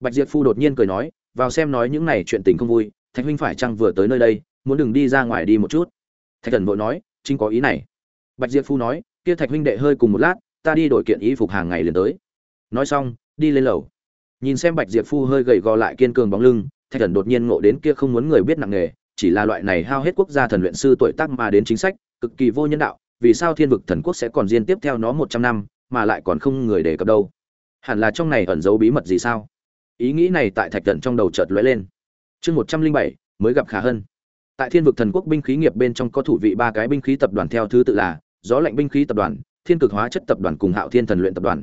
bạch diệp phu đột nhiên cười nói, vào xem nói những này chuyện tình không vui, thạch huynh phải chăng vừa tới nơi đây, muốn đừng đi ra ngoài đi một chút? Thạch thần vội nói, chính có ý này. Bạch diệp phu nói, kia thạch huynh đệ hơi cùng một lát, ta đi đổi kiện y phục hàng ngày liền tới. Nói xong, đi lên lầu. Nhìn xem bạch diệp phu hơi gầy gò lại kiên cường bóng lưng, thạch thần đột nhiên ngộ đến kia không muốn người biết nặng nghề, chỉ là loại này hao hết quốc gia thần luyện sư tuổi tác mà đến chính sách, cực kỳ vô nhân đạo, vì sao thiên vực thần quốc sẽ còn diên tiếp theo nó một trăm năm, mà lại còn không người đề cập đâu? Hẳn là trong này ẩn giấu bí mật gì sao? Ý nghĩ này tại thạch thần trong đầu chợt lóe lên. Chương một trăm linh bảy, mới gặp khả hơn tại thiên vực thần quốc binh khí nghiệp bên trong có thủ vị ba cái binh khí tập đoàn theo thứ tự là gió lạnh binh khí tập đoàn, thiên cực hóa chất tập đoàn cùng hạo thiên thần luyện tập đoàn.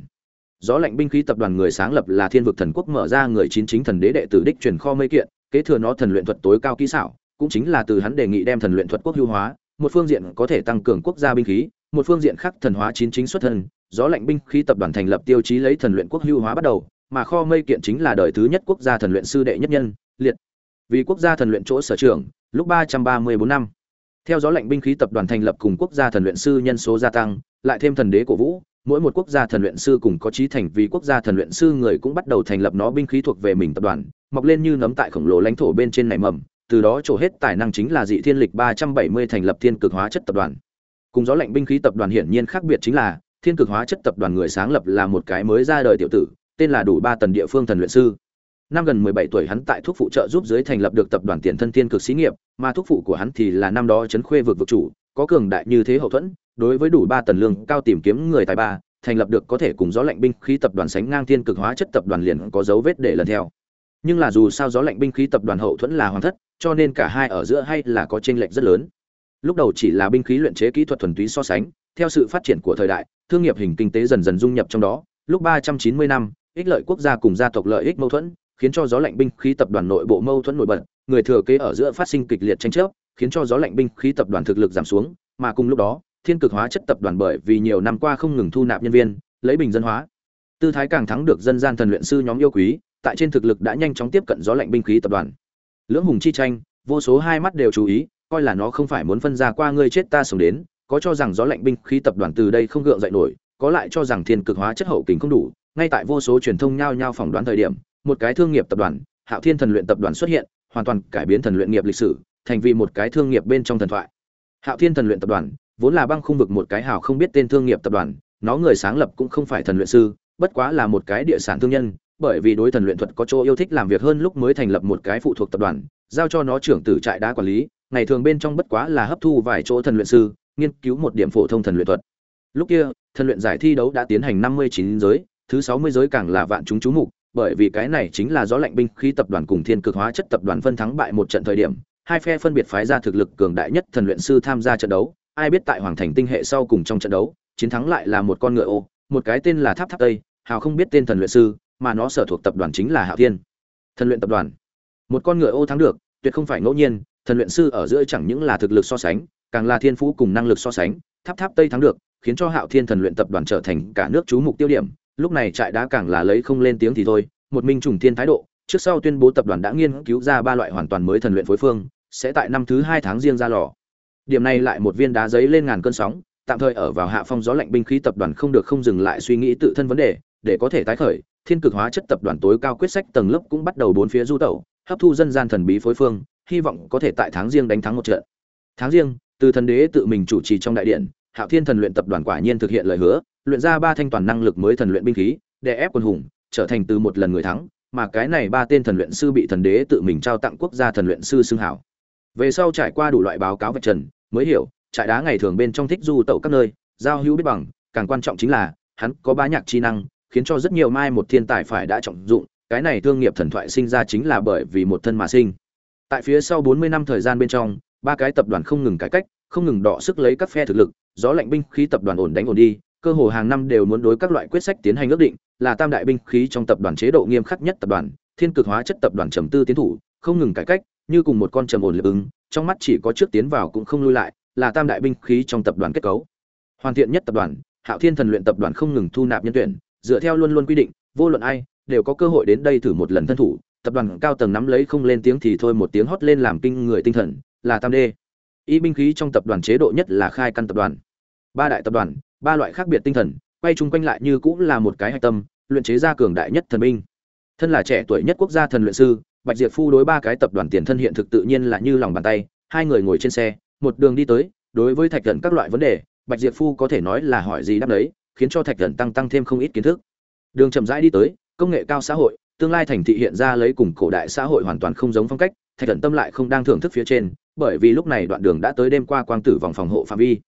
Gió lạnh binh khí tập đoàn người sáng lập là thiên vực thần quốc mở ra người chín chính thần đế đệ tử đích truyền kho mây kiện, kế thừa nó thần luyện thuật tối cao kỹ xảo, cũng chính là từ hắn đề nghị đem thần luyện thuật quốc hưu hóa, một phương diện có thể tăng cường quốc gia binh khí, một phương diện khác thần hóa chín chính xuất thân, gió lạnh binh khí tập đoàn thành lập tiêu chí lấy thần luyện quốc hưu hóa bắt đầu mà kho mây kiện chính là đời thứ nhất quốc gia thần luyện sư đệ nhất nhân, liệt. Vì quốc gia thần luyện chỗ sở trường, lúc ba trăm ba mươi bốn năm, theo gió lệnh binh khí tập đoàn thành lập cùng quốc gia thần luyện sư nhân số gia tăng, lại thêm thần đế cổ vũ, mỗi một quốc gia thần luyện sư cùng có trí thành vì quốc gia thần luyện sư người cũng bắt đầu thành lập nó binh khí thuộc về mình tập đoàn, mọc lên như nấm tại khổng lồ lãnh thổ bên trên nảy mầm, từ đó trổ hết tài năng chính là dị thiên lịch ba trăm bảy mươi thành lập thiên cực hóa chất tập đoàn. Cùng gió lệnh binh khí tập đoàn hiển nhiên khác biệt chính là, thiên cực hóa chất tập đoàn người sáng lập là một cái mới ra đời tiểu tử tên là đủ ba tần địa phương thần luyện sư. Năm gần mười bảy tuổi hắn tại thuốc phụ trợ giúp dưới thành lập được tập đoàn tiền thân thiên cực xí nghiệp, mà thuốc phụ của hắn thì là năm đó chấn khuê vực vực chủ, có cường đại như thế hậu thuẫn, đối với đủ ba tần lương cao tìm kiếm người tài ba, thành lập được có thể cùng gió lạnh binh khí tập đoàn sánh ngang thiên cực hóa chất tập đoàn liền có dấu vết để lần theo. Nhưng là dù sao gió lạnh binh khí tập đoàn hậu thuẫn là hoàng thất, cho nên cả hai ở giữa hay là có chênh lệch rất lớn. Lúc đầu chỉ là binh khí luyện chế kỹ thuật thuần túy so sánh, theo sự phát triển của thời đại, thương nghiệp hình kinh tế dần dần dung nhập trong đó. Lúc ba trăm chín mươi năm ích lợi quốc gia cùng gia tộc lợi ích mâu thuẫn, khiến cho gió lạnh binh khí tập đoàn nội bộ mâu thuẫn nổi bật. Người thừa kế ở giữa phát sinh kịch liệt tranh chấp, khiến cho gió lạnh binh khí tập đoàn thực lực giảm xuống, mà cùng lúc đó, thiên cực hóa chất tập đoàn bởi vì nhiều năm qua không ngừng thu nạp nhân viên, lấy bình dân hóa. Tư thái càng thắng được dân gian thần luyện sư nhóm yêu quý, tại trên thực lực đã nhanh chóng tiếp cận gió lạnh binh khí tập đoàn. Lưỡng hùng chi tranh, vô số hai mắt đều chú ý, coi là nó không phải muốn phân ra qua ngươi chết ta sống đến, có cho rằng gió lạnh binh khí tập đoàn từ đây không gượng dậy nổi, có lại cho rằng thiên cực hóa chất hậu kính không đủ ngay tại vô số truyền thông nhao nhao phỏng đoán thời điểm, một cái thương nghiệp tập đoàn, hạo thiên thần luyện tập đoàn xuất hiện, hoàn toàn cải biến thần luyện nghiệp lịch sử, thành vì một cái thương nghiệp bên trong thần thoại. Hạo thiên thần luyện tập đoàn, vốn là băng khung vực một cái hào không biết tên thương nghiệp tập đoàn, nó người sáng lập cũng không phải thần luyện sư, bất quá là một cái địa sản thương nhân, bởi vì đối thần luyện thuật có chỗ yêu thích làm việc hơn lúc mới thành lập một cái phụ thuộc tập đoàn, giao cho nó trưởng tử trại đá quản lý, ngày thường bên trong bất quá là hấp thu vài chỗ thần luyện sư, nghiên cứu một điểm phổ thông thần luyện thuật. Lúc kia, thần luyện giải thi đấu đã tiến hành năm mươi chín giới thứ sáu mươi giới càng là vạn chúng chú mục, bởi vì cái này chính là gió lạnh binh khí tập đoàn cùng thiên cực hóa chất tập đoàn phân thắng bại một trận thời điểm, hai phe phân biệt phái ra thực lực cường đại nhất thần luyện sư tham gia trận đấu, ai biết tại hoàng thành tinh hệ sau cùng trong trận đấu, chiến thắng lại là một con ngựa ô, một cái tên là tháp tháp tây, hào không biết tên thần luyện sư, mà nó sở thuộc tập đoàn chính là hạo thiên. Thần luyện tập đoàn. Một con ngựa ô thắng được, tuyệt không phải ngẫu nhiên, thần luyện sư ở giữa chẳng những là thực lực so sánh, càng là thiên phú cùng năng lực so sánh, tháp tháp tây thắng được, khiến cho hạo thiên thần luyện tập đoàn trở thành cả nước chú mục tiêu điểm lúc này trại đá càng là lấy không lên tiếng thì thôi, một minh trùng thiên thái độ, trước sau tuyên bố tập đoàn đã nghiên cứu ra ba loại hoàn toàn mới thần luyện phối phương, sẽ tại năm thứ hai tháng riêng ra lò. Điểm này lại một viên đá giấy lên ngàn cơn sóng, tạm thời ở vào hạ phong gió lạnh binh khí tập đoàn không được không dừng lại suy nghĩ tự thân vấn đề, để có thể tái khởi, thiên cực hóa chất tập đoàn tối cao quyết sách tầng lớp cũng bắt đầu bốn phía du tẩu, hấp thu dân gian thần bí phối phương, hy vọng có thể tại tháng riêng đánh thắng một trận. Tháng riêng, từ thần đế tự mình chủ trì trong đại điện hạo thiên thần luyện tập đoàn quả nhiên thực hiện lời hứa, luyện ra ba thanh toàn năng lực mới thần luyện binh khí, để ép quân hùng, trở thành từ một lần người thắng, mà cái này ba tên thần luyện sư bị thần đế tự mình trao tặng quốc gia thần luyện sư xưng hảo. Về sau trải qua đủ loại báo cáo vạch trần, mới hiểu, trại đá ngày thường bên trong thích du tẩu các nơi, giao hữu biết bằng, càng quan trọng chính là, hắn có bá nhạc chi năng, khiến cho rất nhiều mai một thiên tài phải đã trọng dụng, cái này thương nghiệp thần thoại sinh ra chính là bởi vì một thân mà sinh. Tại phía sau 40 năm thời gian bên trong, ba cái tập đoàn không ngừng cải cách không ngừng đọ sức lấy các phe thực lực, gió lạnh binh khí tập đoàn ổn đánh ổn đi, cơ hồ hàng năm đều muốn đối các loại quyết sách tiến hành ước định, là tam đại binh khí trong tập đoàn chế độ nghiêm khắc nhất tập đoàn, thiên cực hóa chất tập đoàn trầm tư tiến thủ, không ngừng cải cách, như cùng một con trầm ổn lực ứng, trong mắt chỉ có trước tiến vào cũng không lui lại, là tam đại binh khí trong tập đoàn kết cấu. Hoàn thiện nhất tập đoàn, hạo thiên thần luyện tập đoàn không ngừng thu nạp nhân tuyển, dựa theo luôn luôn quy định, vô luận ai, đều có cơ hội đến đây thử một lần thân thủ, tập đoàn cao tầng nắm lấy không lên tiếng thì thôi một tiếng hót lên làm kinh người tinh thần, là tam đê y binh khí trong tập đoàn chế độ nhất là khai căn tập đoàn. Ba đại tập đoàn, ba loại khác biệt tinh thần, quay chung quanh lại như cũng là một cái hạch tâm, luyện chế ra cường đại nhất thần binh. Thân là trẻ tuổi nhất quốc gia thần luyện sư, bạch diệp phu đối ba cái tập đoàn tiền thân hiện thực tự nhiên là như lòng bàn tay, hai người ngồi trên xe, một đường đi tới, đối với thạch thần các loại vấn đề, bạch diệp phu có thể nói là hỏi gì đáp đấy khiến cho thạch thần tăng tăng thêm không ít kiến thức. Đường chậm rãi đi tới, công nghệ cao xã hội, tương lai thành thị hiện ra lấy cùng cổ đại xã hội hoàn toàn không giống phong cách, thạch thần tâm lại không đang thưởng thức phía trên bởi vì lúc này đoạn đường đã tới đêm qua quang tử vòng phòng hộ phạm vi.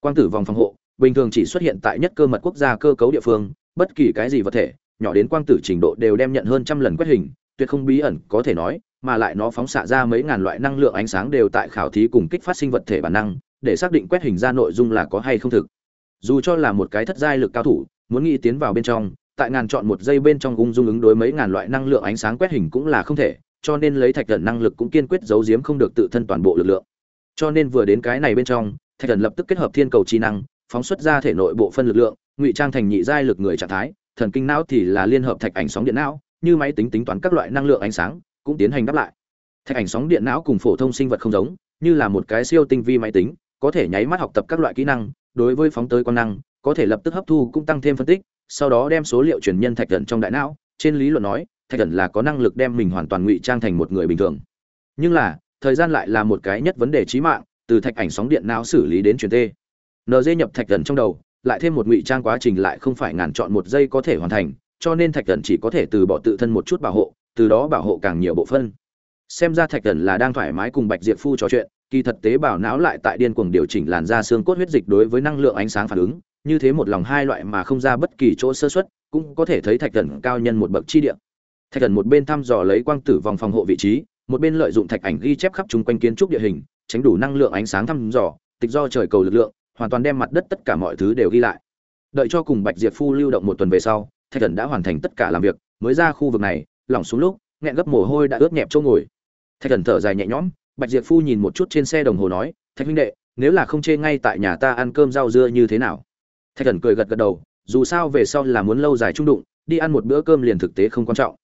Quang tử vòng phòng hộ, bình thường chỉ xuất hiện tại nhất cơ mật quốc gia cơ cấu địa phương, bất kỳ cái gì vật thể, nhỏ đến quang tử trình độ đều đem nhận hơn trăm lần quét hình, tuyệt không bí ẩn, có thể nói, mà lại nó phóng xạ ra mấy ngàn loại năng lượng ánh sáng đều tại khảo thí cùng kích phát sinh vật thể bản năng, để xác định quét hình ra nội dung là có hay không thực. Dù cho là một cái thất giai lực cao thủ, muốn nghĩ tiến vào bên trong, tại ngàn chọn một giây bên trong ung dung ứng đối mấy ngàn loại năng lượng ánh sáng quét hình cũng là không thể cho nên lấy thạch thần năng lực cũng kiên quyết giấu giếm không được tự thân toàn bộ lực lượng. Cho nên vừa đến cái này bên trong, thạch thần lập tức kết hợp thiên cầu trí năng, phóng xuất ra thể nội bộ phân lực lượng, ngụy trang thành nhị giai lực người trạng thái, thần kinh não thì là liên hợp thạch ảnh sóng điện não, như máy tính tính toán các loại năng lượng ánh sáng, cũng tiến hành đáp lại. Thạch ảnh sóng điện não cùng phổ thông sinh vật không giống, như là một cái siêu tinh vi máy tính, có thể nháy mắt học tập các loại kỹ năng, đối với phóng tới quan năng, có thể lập tức hấp thu cũng tăng thêm phân tích, sau đó đem số liệu truyền nhân thạch thần trong đại não, trên lý luận nói thạch thần là có năng lực đem mình hoàn toàn ngụy trang thành một người bình thường. Nhưng là, thời gian lại là một cái nhất vấn đề trí mạng, từ thạch ảnh sóng điện não xử lý đến truyền tê. Nd nhập thạch thần trong đầu, lại thêm một ngụy trang quá trình lại không phải ngàn chọn một giây có thể hoàn thành, cho nên thạch thần chỉ có thể từ bỏ tự thân một chút bảo hộ, từ đó bảo hộ càng nhiều bộ phân xem ra thạch thần là đang thoải mái cùng bạch diệp phu trò chuyện, kỳ thật tế bào não lại tại điên cuồng điều chỉnh làn da xương cốt huyết dịch đối với năng lượng ánh sáng phản ứng, như thế một lòng hai loại mà không ra bất kỳ chỗ sơ xuất cũng có thể thấy thạch thần cao nhân một bậc chi địa thạch thần một bên thăm dò lấy quang tử vòng phòng hộ vị trí, một bên lợi dụng thạch ảnh ghi chép khắp chung quanh kiến trúc địa hình, tránh đủ năng lượng ánh sáng thăm dò, tịch do trời cầu lực lượng, hoàn toàn đem mặt đất tất cả mọi thứ đều ghi lại. Đợi cho cùng bạch diệp phu lưu động một tuần về sau, thạch thần đã hoàn thành tất cả làm việc, mới ra khu vực này, lỏng xuống lúc, nghẹn gấp mồ hôi đã ướt nhẹp chỗ ngồi. Thạch thần thở dài nhẹ nhõm, bạch diệp phu nhìn một chút trên xe đồng hồ nói, thạch huynh đệ, nếu là không chê ngay tại nhà ta ăn cơm rau dưa như thế nào? Thạch thần cười gật gật đầu, dù sao về sau là muốn lâu dài trung đụng, đi ăn một bữa cơm liền thực tế không quan trọng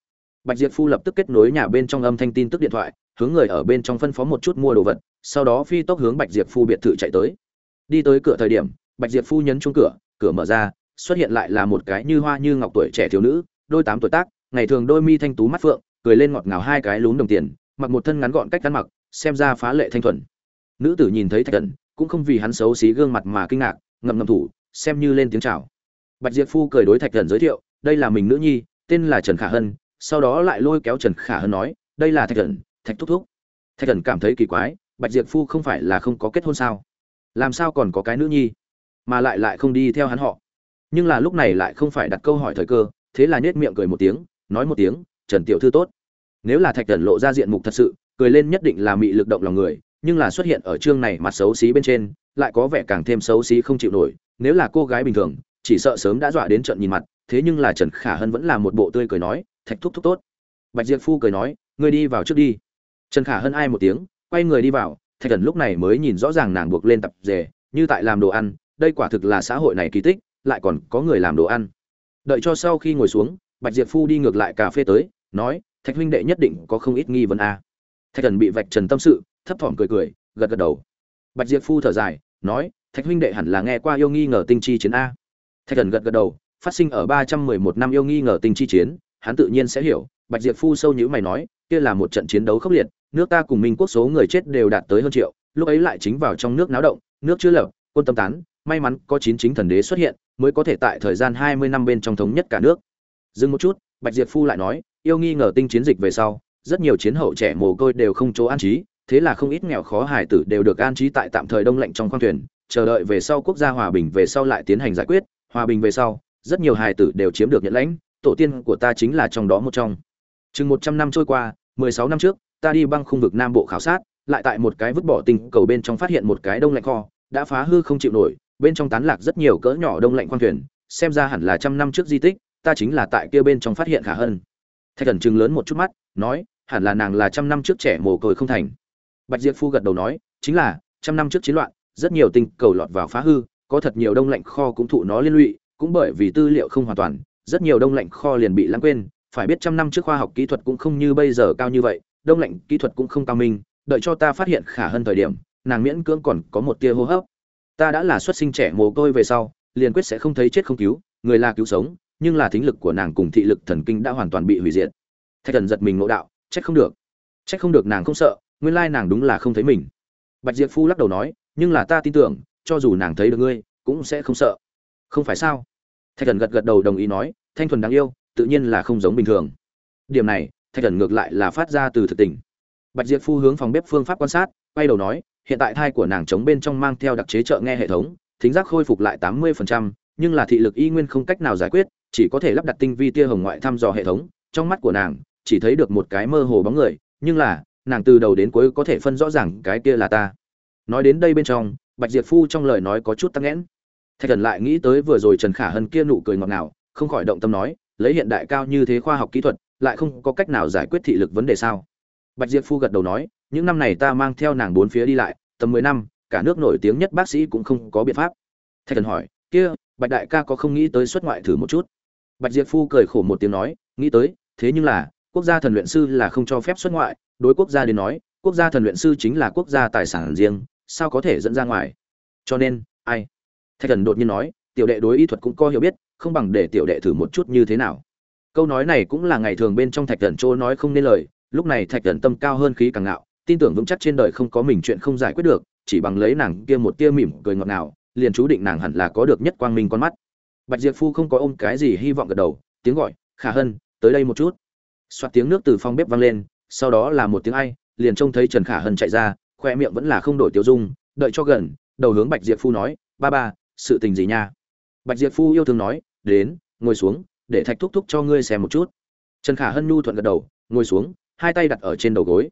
bạch diệp phu lập tức kết nối nhà bên trong âm thanh tin tức điện thoại hướng người ở bên trong phân phó một chút mua đồ vật sau đó phi tốc hướng bạch diệp phu biệt thự chạy tới. Đi tới cửa thời điểm bạch diệp phu nhấn chuông cửa cửa mở ra xuất hiện lại là một cái như hoa như ngọc tuổi trẻ thiếu nữ đôi tám tuổi tác ngày thường đôi mi thanh tú mắt phượng cười lên ngọt ngào hai cái lún đồng tiền mặc một thân ngắn gọn cách ăn mặc xem ra phá lệ thanh thuần. Nữ tử nhìn thấy thạch Cẩn, cũng không vì hắn xấu xí gương mặt mà kinh ngạc ngậm ngậm thủ xem như lên tiếng chào. Bạch diệp phu cười đối thạch Cẩn giới thiệu đây là mình nữ nhi tên là trần khả hân sau đó lại lôi kéo trần khả hân nói, đây là thạch thần thạch thúc thúc. Thạch thần cảm thấy kỳ quái, bạch diệp phu không phải là không có kết hôn sao? Làm sao còn có cái nữ nhi? Mà lại lại không đi theo hắn họ. Nhưng là lúc này lại không phải đặt câu hỏi thời cơ, thế là nhếch miệng cười một tiếng, nói một tiếng, trần tiểu thư tốt. Nếu là thạch thần lộ ra diện mục thật sự, cười lên nhất định là mị lực động lòng người, nhưng là xuất hiện ở chương này mặt xấu xí bên trên, lại có vẻ càng thêm xấu xí không chịu nổi. Nếu là cô gái bình thường, chỉ sợ sớm đã dọa đến trận nhìn mặt, thế nhưng là trần khả hân vẫn là một bộ tươi cười nói thạch thúc thúc tốt. Bạch diệp phu cười nói, ngươi đi vào trước đi. Trần khả hân ai một tiếng, quay người đi vào, thạch thần lúc này mới nhìn rõ ràng nàng buộc lên tập rể, như tại làm đồ ăn, đây quả thực là xã hội này kỳ tích, lại còn có người làm đồ ăn. Đợi cho sau khi ngồi xuống, bạch diệp phu đi ngược lại cà phê tới, nói, thạch huynh đệ nhất định có không ít nghi vấn a. À. thạch thần bị vạch trần tâm sự, thấp thỏm cười cười, gật gật đầu. Bạch diệp phu thở dài, nói, thạch huynh đệ hẳn là nghe qua yêu nghi ngờ tinh chi chiến a. Thạch thần gật gật đầu, phát sinh ở ba trăm mười một năm yêu nghi ngờ tinh chi chiến hắn tự nhiên sẽ hiểu. Bạch diệp phu sâu nhữ mày nói, kia là một trận chiến đấu khốc liệt, nước ta cùng minh quốc số người chết đều đạt tới hơn triệu, lúc ấy lại chính vào trong nước náo động, nước chưa lập, quân tâm tán, may mắn có chín chính thần đế xuất hiện, mới có thể tại thời gian hai mươi năm bên trong thống nhất cả nước. Dừng một chút, bạch diệp phu lại nói, yêu nghi ngờ tinh chiến dịch về sau, rất nhiều chiến hậu trẻ mồ côi đều không chỗ an trí, thế là không ít nghèo khó hải tử đều được an trí tại tạm thời đông lạnh trong khoang thuyền, chờ đợi về sau quốc gia hòa bình về sau lại tiến hành giải quyết, hòa bình về sau, rất nhiều hải tử đều chiếm được nhận lãnh tổ tiên của ta chính là trong đó một trong. Chừng một trăm năm trôi qua, mười sáu năm trước, ta đi băng khu vực nam bộ khảo sát, lại tại một cái vứt bỏ tình cầu bên trong phát hiện một cái đông lạnh kho, đã phá hư không chịu nổi, bên trong tán lạc rất nhiều cỡ nhỏ đông lạnh khoang thuyền, xem ra hẳn là trăm năm trước di tích, ta chính là tại kia bên trong phát hiện khả hơn. Thạch thần chừng lớn một chút mắt, nói, hẳn là nàng là trăm năm trước trẻ mồ côi không thành. Bạch diệp phu gật đầu nói, chính là, trăm năm trước chiến loạn, rất nhiều tinh cầu lọt vào phá hư, có thật nhiều đông lạnh kho cũng thụ nó liên lụy, cũng bởi vì tư liệu không hoàn toàn rất nhiều đông lạnh kho liền bị lãng quên. Phải biết trăm năm trước khoa học kỹ thuật cũng không như bây giờ cao như vậy, đông lạnh kỹ thuật cũng không cao minh, đợi cho ta phát hiện khả hơn thời điểm, nàng miễn cưỡng còn có một tia hô hấp. Ta đã là xuất sinh trẻ mồ côi về sau, liền quyết sẽ không thấy chết không cứu, người là cứu sống, nhưng là thính lực của nàng cùng thị lực thần kinh đã hoàn toàn bị hủy diệt. Thạch thần giật mình ngộ đạo trách không được. Trách không được nàng không sợ, nguyên lai nàng đúng là không thấy mình. Bạch diệp phu lắc đầu nói, nhưng là ta tin tưởng, cho dù nàng thấy được ngươi, cũng sẽ không sợ. Không phải sao? Thạch thần gật gật đầu đồng ý nói thanh thuần đáng yêu tự nhiên là không giống bình thường. Điểm này thạch thần ngược lại là phát ra từ thực tình. Bạch diệp phu hướng phòng bếp phương pháp quan sát quay đầu nói hiện tại thai của nàng chống bên trong mang theo đặc chế trợ nghe hệ thống thính giác khôi phục lại tám mươi phần trăm, nhưng là thị lực y nguyên không cách nào giải quyết chỉ có thể lắp đặt tinh vi tia hồng ngoại thăm dò hệ thống. Trong mắt của nàng chỉ thấy được một cái mơ hồ bóng người nhưng là nàng từ đầu đến cuối có thể phân rõ ràng cái kia là ta. Nói đến đây bên trong bạch diệp phu trong lời nói có chút tắc nghẽn thạch thần lại nghĩ tới vừa rồi trần khả hân kia nụ cười ngọt ngào, không khỏi động tâm nói, lấy hiện đại cao như thế khoa học kỹ thuật, lại không có cách nào giải quyết thị lực vấn đề sao? Bạch diệp phu gật đầu nói, những năm này ta mang theo nàng bốn phía đi lại, tầm mười năm, cả nước nổi tiếng nhất bác sĩ cũng không có biện pháp. Thạch thần hỏi, kia, bạch đại ca có không nghĩ tới xuất ngoại thử một chút? Bạch diệp phu cười khổ một tiếng nói, nghĩ tới, thế nhưng là, quốc gia thần luyện sư là không cho phép xuất ngoại, đối quốc gia đến nói, quốc gia thần luyện sư chính là quốc gia tài sản riêng, sao có thể dẫn ra ngoài? Cho nên, ai? Thạch thần đột nhiên nói, tiểu đệ đối y thuật cũng có hiểu biết, không bằng để tiểu đệ thử một chút như thế nào. Câu nói này cũng là ngày thường bên trong thạch thần chỗ nói không nên lời, lúc này thạch thần tâm cao hơn khí càng ngạo, tin tưởng vững chắc trên đời không có mình chuyện không giải quyết được, chỉ bằng lấy nàng kia một tia mỉm cười ngọt ngào, liền chú định nàng hẳn là có được nhất quang minh con mắt. Bạch diệp phu không có ôm cái gì hy vọng gật đầu, tiếng gọi, khả hân, tới đây một chút. Xoát tiếng nước từ phòng bếp vang lên, sau đó là một tiếng ai, liền trông thấy trần khả hân chạy ra, khoe miệng vẫn là không đổi tiêu dung, đợi cho gần, đầu hướng bạch diệp phu nói, ba ba sự tình gì nha? Bạch diệp phu yêu thương nói, đến, ngồi xuống, để thạch thúc thúc cho ngươi xem một chút. Trần khả hân nhu thuận gật đầu, ngồi xuống, hai tay đặt ở trên đầu gối.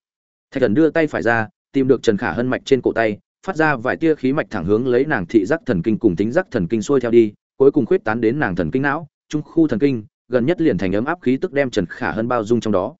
Thạch thần đưa tay phải ra, tìm được trần khả hân mạch trên cổ tay, phát ra vài tia khí mạch thẳng hướng lấy nàng thị giác thần kinh cùng tính giác thần kinh xuôi theo đi, cuối cùng khuyết tán đến nàng thần kinh não, trung khu thần kinh, gần nhất liền thành ấm áp khí tức đem trần khả hân bao dung trong đó.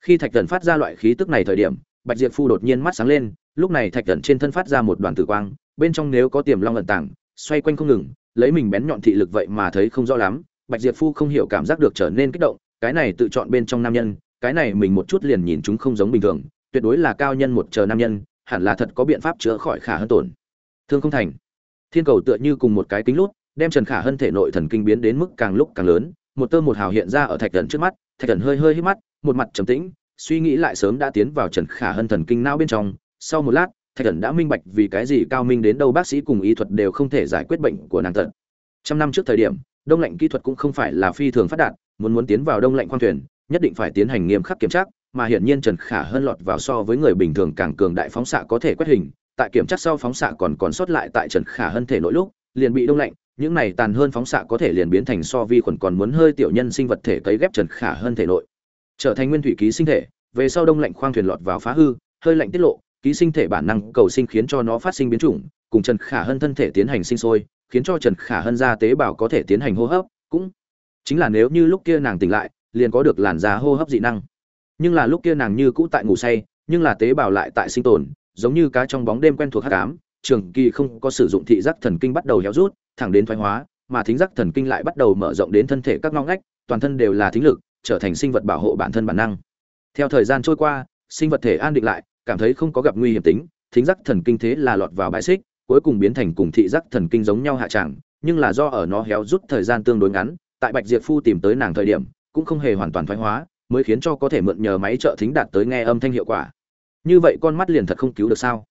Khi thạch thần phát ra loại khí tức này thời điểm, bạch diệp phu đột nhiên mắt sáng lên, lúc này thạch thần trên thân phát ra một đoàn tử quang, bên trong nếu có tiềm long ẩn tảng xoay quanh không ngừng, lấy mình bén nhọn thị lực vậy mà thấy không rõ lắm, bạch diệp phu không hiểu cảm giác được trở nên kích động, cái này tự chọn bên trong nam nhân, cái này mình một chút liền nhìn chúng không giống bình thường, tuyệt đối là cao nhân một chờ nam nhân, hẳn là thật có biện pháp chữa khỏi khả hơn tổn. Thương không thành. Thiên cầu tựa như cùng một cái kính lút, đem trần khả hân thể nội thần kinh biến đến mức càng lúc càng lớn, một tơ một hào hiện ra ở thạch thần trước mắt, thạch thần hơi hơi hít mắt, một mặt trầm tĩnh, suy nghĩ lại sớm đã tiến vào trần khả hân thần kinh não bên trong, sau một lát thạch thần đã minh bạch vì cái gì cao minh đến đâu bác sĩ cùng y thuật đều không thể giải quyết bệnh của nàng tận trăm năm trước thời điểm đông lạnh kỹ thuật cũng không phải là phi thường phát đạt muốn muốn tiến vào đông lạnh khoang thuyền nhất định phải tiến hành nghiêm khắc kiểm tra mà hiển nhiên Trần Khả hơn lọt vào so với người bình thường càng cường đại phóng xạ có thể quét hình, tại kiểm tra sau phóng xạ còn còn sót lại tại Trần Khả hơn thể nội lúc, liền bị đông lạnh, những này tàn hơn phóng xạ có thể liền biến thành so vi khuẩn còn muốn hơi tiểu nhân sinh vật thể cấy ghép Trần Khả hơn thể nội, trở thành nguyên thủy ký sinh thể, về sau đông lạnh khoang thuyền lọt vào phá hư, hơi lạnh tiết lộ, ký sinh thể bản năng cầu sinh khiến cho nó phát sinh biến chủng, cùng Trần Khả hơn thân thể tiến hành sinh sôi, khiến cho Trần Khả hơn ra tế bào có thể tiến hành hô hấp, cũng chính là nếu như lúc kia nàng tỉnh lại, liền có được làn da hô hấp dị năng. Nhưng là lúc kia nàng như cũ tại ngủ say nhưng là tế bào lại tại sinh tồn giống như cá trong bóng đêm quen thuộc hát cám trường kỳ không có sử dụng thị giác thần kinh bắt đầu héo rút thẳng đến thoái hóa mà thính giác thần kinh lại bắt đầu mở rộng đến thân thể các ngõ ngách toàn thân đều là thính lực trở thành sinh vật bảo hộ bản thân bản năng. Theo thời gian trôi qua sinh vật thể an định lại cảm thấy không có gặp nguy hiểm tính, thính giác thần kinh thế là lọt vào bãi xích, cuối cùng biến thành cùng thị giác thần kinh giống nhau hạ tràng nhưng là do ở nó héo rút thời gian tương đối ngắn, tại bạch diệp phu tìm tới nàng thời điểm, cũng không hề hoàn toàn thoái hóa, mới khiến cho có thể mượn nhờ máy trợ thính đạt tới nghe âm thanh hiệu quả. Như vậy con mắt liền thật không cứu được sao?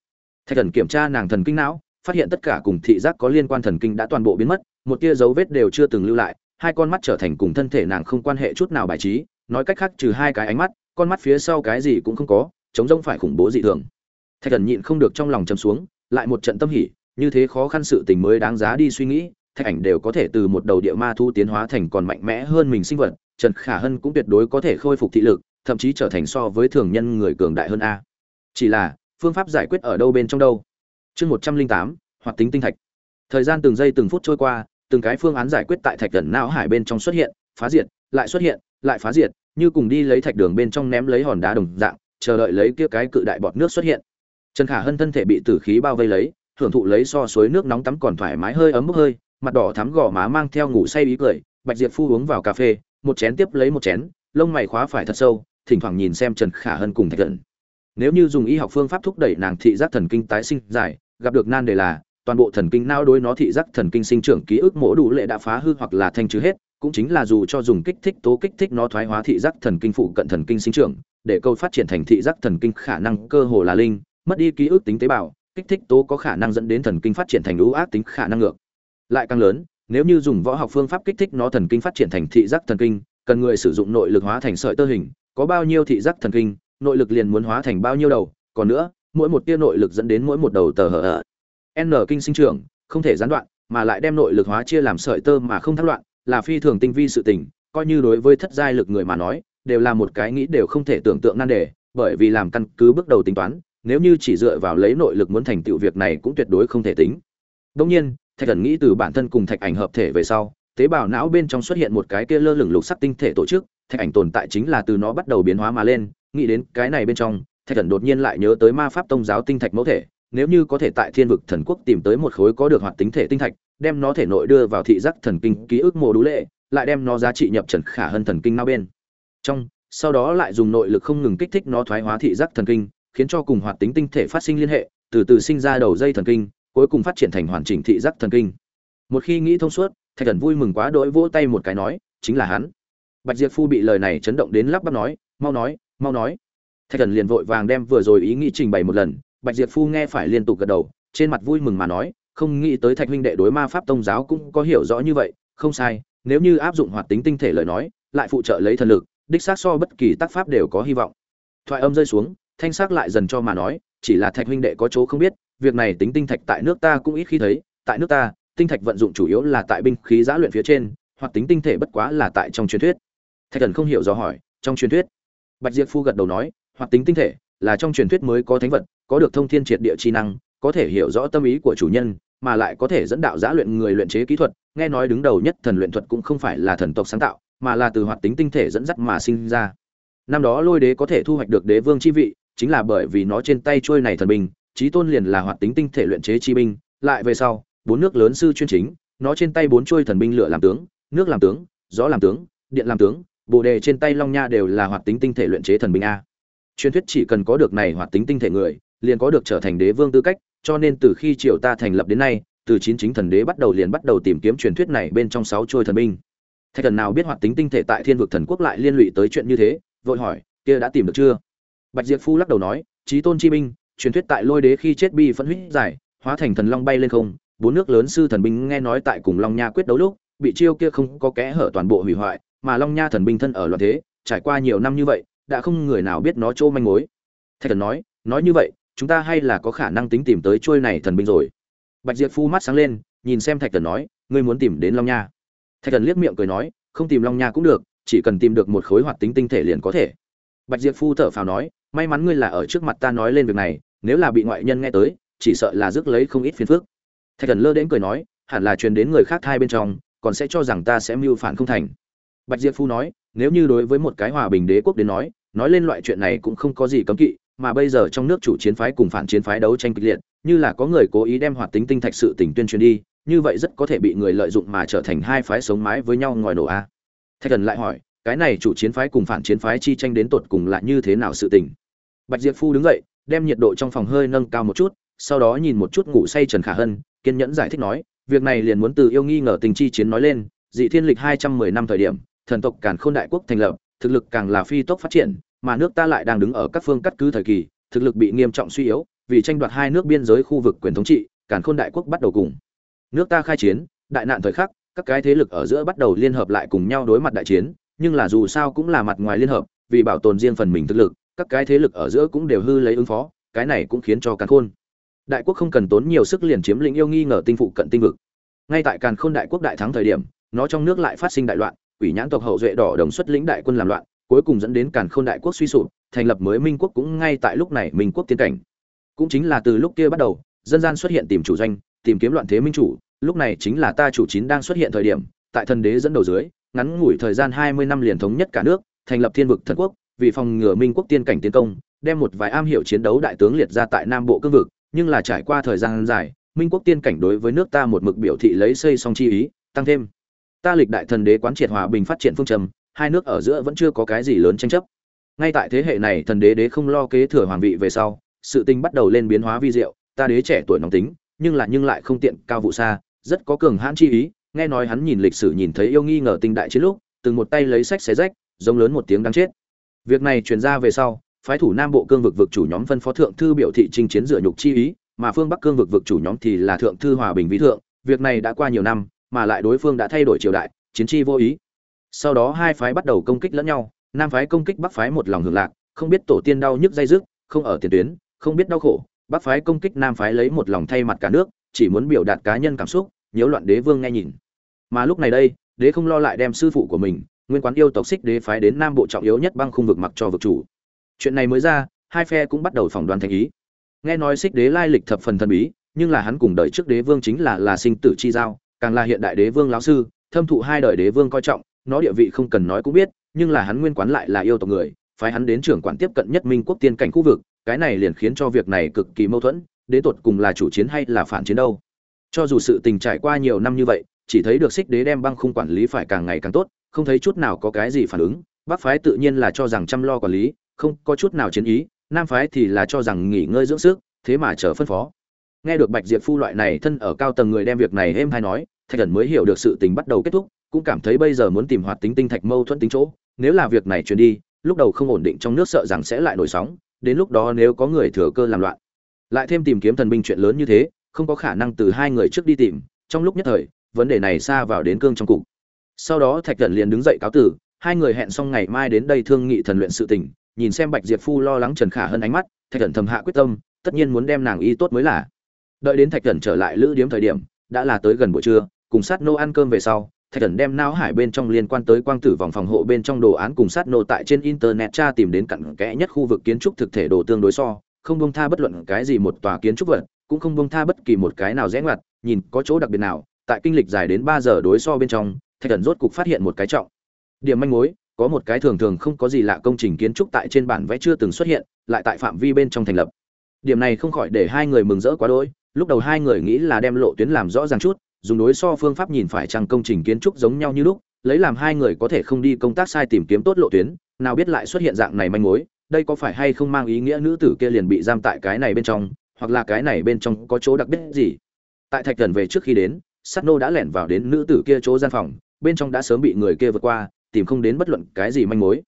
Thạch thần kiểm tra nàng thần kinh não, phát hiện tất cả cùng thị giác có liên quan thần kinh đã toàn bộ biến mất, một tia dấu vết đều chưa từng lưu lại, hai con mắt trở thành cùng thân thể nàng không quan hệ chút nào bài trí, nói cách khác trừ hai cái ánh mắt, con mắt phía sau cái gì cũng không có chống rông phải khủng bố dị thường thạch thần nhịn không được trong lòng chầm xuống lại một trận tâm hỉ như thế khó khăn sự tình mới đáng giá đi suy nghĩ thạch ảnh đều có thể từ một đầu địa ma thu tiến hóa thành còn mạnh mẽ hơn mình sinh vật Trần Khả Hân cũng tuyệt đối có thể khôi phục thị lực, thậm chí trở thành so với thường nhân người cường đại hơn a. Chỉ là, phương pháp giải quyết ở đâu bên trong đâu? Chương một trăm linh tám, hoạt tính tinh thạch. Thời gian từng giây từng phút trôi qua, từng cái phương án giải quyết tại thạch Cẩn não hải bên trong xuất hiện, phá diệt, lại xuất hiện, lại phá diệt, như cùng đi lấy thạch đường bên trong ném lấy hòn đá đồng dạng, chờ đợi lấy kia cái cự đại bọt nước xuất hiện. Trần Khả Hân thân thể bị tử khí bao vây lấy, hưởng thụ lấy so suối nước nóng tắm còn thoải mái hơi ấm bốc hơi, mặt đỏ thắm gò má mang theo ngủ say ý cười, Bạch Diệp Phu uống vào cà phê, một chén tiếp lấy một chén lông mày khóa phải thật sâu thỉnh thoảng nhìn xem trần khả hân cùng thạch thần nếu như dùng y học phương pháp thúc đẩy nàng thị giác thần kinh tái sinh giải gặp được nan đề là toàn bộ thần kinh não đối nó thị giác thần kinh sinh trưởng ký ức mổ đủ lệ đã phá hư hoặc là thanh trừ hết cũng chính là dù cho dùng kích thích tố kích thích nó thoái hóa thị giác thần kinh phụ cận thần kinh sinh trưởng, để câu phát triển thành thị giác thần kinh khả năng cơ hồ là linh, mất đi ký ức tính tế bào, kích thích tố có khả năng dẫn đến thần kinh phát triển thành ưu ác tính khả năng ngược. Lại càng lớn, nếu như dùng võ học phương pháp kích thích nó thần kinh phát triển thành thị giác thần kinh, cần người sử dụng nội lực hóa thành sợi tơ hình, có bao nhiêu thị giác thần kinh, nội lực liền muốn hóa thành bao nhiêu đầu, còn nữa, mỗi một tia nội lực dẫn đến mỗi một đầu tờ hở ở n kinh sinh trưởng, không thể gián đoạn, mà lại đem nội lực hóa chia làm sợi tơ mà không thắc loạn là phi thường tinh vi sự tình, coi như đối với thất giai lực người mà nói, đều là một cái nghĩ đều không thể tưởng tượng nan đề, bởi vì làm căn cứ bước đầu tính toán, nếu như chỉ dựa vào lấy nội lực muốn thành tựu việc này cũng tuyệt đối không thể tính. Đương nhiên, thạch thần nghĩ từ bản thân cùng thạch ảnh hợp thể về sau, tế bào não bên trong xuất hiện một cái kia lơ lửng lục sắc tinh thể tổ chức, thạch ảnh tồn tại chính là từ nó bắt đầu biến hóa mà lên, nghĩ đến cái này bên trong, thạch thần đột nhiên lại nhớ tới ma pháp tông giáo tinh thạch mẫu thể, nếu như có thể tại thiên vực thần quốc tìm tới một khối có được hoạt tính thể tinh thạch đem nó thể nội đưa vào thị giác thần kinh ký ức mồ đũ lệ, lại đem nó giá trị nhập trần khả hơn thần kinh nao bên. Trong, sau đó lại dùng nội lực không ngừng kích thích nó thoái hóa thị giác thần kinh, khiến cho cùng hoạt tính tinh thể phát sinh liên hệ, từ từ sinh ra đầu dây thần kinh, cuối cùng phát triển thành hoàn chỉnh thị giác thần kinh. Một khi nghĩ thông suốt, thạch thần vui mừng quá đỗi vỗ tay một cái nói, chính là hắn. Bạch diệp phu bị lời này chấn động đến lắp bắp nói, mau nói mau nói. Thạch thần liền vội vàng đem vừa rồi ý nghĩ trình bày một lần, bạch diệp phu nghe phải liên tục gật đầu, trên mặt vui mừng mà nói không nghĩ tới thạch huynh đệ đối ma pháp tông giáo cũng có hiểu rõ như vậy, không sai, nếu như áp dụng hoạt tính tinh thể lời nói, lại phụ trợ lấy thần lực, đích xác so bất kỳ tác pháp đều có hy vọng. Thoại âm rơi xuống, thanh sắc lại dần cho mà nói, chỉ là thạch huynh đệ có chỗ không biết, việc này tính tinh thạch tại nước ta cũng ít khi thấy, tại nước ta, tinh thạch vận dụng chủ yếu là tại binh khí giã luyện phía trên hoặc tính tinh thể bất quá là tại trong truyền thuyết. Thạch thần không hiểu do hỏi, trong truyền thuyết? Bạch diệp phu gật đầu nói hoặc tính tinh thể là trong truyền thuyết mới có thánh vật, có được thông thiên triệt địa chi năng, có thể hiểu rõ tâm ý của chủ nhân mà lại có thể dẫn đạo giã luyện người luyện chế kỹ thuật, nghe nói đứng đầu nhất thần luyện thuật cũng không phải là thần tộc sáng tạo, mà là từ hoạt tính tinh thể dẫn dắt mà sinh ra. Năm đó lôi đế có thể thu hoạch được đế vương chi vị, chính là bởi vì nó trên tay trôi này thần binh trí tôn liền là hoạt tính tinh thể luyện chế chi binh. Lại về sau, bốn nước lớn sư chuyên chính, nó trên tay bốn trôi thần binh lửa làm tướng, nước làm tướng, gió làm tướng, điện làm tướng, bồ đề trên tay long nha đều là hoạt tính tinh thể luyện chế thần binh a. Truyền thuyết chỉ cần có được này hoạt tính tinh thể người, liền có được trở thành đế vương tư cách cho nên từ khi triều ta thành lập đến nay, từ chín chính thần đế bắt đầu liền bắt đầu tìm kiếm truyền thuyết này bên trong sáu trôi thần binh. Thạch thần nào biết hoạt tính tinh thể tại thiên vực thần quốc lại liên lụy tới chuyện như thế, vội hỏi, kia đã tìm được chưa? Bạch diệp phu lắc đầu nói trí tôn chi binh, truyền thuyết tại lôi đế khi chết bi phân huyết giải, hóa thành thần long bay lên không, bốn nước lớn sư thần binh nghe nói tại cùng long nha quyết đấu lúc, bị chiêu kia không có kẽ hở toàn bộ hủy hoại, mà long nha thần binh thân ở loạn thế, trải qua nhiều năm như vậy, đã không người nào biết nó chỗ manh mối. Thạch thần nói nói như vậy chúng ta hay là có khả năng tính tìm tới trôi này thần binh rồi. Bạch diệp phu mắt sáng lên, nhìn xem thạch thần nói, ngươi muốn tìm đến long nha. Thạch thần liếc miệng cười nói, không tìm long nha cũng được, chỉ cần tìm được một khối hoạt tính tinh thể liền có thể. Bạch diệp phu thở phào nói, may mắn ngươi là ở trước mặt ta nói lên việc này, nếu là bị ngoại nhân nghe tới, chỉ sợ là rước lấy không ít phiền phức. Thạch thần lơ đến cười nói, hẳn là truyền đến người khác thai bên trong, còn sẽ cho rằng ta sẽ mưu phản không thành. Bạch diệp phu nói, nếu như đối với một cái hòa bình đế quốc đến nói nói lên loại chuyện này cũng không có gì cấm kỵ mà bây giờ trong nước chủ chiến phái cùng phản chiến phái đấu tranh kịch liệt, như là có người cố ý đem hoạt tính tinh thạch sự tình tuyên truyền đi, như vậy rất có thể bị người lợi dụng mà trở thành hai phái sống mái với nhau ngòi nổ a. Thạch thần lại hỏi, cái này chủ chiến phái cùng phản chiến phái chi tranh đến tột cùng là như thế nào sự tình? Bạch diệp phu đứng dậy, đem nhiệt độ trong phòng hơi nâng cao một chút, sau đó nhìn một chút ngủ say trần khả hân, kiên nhẫn giải thích nói, việc này liền muốn từ yêu nghi ngờ tình chi chiến nói lên, dị thiên lịch hai trăm mười năm thời điểm, thần tộc càn khôn đại quốc thành lập, thực lực càng là phi tốc phát triển mà nước ta lại đang đứng ở các phương cắt cứ thời kỳ, thực lực bị nghiêm trọng suy yếu, vì tranh đoạt hai nước biên giới khu vực quyền thống trị, càn khôn đại quốc bắt đầu cùng. Nước ta khai chiến, đại nạn thời khắc, các cái thế lực ở giữa bắt đầu liên hợp lại cùng nhau đối mặt đại chiến, nhưng là dù sao cũng là mặt ngoài liên hợp, vì bảo tồn riêng phần mình thực lực, các cái thế lực ở giữa cũng đều hư lấy ứng phó, cái này cũng khiến cho càn khôn. Đại quốc không cần tốn nhiều sức liền chiếm lĩnh yêu nghi ngờ tinh phụ cận tinh vực. Ngay tại càn khôn đại quốc đại thắng thời điểm, nó trong nước lại phát sinh đại loạn, quỷ nhãn tộc hậu duệ đỏ đồng xuất lĩnh đại quân làm loạn cuối cùng dẫn đến càn khôn đại quốc suy sụp, thành lập mới minh quốc cũng ngay tại lúc này minh quốc tiến cảnh. Cũng chính là từ lúc kia bắt đầu, dân gian xuất hiện tìm chủ doanh, tìm kiếm loạn thế minh chủ, lúc này chính là ta chủ chín đang xuất hiện thời điểm, tại thần đế dẫn đầu dưới, ngắn ngủi thời gian hai mươi năm liền thống nhất cả nước, thành lập thiên vực thần quốc, vì phòng ngừa minh quốc tiên cảnh tiến công, đem một vài am hiểu chiến đấu đại tướng liệt ra tại nam bộ cương vực, nhưng là trải qua thời gian dài, minh quốc tiên cảnh đối với nước ta một mực biểu thị lấy xây song chi ý, tăng thêm. Ta lịch đại thần đế quán triệt hòa bình phát triển phương trầm hai nước ở giữa vẫn chưa có cái gì lớn tranh chấp. Ngay tại thế hệ này, thần đế đế không lo kế thừa hoàng vị về sau, sự tình bắt đầu lên biến hóa vi diệu. Ta đế trẻ tuổi nóng tính, nhưng là nhưng lại không tiện cao vụ xa, rất có cường hãn chi ý. Nghe nói hắn nhìn lịch sử, nhìn thấy yêu nghi ngờ tinh đại chiến lúc, từng một tay lấy sách xé rách, giống lớn một tiếng đáng chết. Việc này truyền ra về sau, phái thủ nam bộ cương vực vực chủ nhóm phân phó thượng thư biểu thị chinh chiến dựa nhục chi ý, mà phương bắc cương vực vực chủ nhóm thì là thượng thư hòa bình vĩ thượng. Việc này đã qua nhiều năm, mà lại đối phương đã thay đổi triều đại, chiến chi vô ý sau đó hai phái bắt đầu công kích lẫn nhau, nam phái công kích bắc phái một lòng hưởng lạc, không biết tổ tiên đau nhức dây dứt, không ở tiền tuyến, không biết đau khổ, bắc phái công kích nam phái lấy một lòng thay mặt cả nước, chỉ muốn biểu đạt cá nhân cảm xúc, nhiễu loạn đế vương nghe nhìn. Mà lúc này đây, đế không lo lại đem sư phụ của mình, nguyên quán yêu tộc xích đế phái đến nam bộ trọng yếu nhất băng khung vực mặc cho vực chủ. Chuyện này mới ra, hai phe cũng bắt đầu phỏng đoán thành ý. Nghe nói xích đế lai lịch thập phần thần bí, nhưng là hắn cùng đời trước đế vương chính là là sinh tử chi giao, càng là hiện đại đế vương lão sư, thâm thụ hai đời đế vương coi trọng nó địa vị không cần nói cũng biết, nhưng là hắn nguyên quán lại là yêu tộc người, phái hắn đến trưởng quản tiếp cận nhất minh quốc tiên cảnh khu vực, cái này liền khiến cho việc này cực kỳ mâu thuẫn đế tột cùng là chủ chiến hay là phản chiến đâu. Cho dù sự tình trải qua nhiều năm như vậy, chỉ thấy được xích đế đem băng khung quản lý phải càng ngày càng tốt, không thấy chút nào có cái gì phản ứng bác phái tự nhiên là cho rằng chăm lo quản lý, không có chút nào chiến ý, nam phái thì là cho rằng nghỉ ngơi dưỡng sức, thế mà chờ phân phó. Nghe được bạch diệp phu loại này thân ở cao tầng người đem việc này êm hay nói, thạch Cẩn mới hiểu được sự tình bắt đầu kết thúc cũng cảm thấy bây giờ muốn tìm hoạt tính tinh thạch mâu thuẫn tính chỗ, nếu là việc này truyền đi, lúc đầu không ổn định trong nước sợ rằng sẽ lại nổi sóng, đến lúc đó nếu có người thừa cơ làm loạn. Lại thêm tìm kiếm thần binh chuyện lớn như thế, không có khả năng từ hai người trước đi tìm, trong lúc nhất thời, vấn đề này xa vào đến cương trong cục. Sau đó thạch thần liền đứng dậy cáo tử, hai người hẹn xong ngày mai đến đây thương nghị thần luyện sự tình, nhìn xem bạch diệp phu lo lắng trần khả hơn ánh mắt, thạch thần thầm hạ quyết tâm, tất nhiên muốn đem nàng y tốt mới là. Đợi đến thạch thần trở lại lữ điếm thời điểm, đã là tới gần buổi trưa, cùng sát nô ăn cơm về sau thạch thần đem não hải bên trong liên quan tới quang tử vòng phòng hộ bên trong đồ án cùng sát nô tại trên internet tra tìm đến cặn kẽ nhất khu vực kiến trúc thực thể đồ tương đối so, không bông tha bất luận cái gì một tòa kiến trúc vật, cũng không bông tha bất kỳ một cái nào rẽ ngoặt, nhìn có chỗ đặc biệt nào, tại kinh lịch dài đến ba giờ đối so bên trong, thạch thần rốt cục phát hiện một cái trọng. Điểm manh mối, có một cái thường thường không có gì lạ công trình kiến trúc tại trên bản vẽ chưa từng xuất hiện, lại tại phạm vi bên trong thành lập. Điểm này không khỏi để hai người mừng rỡ quá đỗi, lúc đầu hai người nghĩ là đem lộ tuyến làm rõ ràng chút dùng đối so phương pháp nhìn phải chăng công trình kiến trúc giống nhau như lúc, lấy làm hai người có thể không đi công tác sai tìm kiếm tốt lộ tuyến, nào biết lại xuất hiện dạng này manh mối, đây có phải hay không mang ý nghĩa nữ tử kia liền bị giam tại cái này bên trong, hoặc là cái này bên trong có chỗ đặc biệt gì? Tại thạch thần về trước khi đến, Sát nô đã lẻn vào đến nữ tử kia chỗ gian phòng, bên trong đã sớm bị người kia vượt qua, tìm không đến bất luận cái gì manh mối.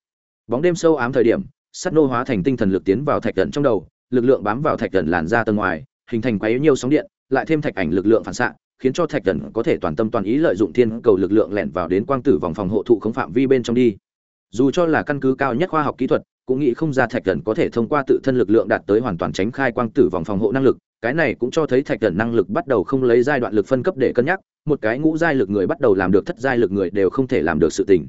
Bóng đêm sâu ám thời điểm, Sát nô hóa thành tinh thần lực tiến vào thạch thần trong đầu, lực lượng bám vào thạch thần làn ra tầng ngoài, hình thành quấy nhiều sóng điện, lại thêm thạch ảnh lực lượng phản xạ khiến cho thạch thần có thể toàn tâm toàn ý lợi dụng thiên cầu lực lượng lẻn vào đến quang tử vòng phòng hộ thụ không phạm vi bên trong đi. Dù cho là căn cứ cao nhất khoa học kỹ thuật, cũng nghĩ không ra thạch thần có thể thông qua tự thân lực lượng đạt tới hoàn toàn tránh khai quang tử vòng phòng hộ năng lực, cái này cũng cho thấy thạch thần năng lực bắt đầu không lấy giai đoạn lực phân cấp để cân nhắc, một cái ngũ giai lực người bắt đầu làm được thất giai lực người đều không thể làm được sự tình.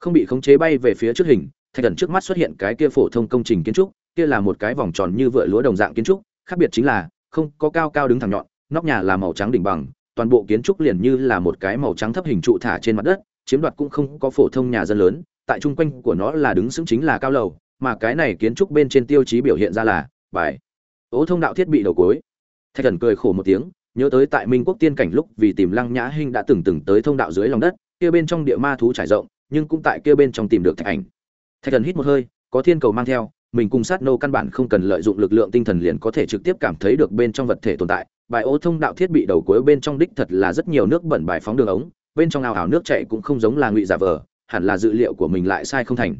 Không bị khống chế bay về phía trước hình, thạch thần trước mắt xuất hiện cái kia phổ thông công trình kiến trúc, kia là một cái vòng tròn như vựa lúa đồng dạng kiến trúc, khác biệt chính là, không có cao cao đứng thẳng nhọn, nóc nhà là màu trắng đỉnh bằng toàn bộ kiến trúc liền như là một cái màu trắng thấp hình trụ thả trên mặt đất, chiếm đoạt cũng không có phổ thông nhà dân lớn, tại trung quanh của nó là đứng xứng chính là cao lầu, mà cái này kiến trúc bên trên tiêu chí biểu hiện ra là bài. Ố thông đạo thiết bị đầu cuối. Thạch thần cười khổ một tiếng, nhớ tới tại minh quốc tiên cảnh lúc vì tìm lăng nhã hinh đã từng từng tới thông đạo dưới lòng đất, kia bên trong địa ma thú trải rộng, nhưng cũng tại kia bên trong tìm được thạch ảnh. Thạch thần hít một hơi, có thiên cầu mang theo, mình cùng sát nô căn bản không cần lợi dụng lực lượng tinh thần liền có thể trực tiếp cảm thấy được bên trong vật thể tồn tại bài ô thông đạo thiết bị đầu cuối bên trong đích thật là rất nhiều nước bẩn bài phóng đường ống, bên trong ao ảo nước chảy cũng không giống là ngụy giả vờ, hẳn là dữ liệu của mình lại sai không thành.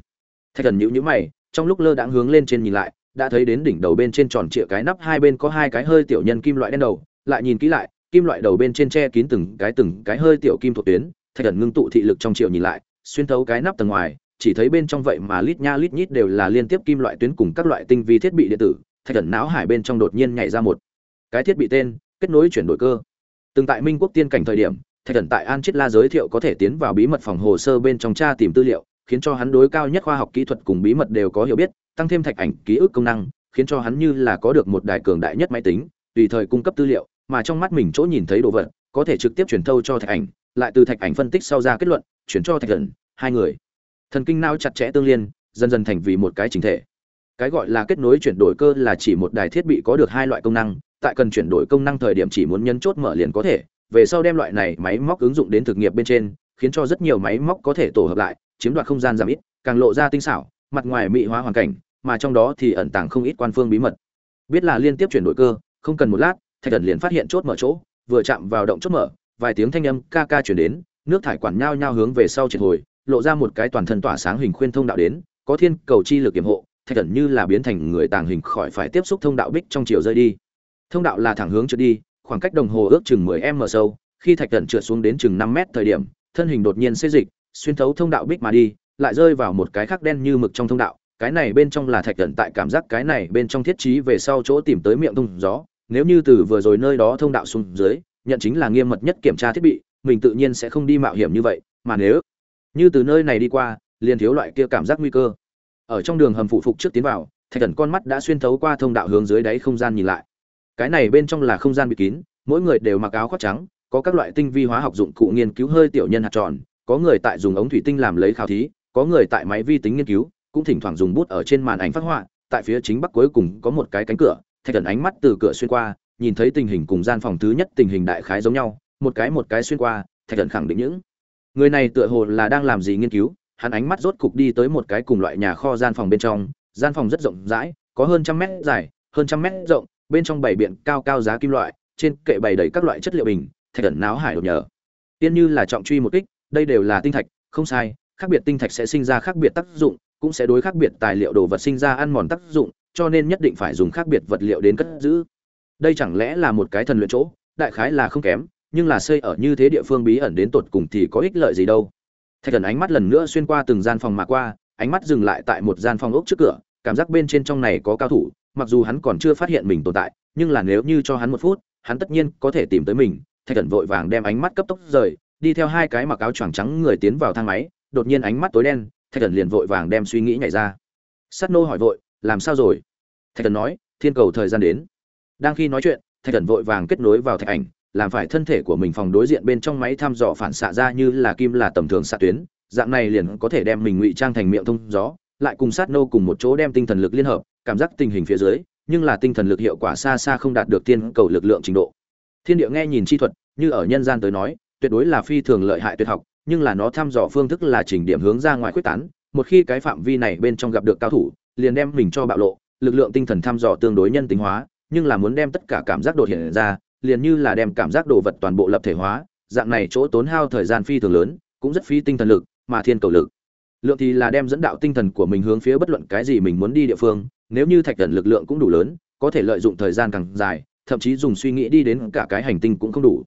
Thạch thần nhữ nhữ mày, trong lúc lơ đãng hướng lên trên nhìn lại, đã thấy đến đỉnh đầu bên trên tròn trịa cái nắp, hai bên có hai cái hơi tiểu nhân kim loại đen đầu, lại nhìn kỹ lại, kim loại đầu bên trên che kín từng cái từng cái hơi tiểu kim thuộc tuyến, thạch thần ngưng tụ thị lực trong triệu nhìn lại, xuyên thấu cái nắp tầng ngoài, chỉ thấy bên trong vậy mà lít nha lít nhít đều là liên tiếp kim loại tuyến cùng các loại tinh vi thiết bị điện tử, thạch thần não hải bên trong đột nhiên nhảy ra một cái thiết bị tên, kết nối chuyển đổi cơ. Từng tại minh quốc tiên cảnh thời điểm, thạch thần tại an chiết la giới thiệu có thể tiến vào bí mật phòng hồ sơ bên trong tra tìm tư liệu, khiến cho hắn đối cao nhất khoa học kỹ thuật cùng bí mật đều có hiểu biết, tăng thêm thạch ảnh, ký ức công năng, khiến cho hắn như là có được một đài cường đại nhất máy tính, tùy thời cung cấp tư liệu, mà trong mắt mình chỗ nhìn thấy đồ vật, có thể trực tiếp truyền thâu cho thạch ảnh, lại từ thạch ảnh phân tích sau ra kết luận, chuyển cho thạch thần, hai người. Thần kinh não chặt chẽ tương liên, dần dần thành vì một cái chính thể. Cái gọi là kết nối chuyển đổi cơ là chỉ một đài thiết bị có được hai loại công năng tại cần chuyển đổi công năng thời điểm chỉ muốn nhấn chốt mở liền có thể, về sau đem loại này máy móc ứng dụng đến thực nghiệp bên trên, khiến cho rất nhiều máy móc có thể tổ hợp lại, chiếm đoạt không gian giảm ít, càng lộ ra tinh xảo, mặt ngoài mỹ hóa hoàn cảnh, mà trong đó thì ẩn tàng không ít quan phương bí mật. Biết là liên tiếp chuyển đổi cơ, không cần một lát, thạch thần liền phát hiện chốt mở chỗ, vừa chạm vào động chốt mở, vài tiếng thanh âm ca ca chuyển đến, nước thải quản nhao nhao hướng về sau triệt hồi, lộ ra một cái toàn thân tỏa sáng hình khuyên thông đạo đến, có thiên cầu chi lực kiểm hộ, thạch thần như là biến thành người tàng hình khỏi phải tiếp xúc thông đạo bích trong chiều rơi đi thông đạo là thẳng hướng trượt đi, khoảng cách đồng hồ ước chừng 10 m sâu, khi thạch thần trượt xuống đến chừng 5 mét thời điểm, thân hình đột nhiên xê dịch, xuyên thấu thông đạo bích mà đi, lại rơi vào một cái khắc đen như mực trong thông đạo. Cái này bên trong là thạch thần tại cảm giác cái này bên trong thiết trí về sau chỗ tìm tới miệng thông gió. Nếu như từ vừa rồi nơi đó thông đạo xuống dưới, nhận chính là nghiêm mật nhất kiểm tra thiết bị, mình tự nhiên sẽ không đi mạo hiểm như vậy, mà nếu như từ nơi này đi qua, liền thiếu loại kia cảm giác nguy cơ. Ở trong đường hầm phụ phục trước tiến vào, thạch thần con mắt đã xuyên thấu qua thông đạo hướng dưới đáy không gian nhìn lại cái này bên trong là không gian bị kín, mỗi người đều mặc áo khoác trắng, có các loại tinh vi hóa học dụng cụ nghiên cứu hơi tiểu nhân hạt tròn, có người tại dùng ống thủy tinh làm lấy khảo thí, có người tại máy vi tính nghiên cứu, cũng thỉnh thoảng dùng bút ở trên màn ảnh phát họa, tại phía chính bắc cuối cùng có một cái cánh cửa, thạch thần ánh mắt từ cửa xuyên qua, nhìn thấy tình hình cùng gian phòng thứ nhất tình hình đại khái giống nhau, một cái một cái xuyên qua, thạch thần khẳng định những người này tựa hồ là đang làm gì nghiên cứu, hắn ánh mắt rốt cục đi tới một cái cùng loại nhà kho gian phòng bên trong, gian phòng rất rộng rãi, có hơn trăm mét dài, hơn trăm mét rộng bên trong bảy biện cao cao giá kim loại, trên kệ bày đầy các loại chất liệu bình, thạch thần náo hải đột nhờ tiên như là trọng truy một kích, đây đều là tinh thạch, không sai, khác biệt tinh thạch sẽ sinh ra khác biệt tác dụng, cũng sẽ đối khác biệt tài liệu đồ vật sinh ra ăn mòn tác dụng, cho nên nhất định phải dùng khác biệt vật liệu đến cất giữ. Đây chẳng lẽ là một cái thần luyện chỗ, đại khái là không kém, nhưng là xây ở như thế địa phương bí ẩn đến tột cùng thì có ích lợi gì đâu. Thạch thần ánh mắt lần nữa xuyên qua từng gian phòng mà qua, ánh mắt dừng lại tại một gian phòng ốc trước cửa, cảm giác bên trên trong này có cao thủ mặc dù hắn còn chưa phát hiện mình tồn tại, nhưng là nếu như cho hắn một phút, hắn tất nhiên có thể tìm tới mình. Thạch thần vội vàng đem ánh mắt cấp tốc rời, đi theo hai cái mặc áo choàng trắng người tiến vào thang máy, đột nhiên ánh mắt tối đen, thạch thần liền vội vàng đem suy nghĩ nhảy ra. Sắt nô hỏi vội, làm sao rồi? Thạch thần nói, thiên cầu thời gian đến. Đang khi nói chuyện, thạch thần vội vàng kết nối vào thạch ảnh, làm phải thân thể của mình phòng đối diện bên trong máy thăm dò phản xạ ra như là kim là tầm thường xạ tuyến, dạng này liền có thể đem mình ngụy trang thành miệng thông gió, lại cùng sát nô cùng một chỗ đem tinh thần lực liên hợp cảm giác tình hình phía dưới, nhưng là tinh thần lực hiệu quả xa xa không đạt được tiên cầu lực lượng trình độ. Thiên địa nghe nhìn chi thuật, như ở nhân gian tới nói, tuyệt đối là phi thường lợi hại tuyệt học, nhưng là nó thăm dò phương thức là chỉnh điểm hướng ra ngoài quyết tán, một khi cái phạm vi này bên trong gặp được cao thủ, liền đem mình cho bạo lộ, lực lượng tinh thần thăm dò tương đối nhân tính hóa, nhưng là muốn đem tất cả cảm giác đột hiện ra, liền như là đem cảm giác đồ vật toàn bộ lập thể hóa, dạng này chỗ tốn hao thời gian phi thường lớn, cũng rất phi tinh thần lực, mà thiên cầu lực. Lượng thì là đem dẫn đạo tinh thần của mình hướng phía bất luận cái gì mình muốn đi địa phương nếu như thạch thần lực lượng cũng đủ lớn, có thể lợi dụng thời gian càng dài, thậm chí dùng suy nghĩ đi đến cả cái hành tinh cũng không đủ.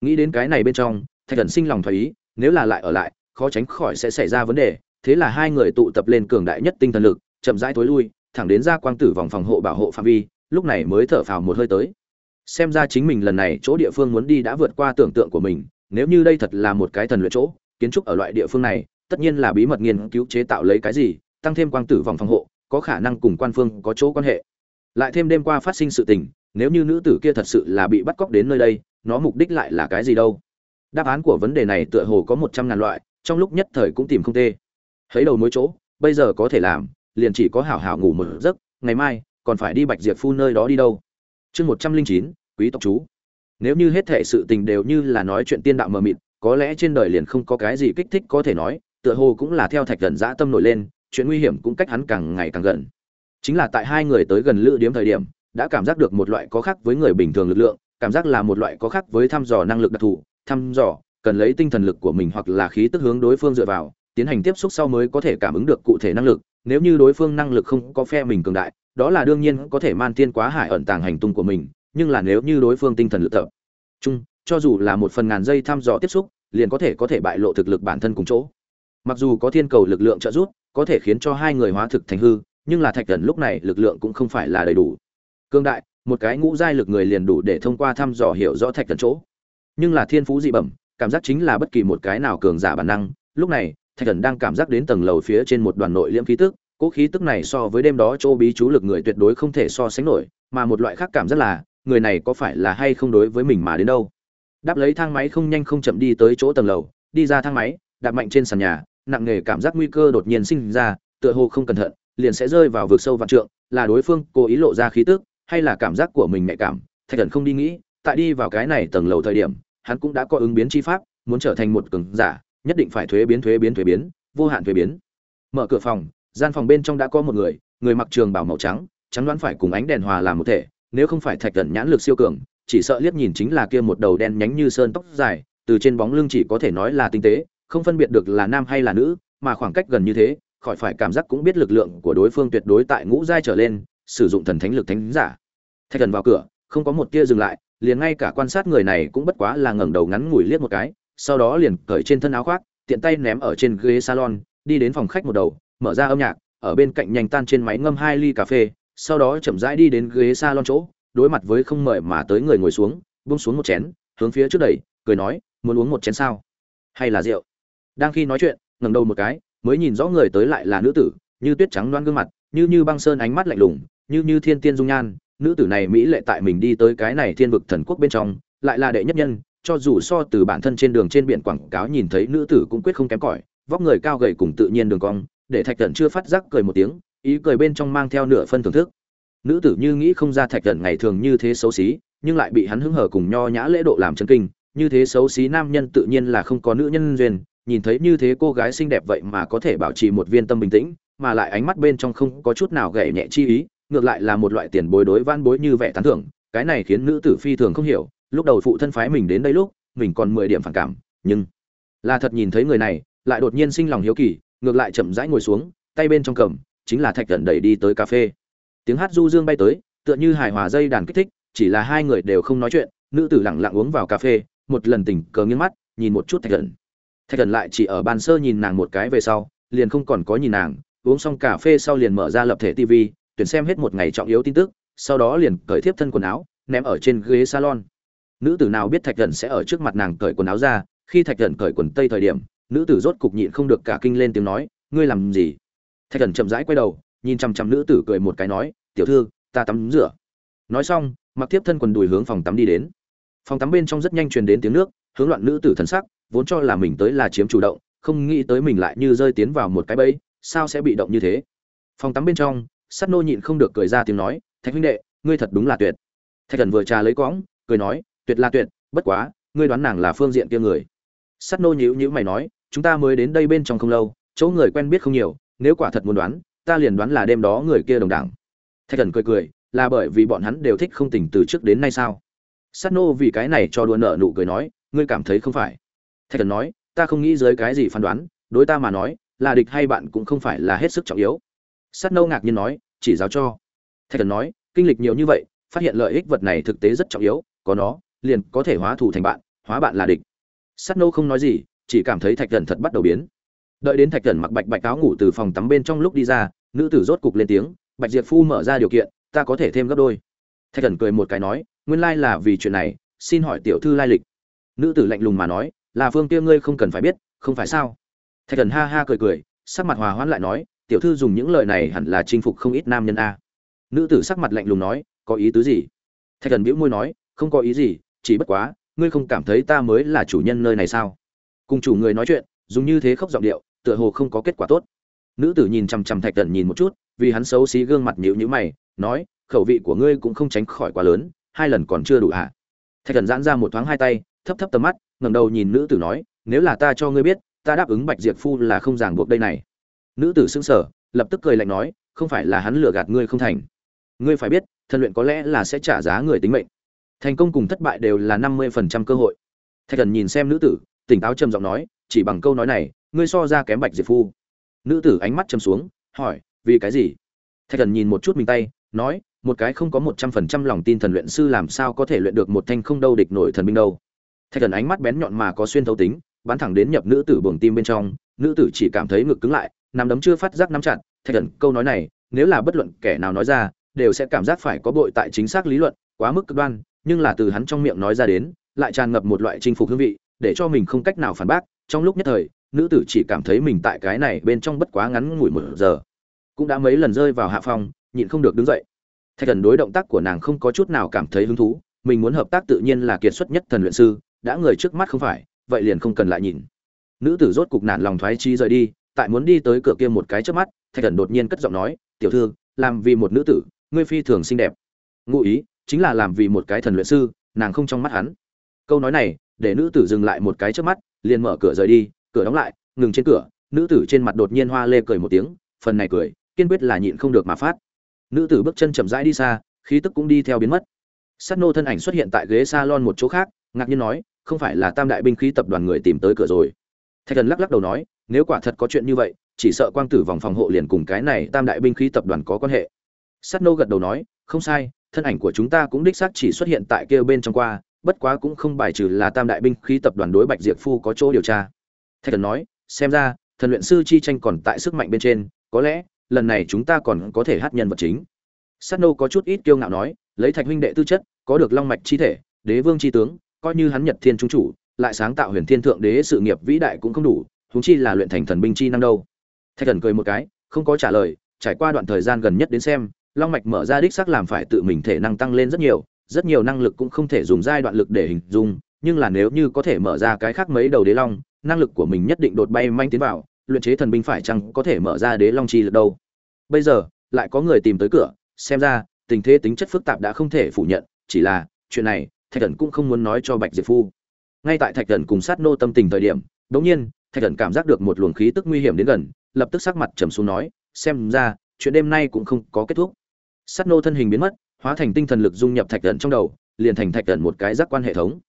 Nghĩ đến cái này bên trong, thạch thần sinh lòng thoái ý, nếu là lại ở lại, khó tránh khỏi sẽ xảy ra vấn đề. Thế là hai người tụ tập lên cường đại nhất tinh thần lực, chậm rãi tối lui, thẳng đến ra quang tử vòng phòng hộ bảo hộ phạm vi, lúc này mới thở phào một hơi tới. Xem ra chính mình lần này chỗ địa phương muốn đi đã vượt qua tưởng tượng của mình, nếu như đây thật là một cái thần luyện chỗ, kiến trúc ở loại địa phương này, tất nhiên là bí mật nghiên cứu chế tạo lấy cái gì, tăng thêm quang tử vòng phòng hộ có khả năng cùng quan phương có chỗ quan hệ. Lại thêm đêm qua phát sinh sự tình, nếu như nữ tử kia thật sự là bị bắt cóc đến nơi đây, nó mục đích lại là cái gì đâu? Đáp án của vấn đề này tựa hồ có một trăm ngàn loại, trong lúc nhất thời cũng tìm không tê. Thấy đầu mối chỗ, bây giờ có thể làm, liền chỉ có hảo hảo ngủ một giấc, ngày mai, còn phải đi bạch diệp phu nơi đó đi đâu? Chương một trăm linh chín, quý tộc chú. Nếu như hết thể sự tình đều như là nói chuyện tiên đạo mờ mịt, có lẽ trên đời liền không có cái gì kích thích có thể nói, tựa hồ cũng là theo thạch gần dã tâm nổi lên chuyện nguy hiểm cũng cách hắn càng ngày càng gần. Chính là tại hai người tới gần lữ điếm thời điểm, đã cảm giác được một loại có khác với người bình thường lực lượng, cảm giác là một loại có khác với thăm dò năng lực đặc thù, thăm dò, cần lấy tinh thần lực của mình hoặc là khí tức hướng đối phương dựa vào, tiến hành tiếp xúc sau mới có thể cảm ứng được cụ thể năng lực. Nếu như đối phương năng lực không có phe mình cường đại, đó là đương nhiên có thể man tiên quá hải ẩn tàng hành tung của mình, nhưng là nếu như đối phương tinh thần lực tập trung cho dù là một phần ngàn giây thăm dò tiếp xúc, liền có thể có thể bại lộ thực lực bản thân cùng chỗ. Mặc dù có thiên cầu lực lượng trợ giúp có thể khiến cho hai người hóa thực thành hư, nhưng là thạch thần lúc này lực lượng cũng không phải là đầy đủ. Cương đại, một cái ngũ giai lực người liền đủ để thông qua thăm dò hiểu rõ thạch thần chỗ. Nhưng là thiên phú dị bẩm, cảm giác chính là bất kỳ một cái nào cường giả bản năng. Lúc này, thạch thần đang cảm giác đến tầng lầu phía trên một đoàn nội liễm khí tức cỗ khí tức này so với đêm đó chỗ bí chú lực người tuyệt đối không thể so sánh nổi, mà một loại khác cảm giác là, người này có phải là hay không đối với mình mà đến đâu. Đáp lấy thang máy không nhanh không chậm đi tới chỗ tầng lầu, đi ra thang máy, đạp mạnh trên sàn nhà nặng nề cảm giác nguy cơ đột nhiên sinh ra, tựa hồ không cẩn thận, liền sẽ rơi vào vực sâu vạn trượng, là đối phương cố ý lộ ra khí tức, hay là cảm giác của mình nhạy cảm, thạch thần không đi nghĩ, tại đi vào cái này tầng lầu thời điểm, hắn cũng đã có ứng biến chi pháp, muốn trở thành một cường giả, nhất định phải thuế biến thuế biến thuế biến, vô hạn thuế biến. Mở cửa phòng, gian phòng bên trong đã có một người người mặc trường bảo màu trắng trắng đoán phải cùng ánh đèn hòa làm một thể, nếu không phải thạch thần nhãn lực siêu cường, chỉ sợ liếc nhìn chính là kia một đầu đen nhánh như sơn tóc dài, từ trên bóng lưng chỉ có thể nói là tinh tế không phân biệt được là nam hay là nữ, mà khoảng cách gần như thế, khỏi phải cảm giác cũng biết lực lượng của đối phương tuyệt đối tại ngũ giai trở lên, sử dụng thần thánh lực thánh giả. Thạch thần vào cửa, không có một tia dừng lại, liền ngay cả quan sát người này cũng bất quá là ngẩng đầu ngắn ngủi liếc một cái, sau đó liền cởi trên thân áo khoác, tiện tay ném ở trên ghế salon, đi đến phòng khách một đầu, mở ra âm nhạc, ở bên cạnh nhanh tan trên máy ngâm hai ly cà phê, sau đó chậm rãi đi đến ghế salon chỗ, đối mặt với không mời mà tới người ngồi xuống, buông xuống một chén, hướng phía trước đẩy, cười nói, muốn uống một chén sao? Hay là rượu? Đang khi nói chuyện, ngẩng đầu một cái, mới nhìn rõ người tới lại là nữ tử, như tuyết trắng loan gương mặt, như như băng sơn ánh mắt lạnh lùng, như như thiên tiên dung nhan. Nữ tử này mỹ lệ tại mình đi tới cái này thiên vực thần quốc bên trong, lại là đệ nhất nhân, cho dù so từ bản thân trên đường trên biển quảng cáo nhìn thấy nữ tử cũng quyết không kém cỏi, vóc người cao gầy cùng tự nhiên đường cong, để thạch thần chưa phát giác cười một tiếng, ý cười bên trong mang theo nửa phân thưởng thức. Nữ tử như nghĩ không ra thạch thần ngày thường như thế xấu xí, nhưng lại bị hắn hứng hở cùng nho nhã lễ độ làm chân kinh, như thế xấu xí nam nhân tự nhiên là không có nữ nhân duyên nhìn thấy như thế cô gái xinh đẹp vậy mà có thể bảo trì một viên tâm bình tĩnh, mà lại ánh mắt bên trong không có chút nào gậy nhẹ chi ý, ngược lại là một loại tiền bối đối van bối như vẻ tán thưởng, cái này khiến nữ tử phi thường không hiểu, lúc đầu phụ thân phái mình đến đây lúc, mình còn mười điểm phản cảm, nhưng là thật nhìn thấy người này, lại đột nhiên sinh lòng hiếu kỳ, ngược lại chậm rãi ngồi xuống, tay bên trong cầm, chính là thạch thần đẩy đi tới cà phê. Tiếng hát du dương bay tới, tựa như hài hòa dây đàn kích thích, chỉ là hai người đều không nói chuyện, nữ tử lặng lặng uống vào cà phê, một lần tình cờ nghiêng mắt, nhìn một chút thạch thần thạch thần lại chỉ ở bàn sơ nhìn nàng một cái về sau, liền không còn có nhìn nàng, uống xong cà phê sau liền mở ra lập thể tv tuyển xem hết một ngày trọng yếu tin tức, sau đó liền cởi thiếp thân quần áo, ném ở trên ghế salon. Nữ tử nào biết thạch thần sẽ ở trước mặt nàng cởi quần áo ra, khi thạch thần cởi quần tây thời điểm, nữ tử rốt cục nhịn không được cả kinh lên tiếng nói, ngươi làm gì? Thạch thần chậm rãi quay đầu, nhìn chằm chằm nữ tử cười một cái nói, tiểu thư, ta tắm rửa. Nói xong, mặc tiếp thân quần đùi hướng phòng tắm đi đến. Phòng tắm bên trong rất nhanh truyền đến tiếng nước, hướng loạn nữ tử thần sắc vốn cho là mình tới là chiếm chủ động, không nghĩ tới mình lại như rơi tiến vào một cái bẫy, sao sẽ bị động như thế? Phòng tắm bên trong sắt nô nhịn không được cười ra tiếng nói, thạch huynh đệ, ngươi thật đúng là tuyệt. Thạch thần vừa trà lấy cõng, cười nói, tuyệt là tuyệt, bất quá, ngươi đoán nàng là phương diện kia người. Sắt nô nhíu nhíu mày nói, chúng ta mới đến đây bên trong không lâu, chỗ người quen biết không nhiều, nếu quả thật muốn đoán, ta liền đoán là đêm đó người kia đồng đảng. Thạch thần cười cười, là bởi vì bọn hắn đều thích không tình từ trước đến nay sao? Sắt nô vì cái này cho đùa nợ nụ cười nói, ngươi cảm thấy không phải thạch thần nói, ta không nghĩ dưới cái gì phán đoán, đối ta mà nói, là địch hay bạn cũng không phải là hết sức trọng yếu. Sắt Nâu ngạc nhiên nói, chỉ giáo cho. Thạch thần nói, kinh lịch nhiều như vậy, phát hiện lợi ích vật này thực tế rất trọng yếu, có nó, liền có thể hóa thù thành bạn, hóa bạn là địch. Sắt Nâu không nói gì, chỉ cảm thấy thạch thần thật bắt đầu biến. Đợi đến thạch thần mặc bạch bạch áo ngủ từ phòng tắm bên trong lúc đi ra, nữ tử rốt cục lên tiếng, bạch diệp phu mở ra điều kiện, ta có thể thêm gấp đôi. Thạch thần cười một cái nói, nguyên lai là vì chuyện này, xin hỏi tiểu thư lai lịch. Nữ tử lạnh lùng mà nói là phương kia ngươi không cần phải biết, không phải sao? Thạch thần ha ha cười cười, sắc mặt hòa hoãn lại nói, tiểu thư dùng những lời này hẳn là chinh phục không ít nam nhân a. Nữ tử sắc mặt lạnh lùng nói, có ý tứ gì? Thạch thần bĩu môi nói, không có ý gì, chỉ bất quá, ngươi không cảm thấy ta mới là chủ nhân nơi này sao? Cùng chủ người nói chuyện, dùng như thế khóc giọng điệu, tựa hồ không có kết quả tốt. Nữ tử nhìn chằm chằm thạch thần nhìn một chút, vì hắn xấu xí gương mặt nhíu nhíu mày, nói, khẩu vị của ngươi cũng không tránh khỏi quá lớn, hai lần còn chưa đủ à? thạch thần giãn ra một thoáng hai tay, thấp thấp tầm mắt ngẩng đầu nhìn nữ tử nói, nếu là ta cho ngươi biết, ta đáp ứng bạch diệp phu là không ràng buộc đây này. Nữ tử sững sờ, lập tức cười lạnh nói, không phải là hắn lừa gạt ngươi không thành. Ngươi phải biết, thần luyện có lẽ là sẽ trả giá người tính mệnh. Thành công cùng thất bại đều là năm mươi phần trăm cơ hội. Thạch thần nhìn xem nữ tử, tỉnh táo trầm giọng nói, chỉ bằng câu nói này, ngươi so ra kém bạch diệp phu. Nữ tử ánh mắt trầm xuống, hỏi, vì cái gì? Thạch thần nhìn một chút mình tay, nói, một cái không có một trăm phần trăm lòng tin thần luyện sư làm sao có thể luyện được một thanh không đâu địch nổi thần binh đâu thạch thần ánh mắt bén nhọn mà có xuyên thấu tính, bắn thẳng đến nhập nữ tử buồng tim bên trong, nữ tử chỉ cảm thấy ngực cứng lại nằm đấm chưa phát giác nắm chặt. Thạch thần, câu nói này, nếu là bất luận kẻ nào nói ra, đều sẽ cảm giác phải có bội tại chính xác lý luận, quá mức cực đoan, nhưng là từ hắn trong miệng nói ra đến, lại tràn ngập một loại chinh phục hương vị, để cho mình không cách nào phản bác. Trong lúc nhất thời, nữ tử chỉ cảm thấy mình tại cái này bên trong bất quá ngắn ngủi một giờ. Cũng đã mấy lần rơi vào hạ phòng, nhịn không được đứng dậy. Thạch thần đối động tác của nàng không có chút nào cảm thấy hứng thú, mình muốn hợp tác tự nhiên là kiệt xuất nhất thần luyện sư đã người trước mắt không phải, vậy liền không cần lại nhìn. Nữ tử rốt cục nản lòng thoái trí rời đi, tại muốn đi tới cửa kia một cái trước mắt, thạch thần đột nhiên cất giọng nói, tiểu thư, làm vì một nữ tử, ngươi phi thường xinh đẹp. Ngụ ý chính là làm vì một cái thần luyện sư, nàng không trong mắt hắn. Câu nói này, để nữ tử dừng lại một cái trước mắt, liền mở cửa rời đi, cửa đóng lại, ngừng trên cửa, nữ tử trên mặt đột nhiên hoa lê cười một tiếng, phần này cười, kiên quyết là nhịn không được mà phát. Nữ tử bước chân chậm rãi đi xa, khí tức cũng đi theo biến mất. Sát nô thân ảnh xuất hiện tại ghế salon một chỗ khác, ngạc nhiên nói không phải là tam đại binh khí tập đoàn người tìm tới cửa rồi. Thạch thần lắc lắc đầu nói, nếu quả thật có chuyện như vậy, chỉ sợ quang tử vòng phòng hộ liền cùng cái này tam đại binh khí tập đoàn có quan hệ. Sắt nô gật đầu nói, không sai, thân ảnh của chúng ta cũng đích xác chỉ xuất hiện tại kia bên trong qua, bất quá cũng không bài trừ là tam đại binh khí tập đoàn đối bạch diệp phu có chỗ điều tra. Thạch thần nói, xem ra, thần luyện sư chi tranh còn tại sức mạnh bên trên, có lẽ, lần này chúng ta còn có thể hát nhân vật chính. Sắt nô có chút ít kiêu ngạo nói, lấy thạch huynh đệ tư chất, có được long mạch chi thể, đế vương chi tướng coi như hắn nhật thiên trung chủ, lại sáng tạo huyền thiên thượng đế sự nghiệp vĩ đại cũng không đủ, huống chi là luyện thành thần binh chi năng đâu. Thạch thần cười một cái, không có trả lời, trải qua đoạn thời gian gần nhất đến xem, long mạch mở ra đích xác làm phải tự mình thể năng tăng lên rất nhiều rất nhiều năng lực cũng không thể dùng giai đoạn lực để hình dung, nhưng là nếu như có thể mở ra cái khác mấy đầu đế long, năng lực của mình nhất định đột bay manh tiến vào, luyện chế thần binh phải chăng có thể mở ra đế long chi lực đâu. Bây giờ, lại có người tìm tới cửa, xem ra, tình thế tính chất phức tạp đã không thể phủ nhận, chỉ là, chuyện này thạch thần cũng không muốn nói cho bạch diệp phu. Ngay tại thạch thần cùng sát nô tâm tình thời điểm đ ỗ n g nhiên, thạch thần cảm giác được một luồng khí tức nguy hiểm đến gần, lập tức sắc mặt trầm xuống nói, xem ra, chuyện đêm nay cũng không có kết thúc. Sát nô thân hình biến mất, hóa thành tinh thần lực dung nhập thạch thần trong đầu, liền thành thạch thần một cái giác quan hệ thống.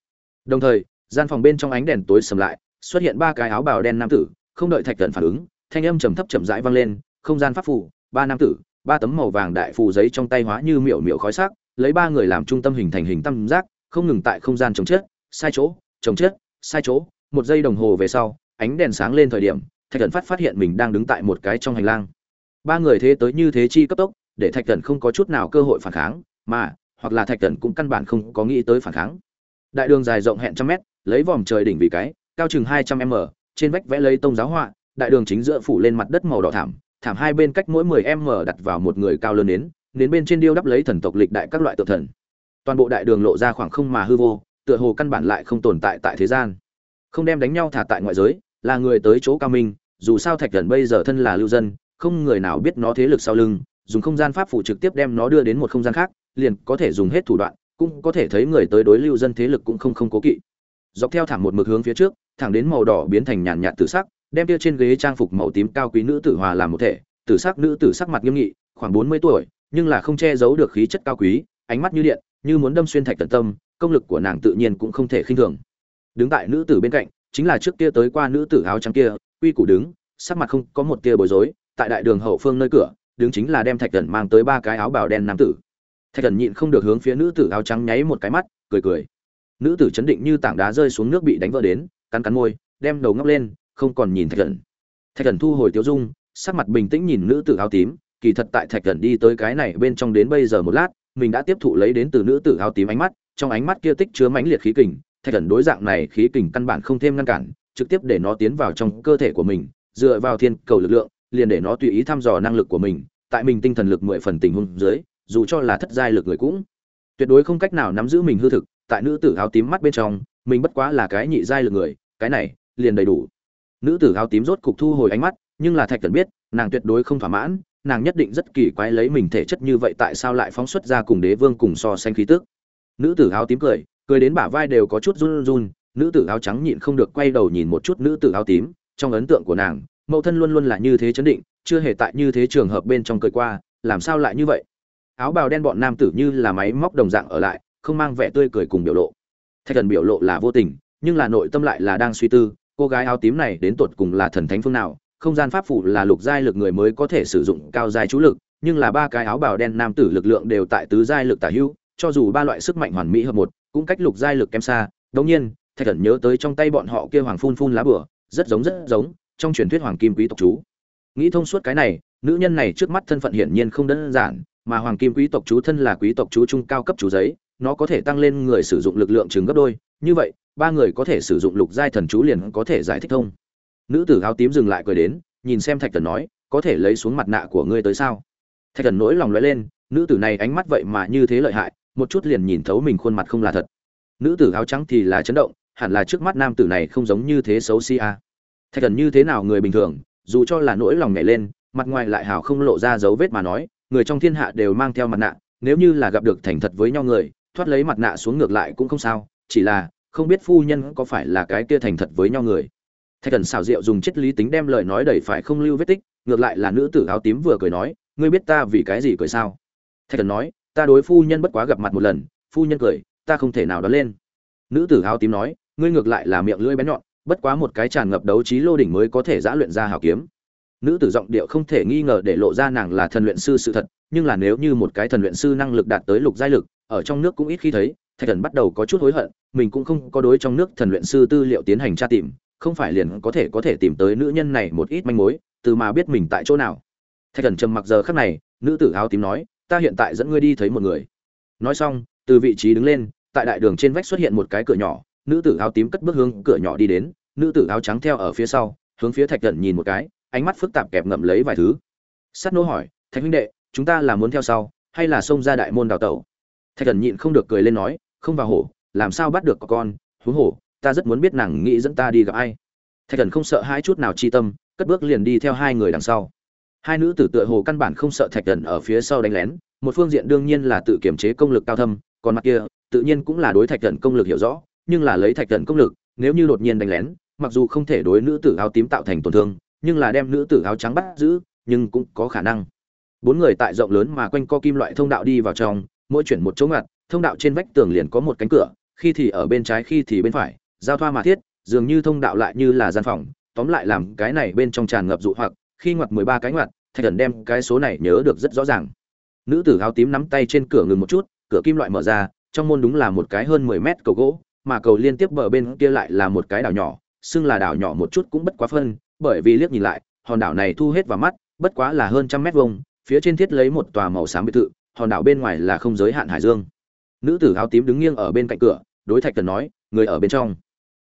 Đồng thời, gian phòng bên trong ánh đèn tối sầm lại, xuất hiện ba cái áo bào đen nam tử, không đợi thạch thần phản ứng, thanh âm trầm thấp chậm rãi vang lên, không gian pháp phủ ba nam tử, ba tấm màu vàng đại phù giấy trong tay hóa như miểu miểu khói sắc, lấy ba người làm trung tâm hình thành hình tam giác không ngừng tại không gian trồng chết sai chỗ trồng chết sai chỗ. Một giây đồng hồ về sau, ánh đèn sáng lên thời điểm, thạch thần phát phát hiện mình đang đứng tại một cái trong hành lang. Ba người thế tới như thế chi cấp tốc, để thạch thần không có chút nào cơ hội phản kháng, mà, hoặc là thạch thần cũng căn bản không có nghĩ tới phản kháng. Đại đường dài rộng hẹn trăm mét, lấy vòm trời đỉnh vì cái, cao chừng hai trăm m, trên vách vẽ lấy tông giáo họa, đại đường chính giữa phủ lên mặt đất màu đỏ thảm thảm hai bên cách mỗi 10 m đặt vào một người cao lớn đến đến bên trên điêu đắp lấy thần tộc lịch đại các loại tượng thần toàn bộ đại đường lộ ra khoảng không mà hư vô, tựa hồ căn bản lại không tồn tại tại thế gian. Không đem đánh nhau thả tại ngoại giới, là người tới chỗ cao minh, dù sao thạch thần bây giờ thân là lưu dân, không người nào biết nó thế lực sau lưng, dùng không gian pháp phụ trực tiếp đem nó đưa đến một không gian khác, liền có thể dùng hết thủ đoạn, cũng có thể thấy người tới đối lưu dân thế lực cũng không không cố kỵ. Dọc theo thẳng một mực hướng phía trước, thẳng đến màu đỏ biến thành nhàn nhạt tử sắc, đem tia trên ghế trang phục màu tím cao quý nữ tử hòa làm một thể, tử sắc nữ tử sắc mặt nghiêm nghị, khoảng bốn mươi tuổi, nhưng là không che giấu được khí chất cao quý, ánh mắt như điện như muốn đâm xuyên thạch tận tâm, công lực của nàng tự nhiên cũng không thể khinh thường. Đứng tại nữ tử bên cạnh, chính là trước kia tới qua nữ tử áo trắng kia uy củ đứng, sắc mặt không có một tia bối rối, tại đại đường hậu phương nơi cửa, đứng chính là đem thạch tận mang tới ba cái áo bào đen nam tử. Thạch tận nhịn không được hướng phía nữ tử áo trắng nháy một cái mắt, cười cười. Nữ tử chấn định như tảng đá rơi xuống nước bị đánh vỡ đến, cắn cắn môi, đem đầu ngóc lên, không còn nhìn thạch tận. Thạch tận thu hồi tiêu dung, sắc mặt bình tĩnh nhìn nữ tử áo tím, kỳ thật tại thạch tận đi tới cái này bên trong đến bây giờ một lát mình đã tiếp thụ lấy đến từ nữ tử áo tím ánh mắt, trong ánh mắt kia tích chứa mãnh liệt khí kình, thạch thần đối dạng này khí kình căn bản không thêm ngăn cản, trực tiếp để nó tiến vào trong cơ thể của mình, dựa vào thiên cầu lực lượng, liền để nó tùy ý thăm dò năng lực của mình, tại mình tinh thần lực mười phần tình huống dưới, dù cho là thất giai lực người cũng tuyệt đối không cách nào nắm giữ mình hư thực, tại nữ tử áo tím mắt bên trong, mình bất quá là cái nhị giai lực người, cái này liền đầy đủ. Nữ tử áo tím rốt cục thu hồi ánh mắt, nhưng là thạch thần biết, nàng tuyệt đối không thỏa mãn nàng nhất định rất kỳ quái lấy mình thể chất như vậy tại sao lại phóng xuất ra cùng đế vương cùng so sánh khí tức. Nữ tử áo tím cười cười đến bả vai đều có chút run run, nữ tử áo trắng nhịn không được quay đầu nhìn một chút nữ tử áo tím, trong ấn tượng của nàng, mẫu thân luôn luôn là như thế chấn định, chưa hề tại như thế trường hợp bên trong cười qua, làm sao lại như vậy? Áo bào đen bọn nam tử như là máy móc đồng dạng ở lại, không mang vẻ tươi cười cùng biểu lộ. Thạch thần biểu lộ là vô tình, nhưng là nội tâm lại là đang suy tư, cô gái áo tím này đến tuột cùng là thần thánh phương nào không gian pháp phủ là lục giai lực người mới có thể sử dụng cao giai chú lực nhưng là ba cái áo bào đen nam tử lực lượng đều tại tứ giai lực tả hữu cho dù ba loại sức mạnh hoàn mỹ hợp một cũng cách lục giai lực kém xa. Đống nhiên thạch Cẩn nhớ tới trong tay bọn họ kia hoàng phun phun lá bùa, rất giống rất giống trong truyền thuyết hoàng kim quý tộc chú. Nghĩ thông suốt cái này nữ nhân này trước mắt thân phận hiển nhiên không đơn giản mà hoàng kim quý tộc chú thân là quý tộc chú trung cao cấp chú giấy nó có thể tăng lên người sử dụng lực lượng chừng gấp đôi. Như vậy ba người có thể sử dụng lục giai thần chú liền có thể giải thích thông nữ tử áo tím dừng lại cười đến, nhìn xem thạch thần nói, có thể lấy xuống mặt nạ của ngươi tới sao? Thạch thần nỗi lòng lóe lên, nữ tử này ánh mắt vậy mà như thế lợi hại, một chút liền nhìn thấu mình khuôn mặt không là thật. Nữ tử áo trắng thì là chấn động, hẳn là trước mắt nam tử này không giống như thế xấu xí a. Thạch thần như thế nào người bình thường, dù cho là nỗi lòng nhảy lên, mặt ngoài lại hào không lộ ra dấu vết mà nói, người trong thiên hạ đều mang theo mặt nạ, nếu như là gặp được thành thật với nhau người, thoát lấy mặt nạ xuống ngược lại cũng không sao, chỉ là không biết phu nhân có phải là cái kia thành thật với nhau người thạch thần xảo diệu dùng triết lý tính đem lời nói đẩy phải không lưu vết tích, ngược lại là nữ tử áo tím vừa cười nói, ngươi biết ta vì cái gì cười sao? Thạch thần nói, ta đối phu nhân bất quá gặp mặt một lần, phu nhân cười, ta không thể nào đoán lên. Nữ tử áo tím nói, ngươi ngược lại là miệng lưỡi bén nhọn, bất quá một cái tràn ngập đấu trí lô đỉnh mới có thể giã luyện ra hảo kiếm. Nữ tử giọng điệu không thể nghi ngờ để lộ ra nàng là thần luyện sư sự thật, nhưng là nếu như một cái thần luyện sư năng lực đạt tới lục giai lực, ở trong nước cũng ít khi thấy, thạch thần bắt đầu có chút hối hận, mình cũng không có đối trong nước thần luyện sư tư liệu tiến hành tra tìm không phải liền có thể có thể tìm tới nữ nhân này một ít manh mối, từ mà biết mình tại chỗ nào. Thạch thần trầm mặc giờ khắc này, nữ tử áo tím nói, ta hiện tại dẫn ngươi đi thấy một người. Nói xong, từ vị trí đứng lên, tại đại đường trên vách xuất hiện một cái cửa nhỏ, nữ tử áo tím cất bước hướng cửa nhỏ đi đến, nữ tử áo trắng theo ở phía sau, hướng phía thạch thần nhìn một cái, ánh mắt phức tạp kẹp ngậm lấy vài thứ. Sắt nô hỏi, thạch huynh đệ, chúng ta là muốn theo sau, hay là xông ra đại môn đào tẩu? Thạch thần nhịn không được cười lên nói, không vào hổ, làm sao bắt được có con, huống hổ ta rất muốn biết nàng nghĩ dẫn ta đi gặp ai. Thạch thần không sợ hai chút nào chi tâm, cất bước liền đi theo hai người đằng sau. Hai nữ tử tựa hồ căn bản không sợ thạch thần ở phía sau đánh lén, một phương diện đương nhiên là tự kiểm chế công lực cao thâm, còn mặt kia, tự nhiên cũng là đối thạch thần công lực hiểu rõ, nhưng là lấy thạch thần công lực, nếu như đột nhiên đánh lén, mặc dù không thể đối nữ tử áo tím tạo thành tổn thương, nhưng là đem nữ tử áo trắng bắt giữ, nhưng cũng có khả năng. Bốn người tại rộng lớn mà quanh co kim loại thông đạo đi vào trong, mỗi chuyển một chỗ ngặt, thông đạo trên vách tường liền có một cánh cửa, khi thì ở bên trái khi thì bên phải giao thoa mà thiết, dường như thông đạo lại như là gian phòng, tóm lại làm cái này bên trong tràn ngập dụ hoặc, khi ngoặt mười ba cái ngoặt, thạch thần đem cái số này nhớ được rất rõ ràng. Nữ tử áo tím nắm tay trên cửa ngừng một chút, cửa kim loại mở ra, trong môn đúng là một cái hơn mười mét cầu gỗ, mà cầu liên tiếp bờ bên kia lại là một cái đảo nhỏ, xưng là đảo nhỏ một chút cũng bất quá phân, bởi vì liếc nhìn lại, hòn đảo này thu hết vào mắt, bất quá là hơn trăm mét vuông, phía trên thiết lấy một tòa màu xám biệt thự, hòn đảo bên ngoài là không giới hạn hải dương. Nữ tử áo tím đứng nghiêng ở bên cạnh cửa, đối thạch thần nói, người ở bên trong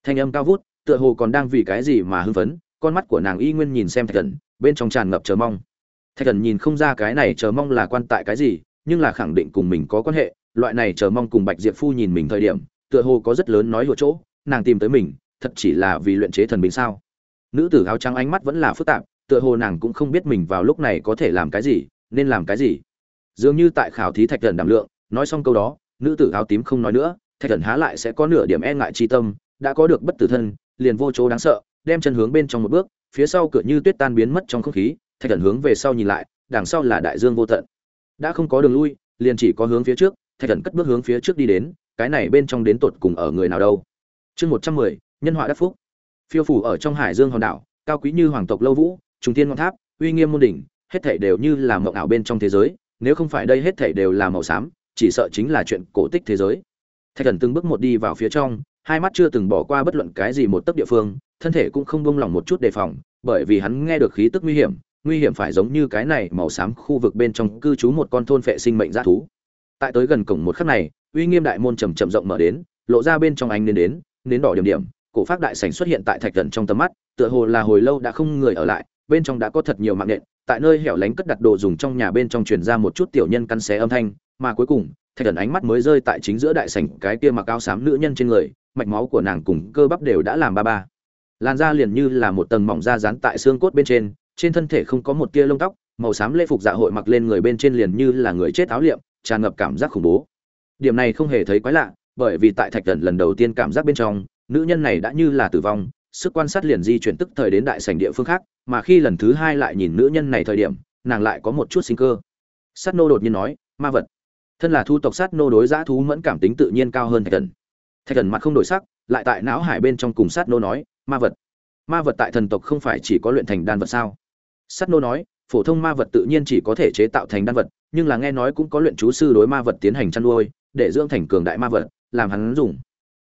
thanh âm cao vút, tựa hồ còn đang vì cái gì mà hưng phấn, con mắt của nàng y nguyên nhìn xem thạch thần bên trong tràn ngập chờ mong. Thạch thần nhìn không ra cái này chờ mong là quan tại cái gì, nhưng là khẳng định cùng mình có quan hệ, loại này chờ mong cùng bạch diệp phu nhìn mình thời điểm, tựa hồ có rất lớn nói lụa chỗ, nàng tìm tới mình, thật chỉ là vì luyện chế thần bình sao. Nữ tử áo trắng ánh mắt vẫn là phức tạp, tựa hồ nàng cũng không biết mình vào lúc này có thể làm cái gì, nên làm cái gì. Dường như tại khảo thí thạch thần đảm lượng, nói xong câu đó, nữ tử áo tím không nói nữa, thạch thần há lại sẽ có nửa điểm e ngại chi tâm đã có được bất tử thân, liền vô chỗ đáng sợ, đem chân hướng bên trong một bước, phía sau cửa như tuyết tan biến mất trong không khí, thạch thần hướng về sau nhìn lại, đằng sau là đại dương vô tận. Đã không có đường lui, liền chỉ có hướng phía trước, thạch thần cất bước hướng phía trước đi đến, cái này bên trong đến tột cùng ở người nào đâu. Chương một trăm mười, nhân họa đắc phúc. Phiêu phủ ở trong hải dương hòn đảo, cao quý như hoàng tộc lâu vũ, trùng thiên ngọn tháp, uy nghiêm môn đỉnh, hết thảy đều như là mộng ảo bên trong thế giới, nếu không phải đây hết thảy đều là màu xám, chỉ sợ chính là chuyện cổ tích thế giới. Thạch thần từng bước một đi vào phía trong hai mắt chưa từng bỏ qua bất luận cái gì một tấc địa phương thân thể cũng không buông lỏng một chút đề phòng bởi vì hắn nghe được khí tức nguy hiểm nguy hiểm phải giống như cái này màu xám khu vực bên trong cư trú một con thôn phệ sinh mệnh dã thú. Tại tới gần cổng một khắc này uy nghiêm đại môn chậm chậm rộng mở đến lộ ra bên trong ánh đến đến nến đỏ điểm điểm cổ pháp đại sảnh xuất hiện tại thạch gần trong tầm mắt tựa hồ là hồi lâu đã không người ở lại bên trong đã có thật nhiều mạng nện, tại nơi hẻo lánh cất đặt đồ dùng trong nhà bên trong truyền ra một chút tiểu nhân căn xé âm thanh mà cuối cùng thạch thần ánh mắt mới rơi tại chính giữa đại sảnh, cái kia mặc áo xám nữ nhân trên người, mạch máu của nàng cùng cơ bắp đều đã làm ba ba. Làn da liền như là một tầng mỏng da dán tại xương cốt bên trên trên thân thể không có một tia lông tóc, màu xám lễ phục dạ hội mặc lên người bên trên liền như là người chết áo liệm, tràn ngập cảm giác khủng bố. Điểm này không hề thấy quái lạ, bởi vì tại thạch thần lần đầu tiên cảm giác bên trong, nữ nhân này đã như là tử vong, sức quan sát liền di chuyển tức thời đến đại sảnh địa phương khác, mà khi lần thứ hai lại nhìn nữ nhân này thời điểm, nàng lại có một chút sinh cơ. Sắt nô đột nhiên nói, ma vật thân là thu tộc sát nô đối giã thú mẫn cảm tính tự nhiên cao hơn thạch thần. Thạch thần mặt không đổi sắc, lại tại não hải bên trong cùng sát nô nói, ma vật ma vật tại thần tộc không phải chỉ có luyện thành đan vật sao? Sát nô nói, phổ thông ma vật tự nhiên chỉ có thể chế tạo thành đan vật, nhưng là nghe nói cũng có luyện chú sư đối ma vật tiến hành chăn nuôi, để dưỡng thành cường đại ma vật, làm hắn dùng.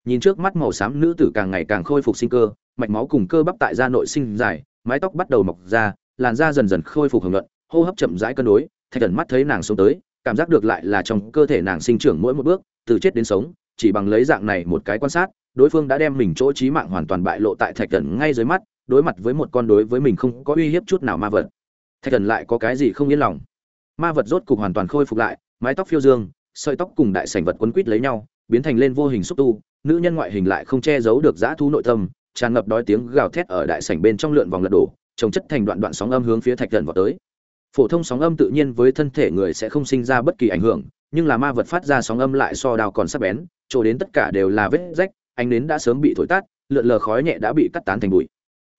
Nhìn trước mắt màu xám nữ tử càng ngày càng khôi phục sinh cơ, mạch máu cùng cơ bắp tại da nội sinh dài, mái tóc bắt đầu mọc ra, làn da dần dần khôi phục hưởng luận hô hấp chậm rãi cân đối, thạch thần mắt thấy nàng xuống tới cảm giác được lại là trong cơ thể nàng sinh trưởng mỗi một bước, từ chết đến sống, chỉ bằng lấy dạng này một cái quan sát, đối phương đã đem mình chỗ trí mạng hoàn toàn bại lộ tại thạch thần ngay dưới mắt, đối mặt với một con đối với mình không có uy hiếp chút nào ma vật. Thạch thần lại có cái gì không yên lòng? Ma vật rốt cục hoàn toàn khôi phục lại, mái tóc phiêu dương, sợi tóc cùng đại sảnh vật quấn quít lấy nhau, biến thành lên vô hình xúc tu, nữ nhân ngoại hình lại không che giấu được dã thú nội tâm, tràn ngập đói tiếng gào thét ở đại sảnh bên trong lượn vòng lật đổ trồng chất thành đoạn đoạn sóng âm hướng phía thạch thần vào tới phổ thông sóng âm tự nhiên với thân thể người sẽ không sinh ra bất kỳ ảnh hưởng, nhưng là ma vật phát ra sóng âm lại so đào còn sắc bén, chỗ đến tất cả đều là vết rách, ánh nến đã sớm bị thổi tắt, lượn lờ khói nhẹ đã bị cắt tán thành bụi.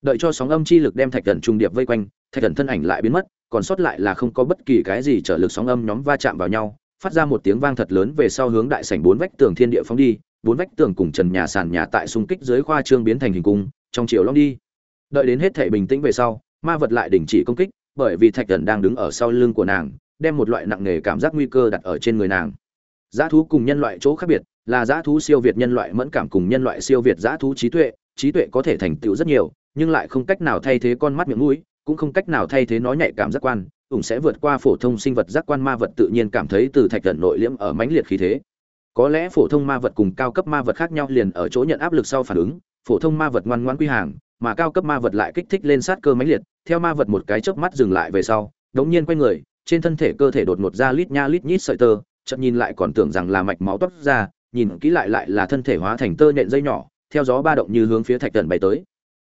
Đợi cho sóng âm chi lực đem thạch thần trung điệp vây quanh, thạch thần thân ảnh lại biến mất, còn sót lại là không có bất kỳ cái gì trở lực sóng âm nhóm va chạm vào nhau, phát ra một tiếng vang thật lớn về sau hướng đại sảnh bốn vách tường thiên địa phóng đi, bốn vách tường cùng trần nhà sàn nhà tại xung kích dưới khoa trương biến thành hình cung, trong chiều long đi. Đợi đến hết thể bình tĩnh về sau, ma vật lại đình chỉ công kích bởi vì thạch thần đang đứng ở sau lưng của nàng đem một loại nặng nề cảm giác nguy cơ đặt ở trên người nàng Giá thú cùng nhân loại chỗ khác biệt là giá thú siêu việt nhân loại mẫn cảm cùng nhân loại siêu việt giá thú trí tuệ, trí tuệ có thể thành tựu rất nhiều, nhưng lại không cách nào thay thế con mắt miệng mũi, cũng không cách nào thay thế nó nhạy cảm giác quan, ủng sẽ vượt qua phổ thông sinh vật giác quan ma vật tự nhiên cảm thấy từ thạch thần nội liễm ở mãnh liệt khí thế. Có lẽ phổ thông ma vật cùng cao cấp ma vật khác nhau liền ở chỗ nhận áp lực sau phản ứng, phổ thông ma vật ngoan ngoãn quy hàng, mà cao cấp ma vật lại kích thích lên sát cơ mãnh liệt, theo ma vật một cái chớp mắt dừng lại về sau, đống nhiên quay người, trên thân thể cơ thể đột ngột ra lít nha lít nhít sợi tơ, chợt nhìn lại còn tưởng rằng là mạch máu toát ra, nhìn kỹ lại lại là thân thể hóa thành tơ nhện dây nhỏ, theo gió ba động như hướng phía Thạch Thần bay tới.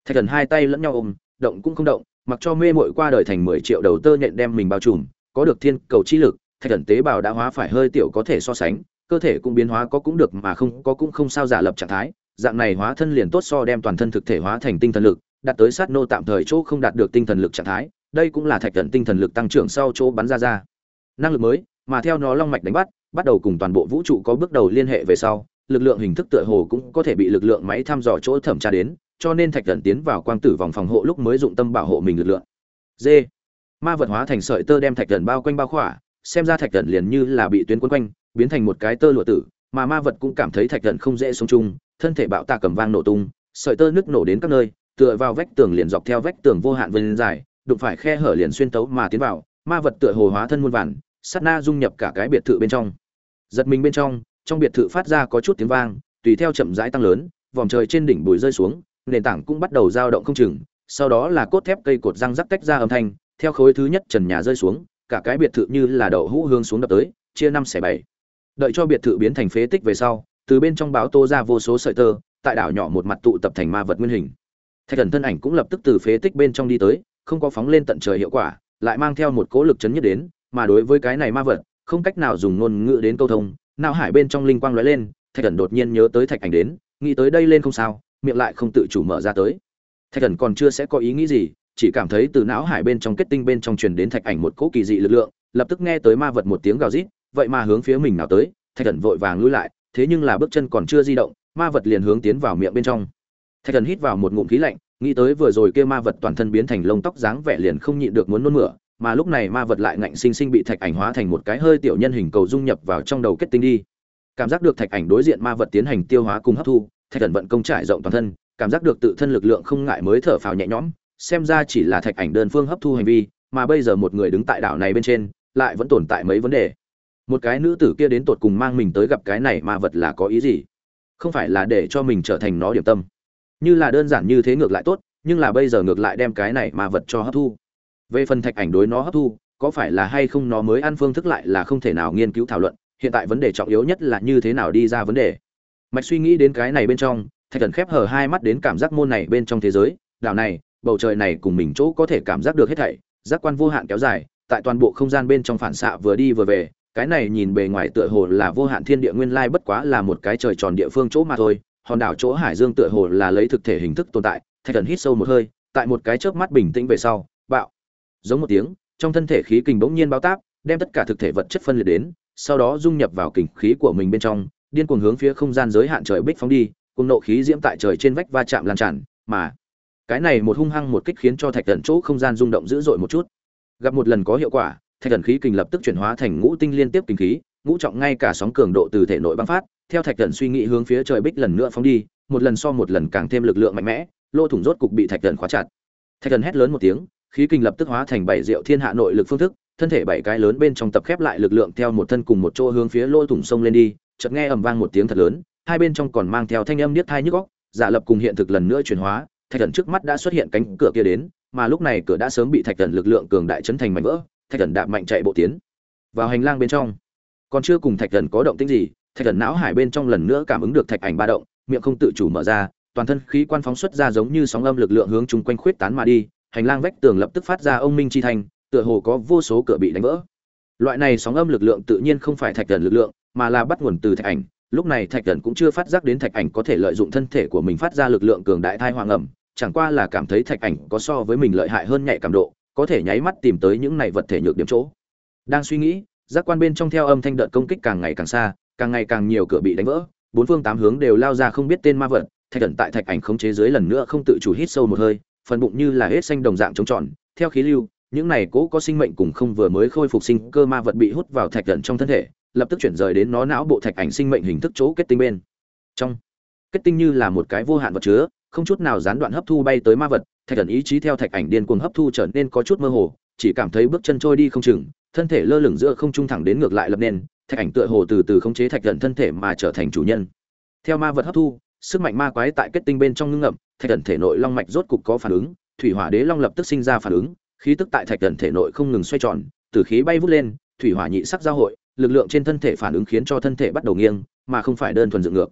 Thạch Thần hai tay lẫn nhau ôm, động cũng không động, mặc cho mê muội qua đời thành 10 triệu đầu tơ nhện đem mình bao trùm, có được thiên cầu chi lực, Thạch Thần tế bào đã hóa phải hơi tiểu có thể so sánh, cơ thể cũng biến hóa có cũng được mà không có cũng không sao giả lập trạng thái, dạng này hóa thân liền tốt so đem toàn thân thực thể hóa thành tinh thần lực, đạt tới sát nô tạm thời chỗ không đạt được tinh thần lực trạng thái, đây cũng là Thạch tận tinh thần lực tăng trưởng sau chỗ bắn ra ra. Năng lực mới, mà theo nó long mạch đánh bắt, bắt đầu cùng toàn bộ vũ trụ có bước đầu liên hệ về sau, lực lượng hình thức tựa hồ cũng có thể bị lực lượng máy thăm dò chỗ thẩm tra đến, cho nên Thạch tận tiến vào quang tử vòng phòng hộ lúc mới dụng tâm bảo hộ mình lực lượng. D. Ma vật hóa thành sợi tơ đem Thạch tận bao quanh bao khỏa, xem ra Thạch tận liền như là bị tuyến quấn quanh, biến thành một cái tơ lụa tử, mà ma vật cũng cảm thấy Thạch thần không dễ sống chung, thân thể bạo tạc cầm vang nổ tung, sợi tơ nước nổ đến các nơi, tựa vào vách tường liền dọc theo vách tường vô hạn vân dài, đụng phải khe hở liền xuyên tấu mà tiến vào, ma vật tựa hồ hóa thân muôn vàn, sát na dung nhập cả cái biệt thự bên trong. Giật mình bên trong trong biệt thự phát ra có chút tiếng vang tùy theo chậm rãi tăng lớn vòm trời trên đỉnh bụi rơi xuống nền tảng cũng bắt đầu dao động không chừng sau đó là cốt thép cây cột răng rắc tách ra âm thanh theo khối thứ nhất trần nhà rơi xuống cả cái biệt thự như là đậu hũ hương xuống đập tới chia năm xẻ bảy đợi cho biệt thự biến thành phế tích về sau, từ bên trong báo tô ra vô số sợi tơ, tại đảo nhỏ một mặt tụ tập thành ma vật nguyên hình. Thạch thần thân ảnh cũng lập tức từ phế tích bên trong đi tới, không có phóng lên tận trời hiệu quả, lại mang theo một cố lực chấn nhất đến, mà đối với cái này ma vật, không cách nào dùng ngôn ngữ đến câu thông nào hải bên trong linh quang lóe lên, thạch thần đột nhiên nhớ tới thạch ảnh đến, nghĩ tới đây lên không sao, miệng lại không tự chủ mở ra tới. Thạch thần còn chưa sẽ có ý nghĩ gì, chỉ cảm thấy từ não hải bên trong kết tinh bên trong truyền đến thạch ảnh một cỗ kỳ dị lực lượng, lập tức nghe tới ma vật một tiếng gào rít vậy mà hướng phía mình nào tới, thạch thần vội vàng lui lại, thế nhưng là bước chân còn chưa di động, ma vật liền hướng tiến vào miệng bên trong. Thạch thần hít vào một ngụm khí lạnh, nghĩ tới vừa rồi kia ma vật toàn thân biến thành lông tóc dáng vẻ liền không nhịn được muốn nôn mửa, mà lúc này ma vật lại ngạnh sinh sinh bị thạch ảnh hóa thành một cái hơi tiểu nhân hình cầu dung nhập vào trong đầu kết tinh đi. Cảm giác được thạch ảnh đối diện ma vật tiến hành tiêu hóa cùng hấp thu, thạch thần vận công trải rộng toàn thân, cảm giác được tự thân lực lượng không ngại mới thở phào nhẹ nhõm, xem ra chỉ là thạch ảnh đơn phương hấp thu hành vi, mà bây giờ một người đứng tại đảo này bên trên, lại vẫn tồn tại mấy vấn đề một cái nữ tử kia đến tột cùng mang mình tới gặp cái này ma vật là có ý gì? Không phải là để cho mình trở thành nó điểm tâm. Như là đơn giản như thế ngược lại tốt, nhưng là bây giờ ngược lại đem cái này ma vật cho hấp thu. Về phần thạch ảnh đối nó hấp thu, có phải là hay không nó mới ăn phương thức lại là không thể nào nghiên cứu thảo luận, hiện tại vấn đề trọng yếu nhất là như thế nào đi ra vấn đề. Mạch suy nghĩ đến cái này bên trong, thạch thần khép hờ hai mắt đến cảm giác môn này bên trong thế giới. Đảo này, bầu trời này cùng mình chỗ có thể cảm giác được hết thảy, giác quan vô hạn kéo dài, tại toàn bộ không gian bên trong phản xạ vừa đi vừa về cái này nhìn bề ngoài tựa hồ là vô hạn thiên địa nguyên lai bất quá là một cái trời tròn địa phương chỗ mà thôi, hòn đảo chỗ hải dương tựa hồ là lấy thực thể hình thức tồn tại, thạch thần hít sâu một hơi, tại một cái chớp mắt bình tĩnh về sau, bạo. Giống một tiếng, trong thân thể khí kình bỗng nhiên bao táp đem tất cả thực thể vật chất phân liệt đến, sau đó dung nhập vào kình khí của mình bên trong, điên cuồng hướng phía không gian giới hạn trời bích phóng đi, cùng nộ khí diễm tại trời trên vách va chạm lan tràn, mà cái này một hung hăng một kích khiến cho thạch thần chỗ không gian rung động dữ dội một chút. Gặp một lần có hiệu quả thạch thần khí kình lập tức chuyển hóa thành ngũ tinh liên tiếp kình khí, ngũ trọng ngay cả sóng cường độ từ thể nội băng phát, theo thạch thần suy nghĩ hướng phía trời bích lần nữa phóng đi, một lần so một lần càng thêm lực lượng mạnh mẽ lô thủng rốt cục bị thạch thần khóa chặt. Thạch thần hét lớn một tiếng, khí kình lập tức hóa thành bảy diệu thiên hạ nội lực phương thức, thân thể bảy cái lớn bên trong tập khép lại lực lượng theo một thân cùng một chỗ hướng phía lỗ thủng sông lên đi, chợt nghe ầm vang một tiếng thật lớn, hai bên trong còn mang theo thanh âm niết thai nhức góc giả lập cùng hiện thực lần nữa chuyển hóa, thạch thần trước mắt đã xuất hiện cánh cửa kia đến, mà lúc này cửa đã sớm bị thạch thần lực lượng cường đại chấn thành mảnh vỡ thạch thần đạp mạnh chạy bộ tiến vào hành lang bên trong. Còn chưa cùng thạch thần có động tĩnh gì, thạch thần não hải bên trong lần nữa cảm ứng được thạch ảnh ba động, miệng không tự chủ mở ra, toàn thân khí quan phóng xuất ra giống như sóng âm lực lượng hướng chung quanh khuyết tán mà đi, hành lang vách tường lập tức phát ra ông minh chi thành tựa hồ có vô số cửa bị đánh vỡ. Loại này sóng âm lực lượng tự nhiên không phải thạch thần lực lượng, mà là bắt nguồn từ thạch ảnh. Lúc này thạch thần cũng chưa phát giác đến thạch ảnh có thể lợi dụng thân thể của mình phát ra lực lượng cường đại thai hoàng ẩm, chẳng qua là cảm thấy thạch ảnh có so với mình lợi hại hơn nhạy cảm độ có thể nháy mắt tìm tới những này vật thể nhược điểm chỗ. Đang suy nghĩ, giác quan bên trong theo âm thanh đợt công kích càng ngày càng xa, càng ngày càng nhiều cửa bị đánh vỡ, bốn phương tám hướng đều lao ra không biết tên ma vật, thạch thần tại thạch ảnh khống chế dưới lần nữa không tự chủ hít sâu một hơi, phần bụng như là hết xanh đồng dạng trống tròn, theo khí lưu, những này cố có sinh mệnh cùng không vừa mới khôi phục sinh cơ ma vật bị hút vào thạch thần trong thân thể, lập tức chuyển rời đến nó não bộ thạch ảnh sinh mệnh hình thức chỗ kết tinh bên. Trong kết tinh như là một cái vô hạn vật chứa, không chút nào gián đoạn hấp thu bay tới ma vật, thạch thần ý chí theo thạch ảnh điên cuồng hấp thu trở nên có chút mơ hồ, chỉ cảm thấy bước chân trôi đi không chừng, thân thể lơ lửng giữa không trung thẳng đến ngược lại lập nên, thạch ảnh tựa hồ từ từ khống chế thạch thần thân thể mà trở thành chủ nhân. Theo ma vật hấp thu, sức mạnh ma quái tại kết tinh bên trong ngưng ngậm, thạch thần thể nội long mạch rốt cục có phản ứng, thủy hỏa đế long lập tức sinh ra phản ứng, khí tức tại thạch thần thể nội không ngừng xoay tròn, từ khí bay vút lên, thủy hỏa nhị sắc giao hội, lực lượng trên thân thể phản ứng khiến cho thân thể bắt đầu nghiêng, mà không phải đơn thuần dựng ngược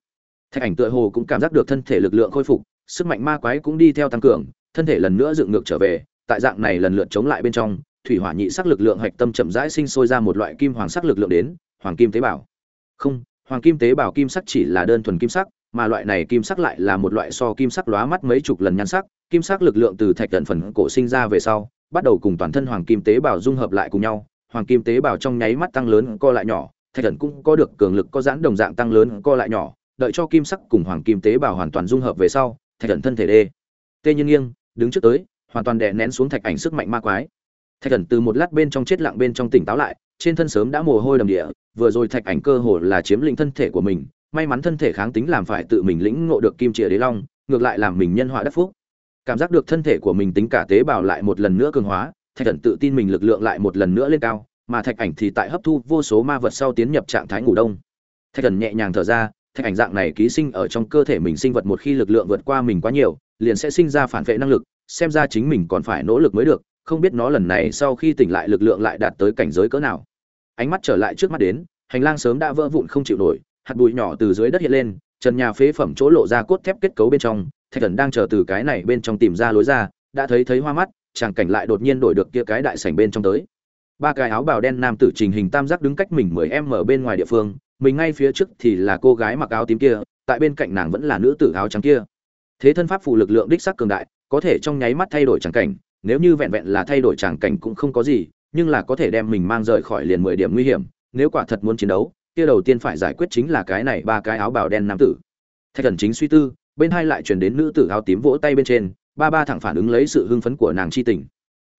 thạch ảnh tựa hồ cũng cảm giác được thân thể lực lượng khôi phục, sức mạnh ma quái cũng đi theo tăng cường, thân thể lần nữa dựng ngược trở về, tại dạng này lần lượt chống lại bên trong, thủy hỏa nhị sắc lực lượng hạch tâm chậm rãi sinh sôi ra một loại kim hoàng sắc lực lượng đến, hoàng kim tế bào. Không, hoàng kim tế bào kim sắc chỉ là đơn thuần kim sắc, mà loại này kim sắc lại là một loại so kim sắc lóa mắt mấy chục lần nhan sắc, kim sắc lực lượng từ thạch tận phần cổ sinh ra về sau, bắt đầu cùng toàn thân hoàng kim tế bào dung hợp lại cùng nhau, hoàng kim tế bào trong nháy mắt tăng lớn co lại nhỏ, thạch tận cũng có được cường lực có giãn đồng dạng tăng lớn co lại nhỏ đợi cho kim sắc cùng hoàng kim tế bào hoàn toàn dung hợp về sau, thạch thần thân thể đê. Tê nhiên nghiêng, đứng trước tới, hoàn toàn đè nén xuống thạch ảnh sức mạnh ma quái. Thạch thần từ một lát bên trong chết lặng bên trong tỉnh táo lại, trên thân sớm đã mồ hôi đầm địa, vừa rồi thạch ảnh cơ hồ là chiếm lĩnh thân thể của mình, may mắn thân thể kháng tính làm phải tự mình lĩnh ngộ được kim trịa đế long, ngược lại làm mình nhân họa đắc phúc. Cảm giác được thân thể của mình tính cả tế bào lại một lần nữa cường hóa, thạch thần tự tin mình lực lượng lại một lần nữa lên cao, mà thạch ảnh thì tại hấp thu vô số ma vật sau tiến nhập trạng thái ngủ đông. Thạch thần nhẹ nhàng thở ra thạch ảnh dạng này ký sinh ở trong cơ thể mình sinh vật một khi lực lượng vượt qua mình quá nhiều, liền sẽ sinh ra phản vệ năng lực, xem ra chính mình còn phải nỗ lực mới được, không biết nó lần này sau khi tỉnh lại lực lượng lại đạt tới cảnh giới cỡ nào. Ánh mắt trở lại trước mắt đến, hành lang sớm đã vỡ vụn không chịu nổi, hạt bụi nhỏ từ dưới đất hiện lên, trần nhà phế phẩm chỗ lộ ra cốt thép kết cấu bên trong, thạch thần đang chờ từ cái này bên trong tìm ra lối ra, đã thấy thấy hoa mắt, chàng cảnh lại đột nhiên đổi được kia cái đại sảnh bên trong tới. Ba cái áo bào đen nam tử trình hình tam giác đứng cách mình mười em ở bên ngoài địa phương mình ngay phía trước thì là cô gái mặc áo tím kia, tại bên cạnh nàng vẫn là nữ tử áo trắng kia. Thế thân pháp phụ lực lượng đích sắc cường đại, có thể trong nháy mắt thay đổi tràng cảnh, nếu như vẹn vẹn là thay đổi tràng cảnh cũng không có gì, nhưng là có thể đem mình mang rời khỏi liền mười điểm nguy hiểm, nếu quả thật muốn chiến đấu, kia đầu tiên phải giải quyết chính là cái này ba cái áo bào đen nam tử. Thạch thần chính suy tư, bên hai lại truyền đến nữ tử áo tím vỗ tay bên trên, ba ba thẳng phản ứng lấy sự hưng phấn của nàng chi tình.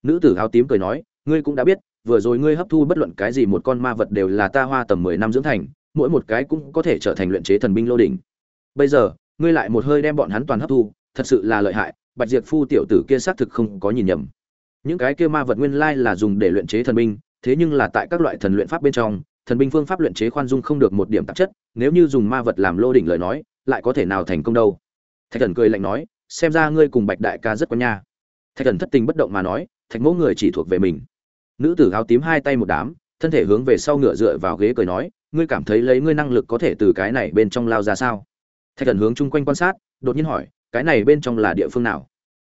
Nữ tử áo tím cười nói, ngươi cũng đã biết, vừa rồi ngươi hấp thu bất luận cái gì một con ma vật đều là ta hoa tầm mười năm dưỡng thành mỗi một cái cũng có thể trở thành luyện chế thần binh lô đỉnh. Bây giờ, ngươi lại một hơi đem bọn hắn toàn hấp thu, thật sự là lợi hại, bạch diệp phu tiểu tử kia xác thực không có nhìn nhầm. Những cái kia ma vật nguyên lai là dùng để luyện chế thần binh, thế nhưng là tại các loại thần luyện pháp bên trong, thần binh phương pháp luyện chế khoan dung không được một điểm tạp chất, nếu như dùng ma vật làm lô đỉnh lời nói, lại có thể nào thành công đâu? Thạch thần cười lạnh nói, xem ra ngươi cùng bạch đại ca rất có nha. Thạch thần thất tình bất động mà nói, thạch mẫu người chỉ thuộc về mình. Nữ tử áo tím hai tay một đám, thân thể hướng về sau ngựa dựa vào ghế cười nói ngươi cảm thấy lấy ngươi năng lực có thể từ cái này bên trong lao ra sao? Thạch thần hướng chung quanh quan sát, đột nhiên hỏi, cái này bên trong là địa phương nào?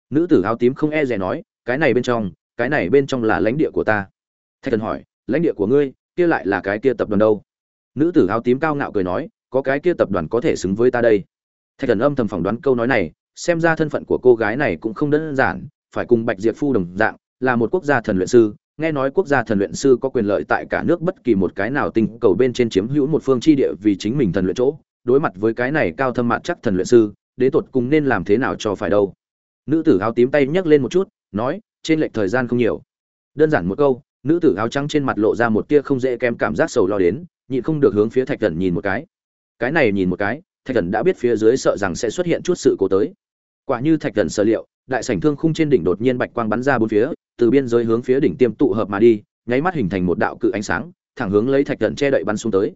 Nữ tử áo tím không e rè nói, cái này bên trong, cái này bên trong là lãnh địa của ta. Thạch thần hỏi, lãnh địa của ngươi, kia lại là cái kia tập đoàn đâu? Nữ tử áo tím cao ngạo cười nói, có cái kia tập đoàn có thể xứng với ta đây. Thạch thần âm thầm phỏng đoán câu nói này, xem ra thân phận của cô gái này cũng không đơn giản, phải cùng bạch diệp phu đồng dạng, là một quốc gia thần luyện sư nghe nói quốc gia thần luyện sư có quyền lợi tại cả nước bất kỳ một cái nào tinh cầu bên trên chiếm hữu một phương chi địa vì chính mình thần luyện chỗ, đối mặt với cái này cao thâm mạn chắc thần luyện sư, đế tột cùng nên làm thế nào cho phải đâu. Nữ tử áo tím tay nhấc lên một chút, nói, trên lệch thời gian không nhiều. Đơn giản một câu, nữ tử áo trắng trên mặt lộ ra một tia không dễ kém cảm giác sầu lo đến, nhịn không được hướng phía thạch thần nhìn một cái. Cái này nhìn một cái, thạch thần đã biết phía dưới sợ rằng sẽ xuất hiện chút sự cố tới. Quả như thạch thần sở liệu, đại sảnh thương khung trên đỉnh đột nhiên bạch quang bắn ra bốn phía từ biên giới hướng phía đỉnh tiêm tụ hợp mà đi, nháy mắt hình thành một đạo cự ánh sáng, thẳng hướng lấy thạch thần che đậy bắn xuống tới.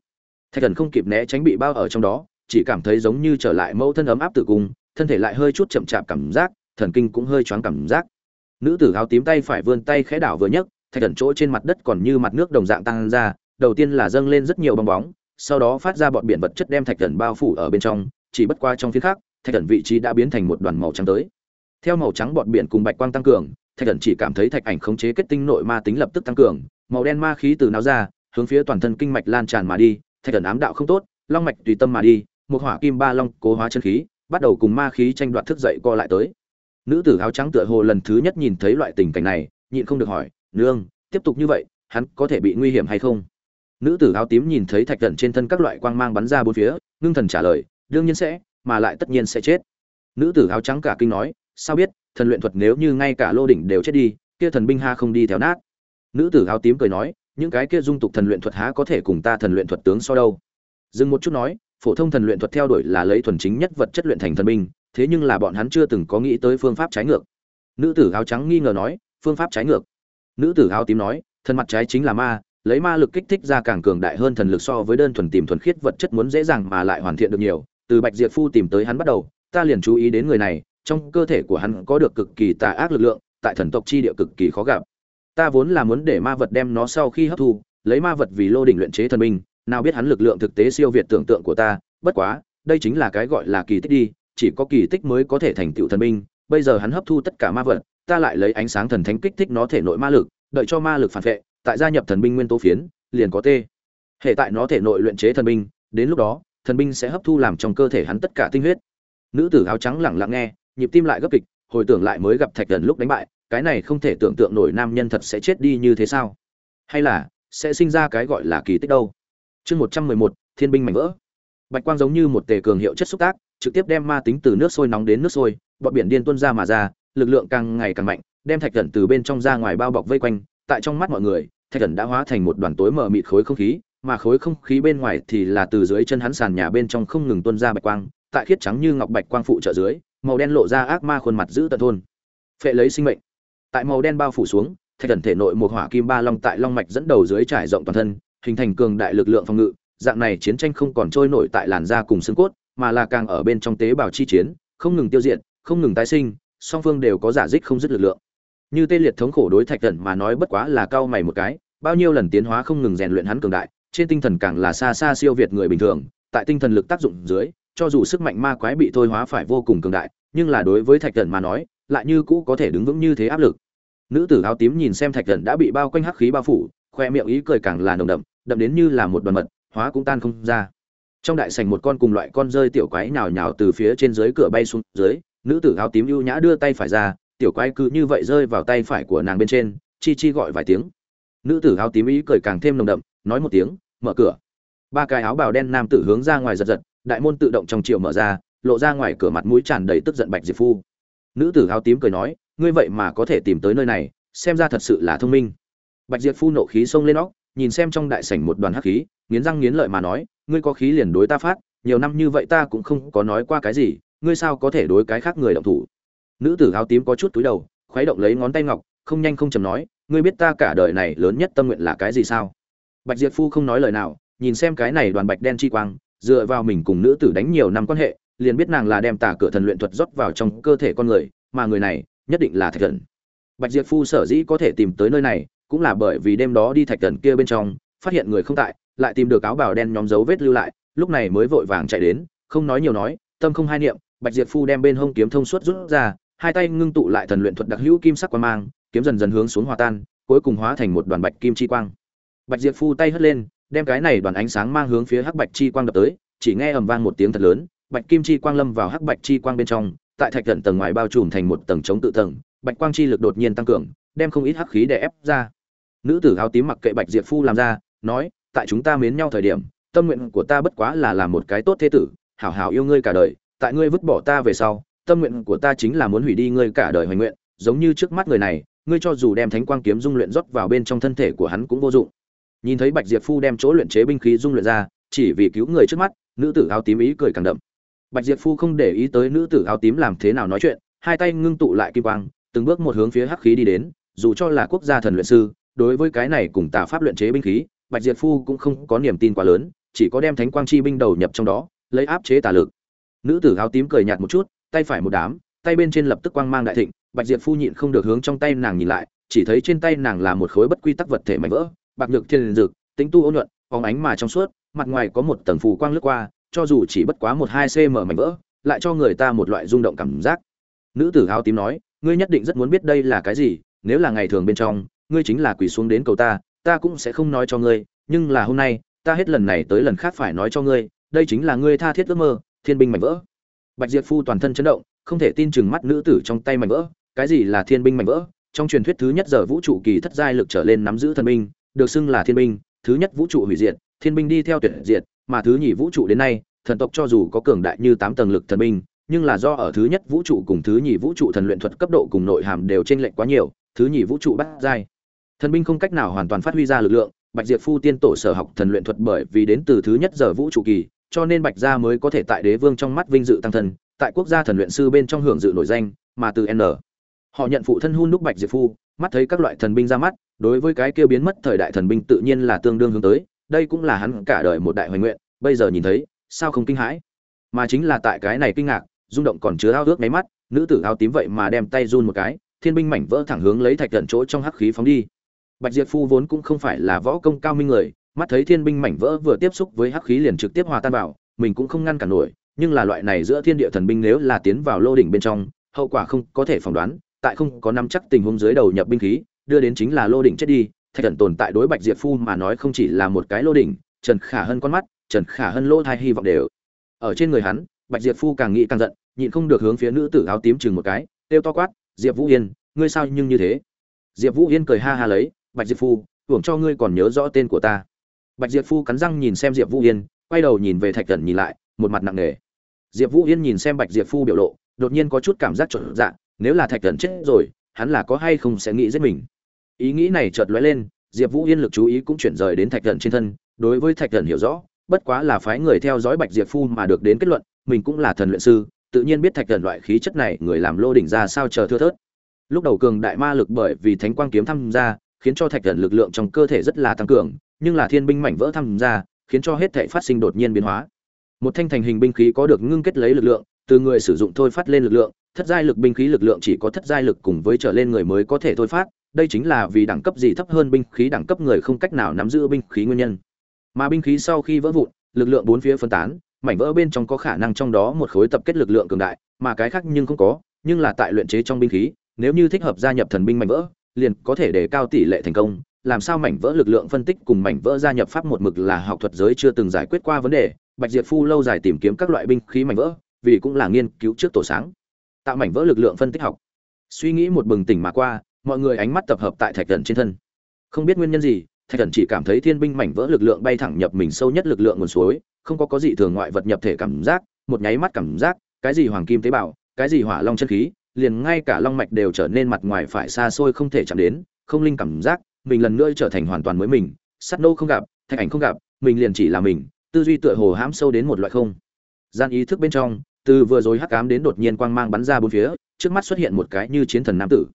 Thạch thần không kịp né tránh bị bao ở trong đó, chỉ cảm thấy giống như trở lại mẫu thân ấm áp tử cung, thân thể lại hơi chút chậm chạp cảm giác, thần kinh cũng hơi choáng cảm giác. Nữ tử áo tím tay phải vươn tay khẽ đảo vừa nhấc, thạch thần chỗ trên mặt đất còn như mặt nước đồng dạng tăng ra, đầu tiên là dâng lên rất nhiều bong bóng, sau đó phát ra bọn biển vật chất đem thạch thần bao phủ ở bên trong, chỉ bất qua trong phía khác, thạch thần vị trí đã biến thành một đoàn màu trắng tới. Theo màu trắng bọn biển cùng bạch quang tăng cường thạch thần chỉ cảm thấy thạch ảnh khống chế kết tinh nội ma tính lập tức tăng cường, màu đen ma khí từ não ra, hướng phía toàn thân kinh mạch lan tràn mà đi, thạch thần ám đạo không tốt, long mạch tùy tâm mà đi, một hỏa kim ba long cố hóa chân khí, bắt đầu cùng ma khí tranh đoạt thức dậy co lại tới. Nữ tử áo trắng tựa hồ lần thứ nhất nhìn thấy loại tình cảnh này, nhịn không được hỏi, nương, tiếp tục như vậy, hắn có thể bị nguy hiểm hay không? Nữ tử áo tím nhìn thấy thạch thần trên thân các loại quang mang bắn ra bốn phía, ngưng thần trả lời, đương nhiên sẽ, mà lại tất nhiên sẽ chết. Nữ tử áo trắng cả kinh nói, sao biết thần luyện thuật nếu như ngay cả lô đỉnh đều chết đi, kia thần binh ha không đi theo nát. Nữ tử áo tím cười nói, những cái kia dung tục thần luyện thuật há có thể cùng ta thần luyện thuật tướng so đâu. Dừng một chút nói, phổ thông thần luyện thuật theo đuổi là lấy thuần chính nhất vật chất luyện thành thần binh, thế nhưng là bọn hắn chưa từng có nghĩ tới phương pháp trái ngược. Nữ tử áo trắng nghi ngờ nói, phương pháp trái ngược. Nữ tử áo tím nói, thần mặt trái chính là ma, lấy ma lực kích thích ra càng cường đại hơn thần lực so với đơn thuần tìm thuần khiết vật chất muốn dễ dàng mà lại hoàn thiện được nhiều. Từ bạch diệp phu tìm tới hắn bắt đầu, ta liền chú ý đến người này trong cơ thể của hắn có được cực kỳ tà ác lực lượng, tại thần tộc chi địa cực kỳ khó gặp. Ta vốn là muốn để ma vật đem nó sau khi hấp thu, lấy ma vật vì lô đỉnh luyện chế thần binh, nào biết hắn lực lượng thực tế siêu việt tưởng tượng của ta, bất quá, đây chính là cái gọi là kỳ tích đi, chỉ có kỳ tích mới có thể thành tựu thần binh, bây giờ hắn hấp thu tất cả ma vật, ta lại lấy ánh sáng thần thánh kích thích nó thể nội ma lực, đợi cho ma lực phản vệ, tại gia nhập thần binh nguyên tố phiến, liền có tê. Hệ tại nó thể nội luyện chế thần binh, đến lúc đó, thần binh sẽ hấp thu làm trong cơ thể hắn tất cả tinh huyết. Nữ tử áo trắng lẳng lặng nghe nhịp tim lại gấp kịch, hồi tưởng lại mới gặp thạch thần lúc đánh bại, cái này không thể tưởng tượng nổi nam nhân thật sẽ chết đi như thế sao? Hay là, sẽ sinh ra cái gọi là kỳ tích đâu? Chương một trăm mười một, thiên binh mảnh vỡ. Bạch quang giống như một tề cường hiệu chất xúc tác, trực tiếp đem ma tính từ nước sôi nóng đến nước sôi bọt biển điên tuôn ra mà ra, lực lượng càng ngày càng mạnh, đem thạch thần từ bên trong ra ngoài bao bọc vây quanh, tại trong mắt mọi người, thạch thần đã hóa thành một đoàn tối mờ mịt khối không khí, mà khối không khí bên ngoài thì là từ dưới chân hắn sàn nhà bên trong không ngừng tuôn ra bạch quang, tại khiết trắng như ngọc bạch quang phụ trợ dưới màu đen lộ ra ác ma khuôn mặt giữ tận thôn. Phệ lấy sinh mệnh. Tại màu đen bao phủ xuống, thạch thần thể nội một hỏa kim ba long tại long mạch dẫn đầu dưới trải rộng toàn thân, hình thành cường đại lực lượng phòng ngự. Dạng này chiến tranh không còn trôi nổi tại làn da cùng xương cốt, mà là càng ở bên trong tế bào chi chiến, không ngừng tiêu diệt, không ngừng tái sinh, song phương đều có giả dích không dứt lực lượng. Như tê liệt thống khổ đối thạch thần mà nói bất quá là cao mày một cái, bao nhiêu lần tiến hóa không ngừng rèn luyện hắn cường đại, trên tinh thần càng là xa xa siêu việt người bình thường, tại tinh thần lực tác dụng dưới cho dù sức mạnh ma quái bị thôi hóa phải vô cùng cường đại, nhưng là đối với thạch thần mà nói, lại như cũ có thể đứng vững như thế áp lực. Nữ tử áo tím nhìn xem thạch thần đã bị bao quanh hắc khí bao phủ, khoe miệng ý cười càng là nồng đậm đậm đến như là một đoàn mật, hóa cũng tan không ra. Trong đại sảnh một con cùng loại con rơi tiểu quái nhào nhào từ phía trên dưới cửa bay xuống dưới, nữ tử áo tím ưu nhã đưa tay phải ra, tiểu quái cứ như vậy rơi vào tay phải của nàng bên trên, chi chi gọi vài tiếng. Nữ tử áo tím ý cười càng thêm nồng đậm, nói một tiếng, mở cửa. Ba cái áo bào đen nam tử hướng ra ngoài giật giật đại môn tự động trong chiều mở ra, lộ ra ngoài cửa mặt mũi tràn đầy tức giận bạch diệp phu. Nữ tử áo tím cười nói, ngươi vậy mà có thể tìm tới nơi này, xem ra thật sự là thông minh. Bạch diệp phu nộ khí xông lên óc, nhìn xem trong đại sảnh một đoàn hắc khí, nghiến răng nghiến lợi mà nói, ngươi có khí liền đối ta phát, nhiều năm như vậy ta cũng không có nói qua cái gì, ngươi sao có thể đối cái khác người động thủ? Nữ tử áo tím có chút túi đầu, khuấy động lấy ngón tay ngọc, không nhanh không chầm nói, ngươi biết ta cả đời này lớn nhất tâm nguyện là cái gì sao? Bạch diệp phu không nói lời nào, nhìn xem cái này đoàn bạch đen chi quang dựa vào mình cùng nữ tử đánh nhiều năm quan hệ, liền biết nàng là đem tà cửa thần luyện thuật rót vào trong cơ thể con người, mà người này nhất định là thạch thần. Bạch diệp phu sở dĩ có thể tìm tới nơi này, cũng là bởi vì đêm đó đi thạch thần kia bên trong, phát hiện người không tại, lại tìm được áo bào đen nhóm dấu vết lưu lại, lúc này mới vội vàng chạy đến, không nói nhiều nói, tâm không hai niệm, bạch diệp phu đem bên hông kiếm thông suốt rút ra, hai tay ngưng tụ lại thần luyện thuật đặc hữu kim sắc quang mang, kiếm dần dần hướng xuống hòa tan, cuối cùng hóa thành một đoàn bạch kim chi quang. Bạch diệp phu tay hất lên đem cái này đoàn ánh sáng mang hướng phía hắc bạch chi quang đập tới, chỉ nghe ầm vang một tiếng thật lớn, bạch kim chi quang lâm vào hắc bạch chi quang bên trong, tại thạch thần tầng ngoài bao trùm thành một tầng chống tự tầng, bạch quang chi lực đột nhiên tăng cường, đem không ít hắc khí để ép ra. Nữ tử áo tím mặc kệ bạch diệp phu làm ra, nói, tại chúng ta mến nhau thời điểm, tâm nguyện của ta bất quá là làm một cái tốt thế tử, hảo hảo yêu ngươi cả đời, tại ngươi vứt bỏ ta về sau, tâm nguyện của ta chính là muốn hủy đi ngươi cả đời hoành nguyện, giống như trước mắt người này, ngươi cho dù đem thánh quang kiếm dung luyện rót vào bên trong thân thể của hắn cũng vô dụng nhìn thấy bạch diệp phu đem chỗ luyện chế binh khí dung luyện ra, chỉ vì cứu người trước mắt, nữ tử áo tím ý cười càng đậm. Bạch diệp phu không để ý tới nữ tử áo tím làm thế nào nói chuyện, hai tay ngưng tụ lại kim quang, từng bước một hướng phía hắc khí đi đến, dù cho là quốc gia thần luyện sư, đối với cái này cùng tà pháp luyện chế binh khí, bạch diệp phu cũng không có niềm tin quá lớn, chỉ có đem thánh quang chi binh đầu nhập trong đó, lấy áp chế tà lực. Nữ tử áo tím cười nhạt một chút, tay phải một đám, tay bên trên lập tức quang mang đại thịnh, bạch diệp phu nhịn không được hướng trong tay nàng nhìn lại, chỉ thấy trên tay nàng là một khối bất quy tắc vật thể mảnh vỡ bạc nhược thiên dực tính tu ôn nhuận, phóng ánh mà trong suốt, mặt ngoài có một tầng phù quang lướt qua, cho dù chỉ bất quá một hai cm mảnh vỡ, lại cho người ta một loại rung động cảm giác. Nữ tử áo tím nói, ngươi nhất định rất muốn biết đây là cái gì, nếu là ngày thường bên trong, ngươi chính là quỳ xuống đến cầu ta ta cũng sẽ không nói cho ngươi, nhưng là hôm nay, ta hết lần này tới lần khác phải nói cho ngươi, đây chính là ngươi tha thiết ước mơ, thiên binh mảnh vỡ. Bạch diệp phu toàn thân chấn động, không thể tin chừng mắt nữ tử trong tay mảnh vỡ, cái gì là thiên binh mảnh vỡ? Trong truyền thuyết thứ nhất giờ vũ trụ kỳ thất giai lực trở lên nắm giữ thần binh được xưng là thiên binh thứ nhất vũ trụ hủy diệt thiên binh đi theo tuyệt diệt mà thứ nhì vũ trụ đến nay thần tộc cho dù có cường đại như tám tầng lực thần binh nhưng là do ở thứ nhất vũ trụ cùng thứ nhì vũ trụ thần luyện thuật cấp độ cùng nội hàm đều trên lệch quá nhiều thứ nhì vũ trụ bắt giai. Thần binh không cách nào hoàn toàn phát huy ra lực lượng bạch diệp phu tiên tổ sở học thần luyện thuật bởi vì đến từ thứ nhất giờ vũ trụ kỳ cho nên bạch gia mới có thể tại đế vương trong mắt vinh dự tăng thần, tại quốc gia thần luyện sư bên trong hưởng dự nổi danh mà từ n. Họ nhận phụ thân hun đúc bạch diệp phu mắt thấy các loại thần binh ra mắt đối với cái kia biến mất thời đại thần binh tự nhiên là tương đương hướng tới, đây cũng là hắn cả đời một đại hoài nguyện, bây giờ nhìn thấy, sao không kinh hãi? Mà chính là tại cái này kinh ngạc, rung động còn chứa ao ước mấy mắt, nữ tử áo tím vậy mà đem tay run một cái, thiên binh mảnh vỡ thẳng hướng lấy thạch gần chỗ trong hắc khí phóng đi. Bạch diệp phu vốn cũng không phải là võ công cao minh người, mắt thấy thiên binh mảnh vỡ vừa tiếp xúc với hắc khí liền trực tiếp hòa tan vào, mình cũng không ngăn cản nổi, nhưng là loại này giữa thiên địa thần binh nếu là tiến vào lô đỉnh bên trong, hậu quả không có thể phỏng đoán, tại không có nắm chắc tình huống dưới đầu nhập binh khí đưa đến chính là lô đỉnh chết đi, thạch thần tồn tại đối bạch diệp phu mà nói không chỉ là một cái lô đỉnh, trần khả hơn con mắt, trần khả hơn lỗ thai hy vọng đều ở trên người hắn, bạch diệp phu càng nghĩ càng giận, nhịn không được hướng phía nữ tử áo tím chừng một cái têu to quát, diệp vũ yên, ngươi sao nhưng như thế? Diệp vũ yên cười ha ha lấy, bạch diệp phu, hưởng cho ngươi còn nhớ rõ tên của ta. Bạch diệp phu cắn răng nhìn xem diệp vũ yên, quay đầu nhìn về thạch thần nhìn lại, một mặt nặng nề. Diệp vũ yên nhìn xem bạch diệp phu biểu lộ, đột nhiên có chút cảm giác trộn dạ nếu là thạch thần chết rồi, hắn là có hay không sẽ nghĩ giết mình? Ý nghĩ này chợt lóe lên, diệp vũ yên lực chú ý cũng chuyển rời đến thạch thần trên thân, đối với thạch thần hiểu rõ, bất quá là phái người theo dõi bạch diệp phu mà được đến kết luận, mình cũng là thần luyện sư, tự nhiên biết thạch thần loại khí chất này, người làm lô đỉnh ra sao chờ thưa thớt. Lúc đầu cường đại ma lực bởi vì thánh quang kiếm tham gia, khiến cho thạch thần lực lượng trong cơ thể rất là tăng cường, nhưng là thiên binh mảnh vỡ tham gia, khiến cho hết thể phát sinh đột nhiên biến hóa. Một thanh thành hình binh khí có được ngưng kết lấy lực lượng, từ người sử dụng thôi phát lên lực lượng, thất giai lực binh khí lực lượng chỉ có thất giai lực cùng với trở lên người mới có thể thôi phát đây chính là vì đẳng cấp gì thấp hơn binh khí, đẳng cấp người không cách nào nắm giữ binh khí nguyên nhân. Mà binh khí sau khi vỡ vụn, lực lượng bốn phía phân tán, mảnh vỡ bên trong có khả năng trong đó một khối tập kết lực lượng cường đại, mà cái khác nhưng không có, nhưng là tại luyện chế trong binh khí, nếu như thích hợp gia nhập thần binh mảnh vỡ, liền có thể đề cao tỷ lệ thành công. Làm sao mảnh vỡ lực lượng phân tích cùng mảnh vỡ gia nhập pháp một mực là học thuật giới chưa từng giải quyết qua vấn đề, bạch diệp phu lâu dài tìm kiếm các loại binh khí mảnh vỡ, vì cũng là nghiên cứu trước tổ sáng. Tạo mảnh vỡ lực lượng phân tích học. Suy nghĩ một bừng tỉnh mà qua mọi người ánh mắt tập hợp tại thạch thần trên thân. Không biết nguyên nhân gì, thạch thần chỉ cảm thấy thiên binh mảnh vỡ lực lượng bay thẳng nhập mình sâu nhất lực lượng nguồn suối, không có có gì thường ngoại vật nhập thể cảm giác, một nháy mắt cảm giác, cái gì hoàng kim tế bào, cái gì hỏa long chân khí, liền ngay cả long mạch đều trở nên mặt ngoài phải xa xôi không thể chạm đến, không linh cảm giác, mình lần nữa trở thành hoàn toàn mới mình sắt nô không gặp, thạch ảnh không gặp, mình liền chỉ là mình, tư duy tựa hồ hãm sâu đến một loại không. Gian ý thức bên trong, từ vừa rồi hắc ám đến đột nhiên quang mang bắn ra bốn phía, trước mắt xuất hiện một cái như chiến thần nam tử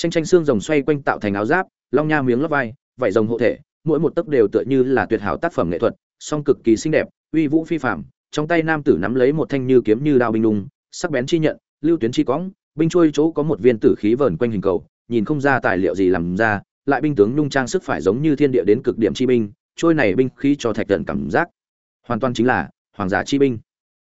tranh tranh xương rồng xoay quanh tạo thành áo giáp, long nha miếng lót vai, vảy rồng hộ thể, mỗi một tấc đều tựa như là tuyệt hảo tác phẩm nghệ thuật, song cực kỳ xinh đẹp, uy vũ phi phàm. Trong tay nam tử nắm lấy một thanh như kiếm như đao binh đung, sắc bén chi nhận, lưu tuyến chi cõng, binh trôi chỗ có một viên tử khí vờn quanh hình cầu, nhìn không ra tài liệu gì làm ra, lại binh tướng nung trang sức phải giống như thiên địa đến cực điểm chi binh, trôi này binh khí cho thạch thần cảm giác. Hoàn toàn chính là hoàng giả chi binh.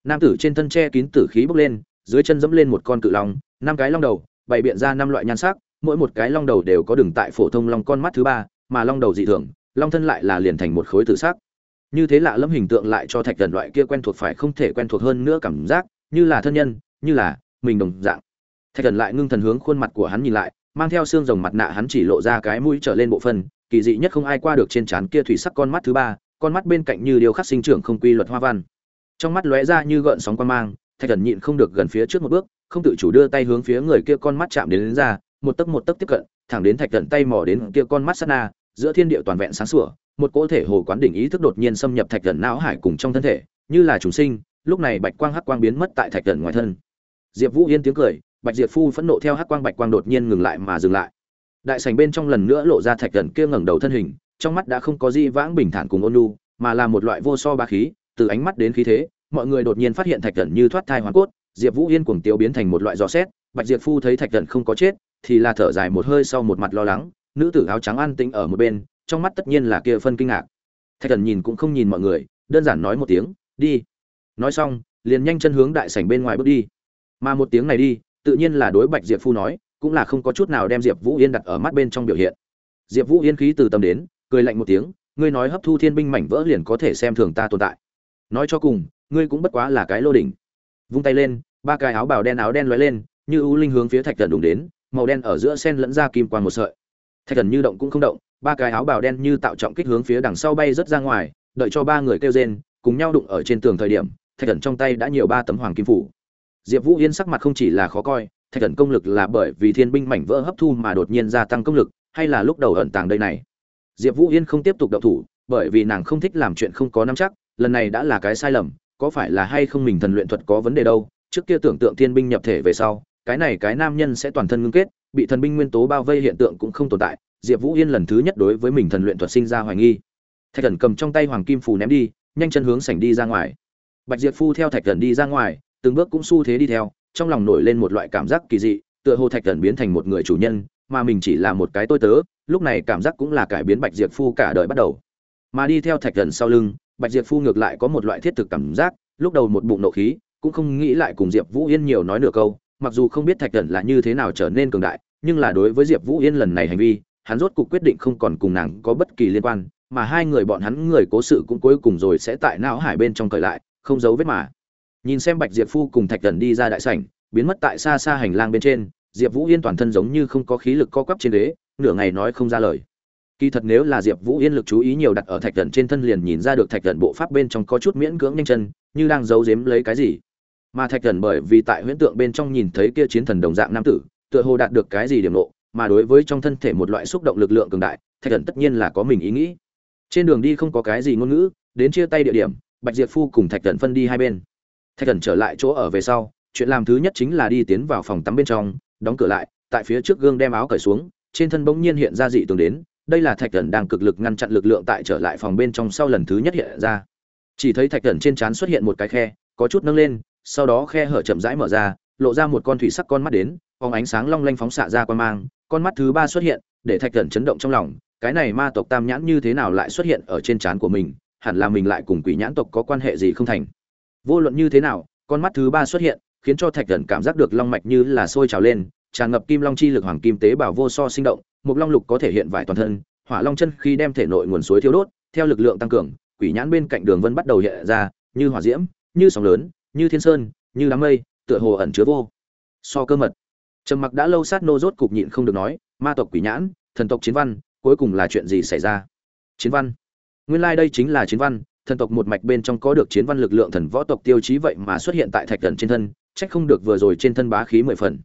Nam tử trên thân che kín tử khí bốc lên, dưới chân dẫm lên một con cự long, năm cái long đầu, bày biện ra năm loại nhan sắc mỗi một cái long đầu đều có đường tại phổ thông long con mắt thứ ba mà long đầu dị thường long thân lại là liền thành một khối tự sắc như thế lạ lẫm hình tượng lại cho thạch thần loại kia quen thuộc phải không thể quen thuộc hơn nữa cảm giác như là thân nhân như là mình đồng dạng. Thạch thần lại ngưng thần hướng khuôn mặt của hắn nhìn lại mang theo xương rồng mặt nạ hắn chỉ lộ ra cái mũi trở lên bộ phân kỳ dị nhất không ai qua được trên trán kia thủy sắc con mắt thứ ba con mắt bên cạnh như điều khắc sinh trưởng không quy luật hoa văn. Trong mắt lóe ra như gợn sóng quan mang thạch thần nhịn không được gần phía trước một bước không tự chủ đưa tay hướng phía người kia con mắt chạm đến, đến ra một tấc một tấc tiếp cận, thẳng đến thạch thần tay mò đến kia con mắt sát na, giữa thiên địa toàn vẹn sáng sủa, một cỗ thể hồ quán đỉnh ý thức đột nhiên xâm nhập thạch thần não hải cùng trong thân thể, như là trùng sinh, lúc này bạch quang hắc quang biến mất tại thạch thần ngoài thân. Diệp vũ yên tiếng cười, bạch diệp phu phẫn nộ theo hắc quang bạch quang đột nhiên ngừng lại mà dừng lại. Đại sảnh bên trong lần nữa lộ ra thạch thần kia ngẩng đầu thân hình, trong mắt đã không có di vãng bình thản cùng ôn nhu, mà là một loại vô so ba khí, từ ánh mắt đến khí thế, mọi người đột nhiên phát hiện thạch thần như thoát thai hoàn cốt, diệp vũ yên cuồng tiêu biến thành một loại gió xét bạch diệp phu thấy thạch thần không có chết thì là thở dài một hơi sau một mặt lo lắng, nữ tử áo trắng an tĩnh ở một bên, trong mắt tất nhiên là kia phân kinh ngạc. Thạch thần nhìn cũng không nhìn mọi người, đơn giản nói một tiếng, đi. Nói xong, liền nhanh chân hướng đại sảnh bên ngoài bước đi. Mà một tiếng này đi, tự nhiên là đối bạch diệp phu nói, cũng là không có chút nào đem diệp vũ yên đặt ở mắt bên trong biểu hiện. Diệp vũ yên khí từ tâm đến, cười lạnh một tiếng, ngươi nói hấp thu thiên binh mảnh vỡ liền có thể xem thường ta tồn tại. Nói cho cùng, ngươi cũng bất quá là cái lô đỉnh. Vung tay lên, ba cái áo bào đen áo đen lóe lên, như ưu linh hướng phía thạch thần đụng đến màu đen ở giữa sen lẫn ra kim quang một sợi. Thạch thần như động cũng không động, ba cái áo bào đen như tạo trọng kích hướng phía đằng sau bay rất ra ngoài, đợi cho ba người kêu rên, cùng nhau đụng ở trên tường thời điểm, thạch thần trong tay đã nhiều ba tấm hoàng kim phủ. Diệp vũ yên sắc mặt không chỉ là khó coi, thạch thần công lực là bởi vì thiên binh mảnh vỡ hấp thu mà đột nhiên gia tăng công lực, hay là lúc đầu ẩn tàng đây này. Diệp vũ yên không tiếp tục động thủ, bởi vì nàng không thích làm chuyện không có nắm chắc, lần này đã là cái sai lầm, có phải là hay không mình thần luyện thuật có vấn đề đâu, trước kia tưởng tượng thiên binh nhập thể về sau cái này cái nam nhân sẽ toàn thân ngưng kết, bị thần binh nguyên tố bao vây hiện tượng cũng không tồn tại, diệp vũ yên lần thứ nhất đối với mình thần luyện thuật sinh ra hoài nghi. Thạch thần cầm trong tay hoàng kim phù ném đi, nhanh chân hướng sảnh đi ra ngoài. Bạch diệp phu theo thạch thần đi ra ngoài, từng bước cũng xu thế đi theo, trong lòng nổi lên một loại cảm giác kỳ dị, tựa hồ thạch thần biến thành một người chủ nhân, mà mình chỉ là một cái tôi tớ, lúc này cảm giác cũng là cải biến bạch diệp phu cả đời bắt đầu. Mà đi theo thạch thần sau lưng, bạch diệp phu ngược lại có một loại thiết thực cảm giác, lúc đầu một bụng nộ khí, cũng không nghĩ lại cùng diệp vũ yên nhiều nói nửa câu mặc dù không biết thạch thần là như thế nào trở nên cường đại nhưng là đối với diệp vũ yên lần này hành vi hắn rốt cuộc quyết định không còn cùng nàng có bất kỳ liên quan mà hai người bọn hắn người cố sự cũng cuối cùng rồi sẽ tại não hải bên trong cởi lại không giấu vết mà. Nhìn xem bạch diệp phu cùng thạch thần đi ra đại sảnh biến mất tại xa xa hành lang bên trên diệp vũ yên toàn thân giống như không có khí lực co quắp trên đế, nửa ngày nói không ra lời. Kỳ thật nếu là diệp vũ yên lực chú ý nhiều đặt ở thạch thần trên thân liền nhìn ra được thạch thần bộ pháp bên trong có chút miễn cưỡng nhanh chân như đang giấu giếm lấy cái gì mà thạch thần bởi vì tại huyễn tượng bên trong nhìn thấy kia chiến thần đồng dạng nam tử, tựa hồ đạt được cái gì điểm nộ mà đối với trong thân thể một loại xúc động lực lượng cường đại, thạch thần tất nhiên là có mình ý nghĩ. Trên đường đi không có cái gì ngôn ngữ, đến chia tay địa điểm, bạch diệp phu cùng thạch thần phân đi hai bên. Thạch thần trở lại chỗ ở về sau, chuyện làm thứ nhất chính là đi tiến vào phòng tắm bên trong, đóng cửa lại, tại phía trước gương đem áo cởi xuống, trên thân bỗng nhiên hiện ra dị tường đến, đây là thạch thần đang cực lực ngăn chặn lực lượng tại trở lại phòng bên trong sau lần thứ nhất hiện ra. Chỉ thấy thạch thần trên trán xuất hiện một cái khe, có chút nâng lên sau đó khe hở chậm rãi mở ra, lộ ra một con thủy sắc con mắt đến, phóng ánh sáng long lanh phóng xạ ra quan mang, con mắt thứ ba xuất hiện, để thạch thần chấn động trong lòng, cái này ma tộc tam nhãn như thế nào lại xuất hiện ở trên trán của mình, hẳn là mình lại cùng quỷ nhãn tộc có quan hệ gì không thành. Vô luận như thế nào, con mắt thứ ba xuất hiện, khiến cho thạch thần cảm giác được long mạch như là sôi trào lên, tràn ngập kim long chi lực hoàng kim tế bào vô so sinh động một long lục có thể hiện vải toàn thân, hỏa long chân khi đem thể nội nguồn suối thiếu đốt, theo lực lượng tăng cường, quỷ nhãn bên cạnh đường vân bắt đầu hiện ra, như hỏa diễm, như sóng lớn như thiên sơn, như đám mây, tựa hồ ẩn chứa vô so cơ mật. Trầm mặc đã lâu sát nô rốt cục nhịn không được nói, ma tộc quỷ nhãn, thần tộc chiến văn, cuối cùng là chuyện gì xảy ra? Chiến văn? Nguyên lai đây chính là chiến văn, thần tộc một mạch bên trong có được chiến văn lực lượng thần võ tộc tiêu chí vậy mà xuất hiện tại thạch thần trên thân trách không được vừa rồi trên thân bá khí mười phần.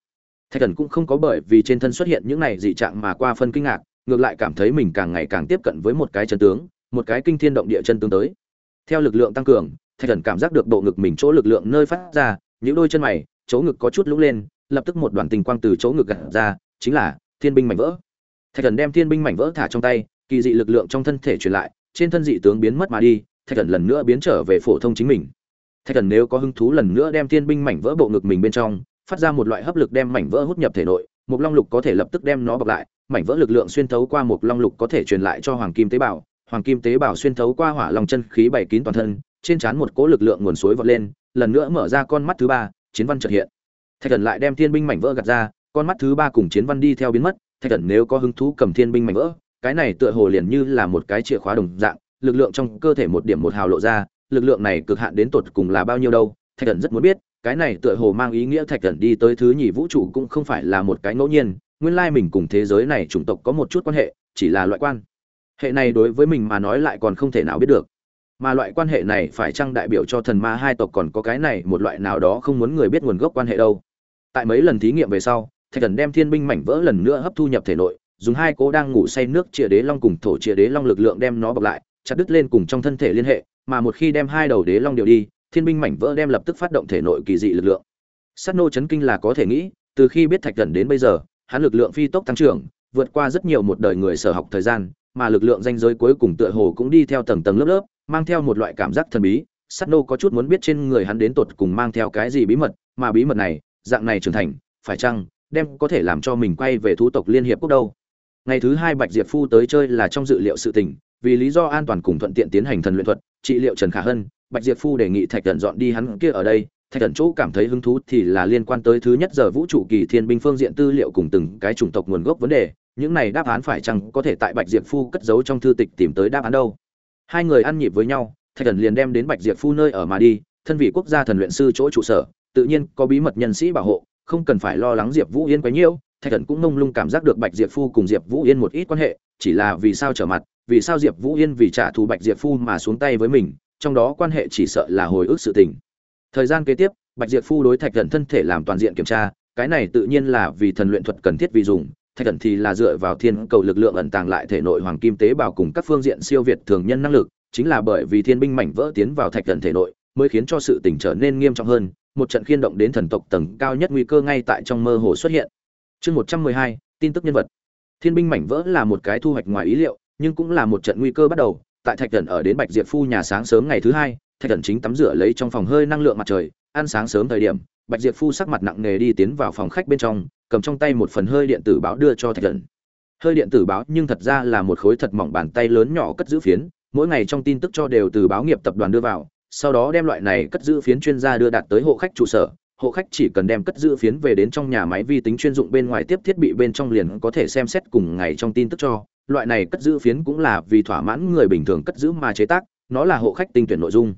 Thạch thần cũng không có bởi vì trên thân xuất hiện những này dị trạng mà qua phân kinh ngạc, ngược lại cảm thấy mình càng ngày càng tiếp cận với một cái chân tướng, một cái kinh thiên động địa chân tướng tới. Theo lực lượng tăng cường thạch thần cảm giác được bộ ngực mình chỗ lực lượng nơi phát ra những đôi chân mày, chỗ ngực có chút lũng lên, lập tức một đoàn tình quang từ chỗ ngực gặt ra, chính là thiên binh mảnh vỡ. Thạch thần đem thiên binh mảnh vỡ thả trong tay, kỳ dị lực lượng trong thân thể truyền lại, trên thân dị tướng biến mất mà đi, thạch thần lần nữa biến trở về phổ thông chính mình. Thạch thần nếu có hứng thú lần nữa đem thiên binh mảnh vỡ bộ ngực mình bên trong, phát ra một loại hấp lực đem mảnh vỡ hút nhập thể nội một long lục có thể lập tức đem nó bọc lại, mảnh vỡ lực lượng xuyên thấu qua một long lục có thể truyền lại cho hoàng kim tế bào. Hoàng kim tế bào xuyên thấu qua hỏa long chân khí bảy kín toàn thân trên trán một cỗ lực lượng nguồn suối vọt lên, lần nữa mở ra con mắt thứ ba, chiến văn chợt hiện. Thạch thần lại đem thiên binh mảnh vỡ gạt ra, con mắt thứ ba cùng chiến văn đi theo biến mất, thạch thần nếu có hứng thú cầm thiên binh mảnh vỡ, cái này tựa hồ liền như là một cái chìa khóa đồng dạng, lực lượng trong cơ thể một điểm một hào lộ ra, lực lượng này cực hạn đến tột cùng là bao nhiêu đâu, thạch thần rất muốn biết, cái này tựa hồ mang ý nghĩa thạch thần đi tới thứ nhì vũ trụ cũng không phải là một cái ngẫu nhiên, nguyên lai mình cùng thế giới này chủng tộc có một chút quan hệ, chỉ là loại quan. Hệ này đối với mình mà nói lại còn không thể nào biết được mà loại quan hệ này phải chăng đại biểu cho thần ma hai tộc còn có cái này một loại nào đó không muốn người biết nguồn gốc quan hệ đâu? Tại mấy lần thí nghiệm về sau, thạch thần đem thiên binh mảnh vỡ lần nữa hấp thu nhập thể nội, dùng hai cố đang ngủ say nước chia đế long cùng thổ chia đế long lực lượng đem nó bọc lại, chặt đứt lên cùng trong thân thể liên hệ, mà một khi đem hai đầu đế long điều đi, thiên binh mảnh vỡ đem lập tức phát động thể nội kỳ dị lực lượng. Sắt nô chấn kinh là có thể nghĩ, từ khi biết thạch thần đến bây giờ, hắn lực lượng phi tốc tăng trưởng, vượt qua rất nhiều một đời người sở học thời gian, mà lực lượng danh giới cuối cùng tựa hồ cũng đi theo tầng tầng lớp lớp mang theo một loại cảm giác thần bí sắt nô có chút muốn biết trên người hắn đến tột cùng mang theo cái gì bí mật, mà bí mật này, dạng này trưởng thành, phải chăng đem có thể làm cho mình quay về thú tộc liên hiệp quốc đâu? Ngày thứ hai bạch diệp phu tới chơi là trong dự liệu sự tình, vì lý do an toàn cùng thuận tiện tiến hành thần luyện thuật, trị liệu trần khả hân, bạch diệp phu đề nghị thạch thần dọn đi hắn kia ở đây. Thạch thần chỗ cảm thấy hứng thú thì là liên quan tới thứ nhất giờ vũ trụ kỳ thiên binh phương diện tư liệu cùng từng cái chủng tộc nguồn gốc vấn đề. Những này đáp án phải chăng có thể tại bạch diệp phu cất giấu trong thư tịch tìm tới đáp án đâu? Hai người ăn nhịp với nhau, thạch thần liền đem đến bạch diệp phu nơi ở mà đi, thân vị quốc gia thần luyện sư chỗ trụ sở, tự nhiên có bí mật nhân sĩ bảo hộ, không cần phải lo lắng diệp vũ yên quấy nhiễu thạch thần cũng mông lung cảm giác được bạch diệp phu cùng diệp vũ yên một ít quan hệ, chỉ là vì sao trở mặt, vì sao diệp vũ yên vì trả thù bạch diệp phu mà xuống tay với mình, trong đó quan hệ chỉ sợ là hồi ức sự tình. Thời gian kế tiếp, bạch diệp phu đối thạch thần thân thể làm toàn diện kiểm tra, cái này tự nhiên là vì thần luyện thuật cần thiết vì dùng thạch thần thì là dựa vào thiên cầu lực lượng ẩn tàng lại thể nội hoàng kim tế bào cùng các phương diện siêu việt thường nhân năng lực, chính là bởi vì thiên binh mảnh vỡ tiến vào thạch thần thể nội, mới khiến cho sự tình trở nên nghiêm trọng hơn, một trận khiên động đến thần tộc tầng cao nhất nguy cơ ngay tại trong mơ hồ xuất hiện. Chương một trăm mười hai, tin tức nhân vật. Thiên binh mảnh vỡ là một cái thu hoạch ngoài ý liệu, nhưng cũng là một trận nguy cơ bắt đầu. Tại thạch thần ở đến bạch diệp phu nhà sáng sớm ngày thứ hai, thạch thần chính tắm rửa lấy trong phòng hơi năng lượng mặt trời, ăn sáng sớm thời điểm bạch diệp phu sắc mặt nặng nề đi tiến vào phòng khách bên trong, cầm trong tay một phần hơi điện tử báo đưa cho thạch thần. Hơi điện tử báo nhưng thật ra là một khối thật mỏng bàn tay lớn nhỏ cất giữ phiến, mỗi ngày trong tin tức cho đều từ báo nghiệp tập đoàn đưa vào, sau đó đem loại này cất giữ phiến chuyên gia đưa đạt tới hộ khách trụ sở, hộ khách chỉ cần đem cất giữ phiến về đến trong nhà máy vi tính chuyên dụng bên ngoài tiếp thiết bị bên trong liền có thể xem xét cùng ngày trong tin tức cho, loại này cất giữ phiến cũng là vì thỏa mãn người bình thường cất giữ mà chế tác, nó là hộ khách tinh tuyển nội dung,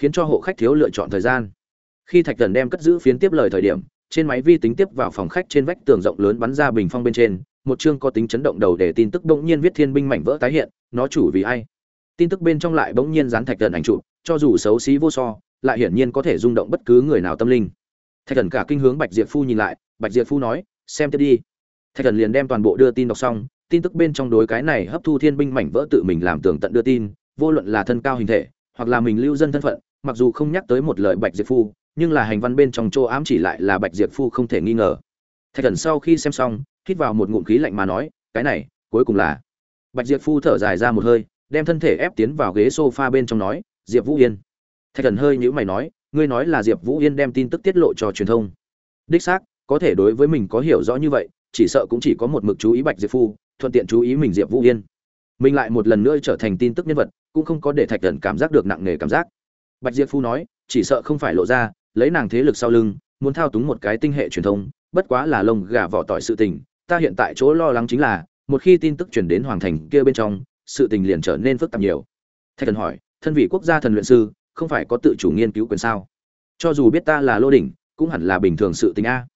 khiến cho hộ khách thiếu lựa chọn thời gian khi thạch thần đem cất giữ phiến tiếp lời thời điểm, trên máy vi tính tiếp vào phòng khách trên vách tường rộng lớn bắn ra bình phong bên trên, một chương có tính chấn động đầu để tin tức bỗng nhiên viết thiên binh mảnh vỡ tái hiện, nó chủ vì ai? Tin tức bên trong lại bỗng nhiên dán thạch thần ảnh chụp, cho dù xấu xí vô so, lại hiển nhiên có thể rung động bất cứ người nào tâm linh. Thạch thần cả kinh hướng bạch diệp phu nhìn lại, bạch diệp phu nói, xem tiếp đi. Thạch thần liền đem toàn bộ đưa tin đọc xong, tin tức bên trong đối cái này hấp thu thiên binh mảnh vỡ tự mình làm tường tận đưa tin, vô luận là thân cao hình thể, hoặc là mình lưu dân thân phận, mặc dù không nhắc tới một lời bạch diệp phu nhưng là hành văn bên trong chỗ ám chỉ lại là bạch diệp phu không thể nghi ngờ. Thạch thần sau khi xem xong, hít vào một ngụm khí lạnh mà nói, cái này, cuối cùng là. Bạch diệp phu thở dài ra một hơi, đem thân thể ép tiến vào ghế sofa bên trong nói, diệp vũ yên. Thạch thần hơi nhữ mày nói, ngươi nói là diệp vũ yên đem tin tức tiết lộ cho truyền thông. Đích xác, có thể đối với mình có hiểu rõ như vậy, chỉ sợ cũng chỉ có một mực chú ý bạch diệp phu, thuận tiện chú ý mình diệp vũ yên. Mình lại một lần nữa trở thành tin tức nhân vật, cũng không có để thạch thần cảm giác được nặng nề cảm giác. Bạch diệp phu nói, chỉ sợ không phải lộ ra lấy nàng thế lực sau lưng, muốn thao túng một cái tinh hệ truyền thông, bất quá là lông gà vỏ tỏi sự tình, ta hiện tại chỗ lo lắng chính là, một khi tin tức chuyển đến hoàng thành kia bên trong, sự tình liền trở nên phức tạp nhiều. Thạch thần hỏi, thân vị quốc gia thần luyện sư, không phải có tự chủ nghiên cứu quyền sao? Cho dù biết ta là lô đỉnh, cũng hẳn là bình thường sự tình a.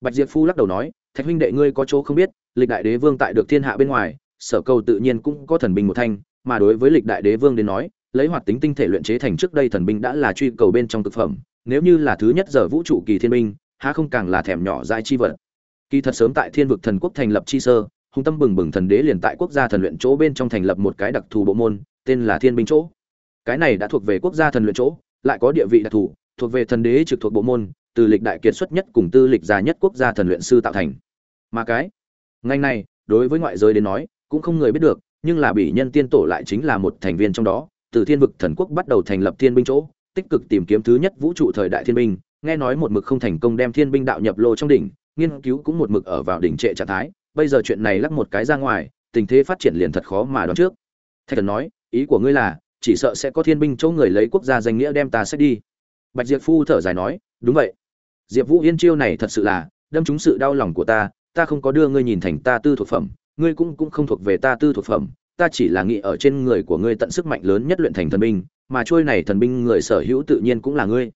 Bạch diệp phu lắc đầu nói, thạch huynh đệ ngươi có chỗ không biết, lịch đại đế vương tại được thiên hạ bên ngoài, sở cầu tự nhiên cũng có thần binh một thanh, mà đối với lịch đại đế vương đến nói, lấy hoạt tính tinh thể luyện chế thành trước đây thần binh đã là truy cầu bên trong thực phẩm nếu như là thứ nhất giờ vũ trụ kỳ thiên minh, há không càng là thèm nhỏ dai chi vật. Kỳ thật sớm tại thiên vực thần quốc thành lập chi sơ hùng tâm bừng bừng thần đế liền tại quốc gia thần luyện chỗ bên trong thành lập một cái đặc thù bộ môn tên là thiên binh chỗ. Cái này đã thuộc về quốc gia thần luyện chỗ lại có địa vị đặc thù thuộc về thần đế trực thuộc bộ môn từ lịch đại kiệt xuất nhất cùng tư lịch già nhất quốc gia thần luyện sư tạo thành. Mà cái ngành này đối với ngoại giới đến nói cũng không người biết được nhưng là bỉ nhân tiên tổ lại chính là một thành viên trong đó từ thiên vực thần quốc bắt đầu thành lập thiên binh chỗ tích cực tìm kiếm thứ nhất vũ trụ thời đại thiên binh, nghe nói một mực không thành công đem thiên binh đạo nhập lô trong đỉnh, nghiên cứu cũng một mực ở vào đỉnh trệ trạng thái, bây giờ chuyện này lắc một cái ra ngoài, tình thế phát triển liền thật khó mà đoán trước. Thạch thần nói, ý của ngươi là, chỉ sợ sẽ có thiên binh chỗ người lấy quốc gia danh nghĩa đem ta xét đi. Bạch diệp phu thở dài nói, đúng vậy. Diệp vũ yên chiêu này thật sự là, đâm trúng sự đau lòng của ta ta không có đưa ngươi nhìn thành ta tư thuộc phẩm, ngươi cũng cũng không thuộc về ta tư thuộc phẩm ta chỉ là nghĩ ở trên người của ngươi tận sức mạnh lớn nhất luyện thành thần binh, mà trôi này thần binh người sở hữu tự nhiên cũng là ngươi.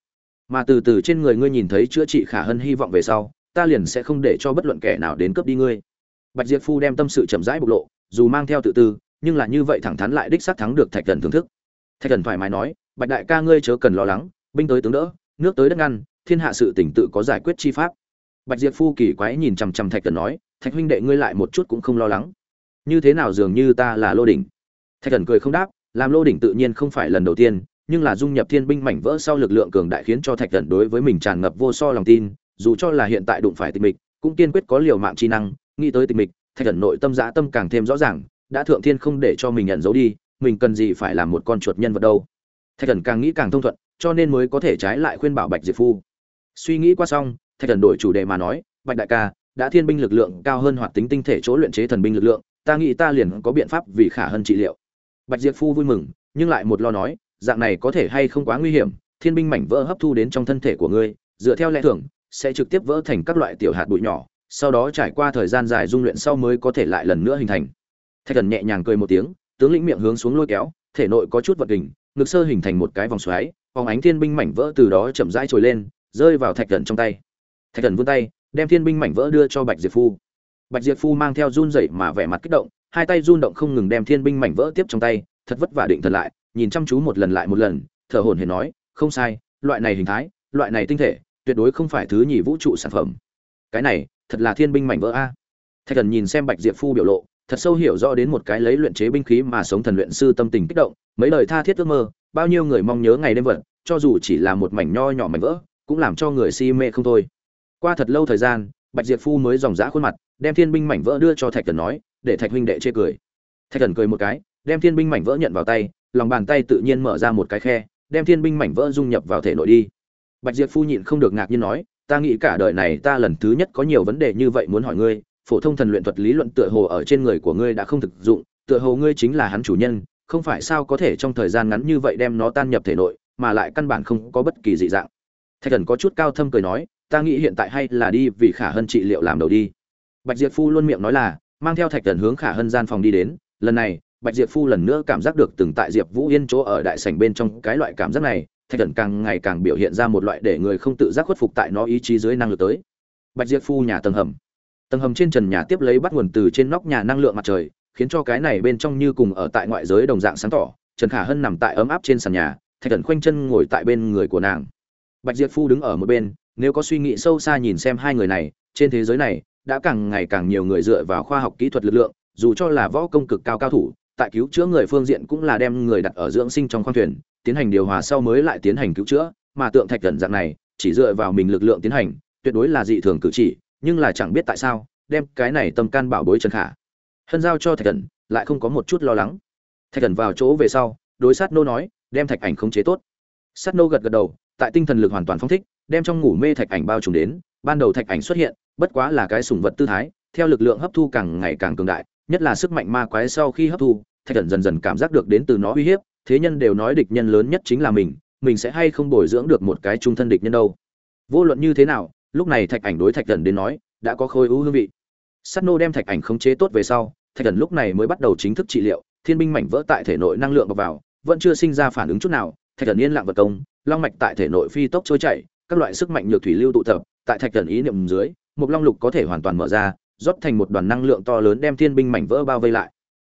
Mà từ từ trên người ngươi nhìn thấy chữa trị khả hơn hy vọng về sau, ta liền sẽ không để cho bất luận kẻ nào đến cướp đi ngươi. Bạch diệp phu đem tâm sự chậm rãi bộc lộ, dù mang theo tự tư, nhưng là như vậy thẳng thắn lại đích xác thắng được thạch Cẩn thưởng thức. Thạch Cẩn thoải mái nói, bạch đại ca ngươi chớ cần lo lắng, binh tới tướng đỡ, nước tới đất ngăn, thiên hạ sự tỉnh tự có giải quyết chi pháp. Bạch diệp phu kỳ quái nhìn chằm chằm thạch Cẩn nói, thạch huynh đệ ngươi lại một chút cũng không lo lắng như thế nào dường như ta là lô đỉnh. Thạch thần cười không đáp, làm lô đỉnh tự nhiên không phải lần đầu tiên, nhưng là dung nhập thiên binh mảnh vỡ sau lực lượng cường đại khiến cho thạch thần đối với mình tràn ngập vô so lòng tin, dù cho là hiện tại đụng phải tịch mịch, cũng kiên quyết có liều mạng chi năng, nghĩ tới tịch mịch, thạch thần nội tâm dã tâm càng thêm rõ ràng, đã thượng thiên không để cho mình nhận dấu đi, mình cần gì phải làm một con chuột nhân vật đâu. Thạch thần càng nghĩ càng thông thuận, cho nên mới có thể trái lại khuyên bảo bạch diệp phu. Suy nghĩ qua xong, thạch thần đổi chủ đề mà nói, bạch đại ca, đã thiên binh lực lượng cao hơn hoạt tính tinh thể chỗ luyện chế thần binh lực lượng ta nghĩ ta liền có biện pháp vì khả hơn trị liệu. Bạch diệp phu vui mừng, nhưng lại một lo nói, dạng này có thể hay không quá nguy hiểm, thiên binh mảnh vỡ hấp thu đến trong thân thể của ngươi, dựa theo lẽ thường, sẽ trực tiếp vỡ thành các loại tiểu hạt bụi nhỏ, sau đó trải qua thời gian dài dung luyện sau mới có thể lại lần nữa hình thành. Thạch thần nhẹ nhàng cười một tiếng, tướng lĩnh miệng hướng xuống lôi kéo, thể nội có chút vật hình ngực sơ hình thành một cái vòng xoáy, phóng ánh thiên binh mảnh vỡ từ đó chậm rãi trồi lên, rơi vào thạch thần trong tay. Thạch thần vươn tay, đem thiên binh mảnh vỡ đưa cho bạch diệp phu bạch diệp phu mang theo run rẩy mà vẻ mặt kích động, hai tay run động không ngừng đem thiên binh mảnh vỡ tiếp trong tay, thật vất vả định thần lại, nhìn chăm chú một lần lại một lần, thở hổn hển nói, không sai, loại này hình thái, loại này tinh thể, tuyệt đối không phải thứ nhì vũ trụ sản phẩm. Cái này, thật là thiên binh mảnh vỡ a. Thạch thần nhìn xem bạch diệp phu biểu lộ, thật sâu hiểu rõ đến một cái lấy luyện chế binh khí mà sống thần luyện sư tâm tình kích động, mấy lời tha thiết ước mơ, bao nhiêu người mong nhớ ngày đêm vật cho dù chỉ là một mảnh nho nhỏ mảnh vỡ, cũng làm cho người si mê không thôi. Qua thật lâu thời gian bạch diệp phu mới dòng dã khuôn mặt, đem thiên binh mảnh vỡ đưa cho thạch thần nói, để thạch huynh đệ chê cười. Thạch thần cười một cái, đem thiên binh mảnh vỡ nhận vào tay, lòng bàn tay tự nhiên mở ra một cái khe, đem thiên binh mảnh vỡ dung nhập vào thể nội đi. Bạch diệp phu nhịn không được ngạc nhiên nói, ta nghĩ cả đời này ta lần thứ nhất có nhiều vấn đề như vậy muốn hỏi ngươi, phổ thông thần luyện thuật lý luận tựa hồ ở trên người của ngươi đã không thực dụng, tựa hồ ngươi chính là hắn chủ nhân, không phải sao có thể trong thời gian ngắn như vậy đem nó tan nhập thể nội, mà lại căn bản không có bất kỳ dị dạng. Thạch thần có chút cao thâm cười nói ta nghĩ hiện tại hay là đi vì khả hân trị liệu làm đầu đi. Bạch diệp phu luôn miệng nói là, mang theo thạch thần hướng khả hân gian phòng đi đến. Lần này, bạch diệp phu lần nữa cảm giác được từng tại diệp vũ yên chỗ ở đại sảnh bên trong cái loại cảm giác này, thạch thần càng ngày càng biểu hiện ra một loại để người không tự giác khuất phục tại nó ý chí dưới năng lực tới. Bạch diệp phu nhà tầng hầm. Tầng hầm trên trần nhà tiếp lấy bắt nguồn từ trên nóc nhà năng lượng mặt trời, khiến cho cái này bên trong như cùng ở tại ngoại giới đồng dạng sáng tỏ. Trần khả hân nằm tại ấm áp trên sàn nhà, thạch thần khoanh chân ngồi tại bên người của nàng. Bạch diệp phu đứng ở một bên nếu có suy nghĩ sâu xa nhìn xem hai người này, trên thế giới này, đã càng ngày càng nhiều người dựa vào khoa học kỹ thuật lực lượng, dù cho là võ công cực cao cao thủ, tại cứu chữa người phương diện cũng là đem người đặt ở dưỡng sinh trong khoang thuyền, tiến hành điều hòa sau mới lại tiến hành cứu chữa, mà tượng thạch gần dạng này, chỉ dựa vào mình lực lượng tiến hành, tuyệt đối là dị thường cử chỉ, nhưng là chẳng biết tại sao, đem cái này tâm can bảo bối trần khả. Hân giao cho thạch thần lại không có một chút lo lắng. Thạch thần vào chỗ về sau, đối sát nô nói, đem thạch ảnh khống chế tốt. Sát nô gật gật đầu, tại tinh thần lực hoàn toàn phong thích đem trong ngủ mê thạch ảnh bao trùm đến, ban đầu thạch ảnh xuất hiện, bất quá là cái sủng vật tư thái, theo lực lượng hấp thu càng ngày càng cường đại, nhất là sức mạnh ma quái sau khi hấp thu, thạch thần dần dần cảm giác được đến từ nó uy hiếp, thế nhân đều nói địch nhân lớn nhất chính là mình mình sẽ hay không bồi dưỡng được một cái trung thân địch nhân đâu. Vô luận như thế nào, lúc này thạch ảnh đối thạch thần đến nói, đã có khôi ưu hương vị. Sắt nô đem thạch ảnh khống chế tốt về sau, thạch thần lúc này mới bắt đầu chính thức trị liệu, thiên binh mảnh vỡ tại thể nội năng lượng vào, vẫn chưa sinh ra phản ứng chút nào, thạch thần yên lặng vật công, long mạch tại thể nội phi tốc trôi chảy các loại sức mạnh nhược thủy lưu tụ tập, tại thạch thần ý niệm dưới một long lục có thể hoàn toàn mở ra, rót thành một đoàn năng lượng to lớn đem thiên binh mảnh vỡ bao vây lại.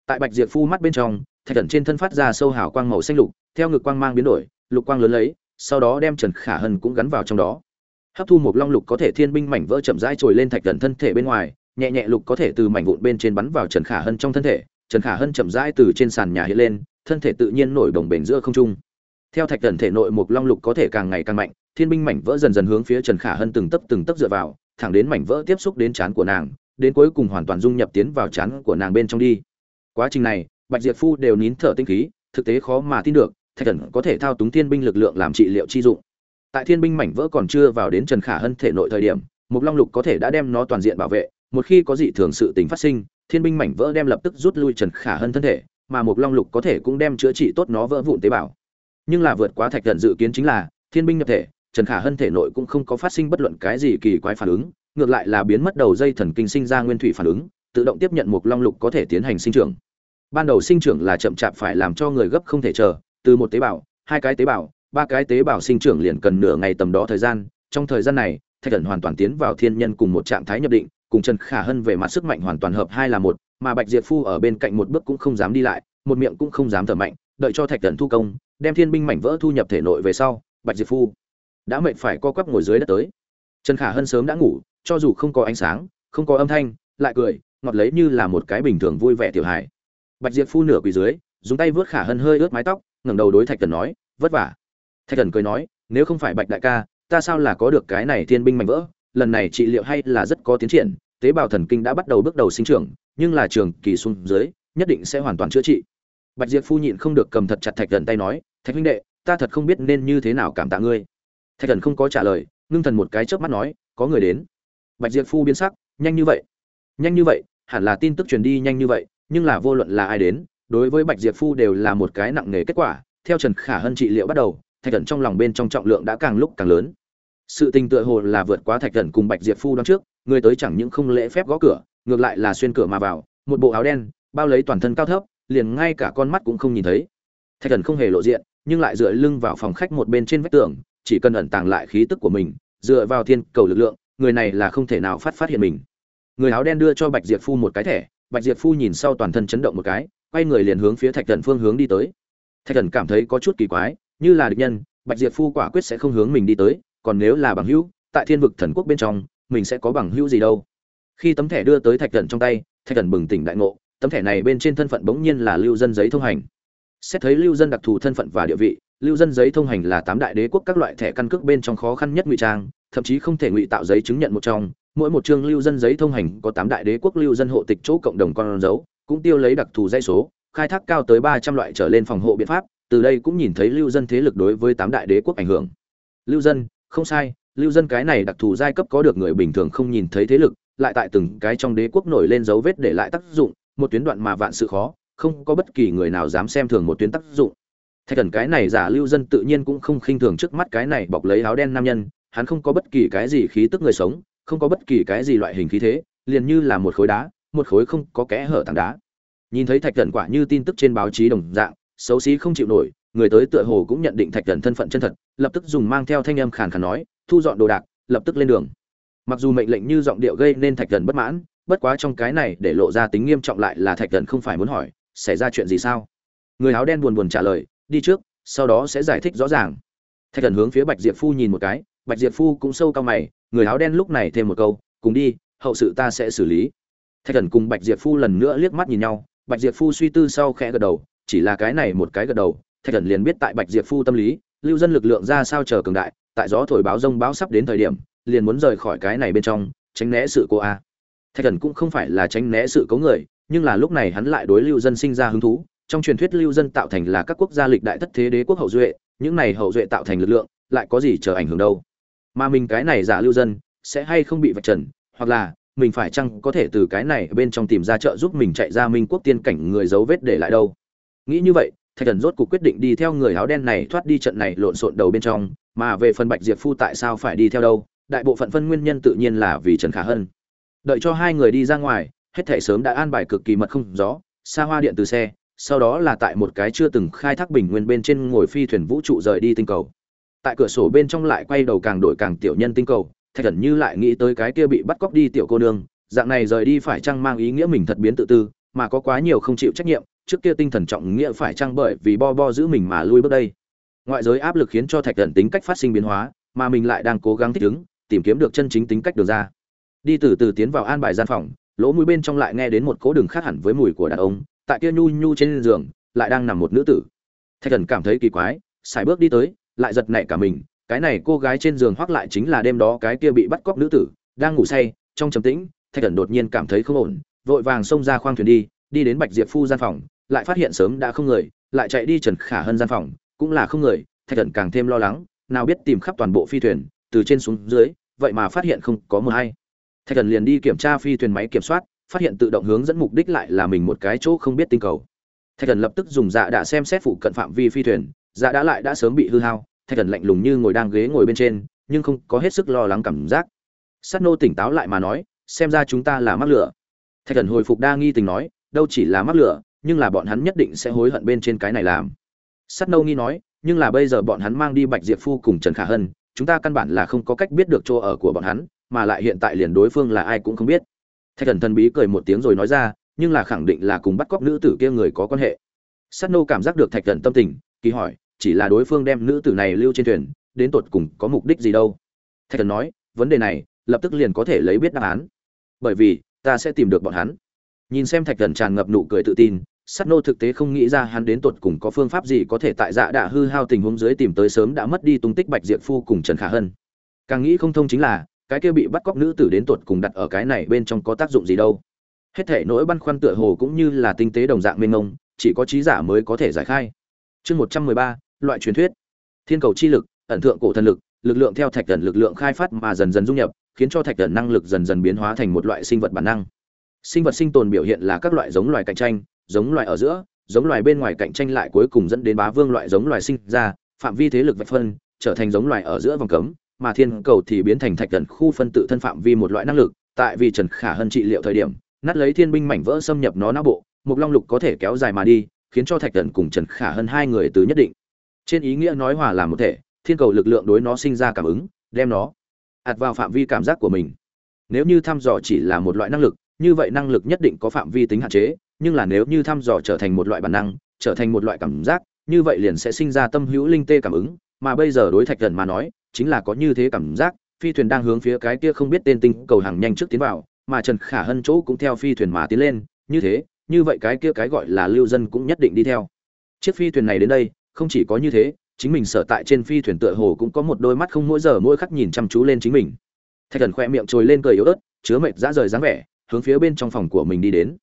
Tại bạch diệp phu mắt bên trong, thạch thần trên thân phát ra sâu hào quang màu xanh lục, theo ngực quang mang biến đổi, lục quang lớn lấy, sau đó đem trần khả hân cũng gắn vào trong đó. Hấp thu một long lục có thể thiên binh mảnh vỡ chậm rãi trồi lên thạch thần thân thể bên ngoài, nhẹ nhẹ lục có thể từ mảnh vụn bên trên bắn vào trần khả hân trong thân thể. Trần khả hân chậm rãi từ trên sàn nhà hiện lên, thân thể tự nhiên nổi đồng bền giữa không trung. Theo thạch thần thể nội một long lục có thể càng ngày càng mạnh thiên binh mảnh vỡ dần dần hướng phía trần khả hân từng tấc từng tấc dựa vào, thẳng đến mảnh vỡ tiếp xúc đến trán của nàng, đến cuối cùng hoàn toàn dung nhập tiến vào trán của nàng bên trong đi. Quá trình này, bạch diệp phu đều nín thở tinh khí, thực tế khó mà tin được, thạch thần có thể thao túng thiên binh lực lượng làm trị liệu chi dụng. Tại thiên binh mảnh vỡ còn chưa vào đến trần khả hân thể nội thời điểm, Mục long lục có thể đã đem nó toàn diện bảo vệ, một khi có dị thường sự tình phát sinh, thiên binh mảnh vỡ đem lập tức rút lui trần khả hân thân thể, mà Mục long lục có thể cũng đem chữa trị tốt nó vỡ vụn tế bào. Nhưng là vượt quá thạch thần dự kiến chính là, thiên binh nhập thể trần khả hân thể nội cũng không có phát sinh bất luận cái gì kỳ quái phản ứng, ngược lại là biến mất đầu dây thần kinh sinh ra nguyên thủy phản ứng, tự động tiếp nhận một long lục có thể tiến hành sinh trưởng. Ban đầu sinh trưởng là chậm chạp phải làm cho người gấp không thể chờ, từ một tế bào, hai cái tế bào, ba cái tế bào sinh trưởng liền cần nửa ngày tầm đó thời gian. Trong thời gian này, thạch thần hoàn toàn tiến vào thiên nhân cùng một trạng thái nhập định, cùng trần khả hân về mặt sức mạnh hoàn toàn hợp hai là một, mà bạch diệp phu ở bên cạnh một bước cũng không dám đi lại, một miệng cũng không dám thở mạnh, đợi cho thạch thần thu công, đem thiên binh mảnh vỡ thu nhập thể nội về sau, bạch diệp phu đã mệt phải co quắp ngồi dưới đất tới. Trần khả hân sớm đã ngủ, cho dù không có ánh sáng, không có âm thanh, lại cười, ngọt lấy như là một cái bình thường vui vẻ tiểu hài. Bạch diệp phu nửa quỳ dưới, dùng tay vớt khả hân hơi ướt mái tóc, ngẩng đầu đối thạch thần nói, vất vả. Thạch thần cười nói, nếu không phải bạch đại ca, ta sao là có được cái này thiên binh mạnh vỡ? Lần này trị liệu hay là rất có tiến triển, tế bào thần kinh đã bắt đầu bước đầu sinh trưởng, nhưng là trường kỳ xuống dưới, nhất định sẽ hoàn toàn chữa trị. Bạch diệp phu nhịn không được cầm thật chặt thạch thần tay nói, thạch huynh đệ, ta thật không biết nên như thế nào cảm tạ ngươi thạch thần không có trả lời, ngưng thần một cái chớp mắt nói, có người đến. Bạch diệp phu biến sắc, nhanh như vậy, nhanh như vậy, hẳn là tin tức truyền đi nhanh như vậy, nhưng là vô luận là ai đến, đối với bạch diệp phu đều là một cái nặng nề kết quả. Theo trần khả hân trị liệu bắt đầu, thạch thần trong lòng bên trong trọng lượng đã càng lúc càng lớn. Sự tình tựa hồ là vượt quá thạch thần cùng bạch diệp phu đón trước, người tới chẳng những không lễ phép gõ cửa, ngược lại là xuyên cửa mà vào, một bộ áo đen, bao lấy toàn thân cao thấp, liền ngay cả con mắt cũng không nhìn thấy. Thạch thần không hề lộ diện, nhưng lại dựa lưng vào phòng khách một bên trên vách tường chỉ cần ẩn tàng lại khí tức của mình, dựa vào thiên cầu lực lượng, người này là không thể nào phát phát hiện mình. Người áo đen đưa cho bạch diệp phu một cái thẻ, bạch diệp phu nhìn sau toàn thân chấn động một cái, quay người liền hướng phía thạch thần phương hướng đi tới. Thạch thần cảm thấy có chút kỳ quái, như là địch nhân, bạch diệp phu quả quyết sẽ không hướng mình đi tới, còn nếu là bằng hữu, tại thiên vực thần quốc bên trong, mình sẽ có bằng hữu gì đâu. Khi tấm thẻ đưa tới thạch thần trong tay, thạch thần bừng tỉnh đại ngộ, tấm thẻ này bên trên thân phận bỗng nhiên là lưu dân giấy thông hành. Xét thấy lưu dân đặc thù thân phận và địa vị lưu dân giấy thông hành là tám đại đế quốc các loại thẻ căn cước bên trong khó khăn nhất ngụy trang, thậm chí không thể ngụy tạo giấy chứng nhận một trong. Mỗi một chương lưu dân giấy thông hành có tám đại đế quốc lưu dân hộ tịch chỗ cộng đồng con dấu, cũng tiêu lấy đặc thù dây số, khai thác cao tới ba trăm loại trở lên phòng hộ biện pháp, từ đây cũng nhìn thấy lưu dân thế lực đối với tám đại đế quốc ảnh hưởng. Lưu dân, không sai, lưu dân cái này đặc thù giai cấp có được người bình thường không nhìn thấy thế lực, lại tại từng cái trong đế quốc nổi lên dấu vết để lại tác dụng, một tuyến đoạn mà vạn sự khó, không có bất kỳ người nào dám xem thường một tuyến tác dụng thạch thần cái này giả lưu dân tự nhiên cũng không khinh thường trước mắt cái này bọc lấy áo đen nam nhân, hắn không có bất kỳ cái gì khí tức người sống, không có bất kỳ cái gì loại hình khí thế, liền như là một khối đá, một khối không có kẽ hở tảng đá. Nhìn thấy thạch thần quả như tin tức trên báo chí đồng dạng, xấu xí không chịu nổi, người tới tựa hồ cũng nhận định thạch thần thân phận chân thật, lập tức dùng mang theo thanh âm khàn khàn nói, thu dọn đồ đạc, lập tức lên đường. Mặc dù mệnh lệnh như giọng điệu gây nên thạch thần bất mãn, bất quá trong cái này để lộ ra tính nghiêm trọng lại là thạch thần không phải muốn hỏi, xảy ra chuyện gì sao? Người áo đen buồn buồn trả lời đi trước, sau đó sẽ giải thích rõ ràng. Thạch thần hướng phía bạch diệp phu nhìn một cái, bạch diệp phu cũng sâu cao mày, người áo đen lúc này thêm một câu, cùng đi, hậu sự ta sẽ xử lý. Thạch thần cùng bạch diệp phu lần nữa liếc mắt nhìn nhau, bạch diệp phu suy tư sau khẽ gật đầu, chỉ là cái này một cái gật đầu, thạch thần liền biết tại bạch diệp phu tâm lý, lưu dân lực lượng ra sao chờ cường đại, tại gió thổi báo rông báo sắp đến thời điểm, liền muốn rời khỏi cái này bên trong, tránh né sự cô a. Thạch thần cũng không phải là tránh né sự cố người, nhưng là lúc này hắn lại đối lưu dân sinh ra hứng thú trong truyền thuyết lưu dân tạo thành là các quốc gia lịch đại thất thế đế quốc hậu duệ, những này hậu duệ tạo thành lực lượng, lại có gì chờ ảnh hưởng đâu? Mà mình cái này giả lưu dân, sẽ hay không bị vạch trần, hoặc là mình phải chăng có thể từ cái này bên trong tìm ra trợ giúp mình chạy ra minh quốc tiên cảnh người dấu vết để lại đâu? Nghĩ như vậy, thạch thần rốt cuộc quyết định đi theo người áo đen này thoát đi trận này lộn xộn đầu bên trong, mà về phần bạch diệp phu tại sao phải đi theo đâu? Đại bộ phận phân nguyên nhân tự nhiên là vì trần khả hân. Đợi cho hai người đi ra ngoài, hết thể sớm đã an bài cực kỳ mật không gió, xa hoa điện từ xe sau đó là tại một cái chưa từng khai thác bình nguyên bên trên ngồi phi thuyền vũ trụ rời đi tinh cầu. Tại cửa sổ bên trong lại quay đầu càng đổi càng tiểu nhân tinh cầu, thạch thần như lại nghĩ tới cái kia bị bắt cóc đi tiểu cô nương, dạng này rời đi phải chăng mang ý nghĩa mình thật biến tự tư, mà có quá nhiều không chịu trách nhiệm, trước kia tinh thần trọng nghĩa phải chăng bởi vì bo bo giữ mình mà lui bước đây. Ngoại giới áp lực khiến cho thạch thần tính cách phát sinh biến hóa, mà mình lại đang cố gắng thích ứng, tìm kiếm được chân chính tính cách được ra. Đi từ từ tiến vào an bài gian phòng, lỗ mũi bên trong lại nghe đến một cỗ đường khác hẳn với mùi của đàn ông tại kia nhu nhu trên giường, lại đang nằm một nữ tử. Thạch thần cảm thấy kỳ quái xài bước đi tới, lại giật nảy cả mình, cái này cô gái trên giường hoác lại chính là đêm đó cái kia bị bắt cóc nữ tử, đang ngủ say, trong trầm tĩnh, thạch thần đột nhiên cảm thấy không ổn, vội vàng xông ra khoang thuyền đi đi đến bạch diệp phu gian phòng, lại phát hiện sớm đã không người, lại chạy đi trần khả hơn gian phòng, cũng là không người, thạch thần càng thêm lo lắng, nào biết tìm khắp toàn bộ phi thuyền, từ trên xuống dưới, vậy mà phát hiện không có mờ hay. Thạch thần liền đi kiểm tra phi thuyền máy kiểm soát phát hiện tự động hướng dẫn mục đích lại là mình một cái chỗ không biết tinh cầu. Thạch thần lập tức dùng dạ đã xem xét phụ cận phạm vi phi thuyền dạ đã lại đã sớm bị hư hao, thạch thần lạnh lùng như ngồi đang ghế ngồi bên trên, nhưng không có hết sức lo lắng cảm giác. Sắt nô tỉnh táo lại mà nói, xem ra chúng ta là mắc lửa. Thạch thần hồi phục đa nghi tình nói, đâu chỉ là mắc lửa, nhưng là bọn hắn nhất định sẽ hối hận bên trên cái này làm. Sắt nô nghi nói, nhưng là bây giờ bọn hắn mang đi bạch diệp phu cùng trần khả hân, chúng ta căn bản là không có cách biết được chỗ ở của bọn hắn, mà lại hiện tại liền đối phương là ai cũng không biết thạch thần thần bí cười một tiếng rồi nói ra, nhưng là khẳng định là cùng bắt cóc nữ tử kia người có quan hệ. Sắt nô cảm giác được thạch thần tâm tình, kỳ hỏi, chỉ là đối phương đem nữ tử này lưu trên thuyền, đến tột cùng có mục đích gì đâu? Thạch thần nói, vấn đề này, lập tức liền có thể lấy biết đáp án. Bởi vì, ta sẽ tìm được bọn hắn. Nhìn xem thạch thần tràn ngập nụ cười tự tin Sắt nô thực tế không nghĩ ra hắn đến tột cùng có phương pháp gì có thể tại dạ đạ hư hao tình huống dưới tìm tới sớm đã mất đi tung tích bạch diệp phu cùng trần khả hân. Càng nghĩ không thông chính là cái kia bị bắt cóc nữ tử đến tuột cùng đặt ở cái này bên trong có tác dụng gì đâu. Hết thể nỗi băn khoăn tựa hồ cũng như là tinh tế đồng dạng mênh mông, chỉ có trí giả mới có thể giải khai. Chương một trăm mười ba, loại truyền thuyết. Thiên cầu chi lực, ẩn thượng cổ thần lực lực lượng theo thạch thần lực lượng khai phát mà dần dần dung nhập, khiến cho thạch thần năng lực dần dần biến hóa thành một loại sinh vật bản năng. Sinh vật sinh tồn biểu hiện là các loại giống loài cạnh tranh, giống loài ở giữa, giống loài bên ngoài cạnh tranh lại cuối cùng dẫn đến bá vương loại giống loài sinh ra, phạm vi thế lực vạch phân, trở thành giống loài ở giữa vòng cấm mà thiên cầu thì biến thành thạch thần khu phân tự thân phạm vi một loại năng lực, tại vì trần khả hân trị liệu thời điểm, nát lấy thiên binh mảnh vỡ xâm nhập nó não bộ mục long lục có thể kéo dài mà đi, khiến cho thạch thần cùng trần khả hân hai người từ nhất định. Trên ý nghĩa nói hòa làm một thể, thiên cầu lực lượng đối nó sinh ra cảm ứng, đem nó ạt vào phạm vi cảm giác của mình. Nếu như thăm dò chỉ là một loại năng lực, như vậy năng lực nhất định có phạm vi tính hạn chế, nhưng là nếu như thăm dò trở thành một loại bản năng, trở thành một loại cảm giác, như vậy liền sẽ sinh ra tâm hữu linh tê cảm ứng, mà bây giờ đối thạch thần mà nói chính là có như thế cảm giác, phi thuyền đang hướng phía cái kia không biết tên tinh cầu hàng nhanh trước tiến vào, mà trần khả hân chỗ cũng theo phi thuyền mà tiến lên, như thế, như vậy cái kia cái gọi là lưu dân cũng nhất định đi theo. Chiếc phi thuyền này đến đây, không chỉ có như thế, chính mình sở tại trên phi thuyền tựa hồ cũng có một đôi mắt không mỗi giờ mỗi khắc nhìn chăm chú lên chính mình. Thạch thần khoe miệng trồi lên cười yếu ớt, chứa mệt dã rời dáng vẻ, hướng phía bên trong phòng của mình đi đến.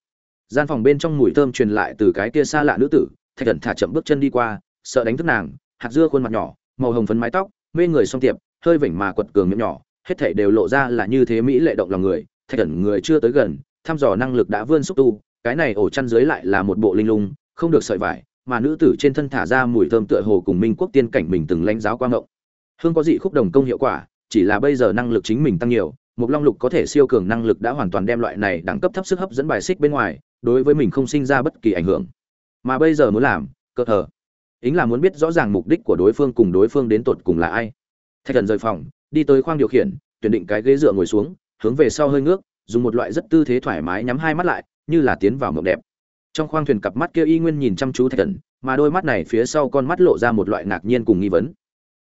Gian phòng bên trong mùi thơm truyền lại từ cái kia xa lạ nữ tử, thạch thần thả chậm bước chân đi qua, sợ đánh thức nàng, hạt dưa khuôn mặt nhỏ, màu hồng phấn mái tóc mê người song tiệp, hơi vểnh mà quật cường miệng nhỏ, hết thảy đều lộ ra là như thế mỹ lệ động lòng người, thạch thần người chưa tới gần, thăm dò năng lực đã vươn xúc tu, cái này ổ chăn dưới lại là một bộ linh lung, không được sợi vải, mà nữ tử trên thân thả ra mùi thơm tựa hồ cùng minh quốc tiên cảnh mình từng lãnh giáo quang ngộng. Hương có dị khúc đồng công hiệu quả, chỉ là bây giờ năng lực chính mình tăng nhiều một long lục có thể siêu cường năng lực đã hoàn toàn đem loại này đẳng cấp thấp sức hấp dẫn bài xích bên ngoài, đối với mình không sinh ra bất kỳ ảnh hưởng. Mà bây giờ muốn làm cơ thờ ính là muốn biết rõ ràng mục đích của đối phương cùng đối phương đến tột cùng là ai. Thạch thần rời phòng, đi tới khoang điều khiển, tuyển định cái ghế dựa ngồi xuống, hướng về sau hơi ngước, dùng một loại rất tư thế thoải mái nhắm hai mắt lại, như là tiến vào mộng đẹp. Trong khoang thuyền cặp mắt kia y nguyên nhìn chăm chú thạch thần, mà đôi mắt này phía sau con mắt lộ ra một loại ngạc nhiên cùng nghi vấn.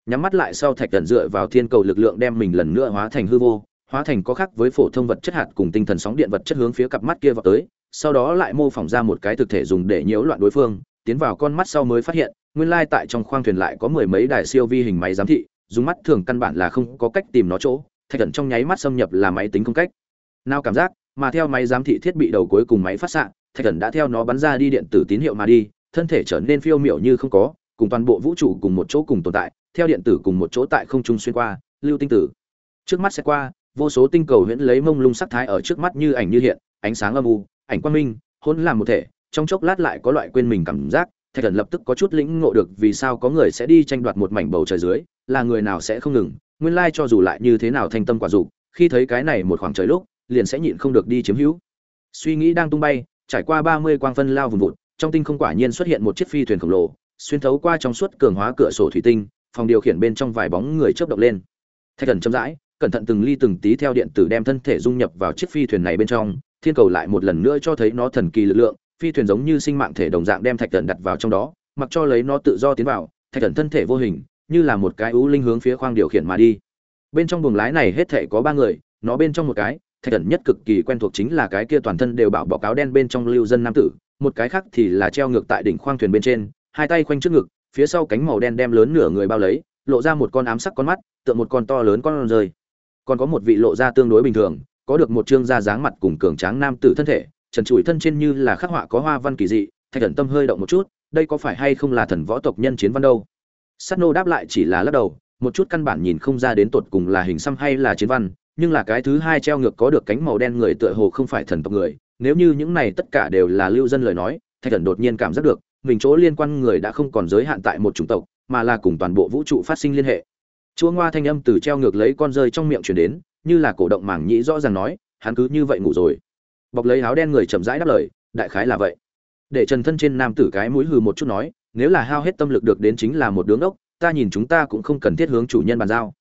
Nhắm mắt lại sau thạch thần dựa vào thiên cầu lực lượng đem mình lần nữa hóa thành hư vô, hóa thành có khác với phổ thông vật chất hạt cùng tinh thần sóng điện vật chất hướng phía cặp mắt kia vào tới, sau đó lại mô phỏng ra một cái thực thể dùng để nhiễu loạn đối phương, tiến vào con mắt sau mới phát hiện nguyên lai tại trong khoang thuyền lại có mười mấy đài siêu vi hình máy giám thị, dùng mắt thường căn bản là không có cách tìm nó chỗ, thạch thần trong nháy mắt xâm nhập là máy tính không cách. Nào cảm giác, mà theo máy giám thị thiết bị đầu cuối cùng máy phát xạ, thạch thần đã theo nó bắn ra đi điện tử tín hiệu mà đi, thân thể trở nên phiêu miểu như không có, cùng toàn bộ vũ trụ cùng một chỗ cùng tồn tại, theo điện tử cùng một chỗ tại không trung xuyên qua, lưu tinh tử. Trước mắt sẽ qua, vô số tinh cầu huyễn lấy mông lung sắc thái ở trước mắt như ảnh như hiện, ánh sáng âm u, ảnh quang minh, hỗn làm một thể, trong chốc lát lại có loại quên mình cảm giác thạch thần lập tức có chút lĩnh ngộ được vì sao có người sẽ đi tranh đoạt một mảnh bầu trời dưới, là người nào sẽ không ngừng, nguyên lai cho dù lại như thế nào thanh tâm quả dục, khi thấy cái này một khoảng trời lúc, liền sẽ nhịn không được đi chiếm hữu. Suy nghĩ đang tung bay, trải qua ba mươi quang phân lao vùng vụt, trong tinh không quả nhiên xuất hiện một chiếc phi thuyền khổng lồ, xuyên thấu qua trong suốt cường hóa cửa sổ thủy tinh, phòng điều khiển bên trong vài bóng người chớp động lên. Thạch thần chậm rãi, cẩn thận từng ly từng tí theo điện tử đem thân thể dung nhập vào chiếc phi thuyền này bên trong, thiên cầu lại một lần nữa cho thấy nó thần kỳ lực lượng phi thuyền giống như sinh mạng thể đồng dạng đem thạch thần đặt vào trong đó, mặc cho lấy nó tự do tiến vào, thạch thần thân thể vô hình, như là một cái ú linh hướng phía khoang điều khiển mà đi. Bên trong buồng lái này hết thể có ba người, nó bên trong một cái, thạch thần nhất cực kỳ quen thuộc chính là cái kia toàn thân đều bảo bọc áo đen bên trong lưu dân nam tử, một cái khác thì là treo ngược tại đỉnh khoang thuyền bên trên, hai tay khoanh trước ngực, phía sau cánh màu đen đem lớn nửa người bao lấy, lộ ra một con ám sắc con mắt tượng một con to lớn con rơi. Còn có một vị lộ ra tương đối bình thường, có được một trương da dáng mặt cùng cường tráng nam tử thân thể trần trụi thân trên như là khắc họa có hoa văn kỳ dị, thạch thần tâm hơi động một chút, đây có phải hay không là thần võ tộc nhân chiến văn đâu? Sắt nô đáp lại chỉ là lắc đầu, một chút căn bản nhìn không ra đến tột cùng là hình xăm hay là chiến văn, nhưng là cái thứ hai treo ngược có được cánh màu đen người tựa hồ không phải thần tộc người, nếu như những này tất cả đều là lưu dân lời nói, thạch thần đột nhiên cảm giác được, mình chỗ liên quan người đã không còn giới hạn tại một chủng tộc, mà là cùng toàn bộ vũ trụ phát sinh liên hệ. Chúa ngoa thanh âm từ treo ngược lấy con rơi trong miệng chuyển đến, như là cổ động mảng nhĩ rõ ràng nói, hắn cứ như vậy ngủ rồi bọc lấy áo đen người chậm rãi đáp lời, đại khái là vậy. Để trần thân trên nam tử cái mũi hừ một chút nói, nếu là hao hết tâm lực được đến chính là một đứa ngốc, ta nhìn chúng ta cũng không cần thiết hướng chủ nhân bàn giao.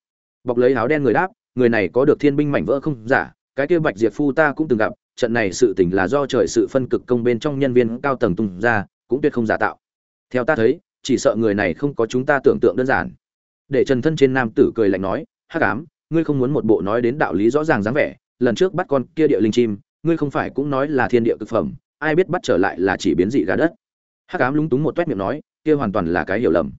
Bọc lấy áo đen người đáp, người này có được thiên binh mảnh vỡ không? Giả cái kia bạch diệp phu ta cũng từng gặp, trận này sự tình là do trời sự phân cực công bên trong nhân viên cao tầng tung ra, cũng tuyệt không giả tạo. Theo ta thấy, chỉ sợ người này không có chúng ta tưởng tượng đơn giản. Để trần thân trên nam tử cười lạnh nói, hắc ám, ngươi không muốn một bộ nói đến đạo lý rõ ràng dáng vẻ, lần trước bắt con kia địa linh chim ngươi không phải cũng nói là thiên địa cực phẩm, ai biết bắt trở lại là chỉ biến dị gà đất. Hắc ám lúng túng một toét miệng nói, kia hoàn toàn là cái hiểu lầm.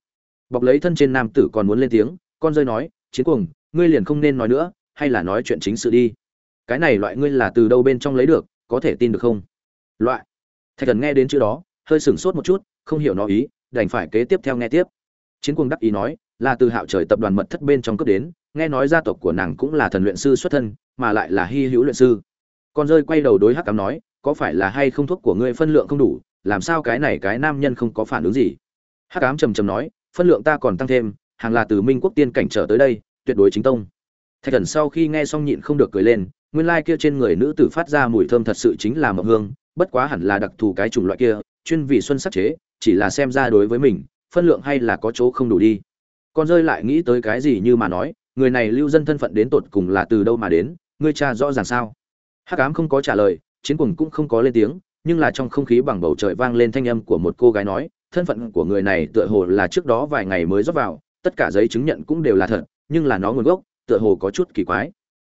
Bọc lấy thân trên nam tử còn muốn lên tiếng, con rơi nói, chiến cuồng, ngươi liền không nên nói nữa, hay là nói chuyện chính sự đi. Cái này loại ngươi là từ đâu bên trong lấy được, có thể tin được không? Loại. Thạch thần nghe đến chữ đó, hơi sửng sốt một chút, không hiểu nó ý, đành phải kế tiếp theo nghe tiếp. Chiến cuồng đắc ý nói, là từ hạo trời tập đoàn mật thất bên trong cấp đến, nghe nói gia tộc của nàng cũng là thần luyện sư xuất thân, mà lại là hy hữu luyện sư con rơi quay đầu đối hắc cám nói, có phải là hay không thuốc của ngươi phân lượng không đủ, làm sao cái này cái nam nhân không có phản ứng gì? Hắc ám trầm trầm nói, phân lượng ta còn tăng thêm, hàng là từ minh quốc tiên cảnh trở tới đây, tuyệt đối chính tông. Thạch thần sau khi nghe xong nhịn không được cười lên, nguyên lai kia trên người nữ tử phát ra mùi thơm thật sự chính là mộng hương, bất quá hẳn là đặc thù cái chủng loại kia, chuyên vì xuân sắc chế, chỉ là xem ra đối với mình, phân lượng hay là có chỗ không đủ đi. Con rơi lại nghĩ tới cái gì như mà nói, người này lưu dân thân phận đến tột cùng là từ đâu mà đến, ngươi cha rõ ràng sao? Hắc ám không có trả lời, chiến cuồng cũng không có lên tiếng, nhưng là trong không khí bằng bầu trời vang lên thanh âm của một cô gái nói, thân phận của người này tựa hồ là trước đó vài ngày mới rót vào, tất cả giấy chứng nhận cũng đều là thật, nhưng là nó nguồn gốc, tựa hồ có chút kỳ quái.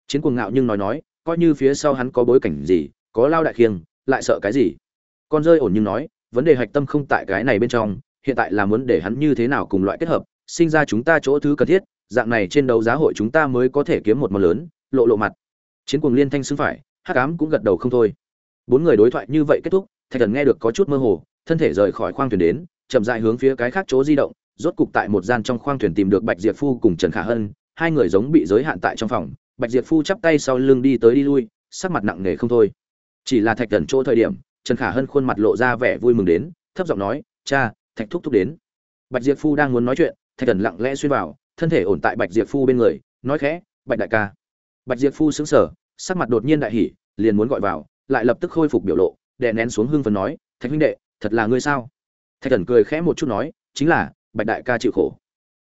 Chiến cuồng ngạo nhưng nói nói, coi như phía sau hắn có bối cảnh gì, có lao đại khiêng, lại sợ cái gì? Con rơi ổn nhưng nói, vấn đề hạch tâm không tại cái này bên trong, hiện tại là muốn để hắn như thế nào cùng loại kết hợp, sinh ra chúng ta chỗ thứ cần thiết, dạng này trên đấu giá hội chúng ta mới có thể kiếm một món lớn, lộ lộ mặt. Chiến cuồng liên thanh xứng phải hắc ám cũng gật đầu không thôi. Bốn người đối thoại như vậy kết thúc, thạch thần nghe được có chút mơ hồ, thân thể rời khỏi khoang thuyền đến, chậm dại hướng phía cái khác chỗ di động, rốt cục tại một gian trong khoang thuyền tìm được bạch diệp phu cùng trần khả hân, hai người giống bị giới hạn tại trong phòng. Bạch diệp phu chắp tay sau lưng đi tới đi lui, sắc mặt nặng nề không thôi. Chỉ là thạch thần chỗ thời điểm, trần khả hân khuôn mặt lộ ra vẻ vui mừng đến, thấp giọng nói, cha, thạch thúc thúc đến. Bạch diệp phu đang muốn nói chuyện, thạch thần lặng lẽ xuyên vào, thân thể ổn tại bạch diệp phu bên người, nói khẽ, bạch đại ca. Bạch diệp phu xứng sở sắc mặt đột nhiên đại hỉ, liền muốn gọi vào, lại lập tức khôi phục biểu lộ, đè nén xuống hưng phấn nói, thạch huynh đệ, thật là ngươi sao? Thạch thần cười khẽ một chút nói, chính là, bạch đại ca chịu khổ.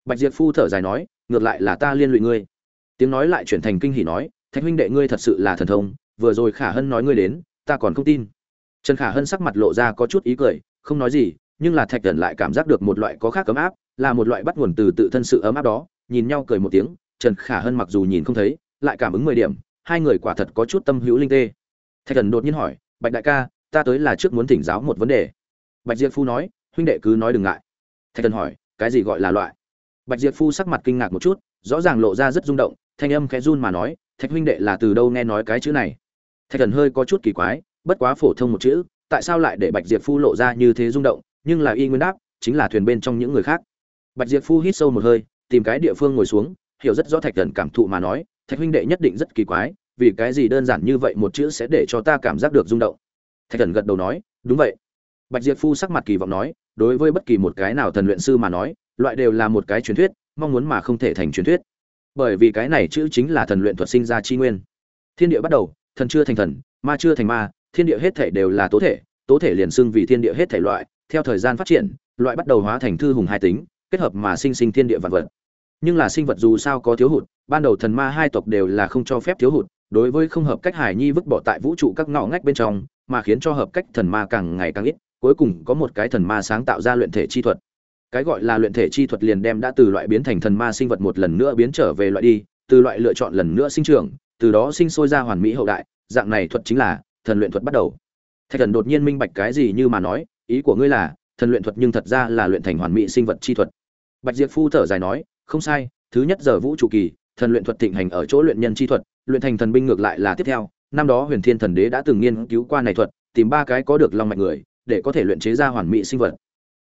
Bạch diệp phu thở dài nói, ngược lại là ta liên lụy ngươi. Tiếng nói lại chuyển thành kinh hỉ nói, thạch huynh đệ ngươi thật sự là thần thông, vừa rồi khả hân nói ngươi đến, ta còn không tin. Trần khả hân sắc mặt lộ ra có chút ý cười, không nói gì, nhưng là thạch thần lại cảm giác được một loại có khác cấm áp, là một loại bắt nguồn từ tự thân sự ấm áp đó, nhìn nhau cười một tiếng, trần khả hân mặc dù nhìn không thấy, lại cảm ứng mười điểm hai người quả thật có chút tâm hữu linh tê. Thạch thần đột nhiên hỏi, bạch đại ca, ta tới là trước muốn thỉnh giáo một vấn đề. Bạch diệp phu nói, huynh đệ cứ nói đừng ngại. Thạch thần hỏi, cái gì gọi là loại? Bạch diệp phu sắc mặt kinh ngạc một chút, rõ ràng lộ ra rất rung động, thanh âm khẽ run mà nói, thạch huynh đệ là từ đâu nghe nói cái chữ này? Thạch thần hơi có chút kỳ quái, bất quá phổ thông một chữ, tại sao lại để bạch diệp phu lộ ra như thế rung động, nhưng là y nguyên đáp, chính là thuyền bên trong những người khác. Bạch diệp phu hít sâu một hơi, tìm cái địa phương ngồi xuống, hiểu rất rõ thạch thần cảm thụ mà nói thạch huynh đệ nhất định rất kỳ quái, vì cái gì đơn giản như vậy một chữ sẽ để cho ta cảm giác được rung động? Thạch thần gật đầu nói, đúng vậy. Bạch diệp phu sắc mặt kỳ vọng nói, đối với bất kỳ một cái nào thần luyện sư mà nói, loại đều là một cái truyền thuyết, mong muốn mà không thể thành truyền thuyết. Bởi vì cái này chữ chính là thần luyện thuật sinh ra chi nguyên. Thiên địa bắt đầu, thần chưa thành thần, ma chưa thành ma, thiên địa hết thể đều là tố thể tố thể liền xưng vì thiên địa hết thể loại, theo thời gian phát triển, loại bắt đầu hóa thành thư hùng hai tính, kết hợp mà sinh sinh thiên địa vạn vật nhưng là sinh vật dù sao có thiếu hụt, ban đầu thần ma hai tộc đều là không cho phép thiếu hụt, đối với không hợp cách hải nhi vứt bỏ tại vũ trụ các ngõ ngách bên trong, mà khiến cho hợp cách thần ma càng ngày càng ít, cuối cùng có một cái thần ma sáng tạo ra luyện thể chi thuật. Cái gọi là luyện thể chi thuật liền đem đã từ loại biến thành thần ma sinh vật một lần nữa biến trở về loại đi, từ loại lựa chọn lần nữa sinh trưởng, từ đó sinh sôi ra hoàn mỹ hậu đại, dạng này thuật chính là thần luyện thuật bắt đầu. Thạch thần đột nhiên minh bạch cái gì như mà nói, ý của ngươi là, thần luyện thuật nhưng thật ra là luyện thành hoàn mỹ sinh vật chi thuật. Bạch diệp phu thở dài nói không sai, thứ nhất giờ vũ trụ kỳ, thần luyện thuật thịnh hành ở chỗ luyện nhân chi thuật, luyện thành thần binh ngược lại là tiếp theo. Năm đó huyền thiên thần đế đã từng nghiên cứu qua này thuật, tìm ba cái có được long mạch người, để có thể luyện chế ra hoàn mỹ sinh vật.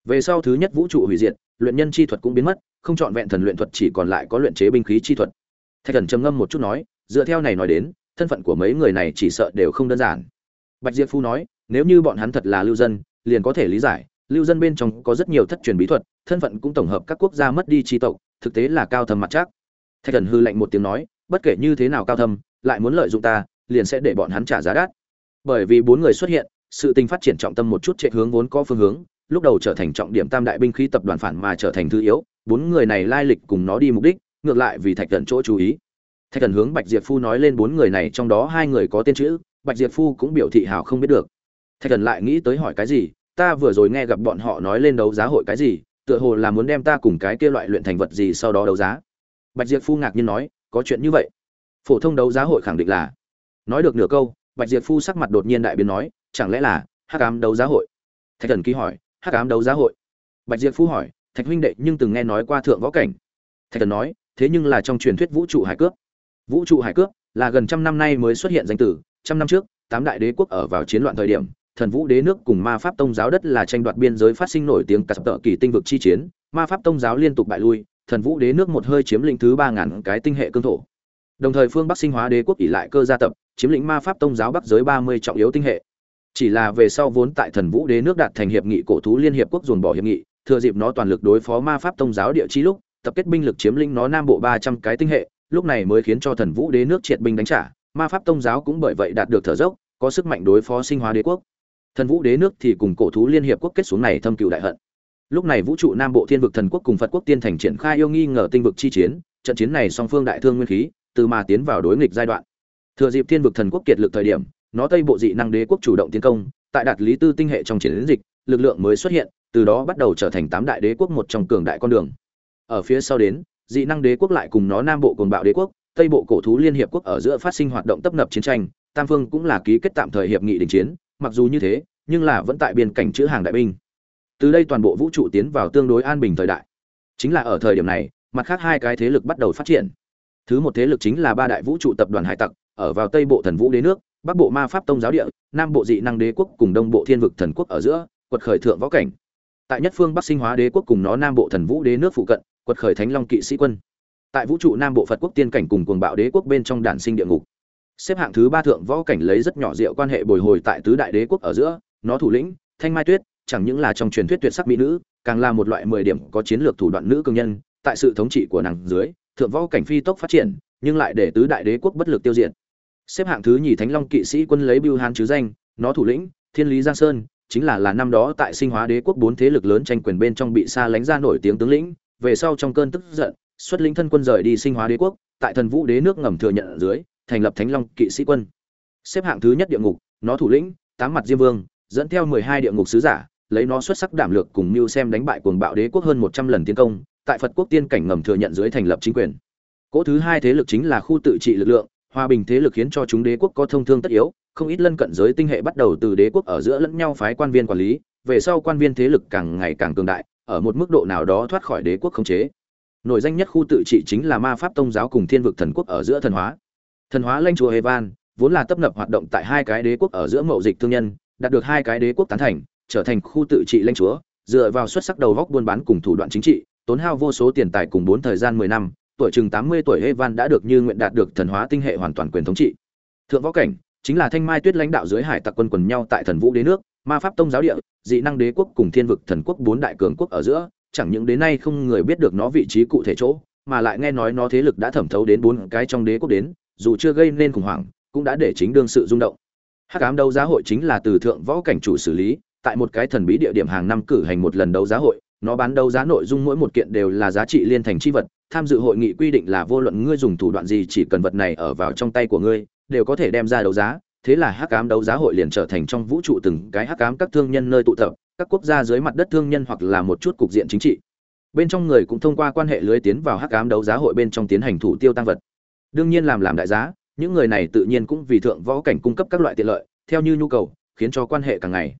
Về sau thứ nhất vũ trụ hủy diệt, luyện nhân chi thuật cũng biến mất, không chọn vẹn thần luyện thuật chỉ còn lại có luyện chế binh khí chi thuật. Thạch thần trầm ngâm một chút nói, dựa theo này nói đến, thân phận của mấy người này chỉ sợ đều không đơn giản. Bạch diệp phu nói, nếu như bọn hắn thật là lưu dân, liền có thể lý giải, lưu dân bên trong có rất nhiều thất truyền bí thuật, thân phận cũng tổng hợp các quốc gia mất đi tri tộc thực tế là cao thâm mặt chắc. Thạch thần hư lạnh một tiếng nói, bất kể như thế nào cao thâm, lại muốn lợi dụng ta, liền sẽ để bọn hắn trả giá đắt. Bởi vì bốn người xuất hiện, sự tình phát triển trọng tâm một chút chạy hướng vốn có phương hướng, lúc đầu trở thành trọng điểm tam đại binh khí tập đoàn phản mà trở thành thứ yếu, bốn người này lai lịch cùng nó đi mục đích, ngược lại vì thạch thần chỗ chú ý. Thạch thần hướng bạch diệp phu nói lên bốn người này trong đó hai người có tên chữ, bạch diệp phu cũng biểu thị hào không biết được. Thạch thần lại nghĩ tới hỏi cái gì, ta vừa rồi nghe gặp bọn họ nói lên đấu giá hội cái gì tựa hồ là muốn đem ta cùng cái kia loại luyện thành vật gì sau đó đấu giá. Bạch diệp phu ngạc nhiên nói, có chuyện như vậy. Phổ thông đấu giá hội khẳng định là. Nói được nửa câu, bạch diệp phu sắc mặt đột nhiên đại biến nói, chẳng lẽ là hắc ám đấu giá hội? Thạch thần ký hỏi, hắc ám đấu giá hội? Bạch diệp phu hỏi, thạch huynh đệ nhưng từng nghe nói qua thượng võ cảnh. Thạch thần nói, thế nhưng là trong truyền thuyết vũ trụ hải cướp. Vũ trụ hải cướp là gần trăm năm nay mới xuất hiện danh tử, trăm năm trước, tám đại đế quốc ở vào chiến loạn thời điểm thần vũ đế nước cùng ma pháp tông giáo đất là tranh đoạt biên giới phát sinh nổi tiếng cả sập tợ kỳ tinh vực chi chiến, ma pháp tông giáo liên tục bại lui, thần vũ đế nước một hơi chiếm lĩnh thứ ba ngàn cái tinh hệ cương thổ. Đồng thời phương bắc sinh hóa đế quốc ỉ lại cơ gia tập, chiếm lĩnh ma pháp tông giáo bắc giới ba mươi trọng yếu tinh hệ. Chỉ là về sau vốn tại thần vũ đế nước đạt thành hiệp nghị cổ thú liên hiệp quốc dồn bỏ hiệp nghị, thừa dịp nó toàn lực đối phó ma pháp tông giáo địa chi lúc, tập kết binh lực chiếm lĩnh nó nam bộ ba trăm cái tinh hệ, lúc này mới khiến cho thần vũ đế nước triệt binh đánh trả, ma pháp tông giáo cũng bởi vậy đạt được thở dốc, có sức mạnh đối phó sinh hóa đế quốc thần vũ đế nước thì cùng cổ thú liên hiệp quốc kết xuống này thâm cựu đại hận. Lúc này vũ trụ nam bộ thiên vực thần quốc cùng phật quốc tiên thành triển khai yêu nghi ngờ tinh vực chi chiến, trận chiến này song phương đại thương nguyên khí, từ mà tiến vào đối nghịch giai đoạn. Thừa dịp thiên vực thần quốc kiệt lực thời điểm, nó tây bộ dị năng đế quốc chủ động tiến công, tại đạt lý tư tinh hệ trong chiến dịch, lực lượng mới xuất hiện, từ đó bắt đầu trở thành tám đại đế quốc một trong cường đại con đường. Ở phía sau đến, dị năng đế quốc lại cùng nó nam bộ cồn bạo đế quốc, tây bộ cổ thú liên hiệp quốc ở giữa phát sinh hoạt động tấp nập chiến tranh, tam phương cũng là ký kết tạm thời hiệp nghị đình chiến mặc dù như thế, nhưng là vẫn tại biên cảnh chữ hàng đại binh. Từ đây toàn bộ vũ trụ tiến vào tương đối an bình thời đại. Chính là ở thời điểm này, mặt khác hai cái thế lực bắt đầu phát triển. Thứ một thế lực chính là ba đại vũ trụ tập đoàn hải tặc, ở vào tây bộ thần vũ đế nước, bắc bộ ma pháp tông giáo địa, nam bộ dị năng đế quốc cùng đông bộ thiên vực thần quốc ở giữa, quật khởi thượng võ cảnh. Tại nhất phương bắc sinh hóa đế quốc cùng nó nam bộ thần vũ đế nước phụ cận, quật khởi thánh long kỵ sĩ quân. Tại vũ trụ nam bộ phật quốc tiên cảnh cùng cuồng bạo đế quốc bên trong đản sinh địa ngục xếp hạng thứ ba thượng võ cảnh lấy rất nhỏ diệu quan hệ bồi hồi tại tứ đại đế quốc ở giữa, nó thủ lĩnh, thanh mai tuyết, chẳng những là trong truyền thuyết tuyệt sắc mỹ nữ, càng là một loại mười điểm có chiến lược thủ đoạn nữ cường nhân, tại sự thống trị của nàng dưới, thượng võ cảnh phi tốc phát triển, nhưng lại để tứ đại đế quốc bất lực tiêu diệt. Xếp hạng thứ nhì thánh long kỵ sĩ quân lấy bưu hán chứ danh, nó thủ lĩnh, thiên lý giang sơn, chính là là năm đó tại sinh hóa đế quốc bốn thế lực lớn tranh quyền bên trong bị xa lánh ra nổi tiếng tướng lĩnh, về sau trong cơn tức giận, xuất lĩnh thân quân rời đi sinh hóa đế quốc, tại thần vũ đế nước ngầm thừa nhận ở dưới thành lập thánh long kỵ sĩ quân. Xếp hạng thứ nhất địa ngục, nó thủ lĩnh, tám mặt diêm vương, dẫn theo mười hai địa ngục sứ giả, lấy nó xuất sắc đảm lược cùng mưu xem đánh bại cuồng bạo đế quốc hơn một trăm lần tiến công, tại phật quốc tiên cảnh ngầm thừa nhận dưới thành lập chính quyền. Cỗ thứ hai thế lực chính là khu tự trị lực lượng, hòa bình thế lực khiến cho chúng đế quốc có thông thương tất yếu, không ít lân cận giới tinh hệ bắt đầu từ đế quốc ở giữa lẫn nhau phái quan viên quản lý, về sau quan viên thế lực càng ngày càng cường đại, ở một mức độ nào đó thoát khỏi đế quốc khống chế. Nổi danh nhất khu tự trị chính là ma pháp tông giáo cùng thiên vực thần quốc ở giữa thần hóa thần hóa lanh chùa evan, vốn là tấp nập hoạt động tại hai cái đế quốc ở giữa mậu dịch thương nhân, đạt được hai cái đế quốc tán thành, trở thành khu tự trị lãnh chúa, dựa vào xuất sắc đầu góc buôn bán cùng thủ đoạn chính trị, tốn hao vô số tiền tài cùng bốn thời gian mười năm, tuổi chừng tám mươi tuổi evan đã được như nguyện đạt được thần hóa tinh hệ hoàn toàn quyền thống trị. Thượng võ cảnh, chính là thanh mai tuyết lãnh đạo dưới hải tặc quân quần nhau tại thần vũ đế nước, ma pháp tông giáo địa, dị năng đế quốc cùng thiên vực thần quốc bốn đại cường quốc ở giữa, chẳng những đến nay không người biết được nó vị trí cụ thể chỗ, mà lại nghe nói nó thế lực đã thẩm thấu đến bốn cái trong đế quốc đến dù chưa gây nên khủng hoảng, cũng đã để chính đương sự rung động. Hắc ám đấu giá hội chính là từ thượng võ cảnh chủ xử lý, tại một cái thần bí địa điểm hàng năm cử hành một lần đấu giá hội, nó bán đấu giá nội dung mỗi một kiện đều là giá trị liên thành chi vật, tham dự hội nghị quy định là vô luận ngươi dùng thủ đoạn gì chỉ cần vật này ở vào trong tay của ngươi, đều có thể đem ra đấu giá, thế là hắc ám đấu giá hội liền trở thành trong vũ trụ từng cái hắc ám các thương nhân nơi tụ tập, các quốc gia dưới mặt đất thương nhân hoặc là một chút cục diện chính trị. Bên trong người cũng thông qua quan hệ lưới tiến vào hắc ám đấu giá hội bên trong tiến hành thủ tiêu tăng vật đương nhiên làm làm đại giá, những người này tự nhiên cũng vì thượng võ cảnh cung cấp các loại tiện lợi, theo như nhu cầu, khiến cho quan hệ càng ngày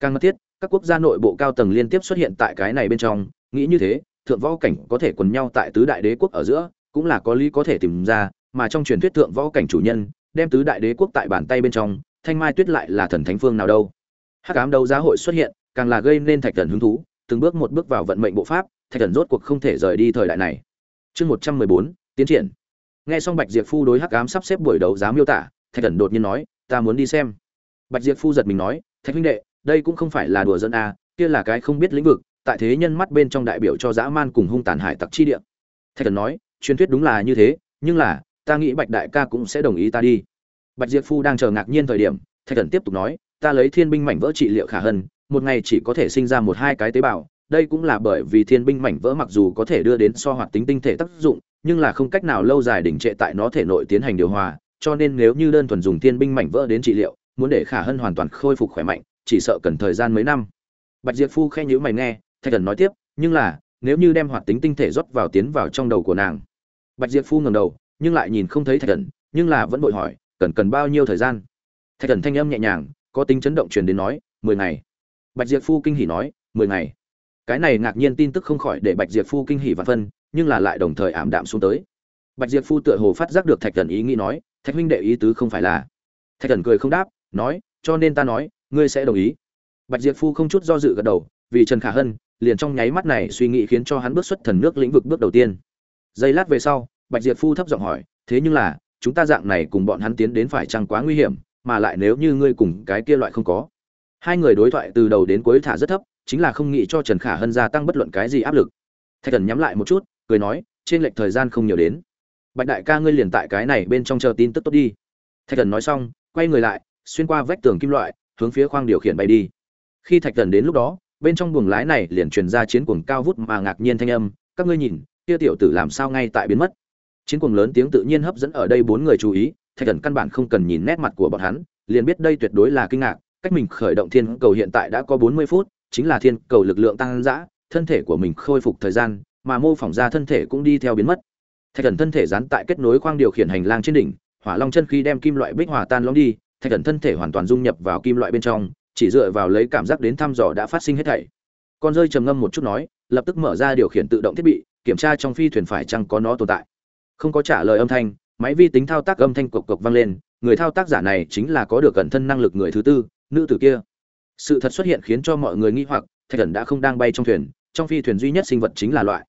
càng mật thiết. Các quốc gia nội bộ cao tầng liên tiếp xuất hiện tại cái này bên trong, nghĩ như thế, thượng võ cảnh có thể quần nhau tại tứ đại đế quốc ở giữa, cũng là có lý có thể tìm ra, mà trong truyền thuyết thượng võ cảnh chủ nhân, đem tứ đại đế quốc tại bàn tay bên trong, thanh mai tuyết lại là thần thánh phương nào đâu. Hắc ám đấu giá hội xuất hiện, càng là gây nên thạch thần hứng thú, từng bước một bước vào vận mệnh bộ pháp, thạch thần rốt cuộc không thể rời đi thời đại này. Chương một trăm mười bốn, tiến triển nghe xong bạch diệp phu đối hắc ám sắp xếp buổi đấu giá miêu tả thạch thần đột nhiên nói ta muốn đi xem. Bạch diệp phu giật mình nói thạch huynh đệ đây cũng không phải là đùa dân a à, kia là cái không biết lĩnh vực tại thế nhân mắt bên trong đại biểu cho dã man cùng hung tàn hải tặc chi địa. Thạch thần nói truyền thuyết đúng là như thế nhưng là ta nghĩ bạch đại ca cũng sẽ đồng ý ta đi. Bạch diệp phu đang chờ ngạc nhiên thời điểm thạch thần tiếp tục nói ta lấy thiên binh mảnh vỡ trị liệu khả hân một ngày chỉ có thể sinh ra một hai cái tế bào đây cũng là bởi vì thiên binh mảnh vỡ mặc dù có thể đưa đến so hoạt tính tinh thể tác dụng nhưng là không cách nào lâu dài đỉnh trệ tại nó thể nội tiến hành điều hòa, cho nên nếu như đơn thuần dùng thiên binh mảnh vỡ đến trị liệu, muốn để khả hân hoàn toàn khôi phục khỏe mạnh, chỉ sợ cần thời gian mấy năm. Bạch diệp phu khẽ nhíu mày nghe, thạch thần nói tiếp, nhưng là, nếu như đem hoạt tính tinh thể rót vào tiến vào trong đầu của nàng. Bạch diệp phu ngẩng đầu, nhưng lại nhìn không thấy thạch thần, nhưng là vẫn bội hỏi, cần cần bao nhiêu thời gian? Thạch thần thanh âm nhẹ nhàng, có tính chấn động truyền đến nói, mười ngày. Bạch diệp phu kinh hỉ nói, mười ngày. Cái này ngạc nhiên tin tức không khỏi để bạch diệp phu kinh hỉ và phân nhưng là lại đồng thời ảm đạm xuống tới. Bạch diệp phu tựa hồ phát giác được thạch thần ý nghĩ nói, thạch huynh đệ ý tứ không phải là thạch thần cười không đáp, nói, cho nên ta nói, ngươi sẽ đồng ý. Bạch diệp phu không chút do dự gật đầu, vì trần khả hân, liền trong nháy mắt này suy nghĩ khiến cho hắn bước xuất thần nước lĩnh vực bước đầu tiên. Giây lát về sau, bạch diệp phu thấp giọng hỏi, thế nhưng là, chúng ta dạng này cùng bọn hắn tiến đến phải chăng quá nguy hiểm, mà lại nếu như ngươi cùng cái kia loại không có? Hai người đối thoại từ đầu đến cuối thả rất thấp, chính là không nghĩ cho trần khả hân gia tăng bất luận cái gì áp lực. Thạch thần nhắm lại một chút cười nói, trên lệch thời gian không nhiều đến. Bạch đại ca ngươi liền tại cái này bên trong chờ tin tức tốt đi. Thạch thần nói xong, quay người lại, xuyên qua vách tường kim loại, hướng phía khoang điều khiển bay đi. Khi thạch thần đến lúc đó, bên trong buồng lái này liền truyền ra chiến cuồng cao vút mà ngạc nhiên thanh âm, các ngươi nhìn, kia tiểu tử làm sao ngay tại biến mất? Chiến cuồng lớn tiếng tự nhiên hấp dẫn ở đây bốn người chú ý, thạch thần căn bản không cần nhìn nét mặt của bọn hắn, liền biết đây tuyệt đối là kinh ngạc, cách mình khởi động thiên cầu hiện tại đã có bốn mươi phút, chính là thiên cầu lực lượng tăng dã, thân thể của mình khôi phục thời gian mà mô phỏng ra thân thể cũng đi theo biến mất. Thạch thần thân thể dán tại kết nối khoang điều khiển hành lang trên đỉnh, hỏa long chân khi đem kim loại bích hòa tan lõng đi, thạch thần thân thể hoàn toàn dung nhập vào kim loại bên trong, chỉ dựa vào lấy cảm giác đến thăm dò đã phát sinh hết thảy. Con rơi trầm ngâm một chút nói, lập tức mở ra điều khiển tự động thiết bị, kiểm tra trong phi thuyền phải chăng có nó tồn tại. Không có trả lời âm thanh, máy vi tính thao tác âm thanh cộc cộc vang lên, người thao tác giả này chính là có được cẩn thân năng lực người thứ tư, nữ tử kia. Sự thật xuất hiện khiến cho mọi người nghi hoặc, thạch thần đã không đang bay trong thuyền, trong phi thuyền duy nhất sinh vật chính là loại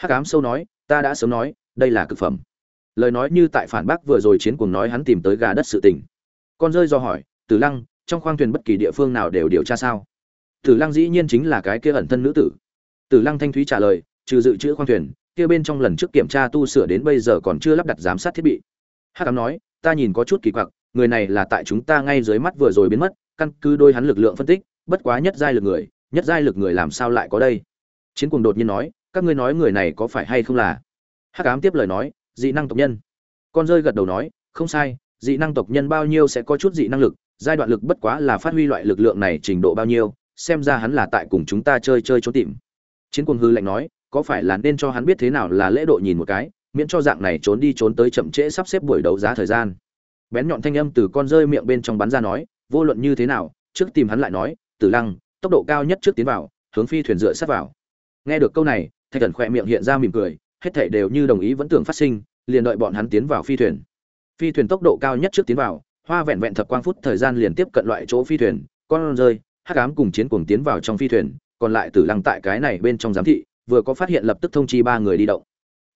hắc ám sâu nói, ta đã sớm nói, đây là cực phẩm. Lời nói như tại phản bác vừa rồi chiến cuồng nói hắn tìm tới gà đất sự tình. Con rơi do hỏi, tử lăng, trong khoang thuyền bất kỳ địa phương nào đều điều tra sao? Tử lăng dĩ nhiên chính là cái kia ẩn thân nữ tử. Tử lăng thanh thúy trả lời, trừ dự trữ khoang thuyền, kia bên trong lần trước kiểm tra tu sửa đến bây giờ còn chưa lắp đặt giám sát thiết bị. Hắc ám nói, ta nhìn có chút kỳ quặc, người này là tại chúng ta ngay dưới mắt vừa rồi biến mất, căn cứ đôi hắn lực lượng phân tích, bất quá nhất giai lực người, nhất giai lực người làm sao lại có đây? Chiến cuồng đột nhiên nói các ngươi nói người này có phải hay không là? Hắc ám tiếp lời nói, dị năng tộc nhân. Con rơi gật đầu nói, không sai, dị năng tộc nhân bao nhiêu sẽ có chút dị năng lực, giai đoạn lực bất quá là phát huy loại lực lượng này trình độ bao nhiêu, xem ra hắn là tại cùng chúng ta chơi chơi trốn tìm. Chiến quân hư lạnh nói, có phải là nên cho hắn biết thế nào là lễ độ nhìn một cái, miễn cho dạng này trốn đi trốn tới chậm trễ sắp xếp buổi đấu giá thời gian. Bén nhọn thanh âm từ con rơi miệng bên trong bắn ra nói, vô luận như thế nào, trước tìm hắn lại nói, tử lăng, tốc độ cao nhất trước tiến vào, hướng phi thuyền dựa sát vào. Nghe được câu này thạch thần khỏe miệng hiện ra mỉm cười, hết thảy đều như đồng ý vẫn tưởng phát sinh, liền đợi bọn hắn tiến vào phi thuyền. Phi thuyền tốc độ cao nhất trước tiến vào, hoa vẹn vẹn thập quang phút thời gian liền tiếp cận loại chỗ phi thuyền, con rơi, hắc ám cùng chiến cuồng tiến vào trong phi thuyền, còn lại tử lăng tại cái này bên trong giám thị, vừa có phát hiện lập tức thông chi ba người đi động.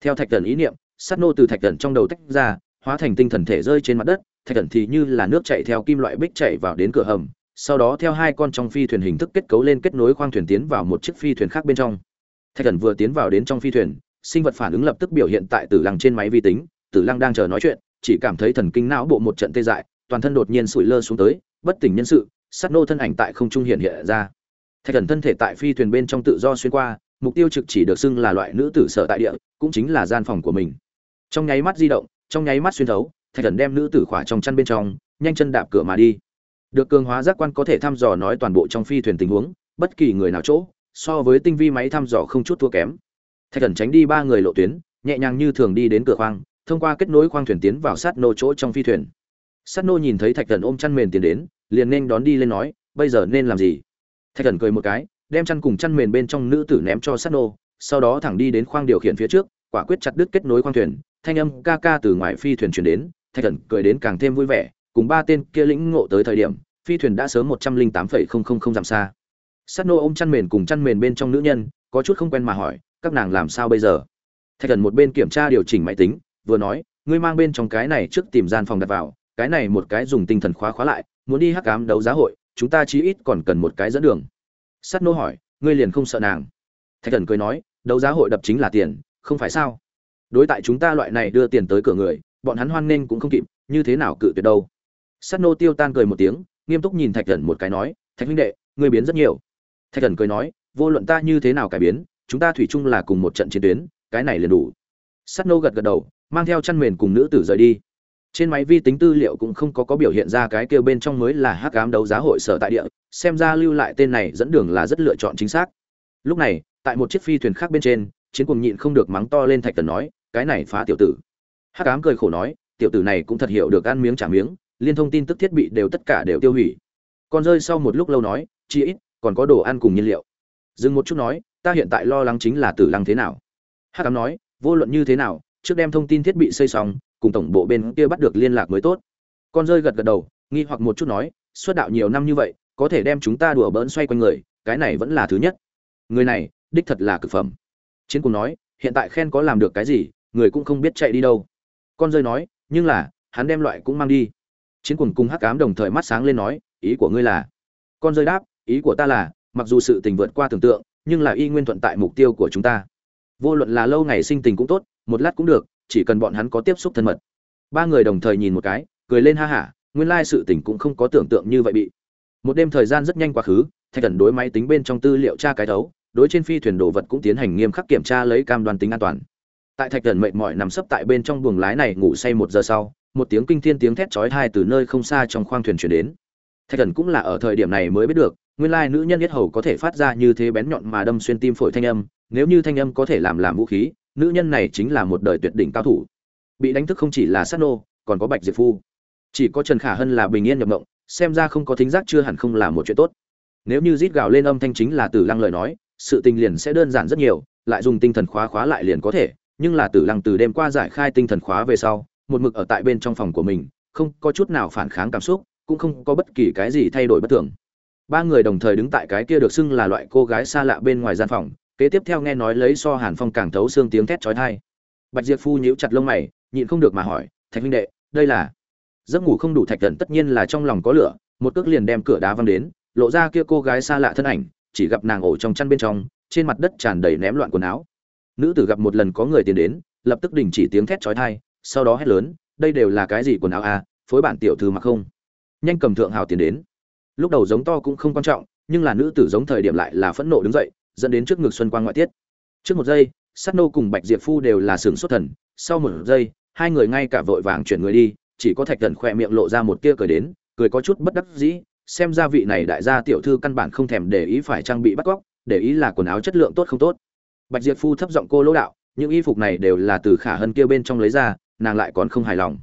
Theo thạch thần ý niệm, sát nô từ thạch thần trong đầu tách ra, hóa thành tinh thần thể rơi trên mặt đất, thạch thần thì như là nước chạy theo kim loại bích chạy vào đến cửa hầm, sau đó theo hai con trong phi thuyền hình thức kết cấu lên kết nối khoang thuyền tiến vào một chiếc phi thuyền khác bên trong thạch thần vừa tiến vào đến trong phi thuyền, sinh vật phản ứng lập tức biểu hiện tại tử lăng trên máy vi tính. Tử lăng đang chờ nói chuyện, chỉ cảm thấy thần kinh não bộ một trận tê dại, toàn thân đột nhiên sủi lơ xuống tới, bất tỉnh nhân sự, sát nô thân ảnh tại không trung hiện hiện ra. Thạch thần thân thể tại phi thuyền bên trong tự do xuyên qua, mục tiêu trực chỉ được xưng là loại nữ tử sở tại địa, cũng chính là gian phòng của mình. Trong nháy mắt di động, trong nháy mắt xuyên thấu, thạch thần đem nữ tử khỏa trong chăn bên trong, nhanh chân đạp cửa mà đi. Được cường hóa giác quan có thể thăm dò nói toàn bộ trong phi thuyền tình huống, bất kỳ người nào chỗ so với tinh vi máy thăm dò không chút thua kém. Thạch thần tránh đi ba người lộ tuyến, nhẹ nhàng như thường đi đến cửa khoang, thông qua kết nối khoang thuyền tiến vào sát nô chỗ trong phi thuyền. Sát nô nhìn thấy thạch thần ôm chăn mền tiến đến, liền nên đón đi lên nói, bây giờ nên làm gì? Thạch thần cười một cái, đem chăn cùng chăn mền bên trong nữ tử ném cho sát nô, sau đó thẳng đi đến khoang điều khiển phía trước, quả quyết chặt đứt kết nối khoang thuyền, thanh âm ca ca từ ngoài phi thuyền chuyển đến, thạch thần cười đến càng thêm vui vẻ, cùng ba tên kia lĩnh ngộ tới thời điểm, phi thuyền đã sớm một trăm linh tám phẩy không không không dặm xa sát nô ôm chăn mền cùng chăn mền bên trong nữ nhân, có chút không quen mà hỏi, các nàng làm sao bây giờ? Thạch thần một bên kiểm tra điều chỉnh máy tính, vừa nói, ngươi mang bên trong cái này trước tìm gian phòng đặt vào, cái này một cái dùng tinh thần khóa khóa lại, muốn đi hắc cám đấu giá hội, chúng ta chí ít còn cần một cái dẫn đường. Sắt nô hỏi, ngươi liền không sợ nàng? Thạch thần cười nói, đấu giá hội đập chính là tiền, không phải sao? Đối tại chúng ta loại này đưa tiền tới cửa người, bọn hắn hoan nghênh cũng không kịp, như thế nào cự tuyệt đâu? Sắt nô tiêu tan cười một tiếng, nghiêm túc nhìn thạch thần một cái nói, thạch huynh đệ, ngươi biến rất nhiều thạch thần cười nói, vô luận ta như thế nào cải biến, chúng ta thủy chung là cùng một trận chiến tuyến, cái này liền đủ. Sắt nô gật gật đầu, mang theo chăn mền cùng nữ tử rời đi. Trên máy vi tính tư liệu cũng không có có biểu hiện ra cái kêu bên trong mới là hắc ám đấu giá hội sở tại địa, xem ra lưu lại tên này dẫn đường là rất lựa chọn chính xác. Lúc này, tại một chiếc phi thuyền khác bên trên, chiến cùng nhịn không được mắng to lên thạch tần nói, cái này phá tiểu tử. Hắc ám cười khổ nói, tiểu tử này cũng thật hiểu được ăn miếng trả miếng, liên thông tin tức thiết bị đều tất cả đều tiêu hủy. Còn rơi sau một lúc lâu nói chị ít còn có đồ ăn cùng nhiên liệu. Dừng một chút nói, ta hiện tại lo lắng chính là tử lăng thế nào. Hắc ám nói, vô luận như thế nào, trước đem thông tin thiết bị xây xong, cùng tổng bộ bên kia bắt được liên lạc mới tốt. Con rơi gật gật đầu, nghi hoặc một chút nói, xuất đạo nhiều năm như vậy, có thể đem chúng ta đùa bỡn xoay quanh người, cái này vẫn là thứ nhất. Người này, đích thật là cực phẩm. Chiến cùng nói, hiện tại khen có làm được cái gì, người cũng không biết chạy đi đâu. Con rơi nói, nhưng là, hắn đem loại cũng mang đi. Chiến cùng cùng hắc cám đồng thời mắt sáng lên nói, ý của ngươi là? Con rơi đáp ý của ta là, mặc dù sự tình vượt qua tưởng tượng, nhưng là y nguyên thuận tại mục tiêu của chúng ta. Vô luận là lâu ngày sinh tình cũng tốt, một lát cũng được, chỉ cần bọn hắn có tiếp xúc thân mật. Ba người đồng thời nhìn một cái, cười lên ha hả, nguyên lai sự tình cũng không có tưởng tượng như vậy bị. Một đêm thời gian rất nhanh quá khứ, thạch thần đối máy tính bên trong tư liệu tra cái thấu, đối trên phi thuyền đồ vật cũng tiến hành nghiêm khắc kiểm tra lấy cam đoan tính an toàn. Tại thạch thần mệt mỏi nằm sấp tại bên trong buồng lái này ngủ say một giờ sau, một tiếng kinh thiên tiếng thét chói tai từ nơi không xa trong khoang thuyền truyền đến. Thạch thần cũng là ở thời điểm này mới biết được nguyên lai nữ nhân yết hầu có thể phát ra như thế bén nhọn mà đâm xuyên tim phổi thanh âm, nếu như thanh âm có thể làm làm vũ khí, nữ nhân này chính là một đời tuyệt đỉnh cao thủ. Bị đánh thức không chỉ là sát nô, còn có bạch diệp phu. Chỉ có trần khả hân là bình yên nhập mộng, xem ra không có thính giác chưa hẳn không là một chuyện tốt. Nếu như rít gào lên âm thanh chính là tử lăng lời nói, sự tình liền sẽ đơn giản rất nhiều, lại dùng tinh thần khóa khóa lại liền có thể, nhưng là tử lăng từ đêm qua giải khai tinh thần khóa về sau, một mực ở tại bên trong phòng của mình, không có chút nào phản kháng cảm xúc, cũng không có bất kỳ cái gì thay đổi bất thường ba người đồng thời đứng tại cái kia được xưng là loại cô gái xa lạ bên ngoài gian phòng, kế tiếp theo nghe nói lấy so hàn phong càng thấu xương tiếng thét chói tai. Bạch diệp phu nhíu chặt lông mày, nhịn không được mà hỏi, thạch huynh đệ, đây là? Giấc ngủ không đủ thạch thần tất nhiên là trong lòng có lửa, một cước liền đem cửa đá văng đến, lộ ra kia cô gái xa lạ thân ảnh, chỉ gặp nàng ổ trong chăn bên trong, trên mặt đất tràn đầy ném loạn quần áo. Nữ tử gặp một lần có người tiến đến, lập tức đình chỉ tiếng thét chói tai, sau đó hét lớn, đây đều là cái gì quần áo à? Phối bản tiểu thư mặc không? Nhanh cầm thượng hào tiền đến lúc đầu giống to cũng không quan trọng, nhưng là nữ tử giống thời điểm lại là phẫn nộ đứng dậy, dẫn đến trước ngực xuân quang ngoại tiết. Trước một giây Sắt nô cùng bạch diệp phu đều là sừng xuất thần. Sau một giây, hai người ngay cả vội vàng chuyển người đi, chỉ có thạch thần khỏe miệng lộ ra một tia cười đến, cười có chút bất đắc dĩ, xem ra vị này đại gia tiểu thư căn bản không thèm để ý phải trang bị bắt cóc để ý là quần áo chất lượng tốt không tốt. Bạch diệp phu thấp giọng cô lỗ đạo, những y phục này đều là từ khả hân kia bên trong lấy ra, nàng lại còn không hài lòng.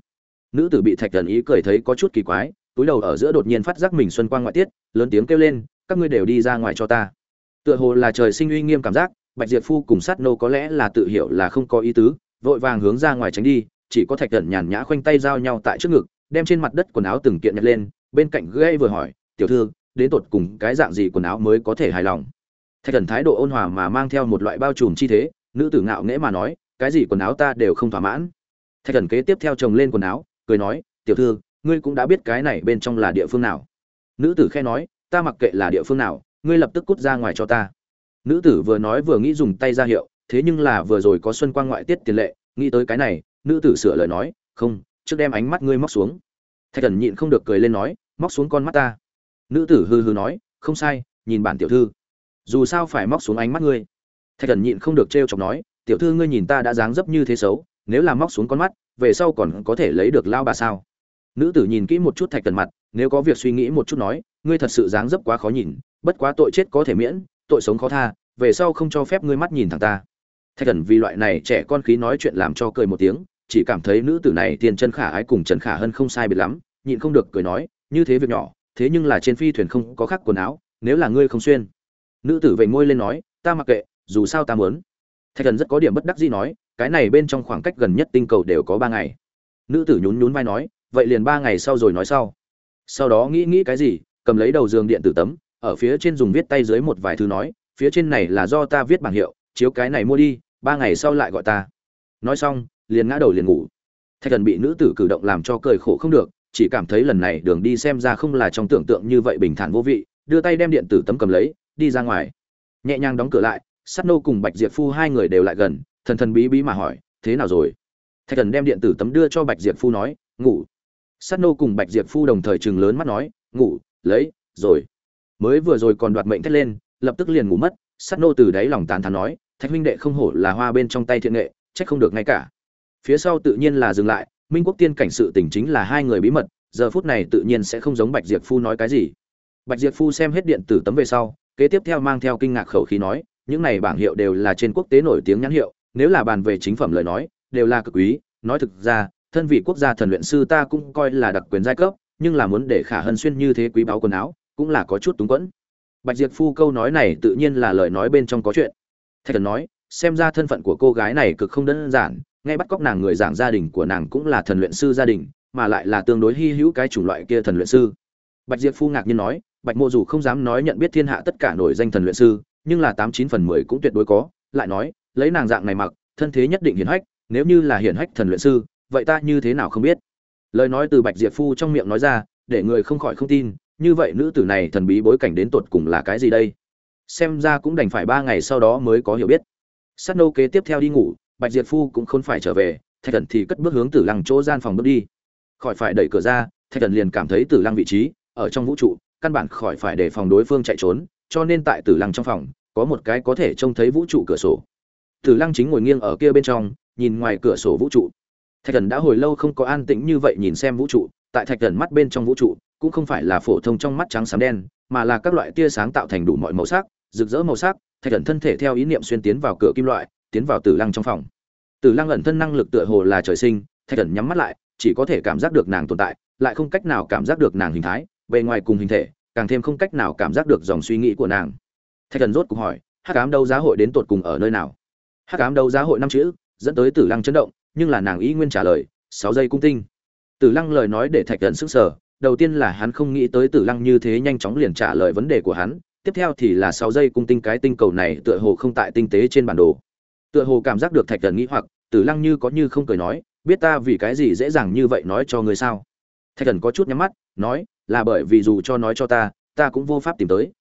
Nữ tử bị thạch thần ý cười thấy có chút kỳ quái túi đầu ở giữa đột nhiên phát giác mình xuân quang ngoại tiết, lớn tiếng kêu lên, các ngươi đều đi ra ngoài cho ta. Tựa hồ là trời sinh uy nghiêm cảm giác, bạch diệp phu cùng sát nô có lẽ là tự hiểu là không có ý tứ, vội vàng hướng ra ngoài tránh đi, chỉ có thạch thần nhàn nhã khoanh tay giao nhau tại trước ngực, đem trên mặt đất quần áo từng kiện nhặt lên, bên cạnh gây vừa hỏi, tiểu thư, đến tột cùng cái dạng gì quần áo mới có thể hài lòng? Thạch thần thái độ ôn hòa mà mang theo một loại bao trùm chi thế, nữ tử ngạo nghễ mà nói, cái gì quần áo ta đều không thỏa mãn. Thạch thần kế tiếp theo chồng lên quần áo, cười nói, tiểu thư ngươi cũng đã biết cái này bên trong là địa phương nào. Nữ tử khe nói, ta mặc kệ là địa phương nào, ngươi lập tức cút ra ngoài cho ta. Nữ tử vừa nói vừa nghĩ dùng tay ra hiệu, thế nhưng là vừa rồi có xuân quang ngoại tiết tiền lệ, nghĩ tới cái này, nữ tử sửa lời nói, không, trước đem ánh mắt ngươi móc xuống. Thạch thần nhịn không được cười lên nói, móc xuống con mắt ta. Nữ tử hư hư nói, không sai, nhìn bản tiểu thư. Dù sao phải móc xuống ánh mắt ngươi. Thạch thần nhịn không được trêu chọc nói, tiểu thư ngươi nhìn ta đã dáng dấp như thế xấu, nếu làm móc xuống con mắt, về sau còn có thể lấy được lao bà sao? Nữ tử nhìn kỹ một chút thạch thần mặt, nếu có việc suy nghĩ một chút nói, ngươi thật sự dáng dấp quá khó nhìn, bất quá tội chết có thể miễn, tội sống khó tha, về sau không cho phép ngươi mắt nhìn thẳng ta. Thạch thần vì loại này trẻ con khí nói chuyện làm cho cười một tiếng, chỉ cảm thấy nữ tử này tiền chân khả ái cùng trần khả hơn không sai biệt lắm, nhịn không được cười nói, như thế việc nhỏ, thế nhưng là trên phi thuyền không có khắc quần áo, nếu là ngươi không xuyên. Nữ tử về ngôi lên nói, ta mặc kệ, dù sao ta muốn. Thạch thần rất có điểm bất đắc dĩ nói, cái này bên trong khoảng cách gần nhất tinh cầu đều có ba ngày. Nữ tử nhún nhún vai nói vậy liền ba ngày sau rồi nói sau. Sau đó nghĩ nghĩ cái gì, cầm lấy đầu giường điện tử tấm, ở phía trên dùng viết tay dưới một vài thứ nói, phía trên này là do ta viết bảng hiệu, chiếu cái này mua đi, ba ngày sau lại gọi ta. Nói xong, liền ngã đầu liền ngủ. Thạch thần bị nữ tử cử động làm cho cười khổ không được, chỉ cảm thấy lần này đường đi xem ra không là trong tưởng tượng như vậy bình thản vô vị, đưa tay đem điện tử tấm cầm lấy, đi ra ngoài. Nhẹ nhàng đóng cửa lại sắt nô cùng bạch diệp phu hai người đều lại gần, thần thần bí bí mà hỏi, thế nào rồi? Thạch thần đem điện tử tấm đưa cho bạch diệp phu nói, ngủ. Sát nô cùng bạch diệp phu đồng thời chừng lớn mắt nói, ngủ, lấy, rồi. Mới vừa rồi còn đoạt mệnh thét lên, lập tức liền ngủ mất, Sát nô từ đáy lòng tán thán nói, thạch huynh đệ không hổ là hoa bên trong tay thiện nghệ, trách không được ngay cả. Phía sau tự nhiên là dừng lại, minh quốc tiên cảnh sự tình chính là hai người bí mật, giờ phút này tự nhiên sẽ không giống bạch diệp phu nói cái gì. Bạch diệp phu xem hết điện tử tấm về sau, kế tiếp theo mang theo kinh ngạc khẩu khí nói, những này bảng hiệu đều là trên quốc tế nổi tiếng nhãn hiệu, nếu là bàn về chính phẩm lời nói, đều là cực quý, nói thực ra thân vị quốc gia thần luyện sư ta cũng coi là đặc quyền giai cấp, nhưng là muốn để khả hân xuyên như thế quý báu quần áo, cũng là có chút túng quẫn. Bạch diệp phu câu nói này tự nhiên là lời nói bên trong có chuyện. Thạch thần nói, xem ra thân phận của cô gái này cực không đơn giản, ngay bắt cóc nàng người giảng gia đình của nàng cũng là thần luyện sư gia đình, mà lại là tương đối hy hữu cái chủng loại kia thần luyện sư. Bạch diệp phu ngạc nhiên nói, bạch Mô dù không dám nói nhận biết thiên hạ tất cả nổi danh thần luyện sư, nhưng là tám chín phần mười cũng tuyệt đối có, lại nói, lấy nàng dạng này mặc, thân thế nhất định hiển hách, nếu như là hiển hách thần luyện sư vậy ta như thế nào không biết? Lời nói từ bạch diệp phu trong miệng nói ra, để người không khỏi không tin, như vậy nữ tử này thần bí bối cảnh đến tột cùng là cái gì đây? Xem ra cũng đành phải ba ngày sau đó mới có hiểu biết. Sát nô kế tiếp theo đi ngủ, bạch diệp phu cũng không phải trở về, thạch thần thì cất bước hướng tử lăng chỗ gian phòng bước đi. Khỏi phải đẩy cửa ra, thạch thần liền cảm thấy tử lăng vị trí, ở trong vũ trụ, căn bản khỏi phải để phòng đối phương chạy trốn, cho nên tại tử lăng trong phòng, có một cái có thể trông thấy vũ trụ cửa sổ. Tử lăng chính ngồi nghiêng ở kia bên trong, nhìn ngoài cửa sổ vũ trụ thạch thần đã hồi lâu không có an tĩnh như vậy nhìn xem vũ trụ, tại thạch thần mắt bên trong vũ trụ cũng không phải là phổ thông trong mắt trắng xám đen, mà là các loại tia sáng tạo thành đủ mọi màu sắc, rực rỡ màu sắc, thạch thần thân thể theo ý niệm xuyên tiến vào cửa kim loại, tiến vào tử lăng trong phòng. Tử lăng ẩn thân năng lực tựa hồ là trời sinh, thạch thần nhắm mắt lại, chỉ có thể cảm giác được nàng tồn tại, lại không cách nào cảm giác được nàng hình thái, bề ngoài cùng hình thể, càng thêm không cách nào cảm giác được dòng suy nghĩ của nàng. Thạch thần rốt cuộc hỏi, hắc ám đấu giá hội đến tột cùng ở nơi nào? Hắc ám đấu giá hội năm chữ, dẫn tới tử lăng chấn động nhưng là nàng ý nguyên trả lời, sáu giây cung tinh. Tử lăng lời nói để thạch thần sức sở đầu tiên là hắn không nghĩ tới tử lăng như thế nhanh chóng liền trả lời vấn đề của hắn, tiếp theo thì là sáu giây cung tinh cái tinh cầu này tựa hồ không tại tinh tế trên bản đồ. Tựa hồ cảm giác được thạch thần nghĩ hoặc, tử lăng như có như không cười nói, biết ta vì cái gì dễ dàng như vậy nói cho người sao? Thạch thần có chút nhắm mắt, nói, là bởi vì dù cho nói cho ta ta cũng vô pháp tìm tới.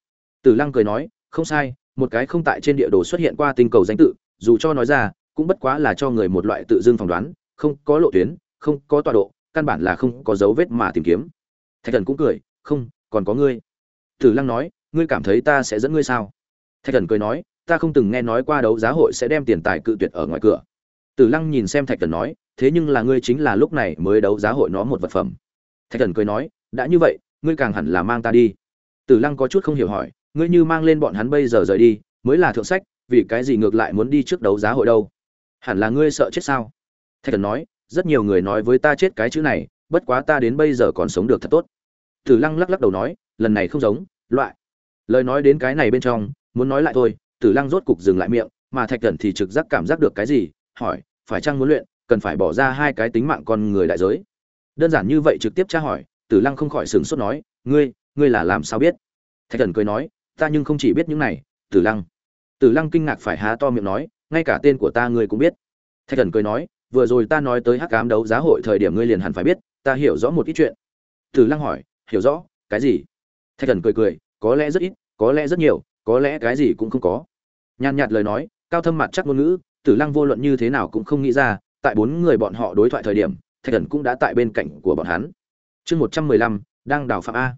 Tử lăng cười nói, không sai, một cái không tại trên địa đồ xuất hiện qua tinh cầu danh tự, dù cho nói ra cũng bất quá là cho người một loại tự dưng phỏng đoán, không có lộ tuyến, không có tọa độ, căn bản là không có dấu vết mà tìm kiếm. Thạch thần cũng cười, không, còn có ngươi. Tử lăng nói, ngươi cảm thấy ta sẽ dẫn ngươi sao? Thạch thần cười nói, ta không từng nghe nói qua đấu giá hội sẽ đem tiền tài cự tuyệt ở ngoài cửa. Tử lăng nhìn xem thạch thần nói, thế nhưng là ngươi chính là lúc này mới đấu giá hội nó một vật phẩm. Thạch thần cười nói, đã như vậy, ngươi càng hẳn là mang ta đi. Tử lăng có chút không hiểu hỏi, ngươi như mang lên bọn hắn bây giờ rời đi, mới là thượng sách, vì cái gì ngược lại muốn đi trước đấu giá hội đâu? Hẳn là ngươi sợ chết sao? Thạch thần nói, rất nhiều người nói với ta chết cái chữ này, bất quá ta đến bây giờ còn sống được thật tốt. Tử lăng lắc lắc đầu nói, lần này không giống, loại. Lời nói đến cái này bên trong, muốn nói lại thôi, tử lăng rốt cục dừng lại miệng, mà thạch thần thì trực giác cảm giác được cái gì, hỏi, phải chăng muốn luyện, cần phải bỏ ra hai cái tính mạng con người đại giới? Đơn giản như vậy trực tiếp tra hỏi, tử lăng không khỏi sửng sốt nói, ngươi ngươi là làm sao biết? Thạch thần cười nói, ta nhưng không chỉ biết những này, tử lăng. Tử lăng kinh ngạc phải há to miệng nói ngay cả tên của ta ngươi cũng biết. Thạch thần cười nói, vừa rồi ta nói tới hắc cám đấu giá hội thời điểm ngươi liền hẳn phải biết, ta hiểu rõ một ít chuyện. Tử lăng hỏi, hiểu rõ, cái gì? Thạch thần cười cười, có lẽ rất ít, có lẽ rất nhiều, có lẽ cái gì cũng không có. Nhàn nhạt lời nói, cao thâm mặt chắc ngôn ngữ, tử lăng vô luận như thế nào cũng không nghĩ ra, tại bốn người bọn họ đối thoại thời điểm, thạch thần cũng đã tại bên cạnh của bọn hắn. Chương một trăm mười lăm, đang đào phạm a.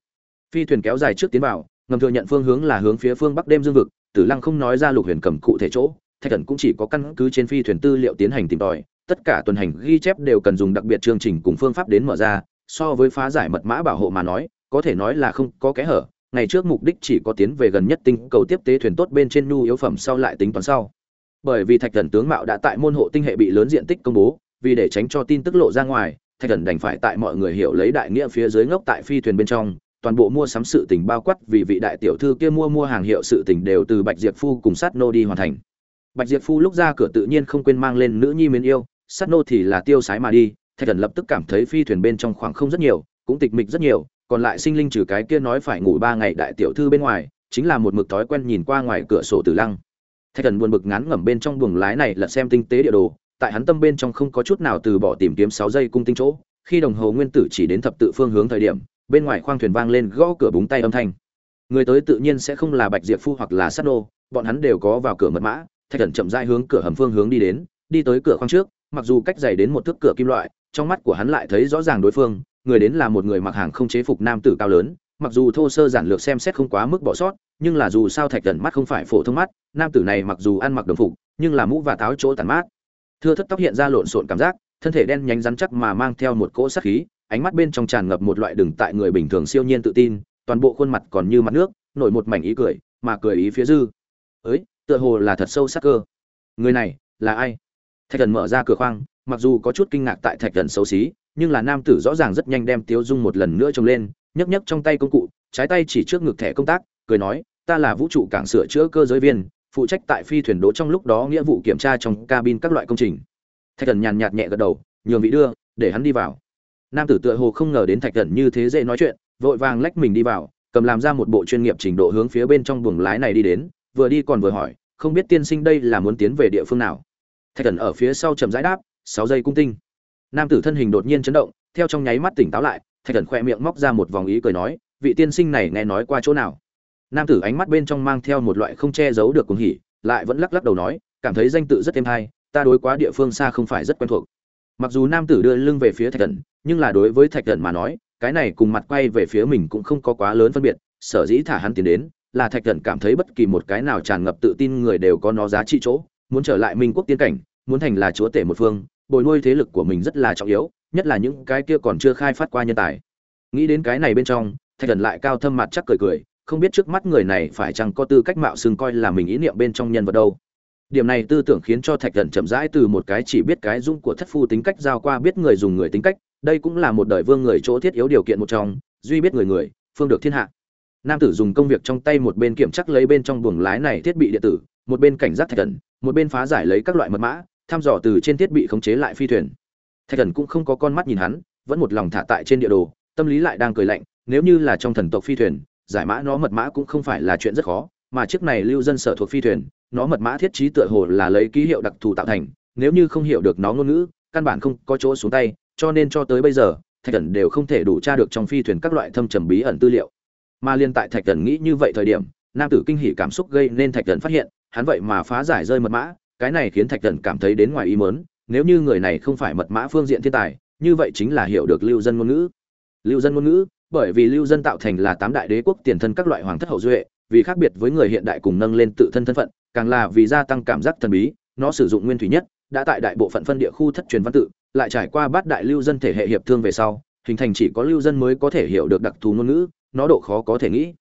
Phi thuyền kéo dài trước tiến vào, ngầm thừa nhận phương hướng là hướng phía phương bắc đêm dương vực, tử lăng không nói ra lục huyền cầm cụ thể chỗ thạch thần cũng chỉ có căn cứ trên phi thuyền tư liệu tiến hành tìm tòi, tất cả tuần hành ghi chép đều cần dùng đặc biệt chương trình cùng phương pháp đến mở ra, so với phá giải mật mã bảo hộ mà nói, có thể nói là không có kẽ hở. Ngày trước mục đích chỉ có tiến về gần nhất tinh cầu tiếp tế thuyền tốt bên trên nhu yếu phẩm sau lại tính toán sau. Bởi vì thạch thần tướng mạo đã tại môn hộ tinh hệ bị lớn diện tích công bố, vì để tránh cho tin tức lộ ra ngoài, thạch thần đành phải tại mọi người hiểu lấy đại nghĩa phía dưới ngốc tại phi thuyền bên trong, toàn bộ mua sắm sự tình bao quát vì vị đại tiểu thư kia mua mua hàng hiệu sự tình đều từ bạch diệp phu cùng sát nô đi hoàn thành bạch diệp phu lúc ra cửa tự nhiên không quên mang lên nữ nhi mến yêu, sát nô thì là tiêu sái mà đi, thạch thần lập tức cảm thấy phi thuyền bên trong khoảng không rất nhiều, cũng tịch mịch rất nhiều, còn lại sinh linh trừ cái kia nói phải ngủ ba ngày đại tiểu thư bên ngoài, chính là một mực thói quen nhìn qua ngoài cửa sổ tử lăng. Thạch thần buồn bực ngán ngẩm bên trong buồng lái này là xem tinh tế địa đồ, tại hắn tâm bên trong không có chút nào từ bỏ tìm kiếm sáu giây cung tinh chỗ, khi đồng hồ nguyên tử chỉ đến thập tự phương hướng thời điểm, bên ngoài khoang thuyền vang lên gõ cửa búng tay âm thanh. Người tới tự nhiên sẽ không là bạch diệp phu hoặc là sát nô, bọn hắn đều có vào cửa mật mã thạch thần chậm rãi hướng cửa hầm phương hướng đi đến, đi tới cửa khoang trước, mặc dù cách dày đến một thước cửa kim loại, trong mắt của hắn lại thấy rõ ràng đối phương, người đến là một người mặc hàng không chế phục nam tử cao lớn, mặc dù thô sơ giản lược xem xét không quá mức bỏ sót, nhưng là dù sao thạch thần mắt không phải phổ thông mắt, nam tử này mặc dù ăn mặc đồng phục, nhưng là mũ và táo chỗ tàn mát. Thưa thất tóc hiện ra lộn xộn cảm giác, thân thể đen nhánh rắn chắc mà mang theo một cỗ sát khí, ánh mắt bên trong tràn ngập một loại đừng tại người bình thường siêu nhiên tự tin, toàn bộ khuôn mặt còn như mặt nước, nổi một mảnh ý cười, mà cười ý phía dư. Ấy tựa hồ là thật sâu sắc cơ. Người này, là ai? Thạch thần mở ra cửa khoang, mặc dù có chút kinh ngạc tại thạch thần xấu xí, nhưng là nam tử rõ ràng rất nhanh đem tiếu dung một lần nữa trông lên, nhấc nhấc trong tay công cụ, trái tay chỉ trước ngực thẻ công tác, cười nói, ta là vũ trụ cảng sửa chữa cơ giới viên, phụ trách tại phi thuyền đỗ trong lúc đó nghĩa vụ kiểm tra trong cabin các loại công trình. Thạch thần nhàn nhạt nhẹ gật đầu, nhường vị đưa, để hắn đi vào. Nam tử tựa hồ không ngờ đến thạch thần như thế dễ nói chuyện, vội vàng lách mình đi vào, cầm làm ra một bộ chuyên nghiệp trình độ hướng phía bên trong buồng lái này đi đến vừa đi còn vừa hỏi, không biết tiên sinh đây là muốn tiến về địa phương nào. Thạch thần ở phía sau chậm rãi đáp, sáu giây cung tinh. Nam tử thân hình đột nhiên chấn động, theo trong nháy mắt tỉnh táo lại, thạch thần khoe miệng móc ra một vòng ý cười nói, vị tiên sinh này nghe nói qua chỗ nào? Nam tử ánh mắt bên trong mang theo một loại không che giấu được cuồng hỉ, lại vẫn lắc lắc đầu nói, cảm thấy danh tự rất êm hay, ta đối quá địa phương xa không phải rất quen thuộc. Mặc dù nam tử đưa lưng về phía thạch thần, nhưng là đối với thạch thần mà nói, cái này cùng mặt quay về phía mình cũng không có quá lớn phân biệt, sở dĩ thả hắn tiến đến là thạch thần cảm thấy bất kỳ một cái nào tràn ngập tự tin người đều có nó giá trị chỗ, muốn trở lại minh quốc tiên cảnh, muốn thành là chúa tể một phương, bồi nuôi thế lực của mình rất là trọng yếu, nhất là những cái kia còn chưa khai phát qua nhân tài. Nghĩ đến cái này bên trong, thạch thần lại cao thâm mặt chắc cười cười, không biết trước mắt người này phải chăng có tư cách mạo xưng coi là mình ý niệm bên trong nhân vật đâu. Điểm này tư tưởng khiến cho thạch thần chậm rãi từ một cái chỉ biết cái dung của thất phu tính cách giao qua biết người dùng người tính cách, đây cũng là một đời vương người chỗ thiết yếu điều kiện một trong, duy biết người người, phương được thiên hạ nam tử dùng công việc trong tay một bên kiểm chắc lấy bên trong buồng lái này thiết bị điện tử, một bên cảnh giác thạch thần, một bên phá giải lấy các loại mật mã, thăm dò từ trên thiết bị khống chế lại phi thuyền. Thạch thần cũng không có con mắt nhìn hắn, vẫn một lòng thả tại trên địa đồ, tâm lý lại đang cười lạnh, nếu như là trong thần tộc phi thuyền, giải mã nó mật mã cũng không phải là chuyện rất khó, mà chiếc này lưu dân sở thuộc phi thuyền, nó mật mã thiết trí tựa hồ là lấy ký hiệu đặc thù tạo thành, nếu như không hiểu được nó ngôn ngữ, căn bản không có chỗ xuống tay, cho nên cho tới bây giờ, thạch thần đều không thể đủ tra được trong phi thuyền các loại thâm trầm bí ẩn tư liệu mà liên tại thạch thần nghĩ như vậy thời điểm, nam tử kinh hỉ cảm xúc gây nên thạch thần phát hiện, hắn vậy mà phá giải rơi mật mã, cái này khiến thạch thần cảm thấy đến ngoài ý mớn nếu như người này không phải mật mã phương diện thiên tài, như vậy chính là hiểu được lưu dân ngôn ngữ. Lưu dân ngôn ngữ, bởi vì lưu dân tạo thành là tám đại đế quốc tiền thân các loại hoàng thất hậu duệ, vì khác biệt với người hiện đại cùng nâng lên tự thân thân phận, càng là vì gia tăng cảm giác thần bí, nó sử dụng nguyên thủy nhất, đã tại đại bộ phận phân địa khu thất truyền văn tự, lại trải qua bát đại lưu dân thể hệ hiệp thương về sau, hình thành chỉ có lưu dân mới có thể hiểu được đặc thù ngôn ngữ nó độ khó có thể nghĩ.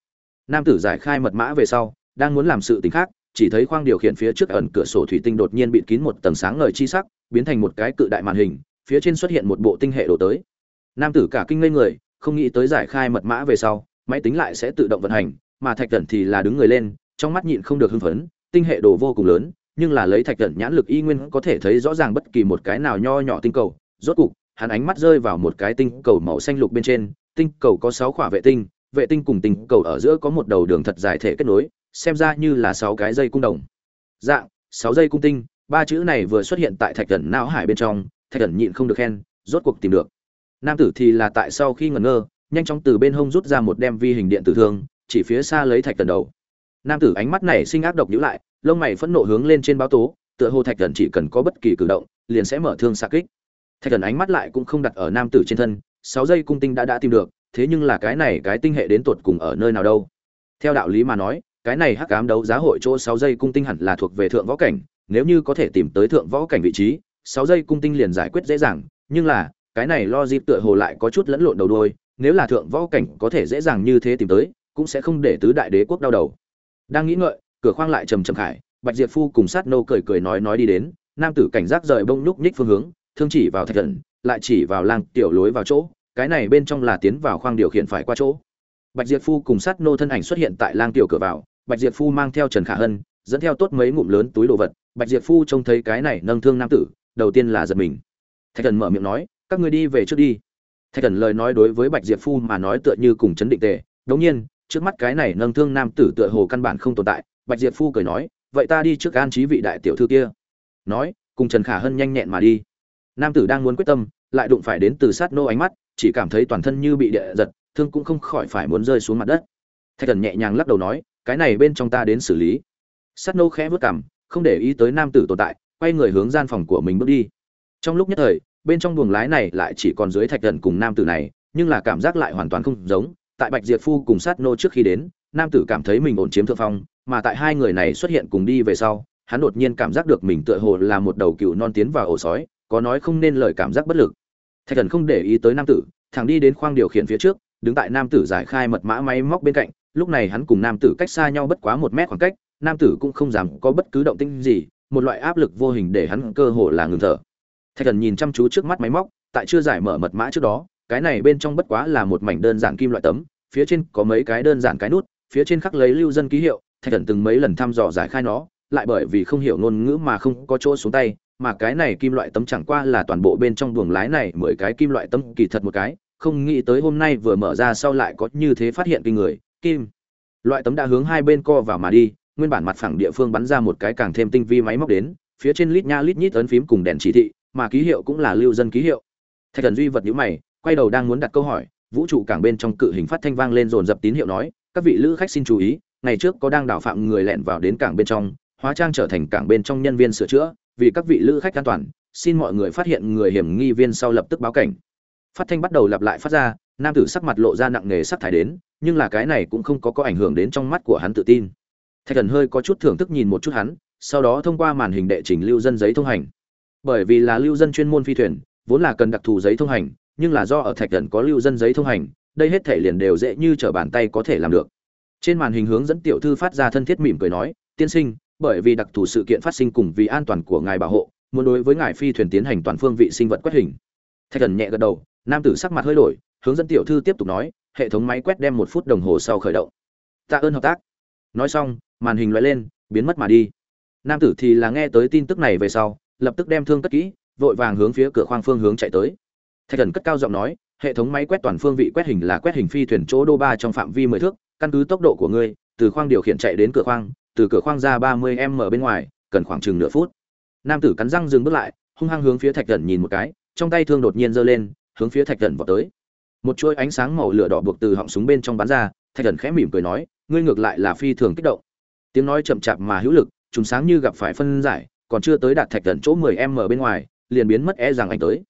Nam tử giải khai mật mã về sau, đang muốn làm sự tình khác, chỉ thấy khoang điều khiển phía trước ẩn cửa sổ thủy tinh đột nhiên bịt kín một tầng sáng ngời chi sắc, biến thành một cái cự đại màn hình, phía trên xuất hiện một bộ tinh hệ đổ tới. Nam tử cả kinh ngây người, không nghĩ tới giải khai mật mã về sau, máy tính lại sẽ tự động vận hành, mà thạch cẩn thì là đứng người lên, trong mắt nhịn không được hưng phấn, tinh hệ đồ vô cùng lớn, nhưng là lấy thạch cẩn nhãn lực y nguyên có thể thấy rõ ràng bất kỳ một cái nào nho nhỏ tinh cầu. Rốt cục, hắn ánh mắt rơi vào một cái tinh cầu màu xanh lục bên trên, tinh cầu có sáu khỏa vệ tinh vệ tinh cùng tinh cầu ở giữa có một đầu đường thật dài thể kết nối, xem ra như là sáu cái dây cung đồng. Dạng, sáu dây cung tinh, ba chữ này vừa xuất hiện tại thạch thần não hải bên trong, thạch thần nhịn không được khen, rốt cuộc tìm được. Nam tử thì là tại sau khi ngẩn ngơ, nhanh chóng từ bên hông rút ra một đem vi hình điện tử thương, chỉ phía xa lấy thạch thần đầu. Nam tử ánh mắt này sinh ác độc nhữ lại, lông mày phẫn nộ hướng lên trên báo tố, tựa hồ thạch thần chỉ cần có bất kỳ cử động, liền sẽ mở thương xa kích. Thạch thần ánh mắt lại cũng không đặt ở nam tử trên thân, sáu giây cung tinh đã đã tìm được thế nhưng là cái này cái tinh hệ đến tột cùng ở nơi nào đâu. Theo đạo lý mà nói, cái này hắc ám đấu giá hội chỗ sáu giây cung tinh hẳn là thuộc về thượng võ cảnh, nếu như có thể tìm tới thượng võ cảnh vị trí, sáu giây cung tinh liền giải quyết dễ dàng, nhưng là, cái này lo dịp tựa hồ lại có chút lẫn lộn đầu đuôi, nếu là thượng võ cảnh có thể dễ dàng như thế tìm tới, cũng sẽ không để tứ đại đế quốc đau đầu. Đang nghĩ ngợi, cửa khoang lại trầm trầm khải, bạch diệp phu cùng sát nô cười cười nói nói đi đến, nam tử cảnh giác rời bông nhúc nhích phương hướng, thương chỉ vào thạch thần, lại chỉ vào lang tiểu lối vào chỗ cái này bên trong là tiến vào khoang điều khiển phải qua chỗ. Bạch diệp phu cùng sát nô thân ảnh xuất hiện tại lang tiểu cửa vào, bạch diệp phu mang theo trần khả hân, dẫn theo tốt mấy ngụm lớn túi đồ vật. Bạch diệp phu trông thấy cái này nâng thương nam tử, đầu tiên là giật mình. Thạch thần mở miệng nói, các người đi về trước đi. Thạch thần lời nói đối với bạch diệp phu mà nói tựa như cùng chấn định tề. Đống nhiên, trước mắt cái này nâng thương nam tử tựa hồ căn bản không tồn tại. Bạch diệp phu cười nói, vậy ta đi trước an trí vị đại tiểu thư kia. Nói, cùng trần khả hân nhanh nhẹn mà đi. Nam tử đang muốn quyết tâm, lại đụng phải đến từ sát nô ánh mắt chỉ cảm thấy toàn thân như bị địa giật, thương cũng không khỏi phải muốn rơi xuống mặt đất. Thạch thần nhẹ nhàng lắc đầu nói, cái này bên trong ta đến xử lý. Sát nô khẽ vớt cảm không để ý tới nam tử tồn tại, quay người hướng gian phòng của mình bước đi. Trong lúc nhất thời, bên trong buồng lái này lại chỉ còn dưới thạch thần cùng nam tử này, nhưng là cảm giác lại hoàn toàn không giống. Tại bạch diệp phu cùng sát nô trước khi đến, nam tử cảm thấy mình ổn chiếm thượng phong, mà tại hai người này xuất hiện cùng đi về sau, hắn đột nhiên cảm giác được mình tựa hồ là một đầu cừu non tiến vào ổ sói, có nói không nên lời cảm giác bất lực thạch thần không để ý tới nam tử, thẳng đi đến khoang điều khiển phía trước, đứng tại nam tử giải khai mật mã máy móc bên cạnh. Lúc này hắn cùng nam tử cách xa nhau bất quá một mét khoảng cách, nam tử cũng không dám có bất cứ động tĩnh gì, một loại áp lực vô hình để hắn cơ hồ là ngừng thở. Thạch thần nhìn chăm chú trước mắt máy móc, tại chưa giải mở mật mã trước đó, cái này bên trong bất quá là một mảnh đơn giản kim loại tấm, phía trên có mấy cái đơn giản cái nút, phía trên khắc lấy lưu dân ký hiệu. Thạch thần từng mấy lần thăm dò giải khai nó, lại bởi vì không hiểu ngôn ngữ mà không có chỗ xuống tay mà cái này kim loại tấm chẳng qua là toàn bộ bên trong buồng lái này mười cái kim loại tấm, kỳ thật một cái. Không nghĩ tới hôm nay vừa mở ra sau lại có như thế phát hiện kinh người. Kim loại tấm đã hướng hai bên co vào mà đi, nguyên bản mặt phẳng địa phương bắn ra một cái càng thêm tinh vi máy móc đến, phía trên lít nha lít nhít ấn phím cùng đèn chỉ thị, mà ký hiệu cũng là lưu dân ký hiệu. Thạch thần duy vật nhữ mày, quay đầu đang muốn đặt câu hỏi, vũ trụ cảng bên trong cự hình phát thanh vang lên dồn dập tín hiệu nói, các vị lữ khách xin chú ý, ngày trước có đang đào phạm người lẻn vào đến cảng bên trong, hóa trang trở thành cảng bên trong nhân viên sửa chữa vì các vị lữ khách an toàn, xin mọi người phát hiện người hiểm nghi viên sau lập tức báo cảnh. Phát thanh bắt đầu lặp lại phát ra, nam tử sắc mặt lộ ra nặng nề sắc thải đến, nhưng là cái này cũng không có có ảnh hưởng đến trong mắt của hắn tự tin. Thạch thần hơi có chút thưởng thức nhìn một chút hắn, sau đó thông qua màn hình đệ trình lưu dân giấy thông hành. Bởi vì là lưu dân chuyên môn phi thuyền, vốn là cần đặc thù giấy thông hành, nhưng là do ở thạch thần có lưu dân giấy thông hành, đây hết thể liền đều dễ như trở bàn tay có thể làm được. Trên màn hình hướng dẫn tiểu thư phát ra thân thiết mỉm cười nói, tiên sinh bởi vì đặc thù sự kiện phát sinh cùng vì an toàn của ngài bảo hộ, muốn đối với ngài phi thuyền tiến hành toàn phương vị sinh vật quét hình. Thạch thần nhẹ gật đầu, nam tử sắc mặt hơi đổi, hướng dẫn tiểu thư tiếp tục nói, hệ thống máy quét đem một phút đồng hồ sau khởi động. Tạ ơn hợp tác. Nói xong, màn hình loại lên, biến mất mà đi. Nam tử thì là nghe tới tin tức này về sau, lập tức đem thương cất kỹ, vội vàng hướng phía cửa khoang phương hướng chạy tới. Thạch thần cất cao giọng nói, hệ thống máy quét toàn phương vị quét hình là quét hình phi thuyền chỗ đô ba trong phạm vi mười thước, căn cứ tốc độ của ngươi, từ khoang điều khiển chạy đến cửa khoang từ cửa khoang ra ba mươi m bên ngoài, cần khoảng chừng nửa phút. Nam tử cắn răng dừng bước lại, hung hăng hướng phía thạch thần nhìn một cái, trong tay thương đột nhiên giơ lên, hướng phía thạch thần vào tới. Một chuỗi ánh sáng màu lửa đỏ buộc từ họng súng bên trong bắn ra, thạch thần khẽ mỉm cười nói, ngươi ngược lại là phi thường kích động. Tiếng nói chậm chạp mà hữu lực trùng sáng như gặp phải phân giải, còn chưa tới đạt thạch thần chỗ mười m bên ngoài, liền biến mất e rằng anh tới.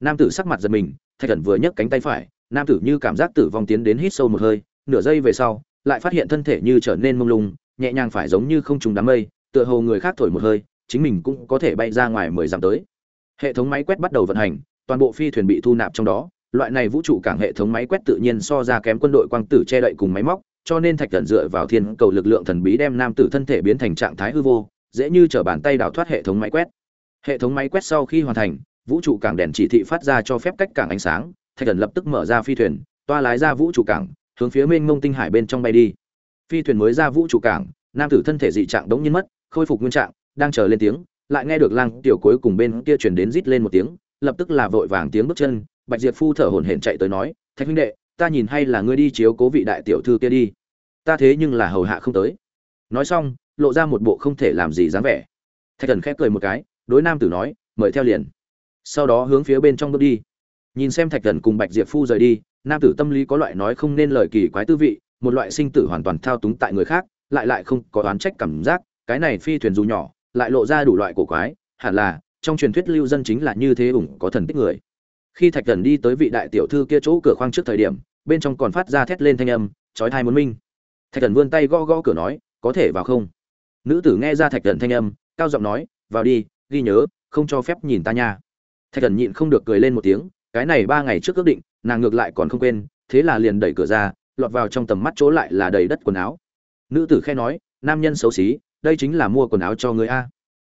Nam tử sắc mặt giật mình, thạch thần vừa nhấc cánh tay phải, nam tử như cảm giác tử vong tiến đến hít sâu một hơi, nửa giây về sau, lại phát hiện thân thể như trở nên mông lung nhẹ nhàng phải giống như không trùng đám mây, tựa hồ người khác thổi một hơi, chính mình cũng có thể bay ra ngoài mười dặm tới. Hệ thống máy quét bắt đầu vận hành, toàn bộ phi thuyền bị thu nạp trong đó. Loại này vũ trụ cảng hệ thống máy quét tự nhiên so ra kém quân đội quang tử che đậy cùng máy móc, cho nên thạch thần dựa vào thiên cầu lực lượng thần bí đem nam tử thân thể biến thành trạng thái hư vô, dễ như trở bàn tay đào thoát hệ thống máy quét. Hệ thống máy quét sau khi hoàn thành, vũ trụ cảng đèn chỉ thị phát ra cho phép cách cảng ánh sáng, thạch thần lập tức mở ra phi thuyền, toa lái ra vũ trụ cảng, hướng phía mênh mông tinh hải bên trong bay đi phi thuyền mới ra vũ trụ cảng, nam tử thân thể dị trạng đống nhiên mất, khôi phục nguyên trạng, đang chờ lên tiếng, lại nghe được lang tiểu cuối cùng bên kia truyền đến rít lên một tiếng, lập tức là vội vàng tiếng bước chân, bạch diệp phu thở hổn hển chạy tới nói, thạch huynh đệ, ta nhìn hay là ngươi đi chiếu cố vị đại tiểu thư kia đi. Ta thế nhưng là hầu hạ không tới. Nói xong, lộ ra một bộ không thể làm gì dáng vẻ. Thạch thần khép cười một cái, đối nam tử nói, mời theo liền. Sau đó hướng phía bên trong bước đi. Nhìn xem thạch thần cùng bạch diệp phu rời đi, nam tử tâm lý có loại nói không nên lời kỳ quái tư vị một loại sinh tử hoàn toàn thao túng tại người khác, lại lại không có oán trách cảm giác, cái này phi thuyền dù nhỏ, lại lộ ra đủ loại cổ quái, hẳn là, trong truyền thuyết lưu dân chính là như thế ủng có thần tích người. Khi thạch thần đi tới vị đại tiểu thư kia chỗ cửa khoang trước thời điểm, bên trong còn phát ra thét lên thanh âm, chói thai muốn minh. Thạch thần vươn tay gõ gõ cửa nói, có thể vào không? Nữ tử nghe ra thạch thần thanh âm, cao giọng nói, vào đi, ghi nhớ, không cho phép nhìn ta nha. Thạch thần nhịn không được cười lên một tiếng, cái này ba ngày trước ước định, nàng ngược lại còn không quên, thế là liền đẩy cửa ra lọt vào trong tầm mắt chỗ lại là đầy đất quần áo. Nữ tử khe nói, nam nhân xấu xí, đây chính là mua quần áo cho người a.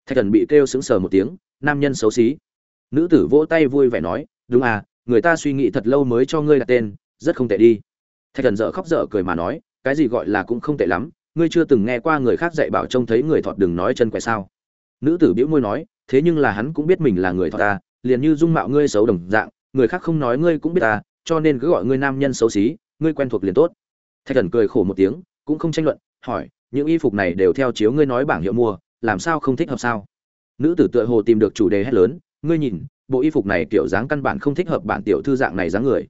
Thạch thần bị kêu sững sờ một tiếng, nam nhân xấu xí. Nữ tử vỗ tay vui vẻ nói, đúng à người ta suy nghĩ thật lâu mới cho ngươi đặt tên, rất không tệ đi. Thạch thần dở khóc dở cười mà nói, cái gì gọi là cũng không tệ lắm, ngươi chưa từng nghe qua người khác dạy bảo trông thấy người thọt đừng nói chân quẹ sao. Nữ tử bĩu môi nói, thế nhưng là hắn cũng biết mình là người thọt ta liền như dung mạo ngươi xấu đồng dạng, người khác không nói ngươi cũng biết ta cho nên cứ gọi ngươi nam nhân xấu xí ngươi quen thuộc liền tốt. Thạch thần cười khổ một tiếng, cũng không tranh luận, hỏi, những y phục này đều theo chiếu ngươi nói bảng hiệu mua, làm sao không thích hợp sao? Nữ tử tựa hồ tìm được chủ đề hét lớn, ngươi nhìn, bộ y phục này kiểu dáng căn bản không thích hợp bản tiểu thư dạng này dáng người.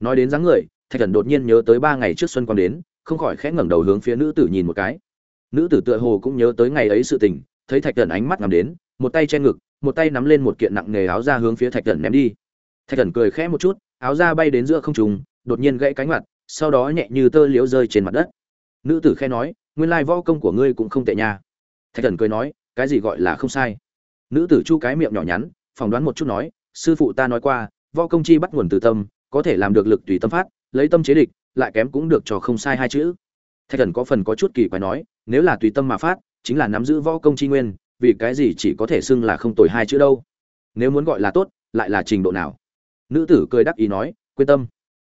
Nói đến dáng người, thạch thần đột nhiên nhớ tới ba ngày trước xuân quang đến, không khỏi khẽ ngẩng đầu hướng phía nữ tử nhìn một cái. Nữ tử tựa hồ cũng nhớ tới ngày ấy sự tình, thấy thạch thần ánh mắt ngắm đến, một tay che ngực, một tay nắm lên một kiện nặng nghề áo ra hướng phía thạch thần ném đi. Thạch thần cười khẽ một chút, áo ra bay đến giữa không trùng đột nhiên gãy cánh mặt sau đó nhẹ như tơ liễu rơi trên mặt đất. Nữ tử khẽ nói, nguyên lai võ công của ngươi cũng không tệ nha. Thạch thần cười nói, cái gì gọi là không sai. Nữ tử chu cái miệng nhỏ nhắn, phỏng đoán một chút nói, sư phụ ta nói qua, võ công chi bắt nguồn từ tâm, có thể làm được lực tùy tâm phát, lấy tâm chế địch, lại kém cũng được cho không sai hai chữ. Thạch thần có phần có chút kỳ quái nói, nếu là tùy tâm mà phát, chính là nắm giữ võ công chi nguyên, vì cái gì chỉ có thể xưng là không tồi hai chữ đâu? Nếu muốn gọi là tốt, lại là trình độ nào? Nữ tử cười đắc ý nói, quyết tâm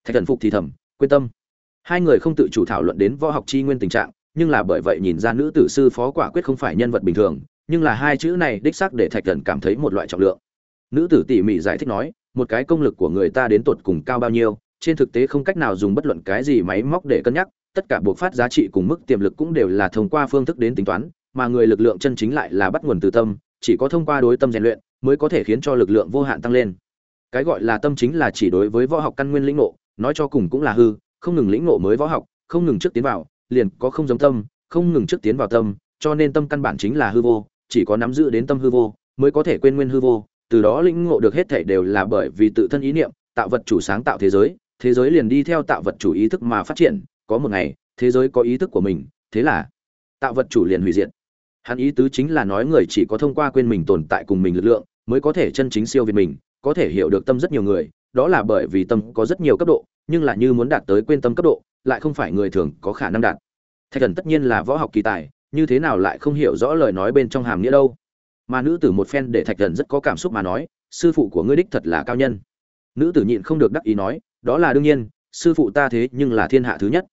thạch thần phục thì thầm, quyết tâm. Hai người không tự chủ thảo luận đến võ học chi nguyên tình trạng, nhưng là bởi vậy nhìn ra nữ tử sư phó quả quyết không phải nhân vật bình thường, nhưng là hai chữ này đích xác để thạch thần cảm thấy một loại trọng lượng. Nữ tử tỉ mỉ giải thích nói, một cái công lực của người ta đến tột cùng cao bao nhiêu, trên thực tế không cách nào dùng bất luận cái gì máy móc để cân nhắc, tất cả buộc phát giá trị cùng mức tiềm lực cũng đều là thông qua phương thức đến tính toán, mà người lực lượng chân chính lại là bắt nguồn từ tâm, chỉ có thông qua đối tâm rèn luyện mới có thể khiến cho lực lượng vô hạn tăng lên. Cái gọi là tâm chính là chỉ đối với võ học căn nguyên lĩnh ngộ nói cho cùng cũng là hư, không ngừng lĩnh ngộ mới võ học, không ngừng trước tiến vào, liền có không giống tâm, không ngừng trước tiến vào tâm, cho nên tâm căn bản chính là hư vô, chỉ có nắm giữ đến tâm hư vô, mới có thể quên nguyên hư vô, từ đó lĩnh ngộ được hết thảy đều là bởi vì tự thân ý niệm, tạo vật chủ sáng tạo thế giới thế giới liền đi theo tạo vật chủ ý thức mà phát triển, có một ngày, thế giới có ý thức của mình, thế là tạo vật chủ liền hủy diệt. Hắn ý tứ chính là nói người chỉ có thông qua quên mình tồn tại cùng mình lực lượng, mới có thể chân chính siêu việt mình, có thể hiểu được tâm rất nhiều người đó là bởi vì tâm có rất nhiều cấp độ, nhưng là như muốn đạt tới quên tâm cấp độ, lại không phải người thường có khả năng đạt. Thạch thần tất nhiên là võ học kỳ tài, như thế nào lại không hiểu rõ lời nói bên trong hàm nghĩa đâu. Mà nữ tử một phen để thạch thần rất có cảm xúc mà nói, sư phụ của ngươi đích thật là cao nhân. Nữ tử nhịn không được đắc ý nói, đó là đương nhiên, sư phụ ta thế nhưng là thiên hạ thứ nhất.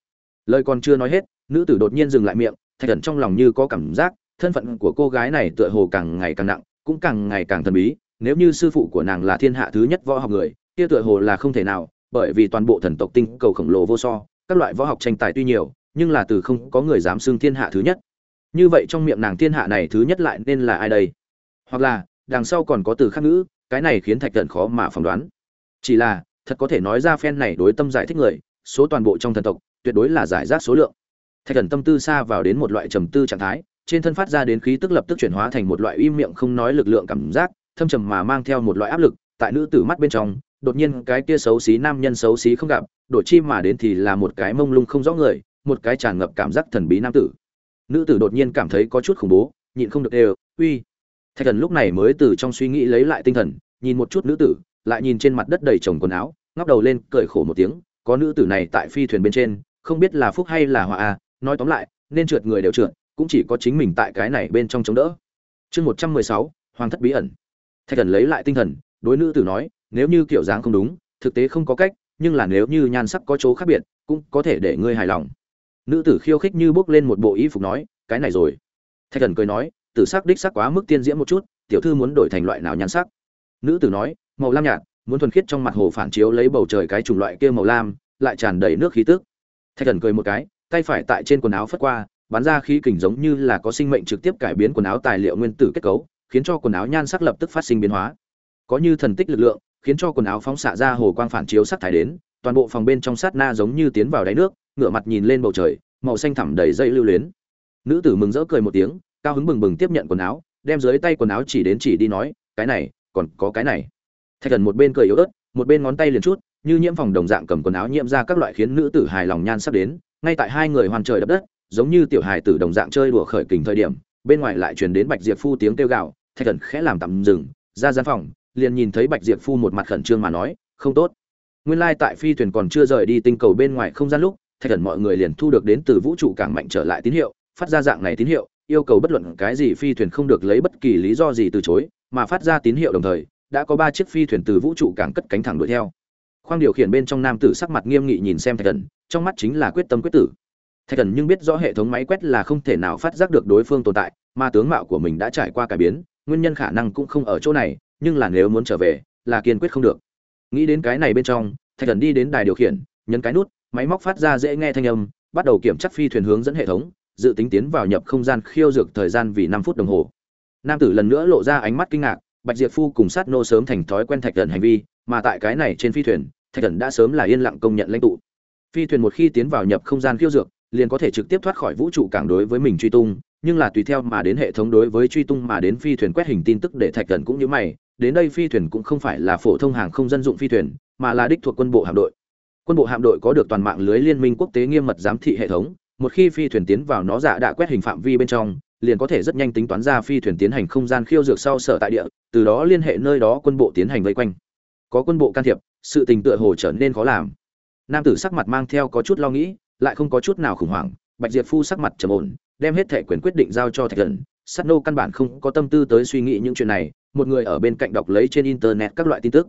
Lời còn chưa nói hết, nữ tử đột nhiên dừng lại miệng, thạch thần trong lòng như có cảm giác, thân phận của cô gái này tựa hồ càng ngày càng nặng, cũng càng ngày càng thần bí, nếu như sư phụ của nàng là thiên hạ thứ nhất võ học người kia tựa hồ là không thể nào, bởi vì toàn bộ thần tộc tinh cầu khổng lồ vô so, các loại võ học tranh tài tuy nhiều, nhưng là từ không có người dám xưng thiên hạ thứ nhất. Như vậy trong miệng nàng thiên hạ này thứ nhất lại nên là ai đây? Hoặc là, đằng sau còn có từ khác ngữ, cái này khiến thạch thần khó mà phỏng đoán. Chỉ là, thật có thể nói ra phen này đối tâm giải thích người, số toàn bộ trong thần tộc, tuyệt đối là giải rác số lượng. Thạch thần tâm tư xa vào đến một loại trầm tư trạng thái, trên thân phát ra đến khí tức lập tức chuyển hóa thành một loại im miệng không nói lực lượng cảm giác, thâm trầm mà mang theo một loại áp lực, tại nữ tử mắt bên trong đột nhiên cái kia xấu xí nam nhân xấu xí không gặp, đổi chi mà đến thì là một cái mông lung không rõ người, một cái tràn ngập cảm giác thần bí nam tử. Nữ tử đột nhiên cảm thấy có chút khủng bố, nhịn không được đều, uy. Thạch thần lúc này mới từ trong suy nghĩ lấy lại tinh thần, nhìn một chút nữ tử, lại nhìn trên mặt đất đầy chồng quần áo, ngóc đầu lên cười khổ một tiếng, có nữ tử này tại phi thuyền bên trên, không biết là phúc hay là họa à nói tóm lại, nên trượt người đều trượt, cũng chỉ có chính mình tại cái này bên trong chống đỡ. Chương một trăm mười sáu, hoàng thất bí ẩn. Thạch thần lấy lại tinh thần, đối nữ tử nói nếu như kiểu dáng không đúng, thực tế không có cách, nhưng là nếu như nhan sắc có chỗ khác biệt, cũng có thể để ngươi hài lòng. Nữ tử khiêu khích như bước lên một bộ y phục nói, cái này rồi. Thạch thần cười nói, tử sắc đích sắc quá mức tiên diễm một chút, tiểu thư muốn đổi thành loại nào nhan sắc? Nữ tử nói, màu lam nhạt, muốn thuần khiết trong mặt hồ phản chiếu lấy bầu trời cái chủng loại kia màu lam, lại tràn đầy nước khí tức. Thạch thần cười một cái, tay phải tại trên quần áo phất qua, bắn ra khí kình giống như là có sinh mệnh trực tiếp cải biến quần áo tài liệu nguyên tử kết cấu, khiến cho quần áo nhan sắc lập tức phát sinh biến hóa. Có như thần tích lực lượng khiến cho quần áo phóng xạ ra hồ quang phản chiếu sắc thải đến, toàn bộ phòng bên trong sát na giống như tiến vào đáy nước, ngửa mặt nhìn lên bầu trời, màu xanh thẳm đầy dây lưu luyến. Nữ tử mừng rỡ cười một tiếng, cao hứng bừng bừng tiếp nhận quần áo, đem dưới tay quần áo chỉ đến chỉ đi nói, cái này, còn có cái này. Thạch thần một bên cười yếu ớt, một bên ngón tay liền chút, như nhiễm phòng đồng dạng cầm quần áo nhiễm ra các loại khiến nữ tử hài lòng nhan sắp đến, ngay tại hai người hoàn trời đập đất, giống như tiểu hài tử đồng dạng chơi đùa khởi kình thời điểm, bên ngoài lại truyền đến bạch diệp phu tiếng kêu gào, thạch thần khẽ làm tạm dừng, ra gian phòng liền nhìn thấy bạch diệp phu một mặt khẩn trương mà nói, không tốt. Nguyên lai tại phi thuyền còn chưa rời đi tinh cầu bên ngoài không gian lúc, thạch thần mọi người liền thu được đến từ vũ trụ càng mạnh trở lại tín hiệu, phát ra dạng này tín hiệu, yêu cầu bất luận cái gì phi thuyền không được lấy bất kỳ lý do gì từ chối, mà phát ra tín hiệu đồng thời, đã có ba chiếc phi thuyền từ vũ trụ càng cất cánh thẳng đuổi theo. Khoang điều khiển bên trong nam tử sắc mặt nghiêm nghị nhìn xem thạch thần trong mắt chính là quyết tâm quyết tử. Thạch thần nhưng biết rõ hệ thống máy quét là không thể nào phát giác được đối phương tồn tại, mà tướng mạo của mình đã trải qua cải biến, nguyên nhân khả năng cũng không ở chỗ này nhưng là nếu muốn trở về, là kiên quyết không được. Nghĩ đến cái này bên trong, thạch thần đi đến đài điều khiển, nhấn cái nút, máy móc phát ra dễ nghe thanh âm, bắt đầu kiểm tra phi thuyền hướng dẫn hệ thống, dự tính tiến vào nhập không gian khiêu dược thời gian vì năm phút đồng hồ. Nam tử lần nữa lộ ra ánh mắt kinh ngạc, bạch diệp phu cùng sát nô sớm thành thói quen thạch thần hành vi, mà tại cái này trên phi thuyền, thạch thần đã sớm là yên lặng công nhận lãnh tụ. Phi thuyền một khi tiến vào nhập không gian khiêu dược, liền có thể trực tiếp thoát khỏi vũ trụ cảng đối với mình truy tung, nhưng là tùy theo mà đến hệ thống đối với truy tung mà đến phi thuyền quét hình tin tức để thạch thần cũng như mày đến đây phi thuyền cũng không phải là phổ thông hàng không dân dụng phi thuyền, mà là đích thuộc quân bộ hạm đội. Quân bộ hạm đội có được toàn mạng lưới liên minh quốc tế nghiêm mật giám thị hệ thống, một khi phi thuyền tiến vào nó giả đã quét hình phạm vi bên trong, liền có thể rất nhanh tính toán ra phi thuyền tiến hành không gian khiêu dược sau sở tại địa, từ đó liên hệ nơi đó quân bộ tiến hành vây quanh. Có quân bộ can thiệp, sự tình tựa hồ trở nên khó làm. Nam tử sắc mặt mang theo có chút lo nghĩ, lại không có chút nào khủng hoảng, bạch diệp phu sắc mặt trầm ổn, đem hết thể quyền quyết định giao cho thạch thần. Sắt nô căn bản không có tâm tư tới suy nghĩ những chuyện này một người ở bên cạnh đọc lấy trên internet các loại tin tức.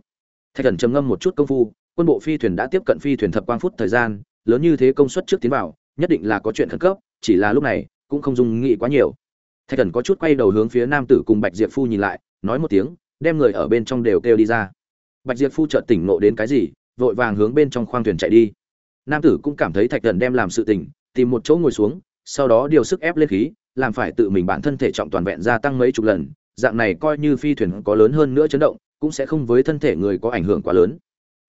Thạch thần trầm ngâm một chút công phu, quân bộ phi thuyền đã tiếp cận phi thuyền thập quang phút thời gian, lớn như thế công suất trước tiến vào, nhất định là có chuyện khẩn cấp, chỉ là lúc này, cũng không dùng nghĩ quá nhiều. Thạch thần có chút quay đầu hướng phía nam tử cùng bạch diệp phu nhìn lại, nói một tiếng, đem người ở bên trong đều kêu đi ra. Bạch diệp phu chợt tỉnh nộ đến cái gì, vội vàng hướng bên trong khoang thuyền chạy đi. Nam tử cũng cảm thấy thạch thần đem làm sự tỉnh tìm một chỗ ngồi xuống, sau đó điều sức ép lên khí, làm phải tự mình bản thân thể trọng toàn vẹn gia tăng mấy chục lần dạng này coi như phi thuyền có lớn hơn nữa chấn động, cũng sẽ không với thân thể người có ảnh hưởng quá lớn.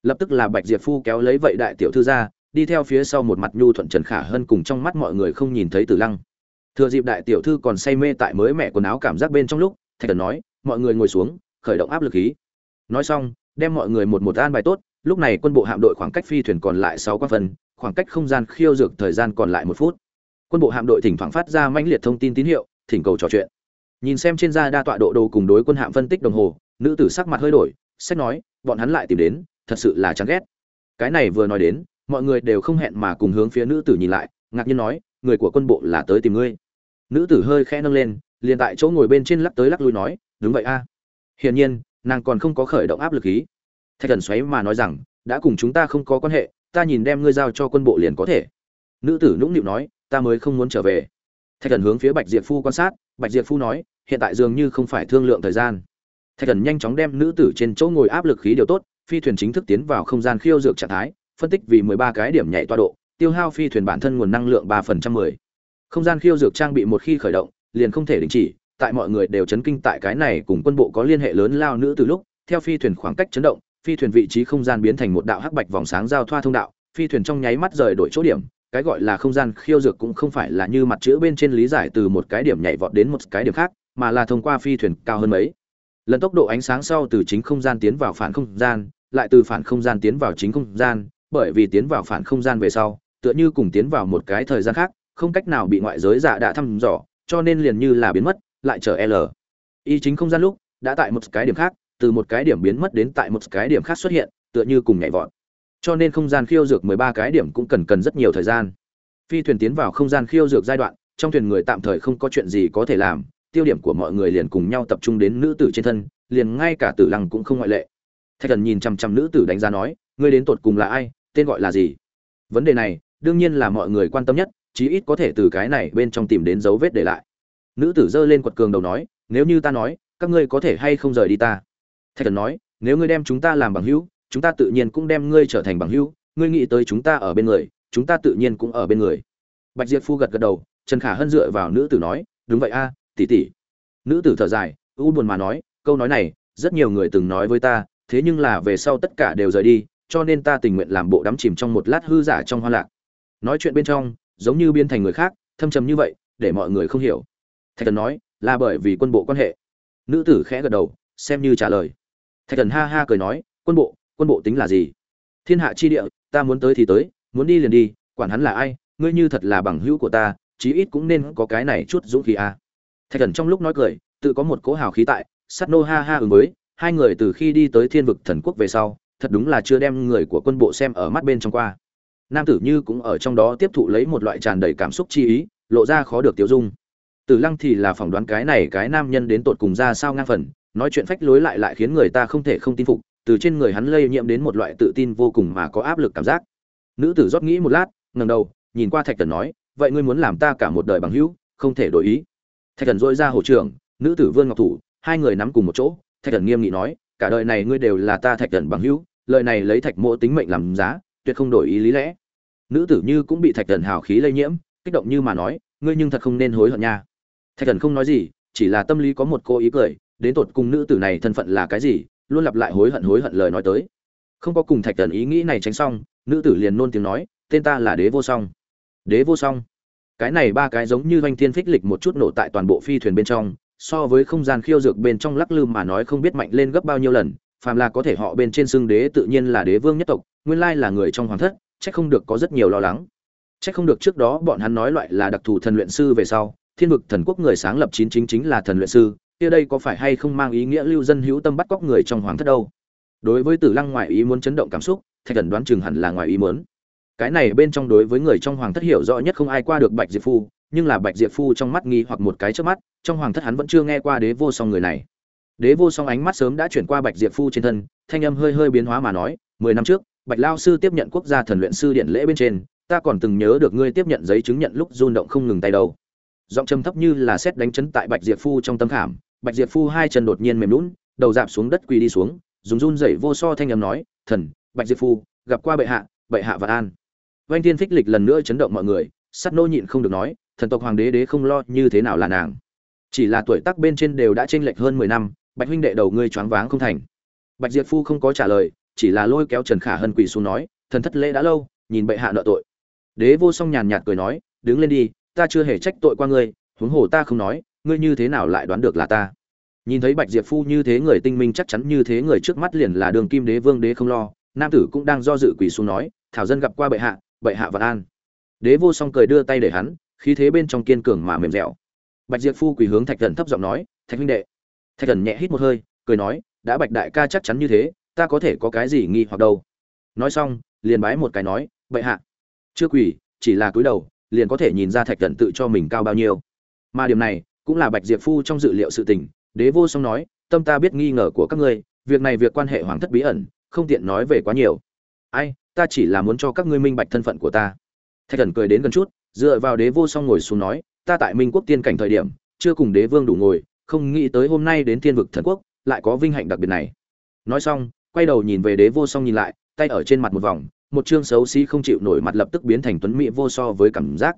Lập tức là bạch diệp phu kéo lấy vậy đại tiểu thư ra, đi theo phía sau một mặt nhu thuận trần khả hơn cùng trong mắt mọi người không nhìn thấy tử lăng. Thừa dịp đại tiểu thư còn say mê tại mới mẹ quần áo cảm giác bên trong lúc, thạch thần nói, mọi người ngồi xuống, khởi động áp lực khí. Nói xong, đem mọi người một một an bài tốt, lúc này quân bộ hạm đội khoảng cách phi thuyền còn lại sáu quan phần, khoảng cách không gian khiêu dược thời gian còn lại một phút. Quân bộ hạm đội thỉnh thoảng phát ra mãnh liệt thông tin tín hiệu, thỉnh cầu trò chuyện nhìn xem trên da đa tọa độ đồ cùng đối quân hạm phân tích đồng hồ, nữ tử sắc mặt hơi đổi, sách nói, bọn hắn lại tìm đến, thật sự là chán ghét. Cái này vừa nói đến, mọi người đều không hẹn mà cùng hướng phía nữ tử nhìn lại, ngạc nhiên nói, người của quân bộ là tới tìm ngươi. Nữ tử hơi khẽ nâng lên, liền tại chỗ ngồi bên trên lắc tới lắc lui nói, đúng vậy a. Hiển nhiên, nàng còn không có khởi động áp lực khí. Thạch thần xoáy mà nói rằng, đã cùng chúng ta không có quan hệ, ta nhìn đem ngươi giao cho quân bộ liền có thể. Nữ tử nũng nịu nói, ta mới không muốn trở về thạch thần hướng phía bạch diệp phu quan sát, bạch diệp phu nói, hiện tại dường như không phải thương lượng thời gian. Thạch thần nhanh chóng đem nữ tử trên chỗ ngồi áp lực khí điều tốt, phi thuyền chính thức tiến vào không gian khiêu dược trạng thái, phân tích vì mười ba cái điểm nhảy toa độ, tiêu hao phi thuyền bản thân nguồn năng lượng ba phần trăm mười. Không gian khiêu dược trang bị một khi khởi động, liền không thể đình chỉ, tại mọi người đều chấn kinh tại cái này cùng quân bộ có liên hệ lớn lao nữ từ lúc, theo phi thuyền khoảng cách chấn động, phi thuyền vị trí không gian biến thành một đạo hắc bạch vòng sáng giao thoa thông đạo, phi thuyền trong nháy mắt rời đổi chỗ điểm cái gọi là không gian khiêu dược cũng không phải là như mặt chữ bên trên lý giải từ một cái điểm nhảy vọt đến một cái điểm khác, mà là thông qua phi thuyền cao hơn mấy. Lần tốc độ ánh sáng sau từ chính không gian tiến vào phản không gian, lại từ phản không gian tiến vào chính không gian, bởi vì tiến vào phản không gian về sau, tựa như cùng tiến vào một cái thời gian khác, không cách nào bị ngoại giới giả đã thăm dò, cho nên liền như là biến mất, lại trở l. Y chính không gian lúc, đã tại một cái điểm khác, từ một cái điểm biến mất đến tại một cái điểm khác xuất hiện, tựa như cùng nhảy vọt cho nên không gian khiêu dược 13 cái điểm cũng cần cần rất nhiều thời gian. Phi thuyền tiến vào không gian khiêu dược giai đoạn, trong thuyền người tạm thời không có chuyện gì có thể làm, tiêu điểm của mọi người liền cùng nhau tập trung đến nữ tử trên thân, liền ngay cả tử lăng cũng không ngoại lệ. Thạch thần nhìn chằm chằm nữ tử đánh giá nói, ngươi đến tột cùng là ai, tên gọi là gì? Vấn đề này, đương nhiên là mọi người quan tâm nhất, chí ít có thể từ cái này bên trong tìm đến dấu vết để lại. Nữ tử giơ lên quật cường đầu nói, nếu như ta nói, các ngươi có thể hay không rời đi ta? Thạch thần nói, nếu ngươi đem chúng ta làm bằng hữu chúng ta tự nhiên cũng đem ngươi trở thành bằng hữu, ngươi nghĩ tới chúng ta ở bên người, chúng ta tự nhiên cũng ở bên người. Bạch diệp phu gật gật đầu, trần khả hân dựa vào nữ tử nói, đúng vậy a, tỷ tỷ. Nữ tử thở dài, u buồn mà nói, câu nói này, rất nhiều người từng nói với ta, thế nhưng là về sau tất cả đều rời đi, cho nên ta tình nguyện làm bộ đắm chìm trong một lát hư giả trong hoa lạc. Nói chuyện bên trong, giống như biến thành người khác, thâm trầm như vậy, để mọi người không hiểu. Thạch thần nói, là bởi vì quân bộ quan hệ. Nữ tử khẽ gật đầu, xem như trả lời. Thạch thần ha ha cười nói, quân bộ quân bộ tính là gì? Thiên hạ chi địa, ta muốn tới thì tới, muốn đi liền đi, quản hắn là ai, ngươi như thật là bằng hữu của ta, chí ít cũng nên có cái này chút dũng khí a à. thạch thần trong lúc nói cười, tự có một cỗ hào khí tại sắt nô ha ha ứng với, hai người từ khi đi tới thiên vực thần quốc về sau, thật đúng là chưa đem người của quân bộ xem ở mắt bên trong qua. Nam tử như cũng ở trong đó tiếp thụ lấy một loại tràn đầy cảm xúc chi ý, lộ ra khó được tiêu dung. Tử lăng thì là phỏng đoán cái này cái nam nhân đến tột cùng ra sao ngang phần, nói chuyện phách lối lại lại khiến người ta không thể không tin phục từ trên người hắn lây nhiễm đến một loại tự tin vô cùng mà có áp lực cảm giác. Nữ tử rót nghĩ một lát ngầm đầu, nhìn qua thạch thần nói, vậy ngươi muốn làm ta cả một đời bằng hữu, không thể đổi ý. Thạch thần dội ra hồ trưởng, nữ tử vương ngọc thủ, hai người nắm cùng một chỗ. Thạch thần nghiêm nghị nói, cả đời này ngươi đều là ta thạch thần bằng hữu, lời này lấy thạch mộ tính mệnh làm giá, tuyệt không đổi ý lý lẽ. Nữ tử như cũng bị thạch thần hào khí lây nhiễm, kích động như mà nói, ngươi nhưng thật không nên hối hận nha. Thạch thần không nói gì, chỉ là tâm lý có một cô ý cười, đến tột cùng nữ tử này thân phận là cái gì luôn lặp lại hối hận hối hận lời nói tới. Không có cùng thạch thần ý nghĩ này tránh xong, nữ tử liền nôn tiếng nói, tên ta là đế vô song. Đế vô song? Cái này ba cái giống như doanh thiên phích lịch một chút nổ tại toàn bộ phi thuyền bên trong, so với không gian khiêu dược bên trong lắc lư mà nói không biết mạnh lên gấp bao nhiêu lần, phàm là có thể họ bên trên xưng đế tự nhiên là đế vương nhất tộc, nguyên lai là người trong hoàng thất, chắc không được có rất nhiều lo lắng. Chắc không được trước đó bọn hắn nói loại là đặc thù thần luyện sư về sau, thiên vực thần quốc người sáng lập chín chính chính là thần luyện sư kia đây có phải hay không mang ý nghĩa lưu dân hữu tâm bắt cóc người trong hoàng thất đâu? Đối với tử lăng ngoại ý muốn chấn động cảm xúc, thạch thần đoán chừng hẳn là ngoại ý muốn. Cái này bên trong đối với người trong hoàng thất hiểu rõ nhất không ai qua được bạch diệp phu, nhưng là bạch diệp phu trong mắt nghi hoặc một cái trước mắt, trong hoàng thất hắn vẫn chưa nghe qua đế vô song người này. Đế vô song ánh mắt sớm đã chuyển qua bạch diệp phu trên thân, thanh âm hơi hơi biến hóa mà nói, mười năm trước, bạch lao sư tiếp nhận quốc gia thần luyện sư điện lễ bên trên, ta còn từng nhớ được ngươi tiếp nhận giấy chứng nhận lúc run động không ngừng tay đâu. Giọng trầm thấp như là xét đánh chấn tại bạch diệp phu trong tâm khảm bạch diệp phu hai chân đột nhiên mềm lún đầu dạp xuống đất quỳ đi xuống, dùng run rẩy vô so thanh âm nói, thần, bạch diệp phu, gặp qua bệ hạ bệ hạ và an. Vanh thiên phích lịch lần nữa chấn động mọi người, sắt nô nhịn không được nói, thần tộc hoàng đế đế không lo, như thế nào là nàng? Chỉ là tuổi tác bên trên đều đã chênh lệch hơn mười năm, bạch huynh đệ đầu ngươi choáng váng không thành. Bạch diệp phu không có trả lời, chỉ là lôi kéo trần khả hân quỳ xuống nói, thần thất lễ đã lâu, nhìn bệ hạ nợ tội. Đế vô song nhàn nhạt cười nói, đứng lên đi, ta chưa hề trách tội qua ngươi, huống hồ ta không nói ngươi như thế nào lại đoán được là ta? Nhìn thấy bạch diệp phu như thế người tinh minh chắc chắn như thế người trước mắt liền là đường kim đế vương đế không lo, nam tử cũng đang do dự quỳ xuống nói, thảo dân gặp qua bệ hạ bệ hạ vạn an. Đế vô song cười đưa tay để hắn, khí thế bên trong kiên cường mà mềm dẻo. Bạch diệp phu quỳ hướng thạch thần thấp giọng nói, thạch huynh đệ. Thạch thần nhẹ hít một hơi, cười nói, đã bạch đại ca chắc chắn như thế, ta có thể có cái gì nghi hoặc đâu? Nói xong, liền bái một cái nói, bệ hạ. Chưa quỳ, chỉ là cúi đầu, liền có thể nhìn ra thạch thần tự cho mình cao bao nhiêu. Mà điểm này cũng là bạch diệp phu trong dự liệu sự tình, đế vô song nói, tâm ta biết nghi ngờ của các ngươi, việc này việc quan hệ hoàng thất bí ẩn, không tiện nói về quá nhiều. Ai, ta chỉ là muốn cho các ngươi minh bạch thân phận của ta. Thạch thần cười đến gần chút, dựa vào đế vô song ngồi xuống nói, ta tại minh quốc tiên cảnh thời điểm, chưa cùng đế vương đủ ngồi, không nghĩ tới hôm nay đến thiên vực thần quốc, lại có vinh hạnh đặc biệt này. Nói xong, quay đầu nhìn về đế vô song nhìn lại, tay ở trên mặt một vòng, một chương xấu xí không chịu nổi mặt lập tức biến thành tuấn mỹ vô so với cảm giác.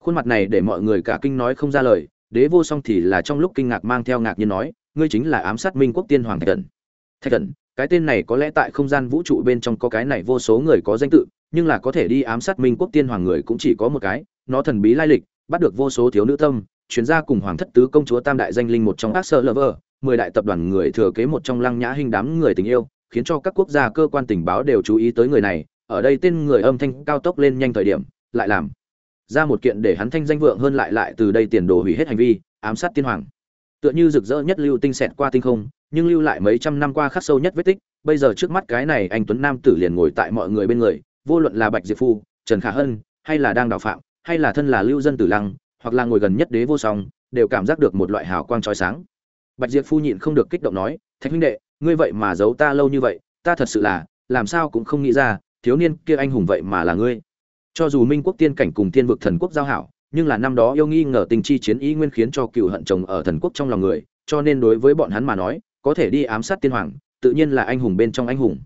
Khuôn mặt này để mọi người cả kinh nói không ra lời đế vô song thì là trong lúc kinh ngạc mang theo ngạc nhiên nói, ngươi chính là ám sát minh quốc tiên hoàng thạch thần. Thạch thần, cái tên này có lẽ tại không gian vũ trụ bên trong có cái này vô số người có danh tự, nhưng là có thể đi ám sát minh quốc tiên hoàng người cũng chỉ có một cái, nó thần bí lai lịch, bắt được vô số thiếu nữ tâm chuyến ra cùng hoàng thất tứ công chúa tam đại danh linh một trong ác sơ lover, mười đại tập đoàn người thừa kế một trong lăng nhã hình đám người tình yêu, khiến cho các quốc gia cơ quan tình báo đều chú ý tới người này, ở đây tên người âm thanh cao tốc lên nhanh thời điểm, lại làm ra một kiện để hắn thanh danh vượng hơn lại lại từ đây tiền đồ hủy hết hành vi, ám sát tiên hoàng. Tựa như rực rỡ nhất lưu tinh xẹt qua tinh không, nhưng lưu lại mấy trăm năm qua khắc sâu nhất vết tích, bây giờ trước mắt cái này anh tuấn nam tử liền ngồi tại mọi người bên người, vô luận là bạch diệp phu, trần khả hân, hay là đang đào phạm, hay là thân là lưu dân tử lăng, hoặc là ngồi gần nhất đế vô song, đều cảm giác được một loại hào quang trói sáng. Bạch diệp phu nhịn không được kích động nói, thạch huynh đệ, ngươi vậy mà giấu ta lâu như vậy, ta thật sự là, làm sao cũng không nghĩ ra, thiếu niên kia anh hùng vậy mà là ngươi cho dù minh quốc tiên cảnh cùng tiên vực thần quốc giao hảo, nhưng là năm đó yêu nghi ngờ tình chi chiến ý nguyên khiến cho cựu hận chồng ở thần quốc trong lòng người, cho nên đối với bọn hắn mà nói, có thể đi ám sát tiên hoàng, tự nhiên là anh hùng bên trong anh hùng.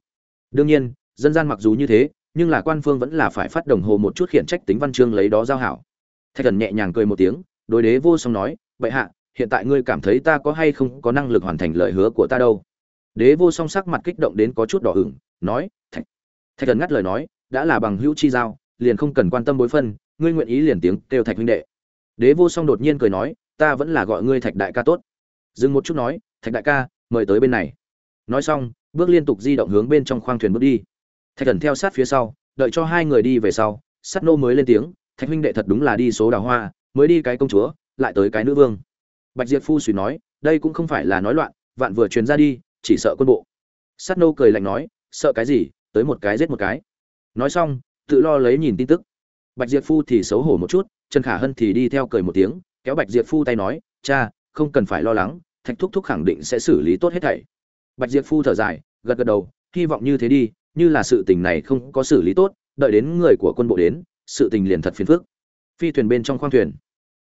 Đương nhiên, dân gian mặc dù như thế, nhưng là quan phương vẫn là phải phát đồng hồ một chút khiển trách tính văn chương lấy đó giao hảo. Thạch thần nhẹ nhàng cười một tiếng, đối đế vô song nói vậy hạ, hiện tại ngươi cảm thấy ta có hay không có năng lực hoàn thành lời hứa của ta đâu? Đế vô song sắc mặt kích động đến có chút đỏ ửng, nói, thạch thạch thần ngắt lời nói, đã là bằng hữu chi giao liền không cần quan tâm bối phân, ngươi nguyện ý liền tiếng kêu thạch huynh đệ. Đế vô song đột nhiên cười nói, ta vẫn là gọi ngươi thạch đại ca tốt. Dừng một chút nói, thạch đại ca, mời tới bên này. Nói xong, bước liên tục di động hướng bên trong khoang thuyền bước đi. Thạch thần theo sát phía sau, đợi cho hai người đi về sau, sắt nô mới lên tiếng, thạch huynh đệ thật đúng là đi số đào hoa, mới đi cái công chúa, lại tới cái nữ vương. Bạch diệp phu suy nói, đây cũng không phải là nói loạn, vạn vừa truyền ra đi, chỉ sợ quân bộ. Sắt nô cười lạnh nói, sợ cái gì, tới một cái giết một cái. Nói xong tự lo lấy nhìn tin tức. Bạch diệp phu thì xấu hổ một chút, trần khả hân thì đi theo cười một tiếng, kéo bạch diệp phu tay nói, cha, không cần phải lo lắng, thạch thúc thúc khẳng định sẽ xử lý tốt hết thảy. Bạch diệp phu thở dài, gật gật đầu, hy vọng như thế đi, như là sự tình này không có xử lý tốt, đợi đến người của quân bộ đến, sự tình liền thật phiền phức. Phi thuyền bên trong khoang thuyền.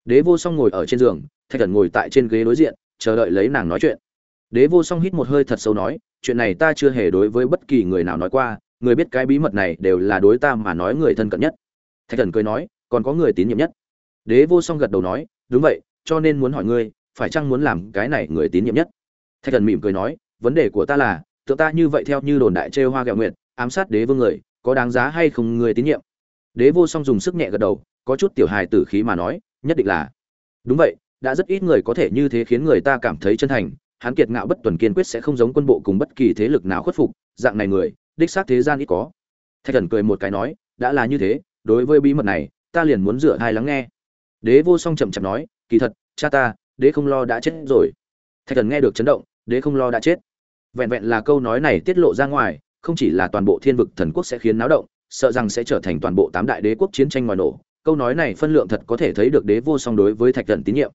Đế vô song ngồi ở trên giường, thạch thần ngồi tại trên ghế đối diện, chờ đợi lấy nàng nói chuyện. Đế vô song hít một hơi thật sâu nói, chuyện này ta chưa hề đối với bất kỳ người nào nói qua người biết cái bí mật này đều là đối ta mà nói người thân cận nhất. Thạch thần cười nói, còn có người tín nhiệm nhất. Đế vô song gật đầu nói, đúng vậy, cho nên muốn hỏi ngươi, phải chăng muốn làm cái này người tín nhiệm nhất? Thạch thần mỉm cười nói, vấn đề của ta là tự ta như vậy theo như đồn đại trêu hoa gạo nguyện ám sát đế vương người, có đáng giá hay không người tín nhiệm? Đế vô song dùng sức nhẹ gật đầu, có chút tiểu hài tử khí mà nói, nhất định là. Đúng vậy, đã rất ít người có thể như thế khiến người ta cảm thấy chân thành, hắn kiệt ngạo bất tuần kiên quyết sẽ không giống quân bộ cùng bất kỳ thế lực nào khuất phục, dạng này người đích xác thế gian ít có. Thạch thần cười một cái nói, đã là như thế, đối với bí mật này, ta liền muốn dựa hai lắng nghe. Đế vô song chậm chậm nói, kỳ thật, cha ta, đế không lo đã chết rồi. Thạch thần nghe được chấn động, đế không lo đã chết. Vẹn vẹn là câu nói này tiết lộ ra ngoài, không chỉ là toàn bộ thiên vực thần quốc sẽ khiến náo động, sợ rằng sẽ trở thành toàn bộ tám đại đế quốc chiến tranh ngoài nổ. Câu nói này phân lượng thật có thể thấy được đế vô song đối với thạch thần tín nhiệm.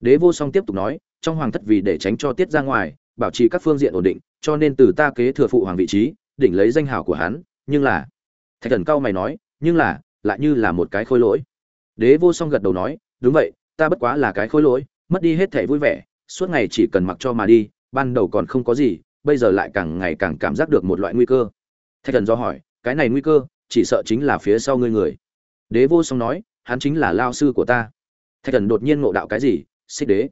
Đế vô song tiếp tục nói, trong hoàng thất vì để tránh cho tiết ra ngoài, bảo trì các phương diện ổn định, cho nên từ ta kế thừa phụ hoàng vị trí đỉnh lấy danh hào của hắn, nhưng là, thạch thần cao mày nói, nhưng là, lại như là một cái khôi lỗi. Đế vô song gật đầu nói, đúng vậy, ta bất quá là cái khôi lỗi, mất đi hết thể vui vẻ, suốt ngày chỉ cần mặc cho mà đi, ban đầu còn không có gì, bây giờ lại càng ngày càng cảm giác được một loại nguy cơ. Thạch thần do hỏi, cái này nguy cơ, chỉ sợ chính là phía sau ngươi người. Đế vô song nói, hắn chính là lao sư của ta. Thạch thần đột nhiên ngộ đạo cái gì? Xích đế.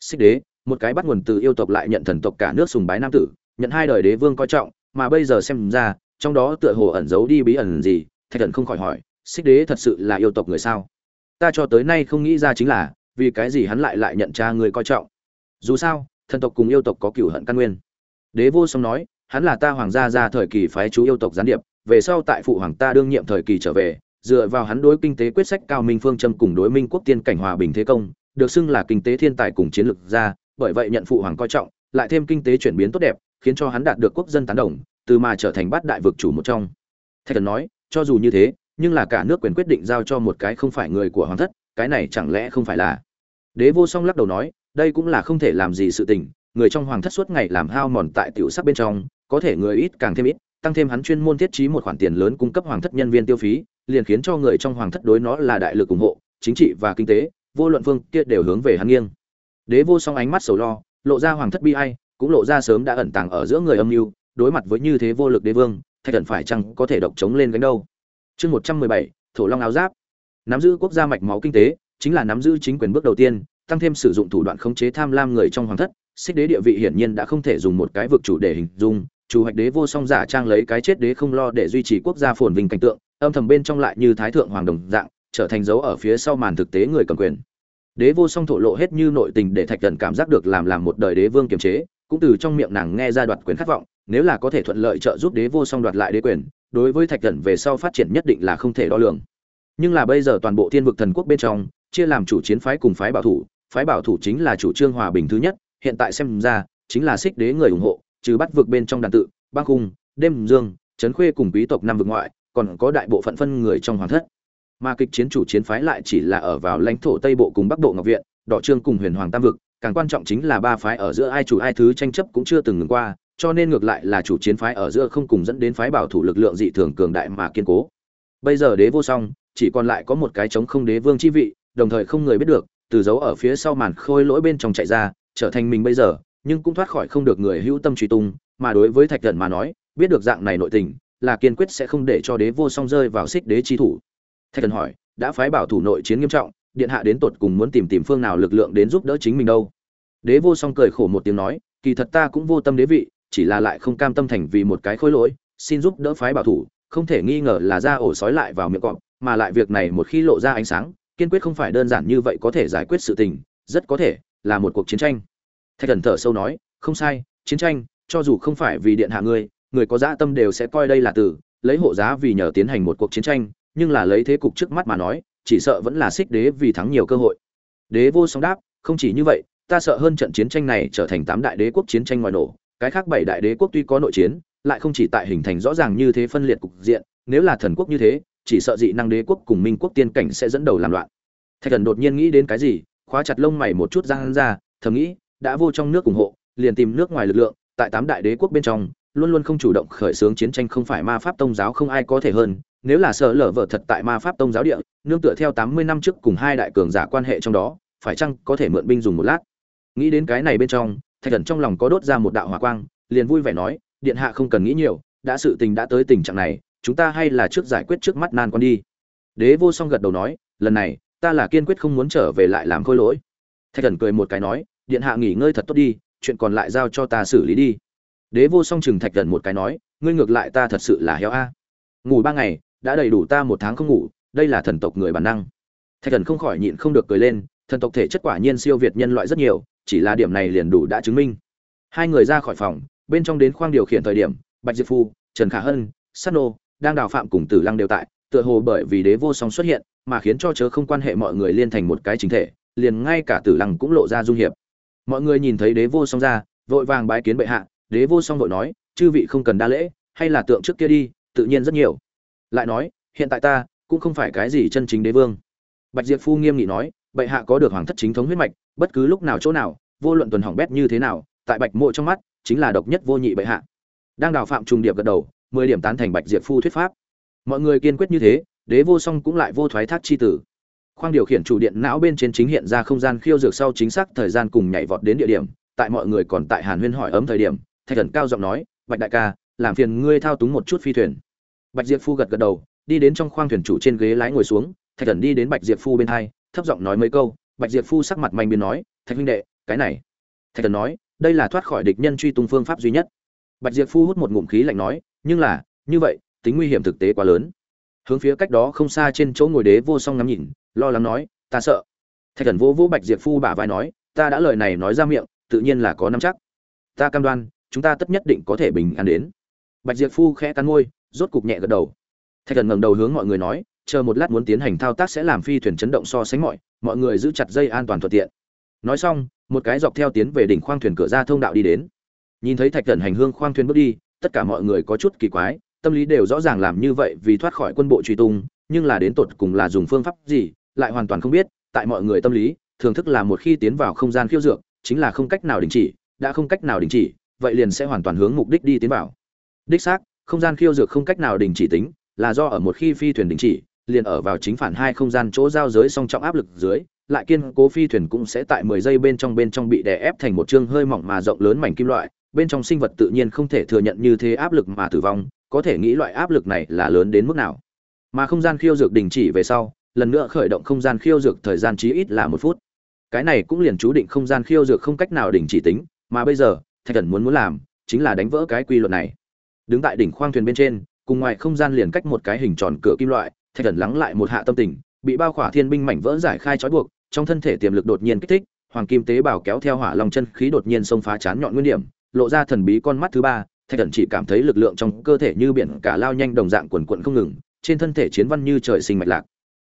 Xích đế, một cái bắt nguồn từ yêu tộc lại nhận thần tộc cả nước sùng bái nam tử, nhận hai đời đế vương coi trọng mà bây giờ xem ra, trong đó tựa hồ ẩn giấu đi bí ẩn gì, thạch thần không khỏi hỏi, xích đế thật sự là yêu tộc người sao? Ta cho tới nay không nghĩ ra chính là, vì cái gì hắn lại lại nhận cha người coi trọng. Dù sao, thần tộc cùng yêu tộc có cửu hận căn nguyên. Đế vô song nói, hắn là ta hoàng gia ra thời kỳ phái chú yêu tộc gián điệp, về sau tại phụ hoàng ta đương nhiệm thời kỳ trở về, dựa vào hắn đối kinh tế quyết sách cao minh phương châm cùng đối minh quốc tiên cảnh hòa bình thế công, được xưng là kinh tế thiên tài cùng chiến lược gia, bởi vậy nhận phụ hoàng coi trọng, lại thêm kinh tế chuyển biến tốt đẹp khiến cho hắn đạt được quốc dân tán đồng, từ mà trở thành bát đại vực chủ một trong. Thạch thần nói, cho dù như thế, nhưng là cả nước quyền quyết định giao cho một cái không phải người của hoàng thất, cái này chẳng lẽ không phải là? Đế vô song lắc đầu nói, đây cũng là không thể làm gì sự tình, người trong hoàng thất suốt ngày làm hao mòn tại tiểu sắc bên trong, có thể người ít càng thêm ít, tăng thêm hắn chuyên môn thiết trí một khoản tiền lớn cung cấp hoàng thất nhân viên tiêu phí, liền khiến cho người trong hoàng thất đối nó là đại lực ủng hộ, chính trị và kinh tế, vô luận phương kia đều hướng về hắn nghiêng. Đế vô song ánh mắt sầu lo, lộ ra hoàng thất bi ai cũng lộ ra sớm đã ẩn tàng ở giữa người âm mưu, đối mặt với như thế vô lực đế vương, thạch thần phải chăng có thể độc chống lên gánh đâu? Chương một trăm mười bảy, thổ long áo giáp. Nắm giữ quốc gia mạch máu kinh tế, chính là nắm giữ chính quyền bước đầu tiên, tăng thêm sử dụng thủ đoạn khống chế tham lam người trong hoàng thất, xích đế địa vị hiển nhiên đã không thể dùng một cái vực chủ để hình dung, chủ hoạch đế vô song giả trang lấy cái chết đế không lo để duy trì quốc gia phồn vinh cảnh tượng, âm thầm bên trong lại như thái thượng hoàng đồng dạng, trở thành dấu ở phía sau màn thực tế người cầm quyền. Đế vô song thổ lộ hết như nội tình để thạch thần cảm giác được làm làm một đời đế vương kiềm chế cũng từ trong miệng nàng nghe ra đoạt quyền khát vọng, nếu là có thể thuận lợi trợ giúp đế vô song đoạt lại đế quyền, đối với thạch thần về sau phát triển nhất định là không thể đo lường. Nhưng là bây giờ toàn bộ thiên vực thần quốc bên trong, chia làm chủ chiến phái cùng phái bảo thủ, phái bảo thủ chính là chủ trương hòa bình thứ nhất, hiện tại xem ra, chính là xích đế người ủng hộ, trừ bắt vực bên trong đàn tự, băng khung đêm dương, trấn khuê cùng quý tộc năm vực ngoại, còn có đại bộ phận phân người trong hoàng thất. Mà kịch chiến chủ chiến phái lại chỉ là ở vào lãnh thổ tây bộ cùng bắc bộ ngọc viện, đỏ trương cùng huyền hoàng tam vực càng quan trọng chính là ba phái ở giữa ai chủ ai thứ tranh chấp cũng chưa từng ngừng qua, cho nên ngược lại là chủ chiến phái ở giữa không cùng dẫn đến phái bảo thủ lực lượng dị thường cường đại mà kiên cố. Bây giờ đế vô song, chỉ còn lại có một cái chống không đế vương chi vị, đồng thời không người biết được, từ dấu ở phía sau màn khôi lỗi bên trong chạy ra, trở thành mình bây giờ, nhưng cũng thoát khỏi không được người hữu tâm truy tung, mà đối với thạch thần mà nói, biết được dạng này nội tình, là kiên quyết sẽ không để cho đế vô song rơi vào xích đế chi thủ. Thạch thần hỏi, đã phái bảo thủ nội chiến nghiêm trọng điện hạ đến tột cùng muốn tìm tìm phương nào lực lượng đến giúp đỡ chính mình đâu. Đế vô song cười khổ một tiếng nói, kỳ thật ta cũng vô tâm đế vị, chỉ là lại không cam tâm thành vì một cái khối lỗi, xin giúp đỡ phái bảo thủ, không thể nghi ngờ là ra ổ sói lại vào miệng cọp, mà lại việc này một khi lộ ra ánh sáng, kiên quyết không phải đơn giản như vậy có thể giải quyết sự tình, rất có thể là một cuộc chiến tranh. Thạch thần thở sâu nói, không sai, chiến tranh, cho dù không phải vì điện hạ ngươi, người có dã tâm đều sẽ coi đây là từ lấy hộ giá vì nhờ tiến hành một cuộc chiến tranh, nhưng là lấy thế cục trước mắt mà nói chỉ sợ vẫn là xích đế vì thắng nhiều cơ hội. Đế vô song đáp, không chỉ như vậy, ta sợ hơn trận chiến tranh này trở thành tám đại đế quốc chiến tranh ngoài nổ, cái khác bảy đại đế quốc tuy có nội chiến, lại không chỉ tại hình thành rõ ràng như thế phân liệt cục diện, nếu là thần quốc như thế, chỉ sợ dị năng đế quốc cùng minh quốc tiên cảnh sẽ dẫn đầu làm loạn. Thạch thần đột nhiên nghĩ đến cái gì, khóa chặt lông mày một chút răng ra, thầm nghĩ, đã vô trong nước ủng hộ, liền tìm nước ngoài lực lượng, tại tám đại đế quốc bên trong, luôn luôn không chủ động khởi xướng chiến tranh không phải ma pháp tông giáo không ai có thể hơn nếu là sợ lở vợ thật tại ma pháp tông giáo địa, nương tựa theo tám mươi năm trước cùng hai đại cường giả quan hệ trong đó, phải chăng có thể mượn binh dùng một lát? Nghĩ đến cái này bên trong, thạch thần trong lòng có đốt ra một đạo hỏa quang, liền vui vẻ nói, điện hạ không cần nghĩ nhiều, đã sự tình đã tới tình trạng này, chúng ta hay là trước giải quyết trước mắt nan con đi. Đế vô song gật đầu nói, lần này, ta là kiên quyết không muốn trở về lại làm khôi lỗi. Thạch thần cười một cái nói, điện hạ nghỉ ngơi thật tốt đi, chuyện còn lại giao cho ta xử lý đi. Đế vô song chừng thạch thần một cái nói, ngươi ngược lại ta thật sự là heo a. Ngủ ba ngày đã đầy đủ ta một tháng không ngủ, đây là thần tộc người bản năng. Thạch thần không khỏi nhịn không được cười lên, thần tộc thể chất quả nhiên siêu việt nhân loại rất nhiều, chỉ là điểm này liền đủ đã chứng minh. Hai người ra khỏi phòng, bên trong đến khoang điều khiển thời điểm, bạch diệp phu, trần khả hân sắt nô, đang đào phạm cùng tử lăng đều tại, tựa hồ bởi vì đế vô song xuất hiện, mà khiến cho chớ không quan hệ mọi người liên thành một cái chính thể, liền ngay cả tử lăng cũng lộ ra dung hiệp. Mọi người nhìn thấy đế vô song ra, vội vàng bái kiến bệ hạ, đế vô song vội nói, chư vị không cần đa lễ, hay là tượng trước kia đi, tự nhiên rất nhiều lại nói, hiện tại ta cũng không phải cái gì chân chính đế vương. Bạch diệp phu nghiêm nghị nói, bệ hạ có được hoàng thất chính thống huyết mạch, bất cứ lúc nào chỗ nào, vô luận tuần hỏng bét như thế nào, tại bạch mộ trong mắt, chính là độc nhất vô nhị bệ hạ. Đang đào phạm trùng điệp gật đầu, mười điểm tán thành bạch diệp phu thuyết pháp. Mọi người kiên quyết như thế, đế vô song cũng lại vô thoái thác chi tử. Khoang điều khiển chủ điện não bên trên chính hiện ra không gian khiêu dược sau chính xác thời gian cùng nhảy vọt đến địa điểm, tại mọi người còn tại hàn huyên hỏi ấm thời điểm, thạch thần cao giọng nói, bạch đại ca, làm phiền ngươi thao túng một chút phi thuyền bạch diệp phu gật gật đầu, đi đến trong khoang thuyền chủ trên ghế lái ngồi xuống, thạch thần đi đến bạch diệp phu bên hai, thấp giọng nói mấy câu. Bạch diệp phu sắc mặt manh biến nói, thạch huynh đệ, cái này. Thạch thần nói, đây là thoát khỏi địch nhân truy tung phương pháp duy nhất. Bạch diệp phu hút một ngụm khí lạnh nói, nhưng là, như vậy, tính nguy hiểm thực tế quá lớn. Hướng phía cách đó không xa trên chỗ ngồi đế vô song ngắm nhìn, lo lắng nói, ta sợ. Thạch thần vỗ vỗ bạch diệp phu bả vai nói, ta đã lời này nói ra miệng, tự nhiên là có nắm chắc. Ta cam đoan, chúng ta tất nhất định có thể bình an đến. Bạch diệp phu khẽ cắn môi rốt cục nhẹ gật đầu. Thạch thần ngẩng đầu hướng mọi người nói, chờ một lát muốn tiến hành thao tác sẽ làm phi thuyền chấn động so sánh mọi mọi người giữ chặt dây an toàn thuận tiện. Nói xong, một cái dọc theo tiến về đỉnh khoang thuyền cửa ra thông đạo đi đến. Nhìn thấy thạch thần hành hương khoang thuyền bước đi, tất cả mọi người có chút kỳ quái, tâm lý đều rõ ràng làm như vậy vì thoát khỏi quân bộ truy tung, nhưng là đến tột cùng là dùng phương pháp gì, lại hoàn toàn không biết, tại mọi người tâm lý thường thức là một khi tiến vào không gian khiêu dược, chính là không cách nào đình chỉ, đã không cách nào đình chỉ, vậy liền sẽ hoàn toàn hướng mục đích đi tiến vào. Đích xác không gian khiêu dược không cách nào đình chỉ tính, là do ở một khi phi thuyền đình chỉ, liền ở vào chính phản hai không gian chỗ giao giới song trọng áp lực dưới, lại kiên cố phi thuyền cũng sẽ tại 10 giây bên trong bên trong bị đè ép thành một chương hơi mỏng mà rộng lớn mảnh kim loại, bên trong sinh vật tự nhiên không thể thừa nhận như thế áp lực mà tử vong, có thể nghĩ loại áp lực này là lớn đến mức nào. Mà không gian khiêu dược đình chỉ về sau, lần nữa khởi động không gian khiêu dược thời gian chí ít là một phút. Cái này cũng liền chú định không gian khiêu dược không cách nào đình chỉ tính, mà bây giờ, thạch thần muốn muốn làm chính là đánh vỡ cái quy luật này đứng tại đỉnh khoang thuyền bên trên, cùng ngoài không gian liền cách một cái hình tròn cửa kim loại, thạch thần lắng lại một hạ tâm tình, bị bao khỏa thiên binh mảnh vỡ giải khai trói buộc, trong thân thể tiềm lực đột nhiên kích thích, hoàng kim tế bào kéo theo hỏa long chân khí đột nhiên xông phá chán nhọn nguyên điểm, lộ ra thần bí con mắt thứ ba, thạch thần chỉ cảm thấy lực lượng trong cơ thể như biển cả lao nhanh đồng dạng quần quận không ngừng, trên thân thể chiến văn như trời sinh mạch lạc.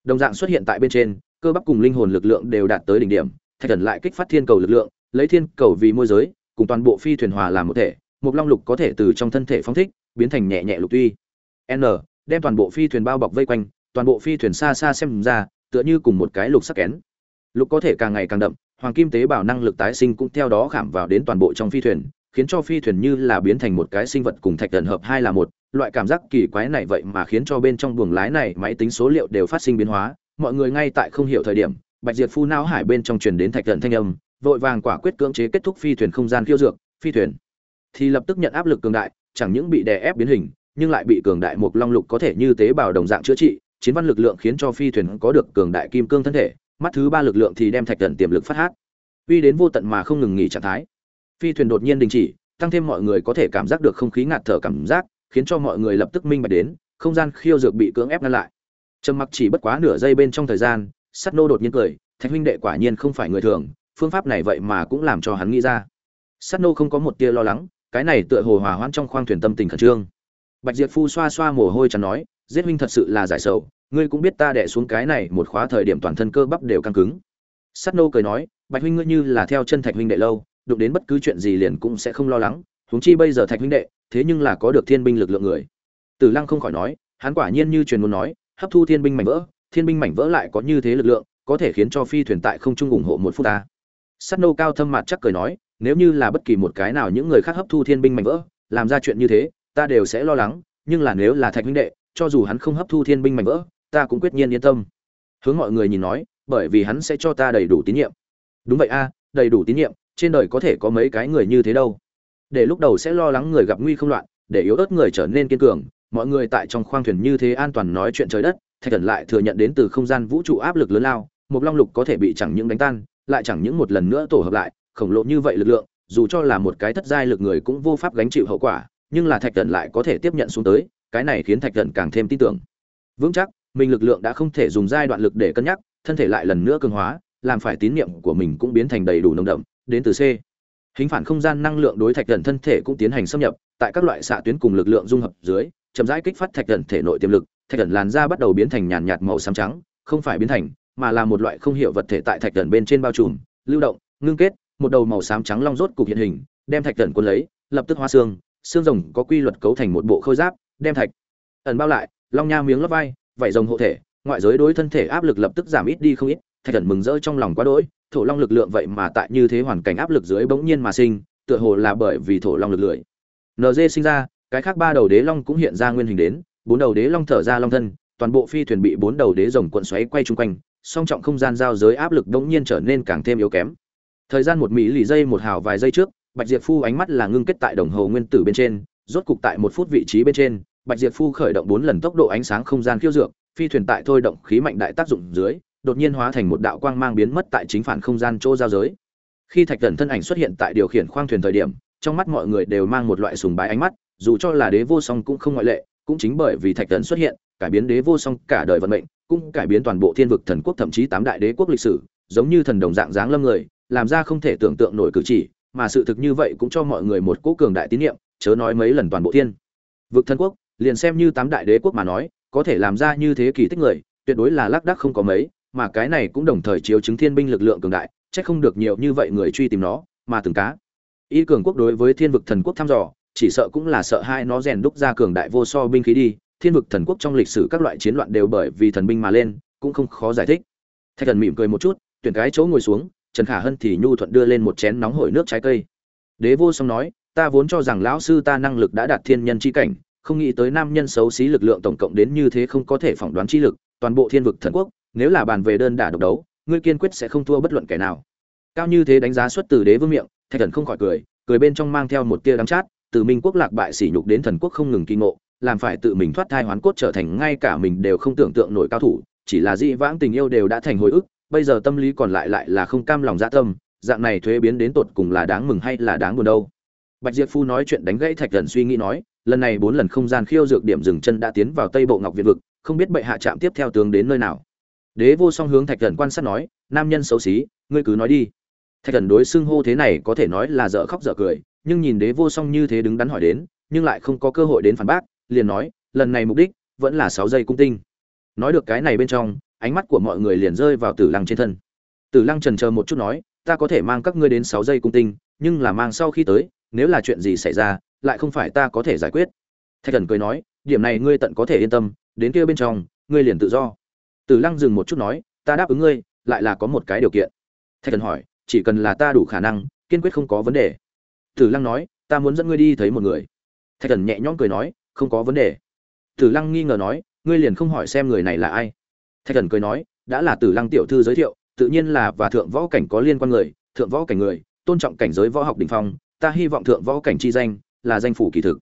Đồng dạng xuất hiện tại bên trên, cơ bắp cùng linh hồn lực lượng đều đạt tới đỉnh điểm, thạch thần lại kích phát thiên cầu lực lượng, lấy thiên cầu vì môi giới, cùng toàn bộ phi thuyền hòa làm một thể một long lục có thể từ trong thân thể phóng thích, biến thành nhẹ nhẹ lục tuy. N, đem toàn bộ phi thuyền bao bọc vây quanh, toàn bộ phi thuyền xa xa xem ra, tựa như cùng một cái lục sắc kén. Lục có thể càng ngày càng đậm, hoàng kim tế bào năng lực tái sinh cũng theo đó khảm vào đến toàn bộ trong phi thuyền, khiến cho phi thuyền như là biến thành một cái sinh vật cùng thạch thần hợp hai là một. Loại cảm giác kỳ quái này vậy mà khiến cho bên trong buồng lái này máy tính số liệu đều phát sinh biến hóa. Mọi người ngay tại không hiểu thời điểm, bạch diệt phu não hải bên trong truyền đến thạch thần thanh âm, vội vàng quả quyết cưỡng chế kết thúc phi thuyền không gian khiêu dược, phi thuyền thì lập tức nhận áp lực cường đại, chẳng những bị đè ép biến hình, nhưng lại bị cường đại một long lục có thể như tế bào đồng dạng chữa trị, chiến văn lực lượng khiến cho phi thuyền có được cường đại kim cương thân thể, mắt thứ ba lực lượng thì đem thạch tận tiềm lực phát hát. Uy đến vô tận mà không ngừng nghỉ trạng thái. Phi thuyền đột nhiên đình chỉ, tăng thêm mọi người có thể cảm giác được không khí ngạt thở cảm giác, khiến cho mọi người lập tức minh bạch đến, không gian khiêu dược bị cưỡng ép ngăn lại. Trầm mặc chỉ bất quá nửa giây bên trong thời gian sắt nô đột nhiên cười, thạch huynh đệ quả nhiên không phải người thường, phương pháp này vậy mà cũng làm cho hắn nghĩ ra. Sắt nô không có một tia lo lắng cái này tựa hồ hòa hoãn trong khoang thuyền tâm tình khẩn trương. Bạch diệp phu xoa xoa mồ hôi chắn nói, giết huynh thật sự là giải sầu, ngươi cũng biết ta đẻ xuống cái này một khóa thời điểm toàn thân cơ bắp đều căng cứng. Sắt nô cười nói, bạch huynh ngươi như là theo chân thạch huynh đệ lâu, đụng đến bất cứ chuyện gì liền cũng sẽ không lo lắng, huống chi bây giờ thạch huynh đệ, thế nhưng là có được thiên binh lực lượng người. Tử lăng không khỏi nói, hắn quả nhiên như truyền muốn nói, hấp thu thiên binh mảnh vỡ, thiên binh mảnh vỡ lại có như thế lực lượng, có thể khiến cho phi thuyền tại không trung ủng hộ một phút ta sắt nô cao thâm mặt chắc cười nói, nếu như là bất kỳ một cái nào những người khác hấp thu thiên binh mạnh vỡ, làm ra chuyện như thế, ta đều sẽ lo lắng, nhưng là nếu là thạch huynh đệ, cho dù hắn không hấp thu thiên binh mạnh vỡ, ta cũng quyết nhiên yên tâm. Hướng mọi người nhìn nói, bởi vì hắn sẽ cho ta đầy đủ tín nhiệm. Đúng vậy a, đầy đủ tín nhiệm, trên đời có thể có mấy cái người như thế đâu. Để lúc đầu sẽ lo lắng người gặp nguy không loạn, để yếu ớt người trở nên kiên cường, mọi người tại trong khoang thuyền như thế an toàn nói chuyện trời đất, thạch thần lại thừa nhận đến từ không gian vũ trụ áp lực lớn lao một long lục có thể bị chẳng những đánh tan lại chẳng những một lần nữa tổ hợp lại, khổng lồ như vậy lực lượng, dù cho là một cái thất giai lực người cũng vô pháp gánh chịu hậu quả, nhưng là thạch thần lại có thể tiếp nhận xuống tới, cái này khiến thạch thần càng thêm tin tưởng. Vững chắc, mình lực lượng đã không thể dùng giai đoạn lực để cân nhắc, thân thể lại lần nữa cường hóa, làm phải tín nhiệm của mình cũng biến thành đầy đủ nồng đậm, đến từ c. Hình phản không gian năng lượng đối thạch thần thân thể cũng tiến hành xâm nhập, tại các loại xạ tuyến cùng lực lượng dung hợp dưới, chậm rãi kích phát thạch thần thể nội tiềm lực, thạch thần làn da bắt đầu biến thành nhàn nhạt màu xám trắng, không phải biến thành mà là một loại không hiểu vật thể tại thạch thần bên trên bao trùm, lưu động, ngưng kết, một đầu màu xám trắng long rốt cục hiện hình, đem thạch thần quân lấy, lập tức hoa xương xương rồng có quy luật cấu thành một bộ khôi giáp, đem thạch ẩn bao lại, long nha miếng lấp vai, vảy rồng hộ thể, ngoại giới đối thân thể áp lực lập tức giảm ít đi không ít, thạch thần mừng rỡ trong lòng quá đỗi, thổ long lực lượng vậy mà tại như thế hoàn cảnh áp lực dưới bỗng nhiên mà sinh, tựa hồ là bởi vì thổ long lực lưỡi nd sinh ra, cái khác ba đầu đế long cũng hiện ra nguyên hình đến, bốn đầu đế long thở ra long thân, toàn bộ phi thuyền bị bốn đầu đế rồng cuộn xoáy quay chung quanh song trọng không gian giao giới áp lực đống nhiên trở nên càng thêm yếu kém. Thời gian một mỹ lì giây một hào vài giây trước, bạch diệp phu ánh mắt là ngưng kết tại đồng hồ nguyên tử bên trên, rốt cục tại một phút vị trí bên trên, bạch diệp phu khởi động bốn lần tốc độ ánh sáng không gian khiêu dược, phi thuyền tại thôi động khí mạnh đại tác dụng dưới, đột nhiên hóa thành một đạo quang mang biến mất tại chính phản không gian chỗ giao giới. Khi thạch Cẩn thân ảnh xuất hiện tại điều khiển khoang thuyền thời điểm, trong mắt mọi người đều mang một loại sùng bái ánh mắt, dù cho là đế vô song cũng không ngoại lệ, cũng chính bởi vì thạch Cẩn xuất hiện, cải biến đế vô song cả đời vận mệnh cũng cải biến toàn bộ thiên vực thần quốc thậm chí tám đại đế quốc lịch sử, giống như thần đồng dạng dáng lâm người, làm ra không thể tưởng tượng nổi cử chỉ, mà sự thực như vậy cũng cho mọi người một cố cường đại tín nhiệm chớ nói mấy lần toàn bộ thiên vực thần quốc, liền xem như tám đại đế quốc mà nói, có thể làm ra như thế kỳ tích người, tuyệt đối là lác đác không có mấy, mà cái này cũng đồng thời chiếu chứng thiên binh lực lượng cường đại, chắc không được nhiều như vậy người truy tìm nó, mà từng cá. Y cường quốc đối với thiên vực thần quốc thăm dò, chỉ sợ cũng là sợ hai nó rèn đúc ra cường đại vô so binh khí đi thiên vực thần quốc trong lịch sử các loại chiến loạn đều bởi vì thần binh mà lên, cũng không khó giải thích. Thạch thần mỉm cười một chút, tuyển cái chỗ ngồi xuống, trần khả hân thì nhu thuận đưa lên một chén nóng hổi nước trái cây. Đế vô song nói, ta vốn cho rằng lão sư ta năng lực đã đạt thiên nhân chi cảnh, không nghĩ tới nam nhân xấu xí lực lượng tổng cộng đến như thế không có thể phỏng đoán chi lực, toàn bộ thiên vực thần quốc, nếu là bàn về đơn đả độc đấu, ngươi kiên quyết sẽ không thua bất luận kẻ nào. Cao như thế đánh giá xuất từ đế vương miệng, thạch thần không khỏi cười cười bên trong mang theo một tia đắng chát, từ minh quốc lạc bại sỉ nhục đến thần quốc không ngừng kỳ ngộ làm phải tự mình thoát thai hoán cốt trở thành ngay cả mình đều không tưởng tượng nổi cao thủ, chỉ là dị vãng tình yêu đều đã thành hồi ức, bây giờ tâm lý còn lại lại là không cam lòng dạ tâm, dạng này thuế biến đến tột cùng là đáng mừng hay là đáng buồn đâu. Bạch diệp phu nói chuyện đánh gãy thạch thần suy nghĩ nói, lần này bốn lần không gian khiêu dược điểm dừng chân đã tiến vào tây bộ ngọc việt vực, không biết bệ hạ trạm tiếp theo tướng đến nơi nào. Đế vô song hướng thạch thần quan sát nói, nam nhân xấu xí, ngươi cứ nói đi. Thạch thần đối xưng hô thế này có thể nói là dở khóc dở cười, nhưng nhìn đế vô song như thế đứng đắn hỏi đến, nhưng lại không có cơ hội đến phản bác liền nói, lần này mục đích vẫn là sáu giây cung tinh. Nói được cái này bên trong, ánh mắt của mọi người liền rơi vào tử lăng trên thân. Tử lăng trần chờ một chút nói, ta có thể mang các ngươi đến sáu giây cung tinh, nhưng là mang sau khi tới, nếu là chuyện gì xảy ra, lại không phải ta có thể giải quyết. Thạch thần cười nói, điểm này ngươi tận có thể yên tâm, đến kia bên trong, ngươi liền tự do. Tử lăng dừng một chút nói, ta đáp ứng ngươi, lại là có một cái điều kiện. Thạch thần hỏi, chỉ cần là ta đủ khả năng, kiên quyết không có vấn đề. Tử lăng nói, ta muốn dẫn ngươi đi thấy một người. Thạch thần nhẹ nhõm cười nói không có vấn đề. Tử lăng nghi ngờ nói, ngươi liền không hỏi xem người này là ai. Thạch thần cười nói, đã là tử lăng tiểu thư giới thiệu, tự nhiên là và thượng võ cảnh có liên quan người, thượng võ cảnh người, tôn trọng cảnh giới võ học đình phong, ta hy vọng thượng võ cảnh chi danh là danh phủ kỳ thực.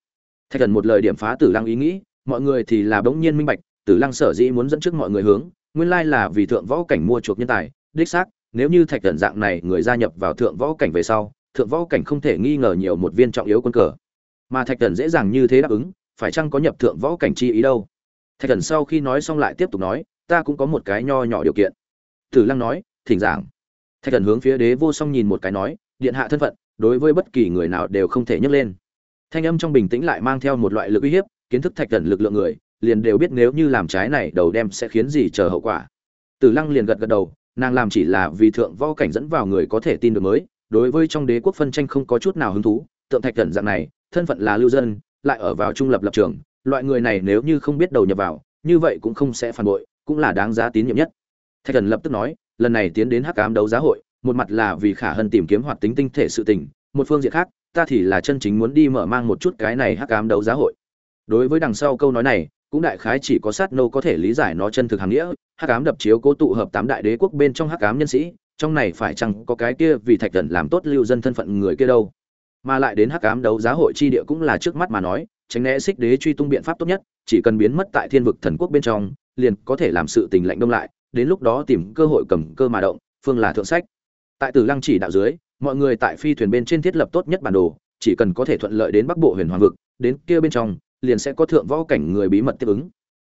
Thạch thần một lời điểm phá tử lăng ý nghĩ, mọi người thì là bỗng nhiên minh bạch, tử lăng sở dĩ muốn dẫn trước mọi người hướng, nguyên lai là vì thượng võ cảnh mua chuộc nhân tài, đích xác, nếu như thạch thần dạng này người gia nhập vào thượng võ cảnh về sau, thượng võ cảnh không thể nghi ngờ nhiều một viên trọng yếu quân cờ. Mà thạch thần dễ dàng như thế đáp ứng phải chăng có nhập thượng võ cảnh chi ý đâu? Thạch thần sau khi nói xong lại tiếp tục nói, ta cũng có một cái nho nhỏ điều kiện. Tử lăng nói, thỉnh giảng. Thạch thần hướng phía đế vô song nhìn một cái nói, điện hạ thân phận, đối với bất kỳ người nào đều không thể nhấc lên. Thanh âm trong bình tĩnh lại mang theo một loại lực uy hiếp, kiến thức thạch thần lực lượng người, liền đều biết nếu như làm trái này đầu đem sẽ khiến gì chờ hậu quả. Tử lăng liền gật gật đầu, nàng làm chỉ là vì thượng võ cảnh dẫn vào người có thể tin được mới, đối với trong đế quốc phân tranh không có chút nào hứng thú, tượng thạch thần dạng này, thân phận là lưu dân lại ở vào trung lập lập trường, loại người này nếu như không biết đầu nhập vào, như vậy cũng không sẽ phản bội, cũng là đáng giá tín nhiệm nhất. Thạch thần lập tức nói, lần này tiến đến hắc ám đấu giá hội, một mặt là vì khả hân tìm kiếm hoạt tính tinh thể sự tình, một phương diện khác, ta thì là chân chính muốn đi mở mang một chút cái này hắc ám đấu giá hội. Đối với đằng sau câu nói này, cũng đại khái chỉ có sát nô có thể lý giải nó chân thực hàng nghĩa, hắc ám đập chiếu cố tụ hợp tám đại đế quốc bên trong hắc ám nhân sĩ, trong này phải chăng có cái kia vì thạch thần làm tốt lưu dân thân phận người kia đâu? Mà lại đến hắc ám đấu giá hội chi địa cũng là trước mắt mà nói, tránh né xích đế truy tung biện pháp tốt nhất, chỉ cần biến mất tại thiên vực thần quốc bên trong, liền có thể làm sự tình lạnh đông lại, đến lúc đó tìm cơ hội cầm cơ mà động, phương là thượng sách. Tại tử lăng chỉ đạo dưới, mọi người tại phi thuyền bên trên thiết lập tốt nhất bản đồ, chỉ cần có thể thuận lợi đến bắc bộ huyền hoàng vực, đến kia bên trong, liền sẽ có thượng võ cảnh người bí mật tiếp ứng.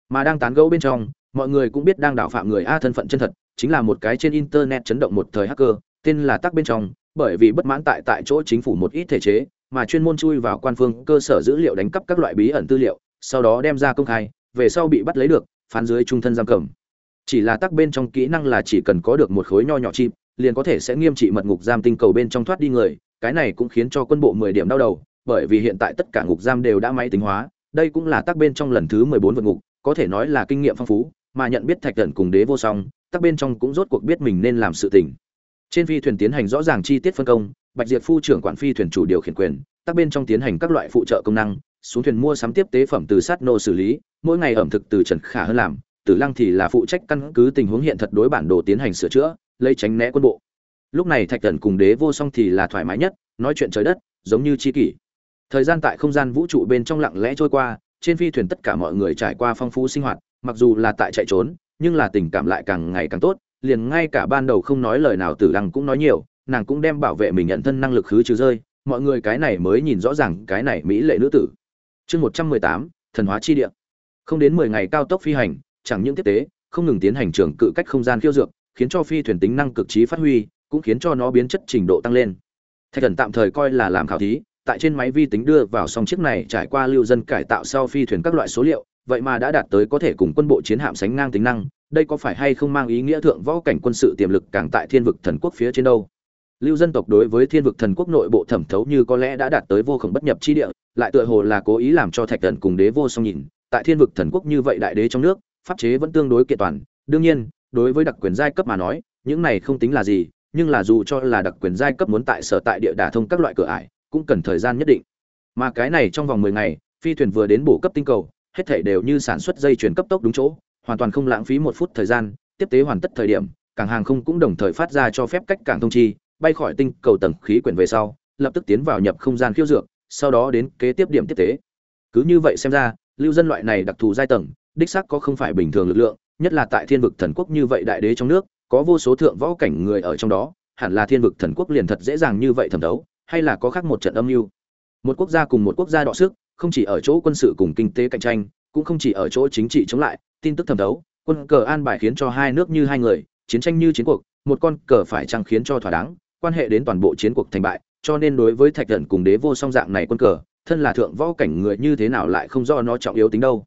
Mà đang tán gẫu bên trong, mọi người cũng biết đang đảo phạm người a thân phận chân thật, chính là một cái trên internet chấn động một thời hacker, tên là tắc bên trong bởi vì bất mãn tại tại chỗ chính phủ một ít thể chế, mà chuyên môn chui vào quan phương cơ sở dữ liệu đánh cắp các loại bí ẩn tư liệu, sau đó đem ra công khai, về sau bị bắt lấy được, phán dưới trung thân giam cầm. Chỉ là tắc bên trong kỹ năng là chỉ cần có được một khối nho nhỏ chim liền có thể sẽ nghiêm trị mật ngục giam tinh cầu bên trong thoát đi người, cái này cũng khiến cho quân bộ mười điểm đau đầu, bởi vì hiện tại tất cả ngục giam đều đã máy tính hóa, đây cũng là tắc bên trong lần thứ mười bốn vượt ngục, có thể nói là kinh nghiệm phong phú, mà nhận biết thạch thần cùng đế vô song, tắc bên trong cũng rốt cuộc biết mình nên làm sự tình trên phi thuyền tiến hành rõ ràng chi tiết phân công, bạch diệp phu trưởng quản phi thuyền chủ điều khiển quyền tắc bên trong tiến hành các loại phụ trợ công năng, xuống thuyền mua sắm tiếp tế phẩm từ sát nô xử lý, mỗi ngày ẩm thực từ trần khả hơn làm, tử lăng thì là phụ trách căn cứ tình huống hiện thật đối bản đồ tiến hành sửa chữa, lấy tránh né quân bộ. Lúc này thạch thần cùng đế vô song thì là thoải mái nhất, nói chuyện trời đất, giống như chi kỷ. Thời gian tại không gian vũ trụ bên trong lặng lẽ trôi qua, trên phi thuyền tất cả mọi người trải qua phong phú sinh hoạt, mặc dù là tại chạy trốn, nhưng là tình cảm lại càng ngày càng tốt liền ngay cả ban đầu không nói lời nào tử lăng cũng nói nhiều, nàng cũng đem bảo vệ mình nhận thân năng lực khứ trừ rơi, mọi người cái này mới nhìn rõ ràng cái này mỹ lệ nữ tử. Chương một trăm mười tám, thần hóa chi địa. Không đến mười ngày cao tốc phi hành, chẳng những tiếp tế, không ngừng tiến hành trường cự cách không gian khiêu dược, khiến cho phi thuyền tính năng cực trí phát huy, cũng khiến cho nó biến chất trình độ tăng lên. Thạch thần tạm thời coi là làm khảo thí, tại trên máy vi tính đưa vào xong chiếc này trải qua lưu dân cải tạo sau phi thuyền các loại số liệu, vậy mà đã đạt tới có thể cùng quân bộ chiến hạm sánh ngang tính năng đây có phải hay không mang ý nghĩa thượng võ cảnh quân sự tiềm lực càng tại thiên vực thần quốc phía trên đâu? Lưu dân tộc đối với thiên vực thần quốc nội bộ thẩm thấu như có lẽ đã đạt tới vô khổng bất nhập chi địa, lại tựa hồ là cố ý làm cho thạch thần cùng đế vô song nhìn. Tại thiên vực thần quốc như vậy đại đế trong nước, pháp chế vẫn tương đối kiện toàn. Đương nhiên, đối với đặc quyền giai cấp mà nói, những này không tính là gì, nhưng là dù cho là đặc quyền giai cấp muốn tại sở tại địa đả thông các loại cửa ải, cũng cần thời gian nhất định. Mà cái này trong vòng mười ngày, phi thuyền vừa đến bổ cấp tinh cầu, hết thảy đều như sản xuất dây chuyển cấp tốc đúng chỗ hoàn toàn không lãng phí một phút thời gian, tiếp tế hoàn tất thời điểm, cảng hàng không cũng đồng thời phát ra cho phép cách cảng thông chi, bay khỏi tinh cầu tầng khí quyển về sau, lập tức tiến vào nhập không gian khiêu dược, sau đó đến kế tiếp điểm tiếp tế. Cứ như vậy xem ra, lưu dân loại này đặc thù giai tầng, đích xác có không phải bình thường lực lượng, nhất là tại thiên vực thần quốc như vậy đại đế trong nước, có vô số thượng võ cảnh người ở trong đó, hẳn là thiên vực thần quốc liền thật dễ dàng như vậy thẩm đấu hay là có khác một trận âm mưu. Một quốc gia cùng một quốc gia đọ sức, không chỉ ở chỗ quân sự cùng kinh tế cạnh tranh, cũng không chỉ ở chỗ chính trị chống lại tin tức thẩm đấu quân cờ an bài khiến cho hai nước như hai người, chiến tranh như chiến cuộc, một con cờ phải chăng khiến cho thỏa đáng, quan hệ đến toàn bộ chiến cuộc thành bại, cho nên đối với thạch thần cùng đế vô song dạng này quân cờ, thân là thượng võ cảnh người như thế nào lại không do nó trọng yếu tính đâu.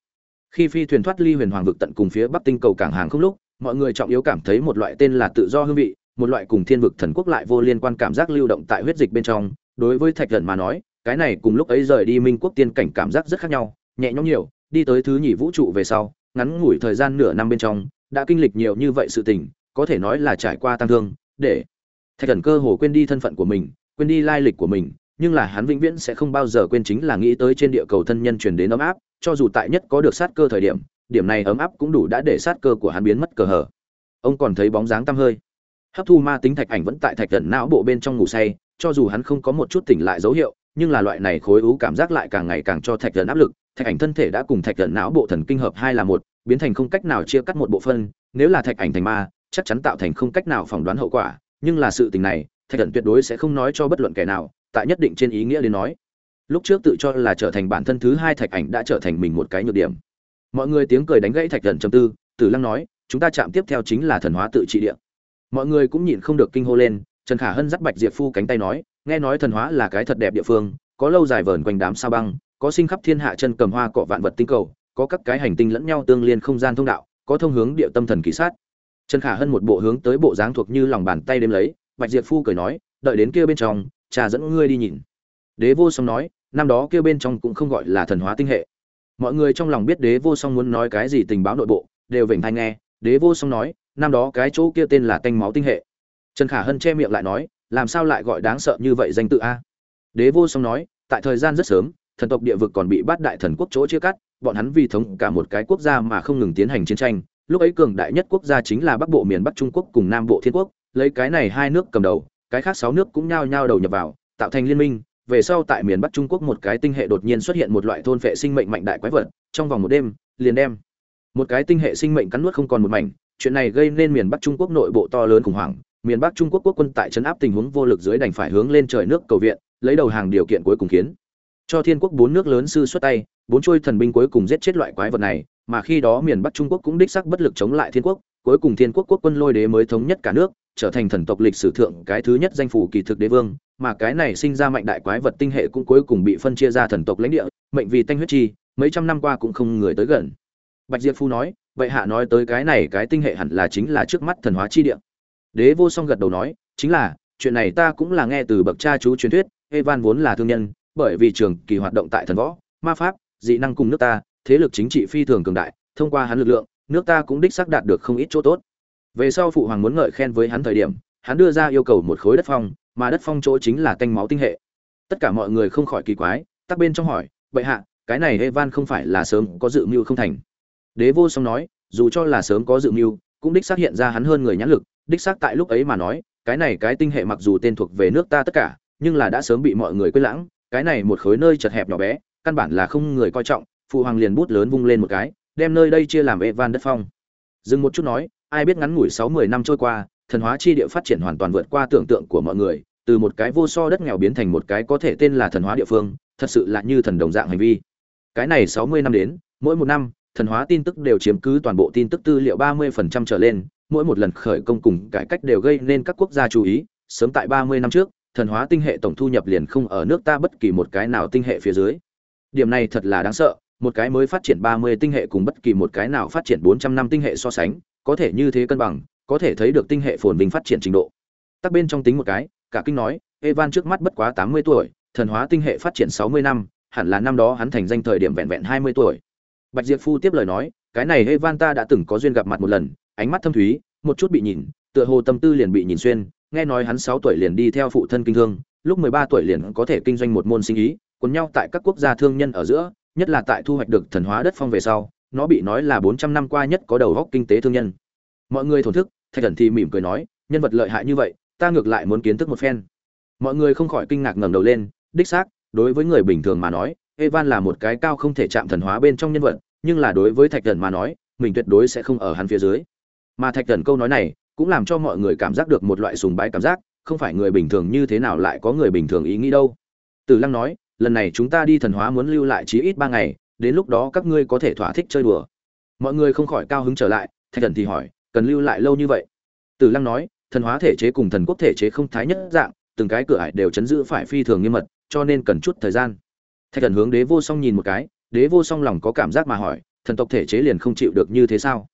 Khi phi thuyền thoát ly huyền hoàng vực tận cùng phía bắc tinh cầu cảng hàng không lúc, mọi người trọng yếu cảm thấy một loại tên là tự do hương vị, một loại cùng thiên vực thần quốc lại vô liên quan cảm giác lưu động tại huyết dịch bên trong. Đối với thạch thần mà nói, cái này cùng lúc ấy rời đi minh quốc tiên cảnh cảm giác rất khác nhau, nhẹ nhõm nhiều, đi tới thứ nhì vũ trụ về sau ngắn ngủi thời gian nửa năm bên trong, đã kinh lịch nhiều như vậy sự tình, có thể nói là trải qua tăng thương, để thạch thần cơ hồ quên đi thân phận của mình, quên đi lai lịch của mình, nhưng là hắn vĩnh viễn sẽ không bao giờ quên chính là nghĩ tới trên địa cầu thân nhân truyền đến ấm áp, cho dù tại nhất có được sát cơ thời điểm điểm này ấm áp cũng đủ đã để sát cơ của hắn biến mất cờ hở. Ông còn thấy bóng dáng tăm hơi. Hấp thu ma tính thạch ảnh vẫn tại thạch thần não bộ bên trong ngủ say, cho dù hắn không có một chút tỉnh lại dấu hiệu, nhưng là loại này khối ú cảm giác lại càng ngày càng cho thạch thần áp lực thạch ảnh thân thể đã cùng thạch thần não bộ thần kinh hợp hai là một, biến thành không cách nào chia cắt một bộ phân, nếu là thạch ảnh thành ma, chắc chắn tạo thành không cách nào phỏng đoán hậu quả, nhưng là sự tình này, thạch thần tuyệt đối sẽ không nói cho bất luận kẻ nào, tại nhất định trên ý nghĩa đến nói. Lúc trước tự cho là trở thành bản thân thứ hai thạch ảnh đã trở thành mình một cái nhược điểm. Mọi người tiếng cười đánh gãy thạch thần trầm tư, tử lăng nói, chúng ta chạm tiếp theo chính là thần hóa tự trị địa. Mọi người cũng nhịn không được kinh hô lên, trần khả hân dắt bạch diệp phu cánh tay nói, nghe nói thần hóa là cái thật đẹp địa phương, có lâu dài vờn quanh đám sao băng có sinh khắp thiên hạ chân cầm hoa cọ vạn vật tinh cầu, có các cái hành tinh lẫn nhau tương liên không gian thông đạo, có thông hướng địa tâm thần kỹ sát. Trần khả hân một bộ hướng tới bộ dáng thuộc như lòng bàn tay đem lấy, bạch diệp phu cười nói, đợi đến kia bên trong, cha dẫn ngươi đi nhìn. Đế vô song nói, năm đó kia bên trong cũng không gọi là thần hóa tinh hệ. Mọi người trong lòng biết đế vô song muốn nói cái gì tình báo nội bộ, đều vểnh tai nghe. Đế vô song nói, năm đó cái chỗ kia tên là tanh máu tinh hệ. Trần khả hân che miệng lại nói, làm sao lại gọi đáng sợ như vậy danh tự a? Đế vô song nói, tại thời gian rất sớm thần tộc địa vực còn bị bát đại thần quốc chỗ chia cắt, bọn hắn vì thống cả một cái quốc gia mà không ngừng tiến hành chiến tranh. Lúc ấy cường đại nhất quốc gia chính là bắc bộ, miền bắc trung quốc cùng nam bộ thiên quốc. Lấy cái này hai nước cầm đầu, cái khác sáu nước cũng nhao nhao đầu nhập vào, tạo thành liên minh. Về sau tại miền bắc trung quốc một cái tinh hệ đột nhiên xuất hiện một loại thôn phệ sinh mệnh mạnh đại quái vật, trong vòng một đêm, liền đem một cái tinh hệ sinh mệnh cắn nuốt không còn một mảnh. Chuyện này gây nên miền bắc trung quốc nội bộ to lớn khủng hoảng. Miền bắc trung quốc quốc quân tại trấn áp tình huống vô lực dưới đành phải hướng lên trời nước cầu viện, lấy đầu hàng điều kiện cuối cùng khiến cho thiên quốc bốn nước lớn sư xuất tay, bốn trôi thần binh cuối cùng giết chết loại quái vật này, mà khi đó miền bắc trung quốc cũng đích sắc bất lực chống lại thiên quốc, cuối cùng thiên quốc quốc quân lôi đế mới thống nhất cả nước, trở thành thần tộc lịch sử thượng cái thứ nhất danh phủ kỳ thực đế vương, mà cái này sinh ra mạnh đại quái vật tinh hệ cũng cuối cùng bị phân chia ra thần tộc lãnh địa, mệnh vì tanh huyết chi, mấy trăm năm qua cũng không người tới gần. Bạch diệp phu nói, vậy hạ nói tới cái này cái tinh hệ hẳn là chính là trước mắt thần hóa chi địa. Đế vô song gật đầu nói, chính là, chuyện này ta cũng là nghe từ bậc cha chú truyền thuyết, evan vốn là thương nhân bởi vì trường kỳ hoạt động tại thần võ, ma pháp, dị năng cùng nước ta, thế lực chính trị phi thường cường đại, thông qua hắn lực lượng, nước ta cũng đích xác đạt được không ít chỗ tốt. Về sau phụ hoàng muốn ngợi khen với hắn thời điểm, hắn đưa ra yêu cầu một khối đất phong, mà đất phong chỗ chính là tanh máu tinh hệ. Tất cả mọi người không khỏi kỳ quái, tắc bên trong hỏi vậy hạ, cái này evan không phải là sớm có dự mưu không thành? Đế vô song nói, dù cho là sớm có dự mưu, cũng đích xác hiện ra hắn hơn người nhãn lực, đích xác tại lúc ấy mà nói, cái này cái tinh hệ mặc dù tên thuộc về nước ta tất cả, nhưng là đã sớm bị mọi người quên lãng cái này một khối nơi chật hẹp nhỏ bé, căn bản là không người coi trọng, phụ hoàng liền bút lớn vung lên một cái, đem nơi đây chia làm evan đất phong. Dừng một chút nói, ai biết ngắn ngủi sáu mười năm trôi qua, thần hóa chi địa phát triển hoàn toàn vượt qua tưởng tượng của mọi người, từ một cái vô so đất nghèo biến thành một cái có thể tên là thần hóa địa phương, thật sự là như thần đồng dạng hành vi. Cái này sáu mươi năm đến, mỗi một năm, thần hóa tin tức đều chiếm cứ toàn bộ tin tức tư liệu ba mươi phần trăm trở lên, mỗi một lần khởi công cùng cải cách đều gây nên các quốc gia chú ý, sớm tại ba mươi năm trước thần hóa tinh hệ tổng thu nhập liền không ở nước ta bất kỳ một cái nào tinh hệ phía dưới. Điểm này thật là đáng sợ, một cái mới phát triển ba mươi tinh hệ cùng bất kỳ một cái nào phát triển bốn trăm năm tinh hệ so sánh, có thể như thế cân bằng, có thể thấy được tinh hệ phồn vinh phát triển trình độ. Tắc bên trong tính một cái, cả kinh nói, evan trước mắt bất quá tám mươi tuổi, thần hóa tinh hệ phát triển sáu mươi năm, hẳn là năm đó hắn thành danh thời điểm vẹn vẹn hai mươi tuổi. Bạch diệp phu tiếp lời nói, cái này Evan ta đã từng có duyên gặp mặt một lần, ánh mắt thâm thúy, một chút bị nhìn, tựa hồ tâm tư liền bị nhìn xuyên nghe nói hắn sáu tuổi liền đi theo phụ thân kinh thương, lúc mười ba tuổi liền có thể kinh doanh một môn sinh ý cùng nhau tại các quốc gia thương nhân ở giữa, nhất là tại thu hoạch được thần hóa đất phong về sau, nó bị nói là bốn trăm năm qua nhất có đầu góc kinh tế thương nhân. Mọi người thổn thức, thạch Cẩn thì mỉm cười nói, nhân vật lợi hại như vậy, ta ngược lại muốn kiến thức một phen. Mọi người không khỏi kinh ngạc ngẩng đầu lên, đích xác, đối với người bình thường mà nói, evan là một cái cao không thể chạm thần hóa bên trong nhân vật, nhưng là đối với thạch Cẩn mà nói, mình tuyệt đối sẽ không ở hắn phía dưới. Mà thạch Cẩn câu nói này cũng làm cho mọi người cảm giác được một loại sùng bái cảm giác, không phải người bình thường như thế nào lại có người bình thường ý nghĩ đâu. Tử lăng nói, lần này chúng ta đi thần hóa muốn lưu lại chí ít ba ngày, đến lúc đó các ngươi có thể thỏa thích chơi đùa. Mọi người không khỏi cao hứng trở lại, thạch thần thì hỏi, cần lưu lại lâu như vậy? Tử lăng nói, thần hóa thể chế cùng thần quốc thể chế không thái nhất dạng, từng cái cửa ải đều chấn giữ phải phi thường nghiêm mật, cho nên cần chút thời gian. Thạch thần hướng đế vô song nhìn một cái, đế vô song lòng có cảm giác mà hỏi, thần tộc thể chế liền không chịu được như thế sao?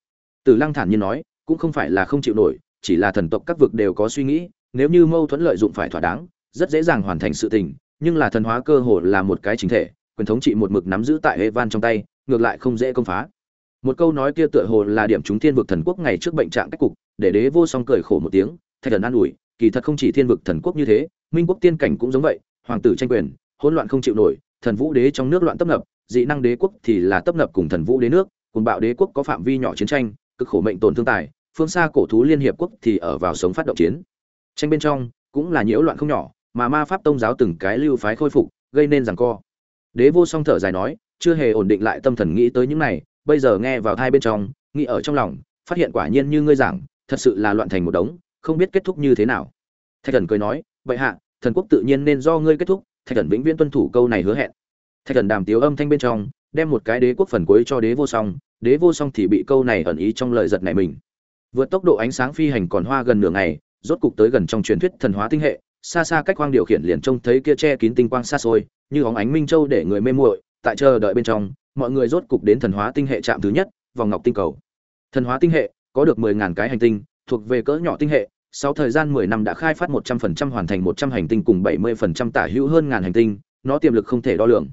Tử lăng thản nhiên nói cũng không phải là không chịu nổi, chỉ là thần tộc các vực đều có suy nghĩ, nếu như mâu thuẫn lợi dụng phải thỏa đáng, rất dễ dàng hoàn thành sự tình, nhưng là thần hóa cơ hồ là một cái chính thể, quyền thống trị một mực nắm giữ tại hệ van trong tay, ngược lại không dễ công phá. Một câu nói kia tựa hồ là điểm chúng thiên vực thần quốc ngày trước bệnh trạng cách cục, để đế vô song cười khổ một tiếng, thạch thần an ủi, kỳ thật không chỉ thiên vực thần quốc như thế, minh quốc tiên cảnh cũng giống vậy, hoàng tử tranh quyền, hỗn loạn không chịu nổi, thần vũ đế trong nước loạn tấp nập, dị năng đế quốc thì là tấp nập cùng thần vũ đế nước, cùng bạo đế quốc có phạm vi nhỏ chiến tranh cực khổ mệnh tổn thương tài, phương xa cổ thú liên hiệp quốc thì ở vào sống phát động chiến. Tranh bên trong, cũng là nhiễu loạn không nhỏ, mà ma pháp tông giáo từng cái lưu phái khôi phục, gây nên giằng co. Đế vô song thở dài nói, chưa hề ổn định lại tâm thần nghĩ tới những này, bây giờ nghe vào thai bên trong, nghĩ ở trong lòng, phát hiện quả nhiên như ngươi giảng, thật sự là loạn thành một đống, không biết kết thúc như thế nào. Thạch thần cười nói vậy hạ, thần quốc tự nhiên nên do ngươi kết thúc, thạch thần vĩnh viễn tuân thủ câu này hứa hẹn. Thạch thần đàm tiếu âm thanh bên trong đem một cái đế quốc phần cuối cho đế vô song, đế vô song thì bị câu này ẩn ý trong lời giật này mình. Vượt tốc độ ánh sáng phi hành còn hoa gần nửa ngày, rốt cục tới gần trong truyền thuyết thần hóa tinh hệ, xa xa cách quang điều khiển liền trông thấy kia che kín tinh quang xa xôi, như óng ánh minh châu để người mê muội, tại chờ đợi bên trong, mọi người rốt cục đến thần hóa tinh hệ trạm thứ nhất, vòng ngọc tinh cầu. Thần hóa tinh hệ, có được mười ngàn cái hành tinh, thuộc về cỡ nhỏ tinh hệ, sau thời gian mười năm đã khai phát một trăm phần trăm hoàn thành một trăm hành tinh cùng bảy mươi phần trăm tả hữu hơn ngàn hành tinh, nó tiềm lực không thể đo lường.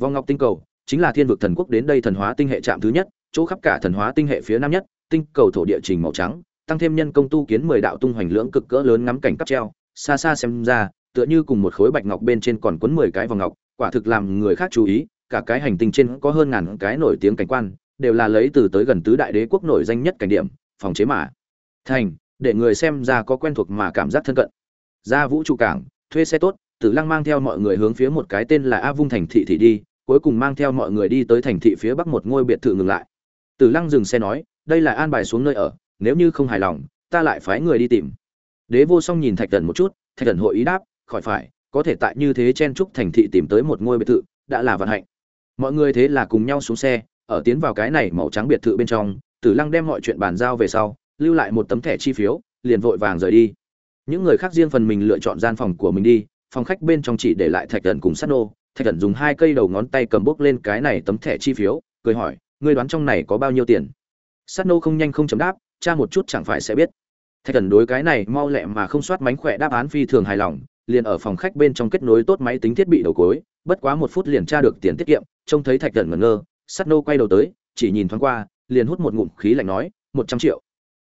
Vòng ngọc tinh cầu chính là thiên vực thần quốc đến đây thần hóa tinh hệ trạm thứ nhất, chỗ khắp cả thần hóa tinh hệ phía nam nhất, tinh cầu thổ địa trình màu trắng, tăng thêm nhân công tu kiến mười đạo tung hoành lưỡng cực cỡ lớn ngắm cảnh cắp treo. Xa xa xem ra, tựa như cùng một khối bạch ngọc bên trên còn quấn mười cái vòng ngọc, quả thực làm người khác chú ý, cả cái hành tinh trên có hơn ngàn cái nổi tiếng cảnh quan, đều là lấy từ tới gần tứ đại đế quốc nổi danh nhất cảnh điểm, phòng chế mà. Thành, để người xem ra có quen thuộc mà cảm giác thân cận. Ra vũ trụ cảng, thuê xe tốt, tử lăng mang theo mọi người hướng phía một cái tên là a vung thành thị thị đi cuối cùng mang theo mọi người đi tới thành thị phía bắc một ngôi biệt thự ngừng lại. Tử lăng dừng xe nói, đây là an bài xuống nơi ở, nếu như không hài lòng, ta lại phái người đi tìm. Đế vô song nhìn thạch thần một chút, thạch thần hội ý đáp, khỏi phải, có thể tại như thế chen trúc thành thị tìm tới một ngôi biệt thự, đã là vận hạnh. Mọi người thế là cùng nhau xuống xe, ở tiến vào cái này màu trắng biệt thự bên trong, tử lăng đem mọi chuyện bàn giao về sau, lưu lại một tấm thẻ chi phiếu, liền vội vàng rời đi. Những người khác riêng phần mình lựa chọn gian phòng của mình đi, phòng khách bên trong chỉ để lại thạch thần cùng sát nô thạch thần dùng hai cây đầu ngón tay cầm bốc lên cái này tấm thẻ chi phiếu, cười hỏi, ngươi đoán trong này có bao nhiêu tiền? Sắt nô không nhanh không chấm đáp, cha một chút chẳng phải sẽ biết. Thạch thần đối cái này mau lẹ mà không soát mánh khỏe đáp án phi thường hài lòng, liền ở phòng khách bên trong kết nối tốt máy tính thiết bị đầu cối, bất quá một phút liền tra được tiền tiết kiệm, trông thấy thạch thần ngẩn ngơ, sắt nô quay đầu tới, chỉ nhìn thoáng qua, liền hút một ngụm khí lạnh nói, một trăm triệu.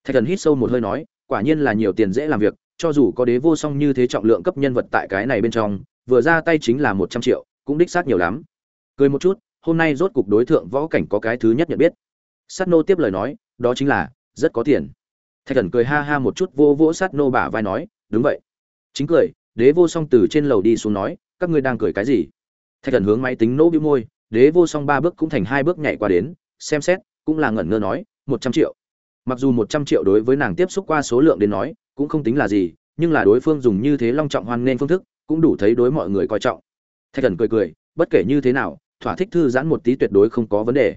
Thạch thần hít sâu một hơi nói, quả nhiên là nhiều tiền dễ làm việc, cho dù có đế vô song như thế trọng lượng cấp nhân vật tại cái này bên trong, vừa ra tay chính là một trăm triệu cũng đích xác nhiều lắm. Cười một chút, hôm nay rốt cục đối tượng võ cảnh có cái thứ nhất nhận biết. Sát nô tiếp lời nói, đó chính là, rất có tiền. Thạch thần cười ha ha một chút vô vỗ sát nô bả vai nói, đúng vậy. Chính cười, đế vô song từ trên lầu đi xuống nói, các ngươi đang cười cái gì? Thạch thần hướng máy tính nỗ bĩu môi, đế vô song ba bước cũng thành hai bước nhảy qua đến, xem xét, cũng là ngẩn ngơ nói, một trăm triệu. Mặc dù một trăm triệu đối với nàng tiếp xúc qua số lượng đến nói, cũng không tính là gì, nhưng là đối phương dùng như thế long trọng hoan nghênh phương thức, cũng đủ thấy đối mọi người coi trọng thạch thần cười cười, bất kể như thế nào, thỏa thích thư giãn một tí tuyệt đối không có vấn đề.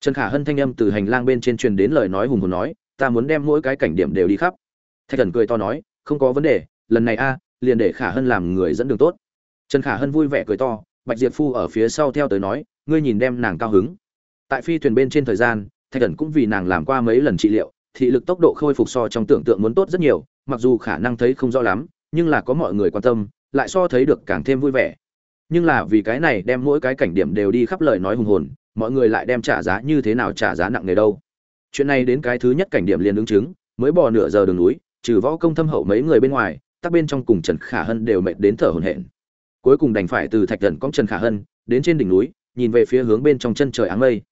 Trần khả hân thanh âm từ hành lang bên trên truyền đến lời nói hùng hồn nói, ta muốn đem mỗi cái cảnh điểm đều đi khắp. Thạch thần cười to nói, không có vấn đề, lần này a, liền để khả hân làm người dẫn đường tốt. Trần khả hân vui vẻ cười to, bạch diệp phu ở phía sau theo tới nói, ngươi nhìn đem nàng cao hứng. Tại phi thuyền bên trên thời gian, thạch thần cũng vì nàng làm qua mấy lần trị liệu, thị lực tốc độ khôi phục so trong tưởng tượng muốn tốt rất nhiều, mặc dù khả năng thấy không rõ lắm, nhưng là có mọi người quan tâm, lại so thấy được càng thêm vui vẻ nhưng là vì cái này đem mỗi cái cảnh điểm đều đi khắp lời nói hùng hồn, mọi người lại đem trả giá như thế nào trả giá nặng nề đâu. Chuyện này đến cái thứ nhất cảnh điểm liền ứng chứng, mới bò nửa giờ đường núi, trừ võ công thâm hậu mấy người bên ngoài tắc bên trong cùng trần khả hân đều mệt đến thở hổn hển. Cuối cùng đành phải từ thạch thần cong trần khả hân, đến trên đỉnh núi, nhìn về phía hướng bên trong chân trời áng mây.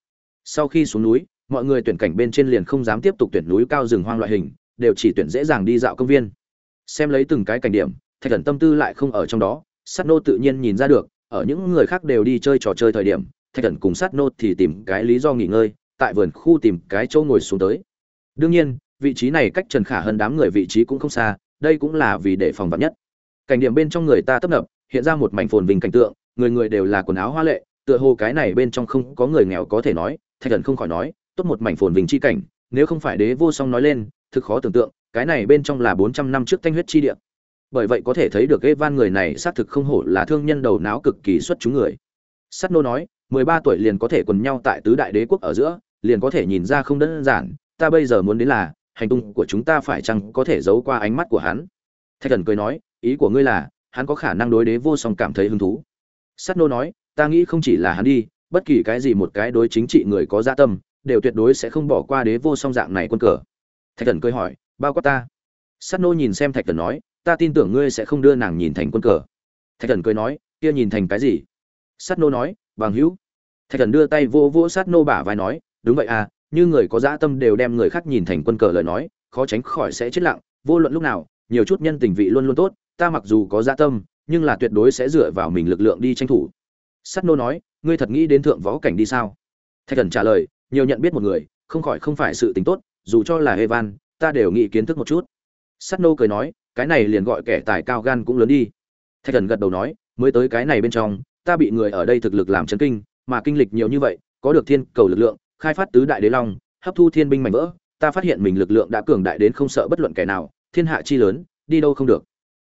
Sau khi xuống núi, mọi người tuyển cảnh bên trên liền không dám tiếp tục tuyển núi cao rừng hoang loại hình, đều chỉ tuyển dễ dàng đi dạo công viên. Xem lấy từng cái cảnh điểm, thạch thần tâm tư lại không ở trong đó sát nô tự nhiên nhìn ra được, ở những người khác đều đi chơi trò chơi thời điểm, thạch thần cùng sát nô thì tìm cái lý do nghỉ ngơi, tại vườn khu tìm cái chỗ ngồi xuống tới. Đương nhiên, vị trí này cách trần khả hơn đám người vị trí cũng không xa, đây cũng là vì để phòng vắn nhất. Cảnh điểm bên trong người ta tấp nập, hiện ra một mảnh phồn vinh cảnh tượng, người người đều là quần áo hoa lệ, tựa hồ cái này bên trong không có người nghèo có thể nói, thạch thần không khỏi nói, tốt một mảnh phồn vinh chi cảnh, nếu không phải đế vô song nói lên, thực khó tưởng tượng, cái này bên trong là bốn trăm năm trước thanh huyết chi địa bởi vậy có thể thấy được Evan người này xác thực không hổ là thương nhân đầu não cực kỳ xuất chúng người. Sát nô nói, mười ba tuổi liền có thể quần nhau tại tứ đại đế quốc ở giữa, liền có thể nhìn ra không đơn giản, ta bây giờ muốn đến là, hành tung của chúng ta phải chăng có thể giấu qua ánh mắt của hắn. Thạch Thần cười nói, ý của ngươi là, hắn có khả năng đối đế vô song cảm thấy hứng thú. Sát nô nói, ta nghĩ không chỉ là hắn đi, bất kỳ cái gì một cái đối chính trị người có dạ tâm, đều tuyệt đối sẽ không bỏ qua đế vô song dạng này quân cờ. Thạch Thần cười hỏi, bao quát ta? Sát nô nhìn xem Thạch Thần nói, ta tin tưởng ngươi sẽ không đưa nàng nhìn thành quân cờ. Thạch thần cười nói, kia nhìn thành cái gì? Sát nô nói, bằng hữu. Thạch thần đưa tay vô vô sát nô bả vai nói, đúng vậy à như người có dã tâm đều đem người khác nhìn thành quân cờ lời nói, khó tránh khỏi sẽ chết lặng, vô luận lúc nào, nhiều chút nhân tình vị luôn luôn tốt, ta mặc dù có dã tâm, nhưng là tuyệt đối sẽ dựa vào mình lực lượng đi tranh thủ. Sát nô nói, ngươi thật nghĩ đến thượng võ cảnh đi sao? Thạch thần trả lời, nhiều nhận biết một người, không khỏi không phải sự tính tốt, dù cho là evan, ta đều nghĩ kiến thức một chút. Sắt nô cười nói, cái này liền gọi kẻ tài cao gan cũng lớn đi. Thạch thần gật đầu nói, mới tới cái này bên trong, ta bị người ở đây thực lực làm chấn kinh, mà kinh lịch nhiều như vậy, có được thiên cầu lực lượng, khai phát tứ đại đế long, hấp thu thiên binh mạnh vỡ, ta phát hiện mình lực lượng đã cường đại đến không sợ bất luận kẻ nào, thiên hạ chi lớn, đi đâu không được.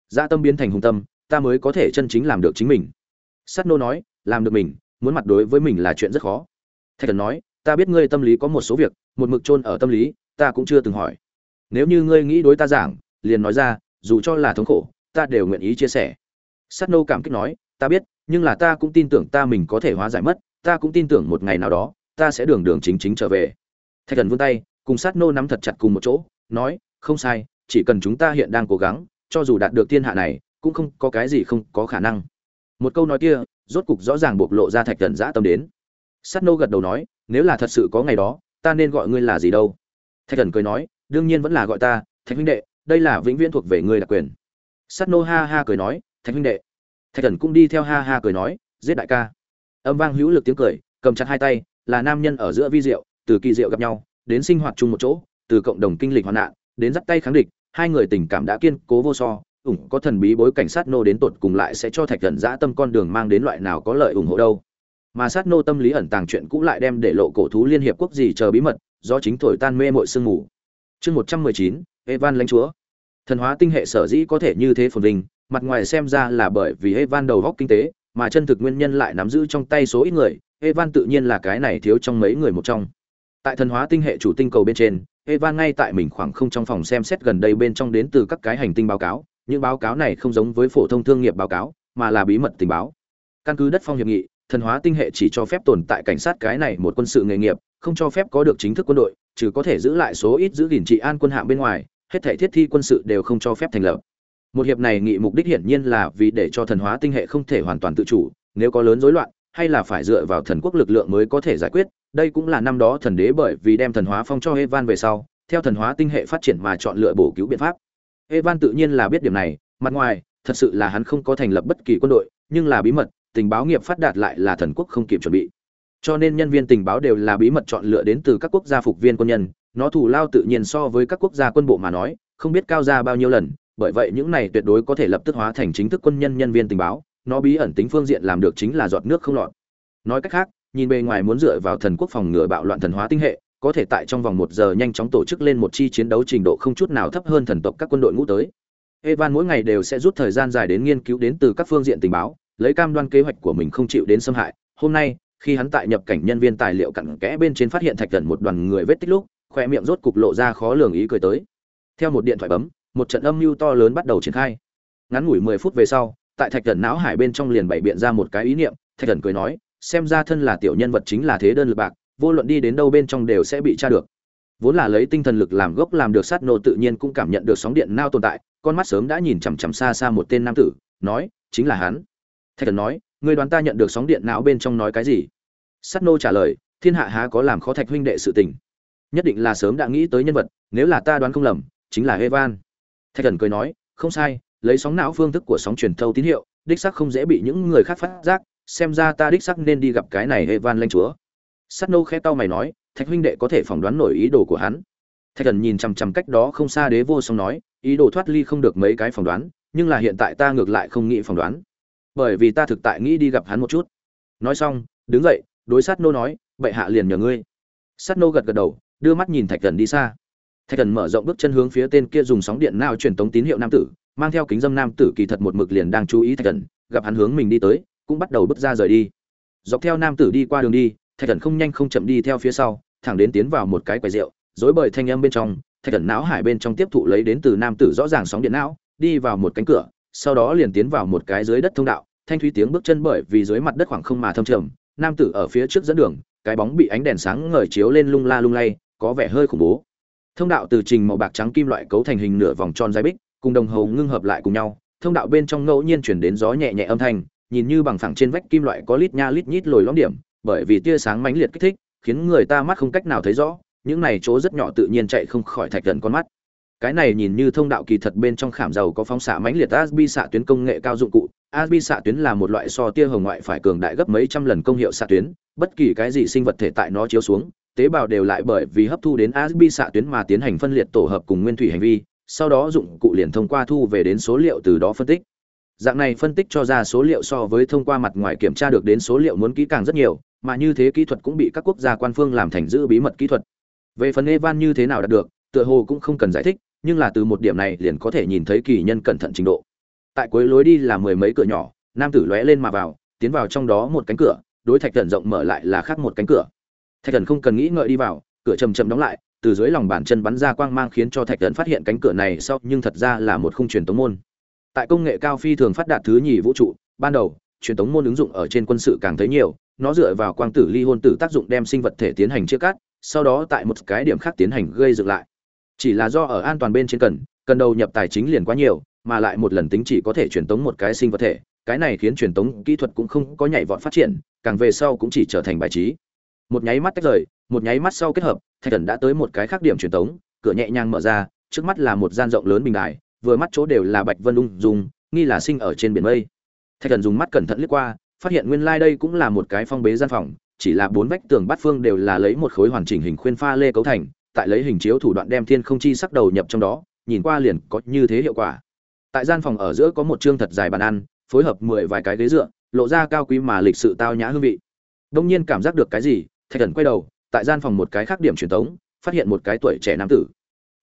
Gia tâm biến thành hùng tâm, ta mới có thể chân chính làm được chính mình. Sắt nô nói, làm được mình, muốn mặt đối với mình là chuyện rất khó. Thạch thần nói, ta biết ngươi tâm lý có một số việc, một mực chôn ở tâm lý, ta cũng chưa từng hỏi. Nếu như ngươi nghĩ đối ta giảng liền nói ra, dù cho là thống khổ, ta đều nguyện ý chia sẻ. Sát nô cảm kích nói, ta biết, nhưng là ta cũng tin tưởng ta mình có thể hóa giải mất, ta cũng tin tưởng một ngày nào đó, ta sẽ đường đường chính chính trở về. Thạch thần vươn tay, cùng sát nô nắm thật chặt cùng một chỗ, nói, không sai, chỉ cần chúng ta hiện đang cố gắng, cho dù đạt được thiên hạ này, cũng không có cái gì không có khả năng. Một câu nói kia, rốt cục rõ ràng bộc lộ ra thạch thần giã tâm đến. Sát nô gật đầu nói, nếu là thật sự có ngày đó, ta nên gọi ngươi là gì đâu? Thạch thần cười nói, đương nhiên vẫn là gọi ta, thạch huynh đệ đây là vĩnh viễn thuộc về ngươi đặc quyền. Sắt nô ha ha cười nói, thạch huynh đệ. Thạch thần cũng đi theo ha ha cười nói, giết đại ca. Âm vang hữu lực tiếng cười, cầm chặt hai tay, là nam nhân ở giữa vi diệu, từ kỳ diệu gặp nhau, đến sinh hoạt chung một chỗ, từ cộng đồng kinh lịch hoạn nạn, đến dắt tay kháng địch, hai người tình cảm đã kiên cố vô so, ủng có thần bí bối cảnh sát nô đến tột cùng lại sẽ cho thạch thần dã tâm con đường mang đến loại nào có lợi ủng hộ đâu. Mà sát nô tâm lý ẩn tàng chuyện cũng lại đem để lộ cổ thú liên hiệp quốc gì chờ bí mật, do chính thổi tan mê mội sương mù. Chương một trăm mười chín Evan lãnh chúa. Thần hóa tinh hệ sở dĩ có thể như thế phồn vinh, mặt ngoài xem ra là bởi vì Evan đầu góc kinh tế, mà chân thực nguyên nhân lại nắm giữ trong tay số ít người, Evan tự nhiên là cái này thiếu trong mấy người một trong. Tại thần hóa tinh hệ chủ tinh cầu bên trên, Evan ngay tại mình khoảng không trong phòng xem xét gần đây bên trong đến từ các cái hành tinh báo cáo, những báo cáo này không giống với phổ thông thương nghiệp báo cáo, mà là bí mật tình báo. Căn cứ đất phong hiệp nghị, thần hóa tinh hệ chỉ cho phép tồn tại cảnh sát cái này một quân sự nghề nghiệp, không cho phép có được chính thức quân đội, trừ có thể giữ lại số ít giữ gìn trị an quân hạm bên ngoài, hết thảy thiết thi quân sự đều không cho phép thành lập. Một hiệp này nghị mục đích hiển nhiên là vì để cho thần hóa tinh hệ không thể hoàn toàn tự chủ, nếu có lớn rối loạn, hay là phải dựa vào thần quốc lực lượng mới có thể giải quyết. Đây cũng là năm đó thần đế bởi vì đem thần hóa phong cho Evan về sau, theo thần hóa tinh hệ phát triển mà chọn lựa bổ cứu biện pháp. Evan tự nhiên là biết điểm này, mặt ngoài, thật sự là hắn không có thành lập bất kỳ quân đội, nhưng là bí mật, tình báo nghiệp phát đạt lại là thần quốc không kịp chuẩn bị. Cho nên nhân viên tình báo đều là bí mật chọn lựa đến từ các quốc gia phục viên quân nhân, nó thủ lao tự nhiên so với các quốc gia quân bộ mà nói, không biết cao ra bao nhiêu lần, bởi vậy những này tuyệt đối có thể lập tức hóa thành chính thức quân nhân nhân viên tình báo, nó bí ẩn tính phương diện làm được chính là giọt nước không lọt. Nói cách khác, nhìn bề ngoài muốn dựa vào thần quốc phòng ngừa bạo loạn thần hóa tinh hệ, có thể tại trong vòng một giờ nhanh chóng tổ chức lên một chi chiến đấu trình độ không chút nào thấp hơn thần tộc các quân đội ngũ tới. Evan mỗi ngày đều sẽ rút thời gian dài đến nghiên cứu đến từ các phương diện tình báo, lấy cam đoan kế hoạch của mình không chịu đến xâm hại. Hôm nay, khi hắn tại nhập cảnh nhân viên tài liệu cặn kẽ bên trên phát hiện thạch thần một đoàn người vết tích lúc khoe miệng rốt cục lộ ra khó lường ý cười tới. Theo một điện thoại bấm, một trận âm mưu to lớn bắt đầu triển khai. Ngắn ngủi mười phút về sau, tại thạch thần não hải bên trong liền bày biện ra một cái ý niệm, thạch thần cười nói, xem ra thân là tiểu nhân vật chính là thế đơn lực bạc, vô luận đi đến đâu bên trong đều sẽ bị tra được. Vốn là lấy tinh thần lực làm gốc làm được sát nô tự nhiên cũng cảm nhận được sóng điện nao tồn tại, con mắt sớm đã nhìn chằm chằm xa xa một tên nam tử, nói, chính là hắn. Thạch thần nói, người đoán ta nhận được sóng điện não bên trong nói cái gì? Sát nô trả lời, thiên hạ há có làm khó thạch huynh đệ sự tình? Nhất định là sớm đã nghĩ tới nhân vật, nếu là ta đoán không lầm, chính là evan. Thạch thần cười nói, không sai, lấy sóng não phương thức của sóng truyền thâu tín hiệu, đích sắc không dễ bị những người khác phát giác, xem ra ta đích sắc nên đi gặp cái này evan lanh chúa. Sắt nô khẽ tao mày nói, thạch huynh đệ có thể phỏng đoán nổi ý đồ của hắn. Thạch thần nhìn chằm chằm cách đó không xa đế vô song nói, ý đồ thoát ly không được mấy cái phỏng đoán, nhưng là hiện tại ta ngược lại không nghĩ phỏng đoán. Bởi vì ta thực tại nghĩ đi gặp hắn một chút. Nói xong, đứng dậy, đối sát nô nói vậy hạ liền nhờ ngươi. Sát nô gật gật đầu đưa mắt nhìn thạch thần đi xa. Thạch thần mở rộng bước chân hướng phía tên kia dùng sóng điện nào truyền tống tín hiệu nam tử, mang theo kính dâm nam tử kỳ thật một mực liền đang chú ý thạch thần, gặp hắn hướng mình đi tới, cũng bắt đầu bước ra rời đi. Dọc theo nam tử đi qua đường đi, thạch thần không nhanh không chậm đi theo phía sau, thẳng đến tiến vào một cái quầy rượu dối bời thanh âm bên trong, thạch thần não hải bên trong tiếp thụ lấy đến từ nam tử rõ ràng sóng điện não, đi vào một cánh cửa, sau đó liền tiến vào một cái dưới đất thông đạo, thanh thúy tiếng bước chân bởi vì dưới mặt đất khoảng không mà thâm trầm, nam tử ở phía trước dẫn đường, cái bóng bị ánh đèn sáng ngời chiếu lên lung la lung lay có vẻ hơi khủng bố. Thông đạo từ trình màu bạc trắng kim loại cấu thành hình nửa vòng tròn dài bích, cùng đồng hồ ngưng hợp lại cùng nhau. Thông đạo bên trong ngẫu nhiên chuyển đến gió nhẹ nhẹ âm thanh, nhìn như bằng phẳng trên vách kim loại có lít nha lít nhít lồi lõm điểm, bởi vì tia sáng mãnh liệt kích thích, khiến người ta mắt không cách nào thấy rõ. Những này chỗ rất nhỏ tự nhiên chạy không khỏi thạch gần con mắt. Cái này nhìn như thông đạo kỳ thật bên trong khảm dầu có phóng xạ mãnh liệt asbi xạ tuyến công nghệ cao dụng cụ. Asbi xạ tuyến là một loại so tia hồng ngoại phải cường đại gấp mấy trăm lần công hiệu xạ tuyến, bất kỳ cái gì sinh vật thể tại nó chiếu xuống tế bào đều lại bởi vì hấp thu đến asbi xạ tuyến mà tiến hành phân liệt tổ hợp cùng nguyên thủy hành vi, sau đó dụng cụ liền thông qua thu về đến số liệu từ đó phân tích. Dạng này phân tích cho ra số liệu so với thông qua mặt ngoài kiểm tra được đến số liệu muốn kỹ càng rất nhiều, mà như thế kỹ thuật cũng bị các quốc gia quan phương làm thành giữ bí mật kỹ thuật. Về phần evan như thế nào đạt được, tựa hồ cũng không cần giải thích, nhưng là từ một điểm này liền có thể nhìn thấy kỳ nhân cẩn thận trình độ. Tại cuối lối đi là mười mấy cửa nhỏ, nam tử lóe lên mà vào, tiến vào trong đó một cánh cửa, đối thạch thần rộng mở lại là khác một cánh cửa thạch thần không cần nghĩ ngợi đi vào, cửa chầm chậm đóng lại, từ dưới lòng bàn chân bắn ra quang mang khiến cho thạch thần phát hiện cánh cửa này sau, nhưng thật ra là một khung truyền tống môn. Tại công nghệ cao phi thường phát đạt thứ nhì vũ trụ, ban đầu, truyền tống môn ứng dụng ở trên quân sự càng thấy nhiều, nó dựa vào quang tử ly hôn tử tác dụng đem sinh vật thể tiến hành chia cắt, sau đó tại một cái điểm khác tiến hành gây dựng lại. Chỉ là do ở an toàn bên trên cần cần đầu nhập tài chính liền quá nhiều, mà lại một lần tính chỉ có thể truyền tống một cái sinh vật thể, cái này khiến truyền tống kỹ thuật cũng không có nhảy vọt phát triển, càng về sau cũng chỉ trở thành bài trí một nháy mắt tách rời, một nháy mắt sau kết hợp, thạch thần đã tới một cái khác điểm truyền tống, cửa nhẹ nhàng mở ra, trước mắt là một gian rộng lớn bình đài, vừa mắt chỗ đều là bạch vân ung dùng nghi là sinh ở trên biển mây. Thạch thần dùng mắt cẩn thận liếc qua, phát hiện nguyên lai đây cũng là một cái phong bế gian phòng, chỉ là bốn vách tường bát phương đều là lấy một khối hoàn chỉnh hình khuyên pha lê cấu thành, tại lấy hình chiếu thủ đoạn đem thiên không chi sắc đầu nhập trong đó, nhìn qua liền có như thế hiệu quả. Tại gian phòng ở giữa có một chương thật dài bàn ăn, phối hợp mười vài cái ghế dựa, lộ ra cao quý mà lịch sự tao nhã hương vị. Đông nhiên cảm giác được cái gì thạch thần quay đầu tại gian phòng một cái khác điểm truyền thống phát hiện một cái tuổi trẻ nam tử.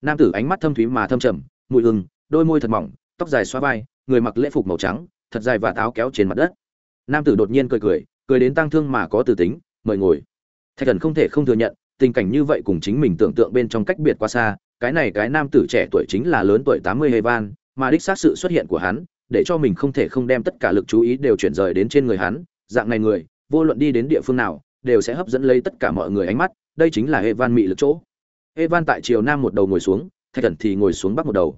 Nam tử ánh mắt thâm thúy mà thâm trầm mùi hừng đôi môi thật mỏng tóc dài xoa vai người mặc lễ phục màu trắng thật dài và táo kéo trên mặt đất. Nam tử đột nhiên cười cười cười đến tăng thương mà có từ tính mời ngồi. Thạch thần không thể không thừa nhận tình cảnh như vậy cùng chính mình tưởng tượng bên trong cách biệt quá xa cái này cái nam tử trẻ tuổi chính là lớn tuổi tám mươi Hevan, mà đích xác sự xuất hiện của hắn, để cho mình không thể không đem tất cả lực chú ý đều chuyển rời đến trên người hắn, dạng này người, vô luận đi đến địa phương nào, đều sẽ hấp dẫn lấy tất cả mọi người ánh mắt, đây chính là Evan mị lực chỗ. Evan tại chiều nam một đầu ngồi xuống, Thạch Cẩn thì ngồi xuống bắc một đầu.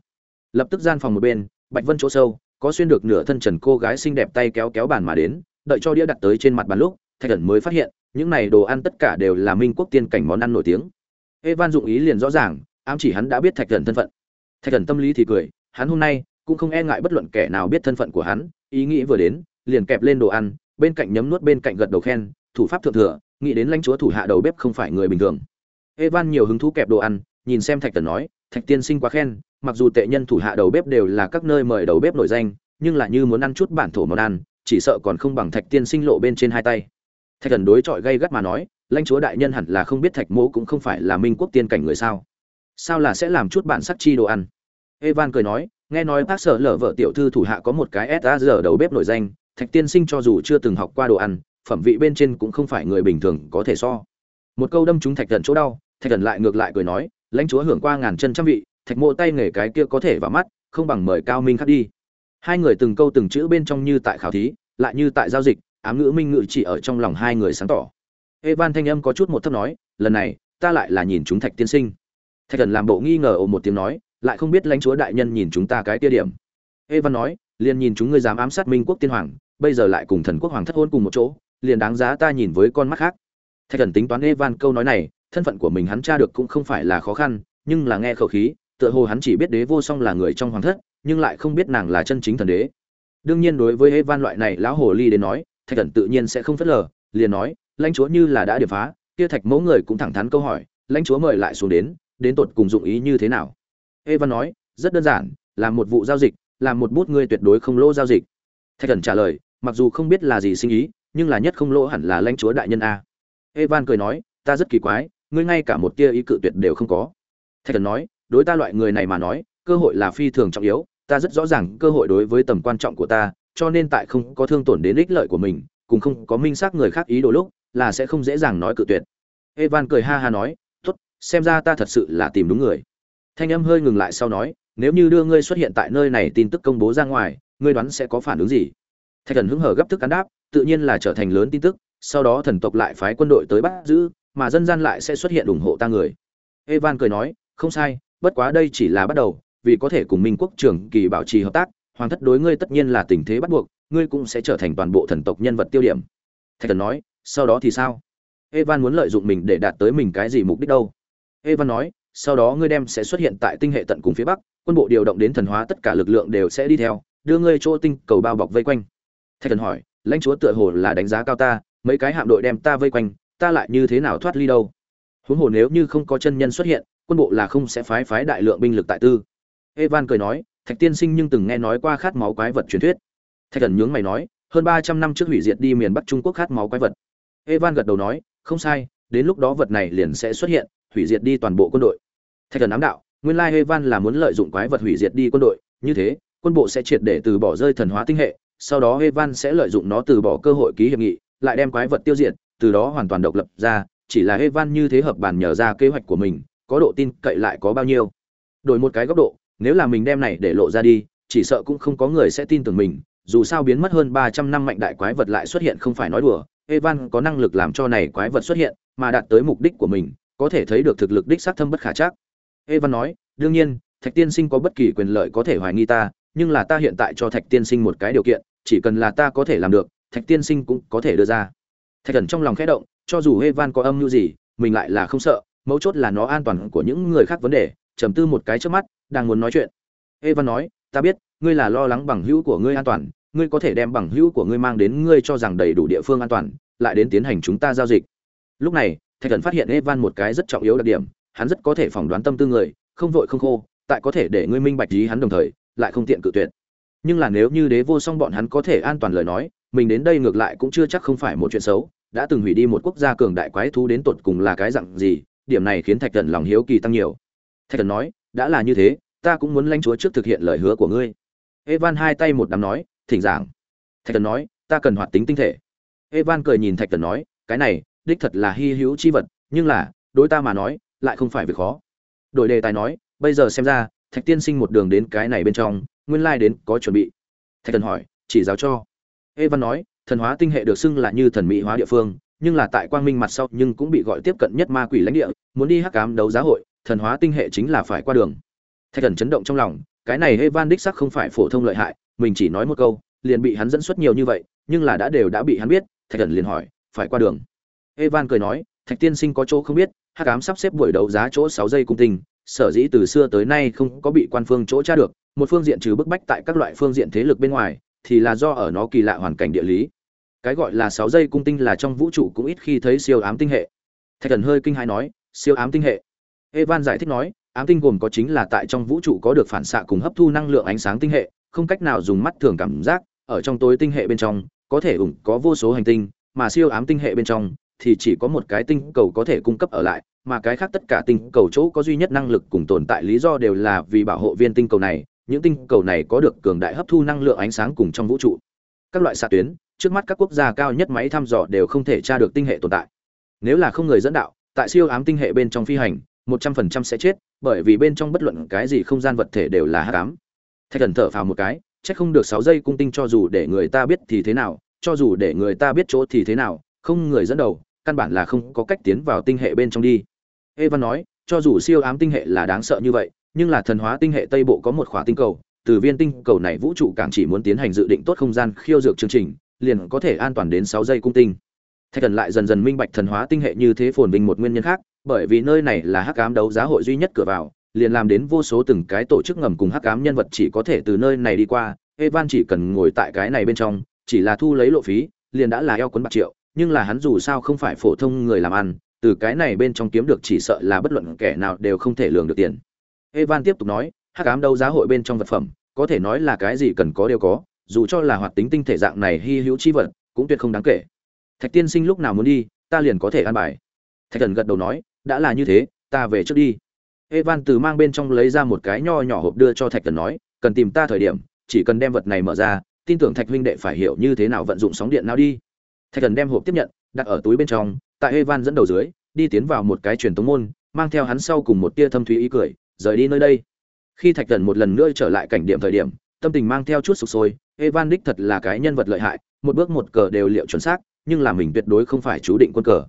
Lập tức gian phòng một bên, Bạch Vân chỗ sâu, có xuyên được nửa thân trần cô gái xinh đẹp tay kéo kéo bàn mà đến, đợi cho đĩa đặt tới trên mặt bàn lúc, Thạch Cẩn mới phát hiện, những này đồ ăn tất cả đều là Minh quốc tiên cảnh món ăn nổi tiếng. Evan dụng ý liền rõ ràng, ám chỉ hắn đã biết thạch thần thân phận thạch thần tâm lý thì cười hắn hôm nay cũng không e ngại bất luận kẻ nào biết thân phận của hắn ý nghĩ vừa đến liền kẹp lên đồ ăn bên cạnh nhấm nuốt bên cạnh gật đầu khen thủ pháp thượng thừa, nghĩ đến lãnh chúa thủ hạ đầu bếp không phải người bình thường. Evan nhiều hứng thú kẹp đồ ăn, nhìn xem thạch Tần nói, thạch tiên sinh quá khen, mặc dù tệ nhân thủ hạ đầu bếp đều là các nơi mời đầu bếp nổi danh, nhưng là như muốn ăn chút bản thổ món ăn, chỉ sợ còn không bằng thạch tiên sinh lộ bên trên hai tay. Thạch thần đối chọi gây gắt mà nói, lãnh chúa đại nhân hẳn là không biết thạch mỗ cũng không phải là minh quốc tiên cảnh người sao? Sao là sẽ làm chút bản sắc chi đồ ăn? Evan cười nói, nghe nói bác sở lở vợ tiểu thư thủ hạ có một cái sr đầu bếp nổi danh, thạch tiên sinh cho dù chưa từng học qua đồ ăn phẩm vị bên trên cũng không phải người bình thường có thể so. Một câu đâm trúng thạch thần chỗ đau, thạch thần lại ngược lại cười nói, lãnh chúa hưởng qua ngàn chân trăm vị, thạch mộ tay nghề cái kia có thể vào mắt, không bằng mời cao minh khắc đi. Hai người từng câu từng chữ bên trong như tại khảo thí, lại như tại giao dịch, ám ngữ minh ngữ chỉ ở trong lòng hai người sáng tỏ. Evan thanh âm có chút một thấp nói, lần này, ta lại là nhìn chúng thạch tiên sinh. Thạch thần làm bộ nghi ngờ ồ một tiếng nói, lại không biết lãnh chúa đại nhân nhìn chúng ta cái tia điểm. Evan nói, liền nhìn chúng ngươi dám ám sát minh quốc tiên hoàng, bây giờ lại cùng thần quốc hoàng thất hôn cùng một chỗ liền đáng giá ta nhìn với con mắt khác. Thạch thần tính toán evan câu nói này, thân phận của mình hắn tra được cũng không phải là khó khăn, nhưng là nghe khẩu khí, tựa hồ hắn chỉ biết đế vô song là người trong hoàng thất, nhưng lại không biết nàng là chân chính thần đế. Đương nhiên đối với evan loại này lão hồ ly đến nói, thạch thần tự nhiên sẽ không phớt lờ, liền nói, lãnh chúa như là đã điệp phá, kia thạch mẫu người cũng thẳng thắn câu hỏi, lãnh chúa mời lại xuống đến đến tột cùng dụng ý như thế nào? Evan nói, rất đơn giản, làm một vụ giao dịch, làm một bút ngươi tuyệt đối không lỗ giao dịch. Thạch thần trả lời, mặc dù không biết là gì sinh ý nhưng là nhất không lỗ hẳn là lãnh chúa đại nhân a. Evan cười nói, ta rất kỳ quái, ngươi ngay cả một tia ý cự tuyệt đều không có. Thạch thần nói, đối ta loại người này mà nói, cơ hội là phi thường trọng yếu, ta rất rõ ràng cơ hội đối với tầm quan trọng của ta, cho nên tại không có thương tổn đến ích lợi của mình, cùng không có minh xác người khác ý đồ lúc, là sẽ không dễ dàng nói cự tuyệt. Evan cười ha ha nói, tốt, xem ra ta thật sự là tìm đúng người. Thanh âm hơi ngừng lại sau nói, nếu như đưa ngươi xuất hiện tại nơi này tin tức công bố ra ngoài, ngươi đoán sẽ có phản ứng gì? Thạch thần hứng hở gấp thức cắn đáp tự nhiên là trở thành lớn tin tức, sau đó thần tộc lại phái quân đội tới bắt giữ, mà dân gian lại sẽ xuất hiện ủng hộ ta người. Evan cười nói, không sai, bất quá đây chỉ là bắt đầu, vì có thể cùng minh quốc trưởng kỳ bảo trì hợp tác, hoàng thất đối ngươi tất nhiên là tình thế bắt buộc, ngươi cũng sẽ trở thành toàn bộ thần tộc nhân vật tiêu điểm. Thạch thần nói, sau đó thì sao? Evan muốn lợi dụng mình để đạt tới mình cái gì mục đích đâu? Evan nói, sau đó ngươi đem sẽ xuất hiện tại tinh hệ tận cùng phía bắc, quân bộ điều động đến thần hóa tất cả lực lượng đều sẽ đi theo, đưa ngươi chỗ tinh cầu bao bọc vây quanh. Thạch thần hỏi lãnh chúa tựa hồ là đánh giá cao ta, mấy cái hạm đội đem ta vây quanh, ta lại như thế nào thoát ly đâu? Huống hồ nếu như không có chân nhân xuất hiện, quân bộ là không sẽ phái phái đại lượng binh lực tại tư. Evan cười nói, thạch tiên sinh nhưng từng nghe nói qua khát máu quái vật truyền thuyết. Thạch thần nhướng mày nói, hơn ba trăm năm trước hủy diệt đi miền bắc trung quốc khát máu quái vật. Evan gật đầu nói, không sai, đến lúc đó vật này liền sẽ xuất hiện, hủy diệt đi toàn bộ quân đội. Thạch thần ám đạo, nguyên lai evan là muốn lợi dụng quái vật hủy diệt đi quân đội, như thế, quân bộ sẽ triệt để từ bỏ rơi thần hóa tinh hệ sau đó evan sẽ lợi dụng nó từ bỏ cơ hội ký hiệp nghị, lại đem quái vật tiêu diệt, từ đó hoàn toàn độc lập ra, chỉ là evan như thế hợp bàn nhờ ra kế hoạch của mình, có độ tin cậy lại có bao nhiêu. Đổi một cái góc độ, nếu là mình đem này để lộ ra đi, chỉ sợ cũng không có người sẽ tin tưởng mình, dù sao biến mất hơn ba trăm năm mạnh đại quái vật lại xuất hiện không phải nói đùa, evan có năng lực làm cho này quái vật xuất hiện, mà đạt tới mục đích của mình, có thể thấy được thực lực đích xác thâm bất khả chắc. Evan nói, đương nhiên, thạch tiên sinh có bất kỳ quyền lợi có thể hoài nghi ta, nhưng là ta hiện tại cho thạch tiên sinh một cái điều kiện chỉ cần là ta có thể làm được, thạch tiên sinh cũng có thể đưa ra. Thạch thần trong lòng khẽ động, cho dù evan có âm mưu gì, mình lại là không sợ, mấu chốt là nó an toàn của những người khác vấn đề, trầm tư một cái trước mắt, đang muốn nói chuyện. Evan nói, ta biết, ngươi là lo lắng bằng hữu của ngươi an toàn, ngươi có thể đem bằng hữu của ngươi mang đến ngươi cho rằng đầy đủ địa phương an toàn, lại đến tiến hành chúng ta giao dịch. Lúc này, thạch thần phát hiện evan một cái rất trọng yếu đặc điểm, hắn rất có thể phỏng đoán tâm tư người, không vội không khô, tại có thể để ngươi minh bạch ý hắn đồng thời, lại không tiện cự tuyệt nhưng là nếu như đế vô song bọn hắn có thể an toàn lời nói, mình đến đây ngược lại cũng chưa chắc không phải một chuyện xấu, đã từng hủy đi một quốc gia cường đại quái thú đến tột cùng là cái dặn gì, điểm này khiến thạch thần lòng hiếu kỳ tăng nhiều. Thạch thần nói, đã là như thế, ta cũng muốn lãnh chúa trước thực hiện lời hứa của ngươi. Evan hai tay một đám nói, thỉnh giảng. Thạch thần nói, ta cần hoạt tính tinh thể. Evan cười nhìn thạch thần nói, cái này, đích thật là hy hữu chi vật, nhưng là, đối ta mà nói, lại không phải việc khó. Đổi đề tài nói, bây giờ xem ra, thạch tiên sinh một đường đến cái này bên trong nguyên lai đến có chuẩn bị. Thạch thần hỏi chỉ giáo cho. Evan nói thần hóa tinh hệ được xưng là như thần mỹ hóa địa phương nhưng là tại quang minh mặt sau nhưng cũng bị gọi tiếp cận nhất ma quỷ lãnh địa muốn đi hắc cám đấu giá hội thần hóa tinh hệ chính là phải qua đường. Thạch thần chấn động trong lòng cái này evan đích sắc không phải phổ thông lợi hại mình chỉ nói một câu liền bị hắn dẫn xuất nhiều như vậy nhưng là đã đều đã bị hắn biết thạch thần liền hỏi phải qua đường. Evan cười nói thạch tiên sinh có chỗ không biết hắc ám sắp xếp buổi đấu giá chỗ sáu giây cung tình, sở dĩ từ xưa tới nay không có bị quan phương chỗ tra được một phương diện trừ bức bách tại các loại phương diện thế lực bên ngoài, thì là do ở nó kỳ lạ hoàn cảnh địa lý. Cái gọi là sáu giây cung tinh là trong vũ trụ cũng ít khi thấy siêu ám tinh hệ. Thạch thần hơi kinh hãi nói, siêu ám tinh hệ. Evan giải thích nói, ám tinh gồm có chính là tại trong vũ trụ có được phản xạ cùng hấp thu năng lượng ánh sáng tinh hệ, không cách nào dùng mắt thường cảm giác, ở trong tối tinh hệ bên trong, có thể ủng có vô số hành tinh, mà siêu ám tinh hệ bên trong, thì chỉ có một cái tinh cầu có thể cung cấp ở lại, mà cái khác tất cả tinh cầu chỗ có duy nhất năng lực cùng tồn tại lý do đều là vì bảo hộ viên tinh cầu này những tinh cầu này có được cường đại hấp thu năng lượng ánh sáng cùng trong vũ trụ. Các loại xạ tuyến, trước mắt các quốc gia cao nhất máy thăm dò đều không thể tra được tinh hệ tồn tại. Nếu là không người dẫn đạo, tại siêu ám tinh hệ bên trong phi hành, một trăm phần trăm sẽ chết, bởi vì bên trong bất luận cái gì không gian vật thể đều là hát ám. Thạch thần thở phào một cái c h ắ c không được sáu giây cung tinh cho dù để người ta biết thì thế nào, cho dù để người ta biết chỗ thì thế nào, không người dẫn đầu, căn bản là không có cách tiến vào tinh hệ bên trong đi. Evan nói, cho dù siêu ám tinh hệ là đáng sợ như vậy nhưng là thần hóa tinh hệ tây bộ có một khỏa tinh cầu, từ viên tinh cầu này vũ trụ càng chỉ muốn tiến hành dự định tốt không gian khiêu dược chương trình, liền có thể an toàn đến sáu giây cung tinh. Thạch thần lại dần dần minh bạch thần hóa tinh hệ như thế phồn vinh một nguyên nhân khác, bởi vì nơi này là hắc ám đấu giá hội duy nhất cửa vào, liền làm đến vô số từng cái tổ chức ngầm cùng hắc ám nhân vật chỉ có thể từ nơi này đi qua, evan chỉ cần ngồi tại cái này bên trong, chỉ là thu lấy lộ phí, liền đã là eo cuốn bạc triệu, nhưng là hắn dù sao không phải phổ thông người làm ăn, từ cái này bên trong kiếm được chỉ sợ là bất luận kẻ nào đều không thể lường được tiền evan tiếp tục nói, hắc ám đấu giá hội bên trong vật phẩm, có thể nói là cái gì cần có đều có, dù cho là hoạt tính tinh thể dạng này hi hữu chi vật, cũng tuyệt không đáng kể. Thạch tiên sinh lúc nào muốn đi, ta liền có thể ăn bài. Thạch thần gật đầu nói, đã là như thế, ta về trước đi. Evan từ mang bên trong lấy ra một cái nho nhỏ hộp đưa cho thạch thần nói, cần tìm ta thời điểm, chỉ cần đem vật này mở ra, tin tưởng thạch huynh đệ phải hiểu như thế nào vận dụng sóng điện nào đi. Thạch thần đem hộp tiếp nhận, đặt ở túi bên trong, tại evan dẫn đầu dưới, đi tiến vào một cái truyền tống môn, mang theo hắn sau cùng một tia thâm thúy ý cười rời đi nơi đây. Khi thạch thần một lần nữa trở lại cảnh điểm thời điểm, tâm tình mang theo chút sụp sôi, evan đích thật là cái nhân vật lợi hại, một bước một cờ đều liệu chuẩn xác, nhưng là mình tuyệt đối không phải chú định quân cờ.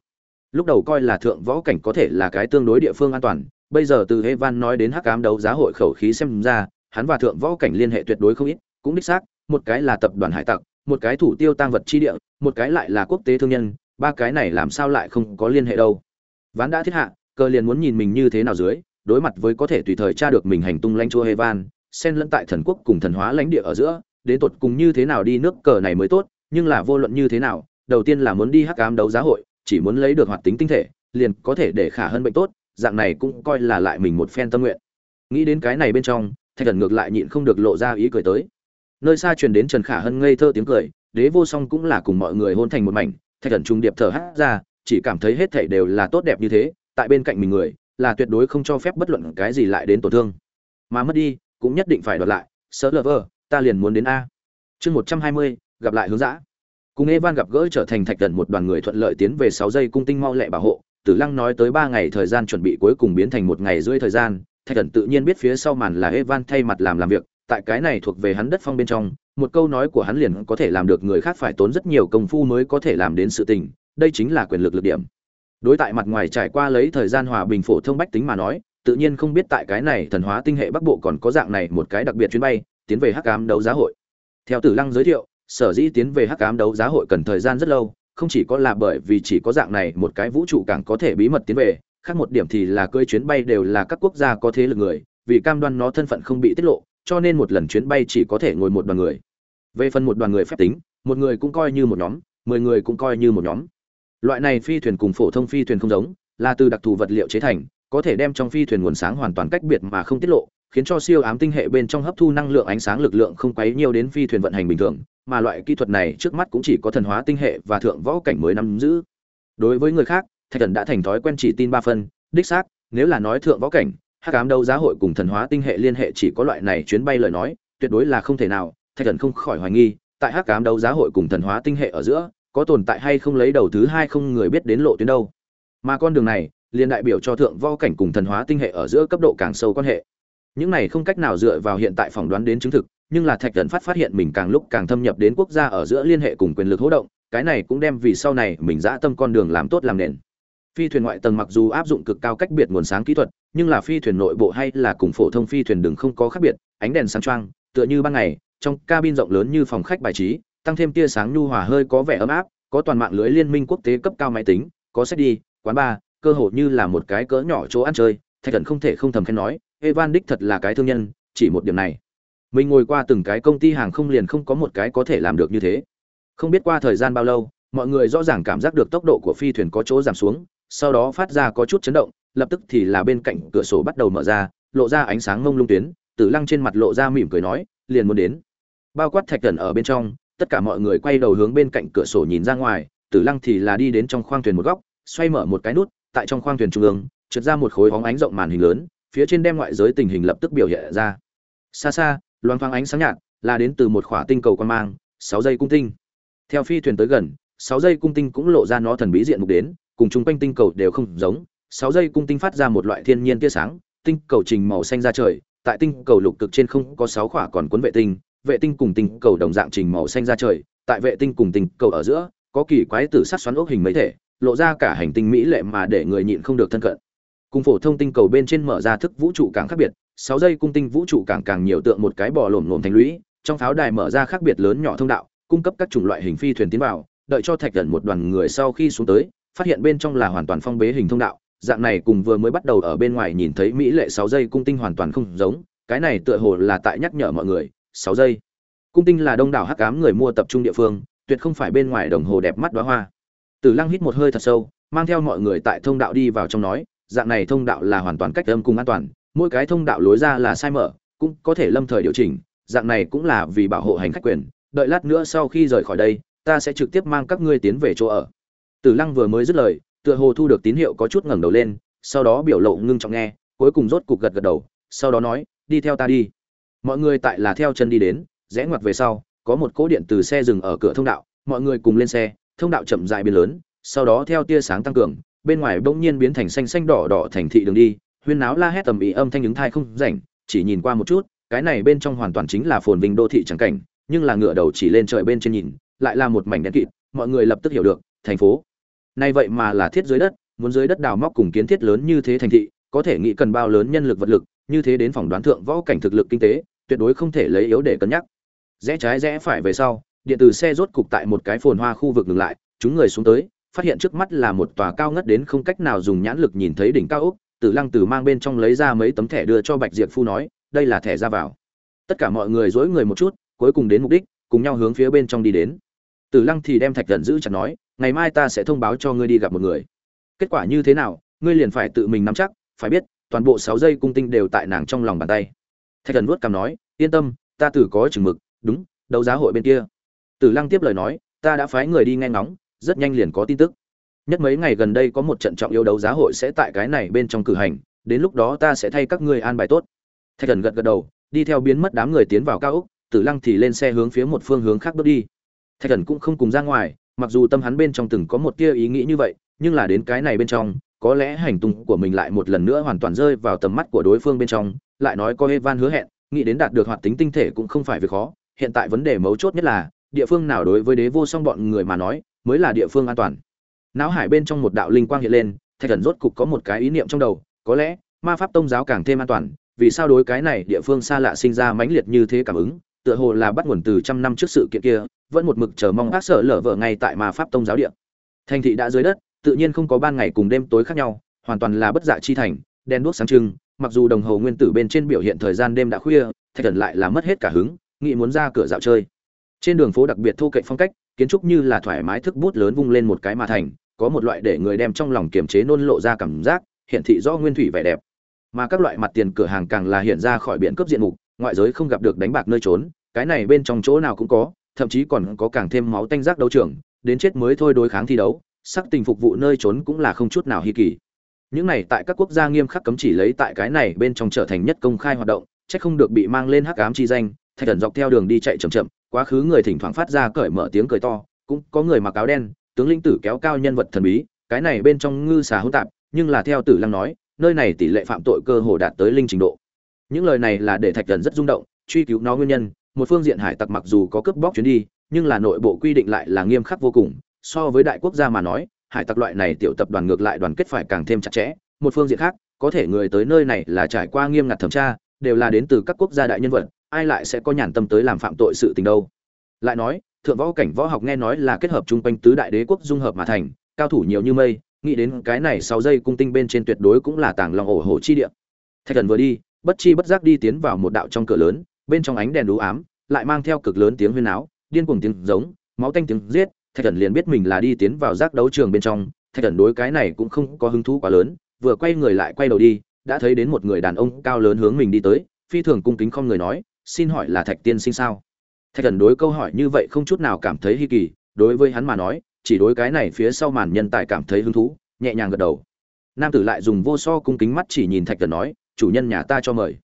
Lúc đầu coi là thượng võ cảnh có thể là cái tương đối địa phương an toàn, bây giờ từ evan nói đến hắc ám đấu giá hội khẩu khí xem ra, hắn và thượng võ cảnh liên hệ tuyệt đối không ít, cũng đích xác, một cái là tập đoàn hải tặc, một cái thủ tiêu tăng vật chi địa, một cái lại là quốc tế thương nhân, ba cái này làm sao lại không có liên hệ đâu. Ván đã thiết hạ, cờ liền muốn nhìn mình như thế nào dưới đối mặt với có thể tùy thời tra được mình hành tung lãnh chúa Hevan, xen lẫn tại thần quốc cùng thần hóa lãnh địa ở giữa, đến tột cùng như thế nào đi nước cờ này mới tốt, nhưng là vô luận như thế nào, đầu tiên là muốn đi hắc ám đấu giá hội, chỉ muốn lấy được hoạt tính tinh thể, liền có thể để khả hơn bệnh tốt, dạng này cũng coi là lại mình một phen tâm nguyện. Nghĩ đến cái này bên trong, Thạch Thần ngược lại nhịn không được lộ ra ý cười tới. Nơi xa truyền đến Trần Khả Hân ngây thơ tiếng cười, Đế Vô Song cũng là cùng mọi người hôn thành một mảnh, Thạch Thần trung điệp thở hắt ra, chỉ cảm thấy hết thảy đều là tốt đẹp như thế, tại bên cạnh mình người, là tuyệt đối không cho phép bất luận cái gì lại đến tổn thương. Mà mất đi, cũng nhất định phải đoạt lại. Sợ lờ vờ ta liền muốn đến a. Chương một trăm hai mươi, gặp lại hướng dã. Cùng evan gặp gỡ trở thành thạch thần một đoàn người thuận lợi tiến về sáu giây cung tinh mau lẹ bảo hộ. Tử lăng nói tới ba ngày thời gian chuẩn bị cuối cùng biến thành một ngày rưỡi thời gian, thạch thần tự nhiên biết phía sau màn là evan thay mặt làm làm việc, tại cái này thuộc về hắn đất phong bên trong, một câu nói của hắn liền có thể làm được người khác phải tốn rất nhiều công phu mới có thể làm đến sự tình, đây chính là quyền lực lực điểm đối tại mặt ngoài trải qua lấy thời gian hòa bình phổ thông bách tính mà nói, tự nhiên không biết tại cái này thần hóa tinh hệ bắc bộ còn có dạng này một cái đặc biệt chuyến bay, tiến về hắc ám đấu giá hội. Theo tử lăng giới thiệu, sở dĩ tiến về hắc ám đấu giá hội cần thời gian rất lâu, không chỉ có là bởi vì chỉ có dạng này một cái vũ trụ càng có thể bí mật tiến về, khác một điểm thì là cơi chuyến bay đều là các quốc gia có thế lực người, vì cam đoan nó thân phận không bị tiết lộ, cho nên một lần chuyến bay chỉ có thể ngồi một đoàn người. Về phần một đoàn người phép tính, một người cũng coi như một nhóm, mười người cũng coi như một nhóm loại này phi thuyền cùng phổ thông phi thuyền không giống, là từ đặc thù vật liệu chế thành, có thể đem trong phi thuyền nguồn sáng hoàn toàn cách biệt mà không tiết lộ, khiến cho siêu ám tinh hệ bên trong hấp thu năng lượng ánh sáng lực lượng không quấy nhiều đến phi thuyền vận hành bình thường, mà loại kỹ thuật này trước mắt cũng chỉ có thần hóa tinh hệ và thượng võ cảnh mới nắm giữ. Đối với người khác, thạch thần đã thành thói quen chỉ tin ba phân, đích xác, nếu là nói thượng võ cảnh, hắc ám đấu giá hội cùng thần hóa tinh hệ liên hệ chỉ có loại này chuyến bay lời nói, tuyệt đối là không thể nào, thạch thần không khỏi hoài nghi, tại hắc ám đấu giá hội cùng thần hóa tinh hệ ở giữa có tồn tại hay không lấy đầu thứ hai không người biết đến lộ tuyến đâu. Mà con đường này, liền đại biểu cho thượng vo cảnh cùng thần hóa tinh hệ ở giữa cấp độ càng sâu quan hệ. Những này không cách nào dựa vào hiện tại phỏng đoán đến chứng thực, nhưng là thạch thần phát phát hiện mình càng lúc càng thâm nhập đến quốc gia ở giữa liên hệ cùng quyền lực hỗ động, cái này cũng đem vì sau này mình dã tâm con đường làm tốt làm nền. Phi thuyền ngoại tầng mặc dù áp dụng cực cao cách biệt nguồn sáng kỹ thuật, nhưng là phi thuyền nội bộ hay là cùng phổ thông phi thuyền đường không có khác biệt, ánh đèn sáng choang, tựa như ban ngày, trong cabin rộng lớn như phòng khách bài trí tăng thêm tia sáng nhu hòa hơi có vẻ ấm áp, có toàn mạng lưới liên minh quốc tế cấp cao máy tính, có sách đi, quán bar, cơ hội như là một cái cỡ nhỏ chỗ ăn chơi, thạch thần không thể không thầm khen nói, evan đích thật là cái thương nhân, chỉ một điểm này. Mình ngồi qua từng cái công ty hàng không liền không có một cái có thể làm được như thế. Không biết qua thời gian bao lâu, mọi người rõ ràng cảm giác được tốc độ của phi thuyền có chỗ giảm xuống, sau đó phát ra có chút chấn động, lập tức thì là bên cạnh cửa sổ bắt đầu mở ra, lộ ra ánh sáng mông lung tuyến, tử lăng trên mặt lộ ra mỉm cười nói, liền muốn đến. Bao quát thạch thần ở bên trong tất cả mọi người quay đầu hướng bên cạnh cửa sổ nhìn ra ngoài, tử lăng thì là đi đến trong khoang thuyền một góc, xoay mở một cái nút, tại trong khoang thuyền trung ương, trượt ra một khối hóng ánh rộng màn hình lớn, phía trên đem ngoại giới tình hình lập tức biểu hiện ra. Xa xa, loang thoáng ánh sáng nhạt, là đến từ một khỏa tinh cầu quan mang, sáu dây cung tinh. Theo phi thuyền tới gần, sáu dây cung tinh cũng lộ ra nó thần bí diện mục đến, cùng chung quanh tinh cầu đều không giống. Sáu dây cung tinh phát ra một loại thiên nhiên tia sáng, tinh cầu trình màu xanh ra trời, tại tinh cầu lục cực trên không có sáu khỏa còn cuốn vệ tinh vệ tinh cùng tinh cầu đồng dạng trình màu xanh ra trời, tại vệ tinh cùng tình cầu ở giữa, có kỳ quái tử sắc xoắn ốc hình mấy thể, lộ ra cả hành tinh mỹ lệ mà để người nhịn không được thân cận. Cùng phổ thông tinh cầu bên trên mở ra thức vũ trụ càng khác biệt, sáu giây cung tinh vũ trụ càng càng nhiều tượng một cái bò lổm lổm thành lũy, trong pháo đài mở ra khác biệt lớn nhỏ thông đạo, cung cấp các chủng loại hình phi thuyền tiến vào, đợi cho thạch gần một đoàn người sau khi xuống tới, phát hiện bên trong là hoàn toàn phong bế hình thông đạo, dạng này cùng vừa mới bắt đầu ở bên ngoài nhìn thấy mỹ lệ sáu giây cung tinh hoàn toàn không giống, cái này tựa hồ là tại nhắc nhở mọi người sáu giây. Cung tinh là đông đảo hắc cám người mua tập trung địa phương, tuyệt không phải bên ngoài đồng hồ đẹp mắt đóa hoa. Tử lăng hít một hơi thật sâu, mang theo mọi người tại thông đạo đi vào trong nói, dạng này thông đạo là hoàn toàn cách âm cùng an toàn, mỗi cái thông đạo lối ra là sai mở, cũng có thể lâm thời điều chỉnh, dạng này cũng là vì bảo hộ hành khách quyền. Đợi lát nữa sau khi rời khỏi đây, ta sẽ trực tiếp mang các ngươi tiến về chỗ ở. Tử lăng vừa mới dứt lời, tựa hồ thu được tín hiệu có chút ngẩng đầu lên, sau đó biểu lộ ngưng trọng nghe, cuối cùng rốt cục gật gật đầu, sau đó nói, đi theo ta đi mọi người tại là theo chân đi đến, rẽ ngoặt về sau, có một cỗ điện từ xe dừng ở cửa thông đạo. Mọi người cùng lên xe, thông đạo chậm dài biến lớn, sau đó theo tia sáng tăng cường, bên ngoài bỗng nhiên biến thành xanh xanh đỏ đỏ thành thị đường đi. Huyên náo la hét tầm ý âm thanh những thai không rảnh, chỉ nhìn qua một chút, cái này bên trong hoàn toàn chính là phồn vinh đô thị trắng cảnh, nhưng là ngựa đầu chỉ lên trời bên trên nhìn, lại là một mảnh đen kịt, mọi người lập tức hiểu được, thành phố. Nay vậy mà là thiết dưới đất, muốn dưới đất đào móc cùng kiến thiết lớn như thế thành thị, có thể nghĩ cần bao lớn nhân lực vật lực, như thế đến phòng đoán thượng võ cảnh thực lực kinh tế tuyệt đối không thể lấy yếu để cân nhắc. Rẽ trái rẽ phải về sau, điện từ xe rốt cục tại một cái phồn hoa khu vực ngừng lại, chúng người xuống tới, phát hiện trước mắt là một tòa cao ngất đến không cách nào dùng nhãn lực nhìn thấy đỉnh cao ốc, tử lăng từ mang bên trong lấy ra mấy tấm thẻ đưa cho bạch diệp phu nói, đây là thẻ ra vào. Tất cả mọi người dối người một chút, cuối cùng đến mục đích, cùng nhau hướng phía bên trong đi đến. Tử lăng thì đem thạch thần giữ chặt nói, ngày mai ta sẽ thông báo cho ngươi đi gặp một người. Kết quả như thế nào, ngươi liền phải tự mình nắm chắc, phải biết, toàn bộ sáu giây cung tinh đều tại nàng trong lòng bàn tay thạch thần vuốt cằm nói, yên tâm, ta tử có chừng mực, đúng, đấu giá hội bên kia. Tử lăng tiếp lời nói, ta đã phái người đi nghe ngóng, rất nhanh liền có tin tức. Nhất mấy ngày gần đây có một trận trọng yếu đấu giá hội sẽ tại cái này bên trong cử hành, đến lúc đó ta sẽ thay các ngươi an bài tốt. Thạch thần gật gật đầu, đi theo biến mất đám người tiến vào cao úc tử lăng thì lên xe hướng phía một phương hướng khác bước đi. Thạch thần cũng không cùng ra ngoài, mặc dù tâm hắn bên trong từng có một tia ý nghĩ như vậy, nhưng là đến cái này bên trong, có lẽ hành tung của mình lại một lần nữa hoàn toàn rơi vào tầm mắt của đối phương bên trong lại nói có Evan hứa hẹn, nghĩ đến đạt được hoạt tính tinh thể cũng không phải việc khó, hiện tại vấn đề mấu chốt nhất là, địa phương nào đối với đế vô song bọn người mà nói, mới là địa phương an toàn. Náo hải bên trong một đạo linh quang hiện lên, thạch thần rốt cục có một cái ý niệm trong đầu, có lẽ, ma pháp tông giáo càng thêm an toàn, vì sao đối cái này địa phương xa lạ sinh ra mãnh liệt như thế cảm ứng, tựa hồ là bắt nguồn từ trăm năm trước sự kiện kia, vẫn một mực chờ mong ác sở lở vợ ngay tại ma pháp tông giáo địa. Thành thị đã dưới đất, tự nhiên không có ban ngày cùng đêm tối khác nhau, hoàn toàn là bất dạ chi thành đen đuốc sáng trưng mặc dù đồng hồ nguyên tử bên trên biểu hiện thời gian đêm đã khuya, thạch thần lại là mất hết cả hứng, nghĩ muốn ra cửa dạo chơi. Trên đường phố đặc biệt thu cạnh phong cách, kiến trúc như là thoải mái thức bút lớn vung lên một cái mà thành, có một loại để người đem trong lòng kiềm chế nôn lộ ra cảm giác hiện thị do nguyên thủy vẻ đẹp. Mà các loại mặt tiền cửa hàng càng là hiện ra khỏi biển cấp diện mục, ngoại giới không gặp được đánh bạc nơi trốn, cái này bên trong chỗ nào cũng có, thậm chí còn có càng thêm máu tanh giác đấu trường, đến chết mới thôi đối kháng thi đấu, sắc tình phục vụ nơi trốn cũng là không chút nào hi kỳ những này tại các quốc gia nghiêm khắc cấm chỉ lấy tại cái này bên trong trở thành nhất công khai hoạt động, chắc không được bị mang lên hắc ám chi danh thạch thần dọc theo đường đi chạy chậm chậm, quá khứ người thỉnh thoảng phát ra cởi mở tiếng cười to, cũng có người mặc áo đen, tướng linh tử kéo cao nhân vật thần bí, cái này bên trong ngư xà hỗn tạp, nhưng là theo tử lăng nói, nơi này tỷ lệ phạm tội cơ hồ đạt tới linh trình độ. Những lời này là để thạch thần rất rung động, truy cứu nó nguyên nhân, một phương diện hải tặc mặc dù có cướp bóc chuyến đi, nhưng là nội bộ quy định lại là nghiêm khắc vô cùng, so với đại quốc gia mà nói hải tặc loại này tiểu tập đoàn ngược lại đoàn kết phải càng thêm chặt chẽ. Một phương diện khác, có thể người tới nơi này là trải qua nghiêm ngặt thẩm tra, đều là đến từ các quốc gia đại nhân vật, ai lại sẽ có nhàn tâm tới làm phạm tội sự tình đâu. Lại nói, thượng võ cảnh võ học nghe nói là kết hợp trung quanh tứ đại đế quốc dung hợp mà thành, cao thủ nhiều như mây, nghĩ đến cái này sáu giây cung tinh bên trên tuyệt đối cũng là tảng lòng ổ hổ chi địa. Thạch thần vừa đi, bất chi bất giác đi tiến vào một đạo trong cửa lớn, bên trong ánh đèn đú ám, lại mang theo cực lớn tiếng huyên áo điên cuồng tiếng giống, máu tanh tiếng giết thạch thần liền biết mình là đi tiến vào giác đấu trường bên trong, thạch thần đối cái này cũng không có hứng thú quá lớn, vừa quay người lại quay đầu đi, đã thấy đến một người đàn ông cao lớn hướng mình đi tới, phi thường cung kính không người nói, xin hỏi là thạch tiên sinh sao? Thạch thần đối câu hỏi như vậy không chút nào cảm thấy hy kỳ, đối với hắn mà nói, chỉ đối cái này phía sau màn nhân tài cảm thấy hứng thú, nhẹ nhàng gật đầu. Nam tử lại dùng vô so cung kính mắt chỉ nhìn thạch thần nói, chủ nhân nhà ta cho mời.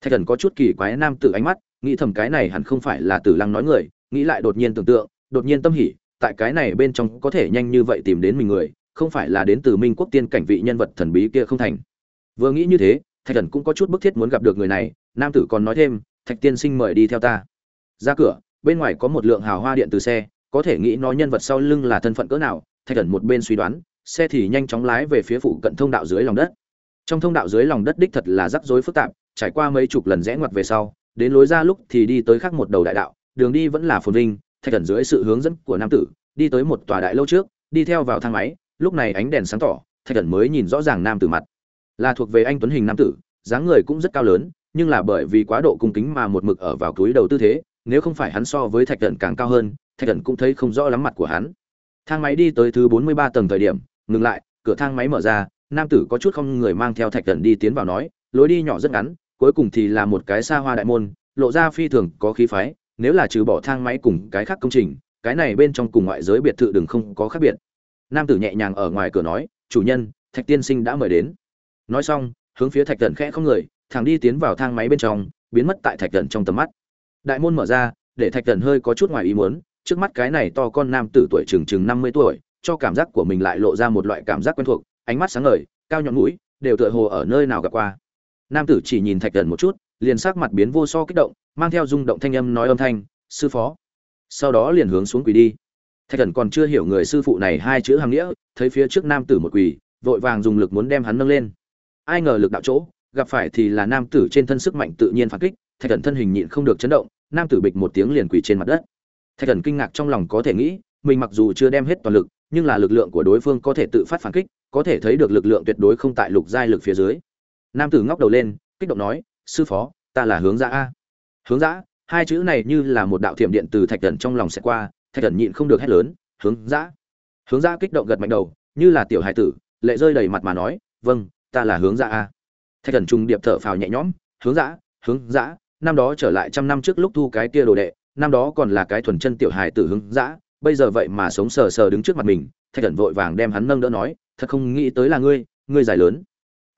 Thạch thần có chút kỳ quái, nam tử ánh mắt, nghĩ thầm cái này hẳn không phải là tử lăng nói người, nghĩ lại đột nhiên tưởng tượng, đột nhiên tâm hỉ tại cái này bên trong có thể nhanh như vậy tìm đến mình người, không phải là đến từ minh quốc tiên cảnh vị nhân vật thần bí kia không thành. Vừa nghĩ như thế, thạch thần cũng có chút bức thiết muốn gặp được người này, nam tử còn nói thêm, thạch tiên sinh mời đi theo ta. Ra cửa, bên ngoài có một lượng hào hoa điện từ xe, có thể nghĩ nó nhân vật sau lưng là thân phận cỡ nào, thạch thần một bên suy đoán, xe thì nhanh chóng lái về phía phụ cận thông đạo dưới lòng đất. Trong thông đạo dưới lòng đất đích thật là rắc rối phức tạp, trải qua mấy chục lần rẽ ngoặt về sau, đến lối ra lúc thì đi tới khác một đầu đại đạo, đường đi vẫn là phồn vinh thạch thần dưới sự hướng dẫn của nam tử, đi tới một tòa đại lâu trước, đi theo vào thang máy, lúc này ánh đèn sáng tỏ, thạch thần mới nhìn rõ ràng nam tử mặt. Là thuộc về anh tuấn hình nam tử, dáng người cũng rất cao lớn, nhưng là bởi vì quá độ cung kính mà một mực ở vào túi đầu tư thế, nếu không phải hắn so với thạch thần càng cao hơn, thạch thần cũng thấy không rõ lắm mặt của hắn. Thang máy đi tới thứ bốn mươi ba tầng thời điểm, ngừng lại, cửa thang máy mở ra, nam tử có chút không người mang theo thạch thần đi tiến vào nói, lối đi nhỏ rất ngắn, cuối cùng thì là một cái xa hoa đại môn, lộ ra phi thường có khí phái nếu là trừ bỏ thang máy cùng cái khác công trình, cái này bên trong cùng ngoại giới biệt thự đừng không có khác biệt. Nam tử nhẹ nhàng ở ngoài cửa nói, chủ nhân, thạch tiên sinh đã mời đến. Nói xong, hướng phía thạch thần khẽ không người thằng đi tiến vào thang máy bên trong, biến mất tại thạch thần trong tầm mắt. Đại môn mở ra, để thạch thần hơi có chút ngoài ý muốn, trước mắt cái này to con nam tử tuổi chừng chừng năm mươi tuổi, cho cảm giác của mình lại lộ ra một loại cảm giác quen thuộc, ánh mắt sáng ngời, cao nhọn mũi, đều tựa hồ ở nơi nào gặp qua. Nam tử chỉ nhìn thạch thần một chút liền sắc mặt biến vô so kích động, mang theo rung động thanh âm nói âm thanh, sư phó. Sau đó liền hướng xuống quỳ đi. Thạch thần còn chưa hiểu người sư phụ này hai chữ hàng nghĩa, thấy phía trước nam tử một quỳ, vội vàng dùng lực muốn đem hắn nâng lên. Ai ngờ lực đạo chỗ, gặp phải thì là nam tử trên thân sức mạnh tự nhiên phản kích, thạch thần thân hình nhịn không được chấn động, nam tử bịch một tiếng liền quỳ trên mặt đất. Thạch thần kinh ngạc trong lòng có thể nghĩ, mình mặc dù chưa đem hết toàn lực, nhưng là lực lượng của đối phương có thể tự phát phản kích, có thể thấy được lực lượng tuyệt đối không tại lục giai lực phía dưới. Nam tử ngóc đầu lên, kích động nói sư phó ta là hướng Dã a. Hướng Dã, hai chữ này như là một đạo thiểm điện từ thạch thần trong lòng sẽ qua thạch thần nhịn không được hét lớn hướng Dã, hướng Dã kích động gật mạnh đầu như là tiểu hải tử lệ rơi đầy mặt mà nói vâng ta là hướng Dã a. Thạch thần trung điệp thở phào nhẹ nhõm hướng Dã, hướng Dã, năm đó trở lại trăm năm trước lúc thu cái kia đồ đệ năm đó còn là cái thuần chân tiểu hài tử hướng Dã, bây giờ vậy mà sống sờ sờ đứng trước mặt mình. Thạch thần vội vàng đem hắn nâng đỡ nói thật không nghĩ tới là ngươi ngươi dài lớn.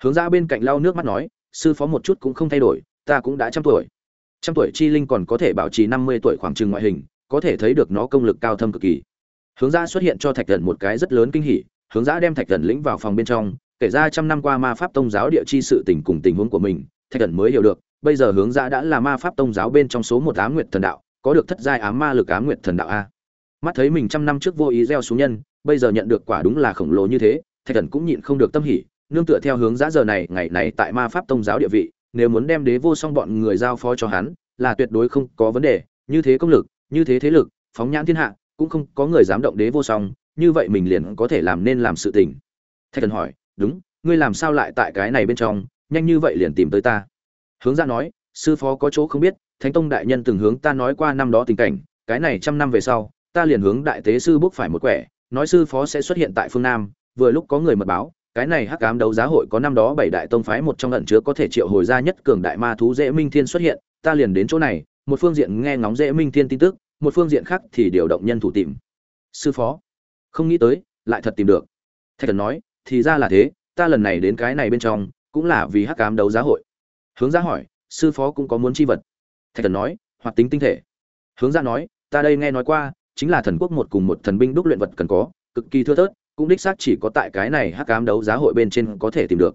Hướng Dã bên cạnh lau nước mắt nói sư phó một chút cũng không thay đổi, ta cũng đã trăm tuổi. Trăm tuổi chi linh còn có thể bảo trì năm mươi tuổi khoảng trừng ngoại hình, có thể thấy được nó công lực cao thâm cực kỳ. Hướng giã xuất hiện cho thạch thần một cái rất lớn kinh hỉ, hướng giã đem thạch thần lĩnh vào phòng bên trong, kể ra trăm năm qua ma pháp tông giáo địa chi sự tình cùng tình huống của mình, thạch thần mới hiểu được, bây giờ hướng giã đã là ma pháp tông giáo bên trong số một ám nguyệt thần đạo, có được thất giai ám ma lực ám nguyệt thần đạo a. Mắt thấy mình trăm năm trước vô ý gieo xuống nhân, bây giờ nhận được quả đúng là khổng lồ như thế, thạch thần cũng nhịn không được tâm hỉ nương tựa theo hướng giã giờ này, ngày này tại ma pháp tông giáo địa vị, nếu muốn đem đế vô song bọn người giao phó cho hắn, là tuyệt đối không có vấn đề. Như thế công lực, như thế thế lực, phóng nhãn thiên hạ, cũng không có người dám động đế vô song, như vậy mình liền có thể làm nên làm sự tình. Thạch thần hỏi, đúng, ngươi làm sao lại tại cái này bên trong, nhanh như vậy liền tìm tới ta? Hướng giã nói, sư phó có chỗ không biết, thánh tông đại nhân từng hướng ta nói qua năm đó tình cảnh, cái này trăm năm về sau, ta liền hướng đại tế sư bước phải một quẻ, nói sư phó sẽ xuất hiện tại phương nam, vừa lúc có người mật báo cái này hắc ám đấu giá hội có năm đó bảy đại tông phái, một trong ẩn chứa có thể triệu hồi ra nhất cường đại ma thú dễ minh thiên xuất hiện, ta liền đến chỗ này, một phương diện nghe ngóng dễ minh thiên tin tức, một phương diện khác thì điều động nhân thủ tìm. Sư phó, không nghĩ tới, lại thật tìm được. Thạch thần nói, thì ra là thế, ta lần này đến cái này bên trong, cũng là vì hắc ám đấu giá hội. Hướng ra hỏi, sư phó cũng có muốn chi vật? Thạch thần nói hoạt tính tinh thể. Hướng ra nói, ta đây nghe nói qua, chính là thần quốc một cùng một thần binh đúc luyện vật cần có, cực kỳ thưa thớt cũng đích xác chỉ có tại cái này hắc ám đấu giá hội bên trên có thể tìm được.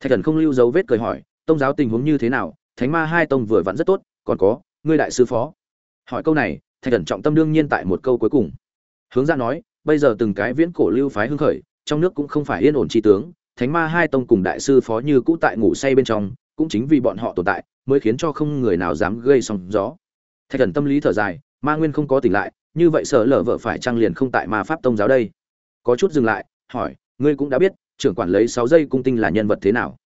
Thạch thần không lưu dấu vết cười hỏi, tông giáo tình huống như thế nào? Thánh ma hai tông vừa vặn rất tốt, còn có, ngươi đại sư phó? Hỏi câu này, thạch thần trọng tâm đương nhiên tại một câu cuối cùng. Hướng ra nói, bây giờ từng cái viễn cổ lưu phái hưng khởi, trong nước cũng không phải yên ổn chi tướng, thánh ma hai tông cùng đại sư phó như cũ tại ngủ say bên trong, cũng chính vì bọn họ tồn tại, mới khiến cho không người nào dám gây sóng gió. Thạch thần tâm lý thở dài, ma nguyên không có tỉnh lại, như vậy sợ lở vợ phải trang liền không tại ma pháp tông giáo đây? Có chút dừng lại, hỏi, ngươi cũng đã biết, trưởng quản lấy sáu giây cung tinh là nhân vật thế nào?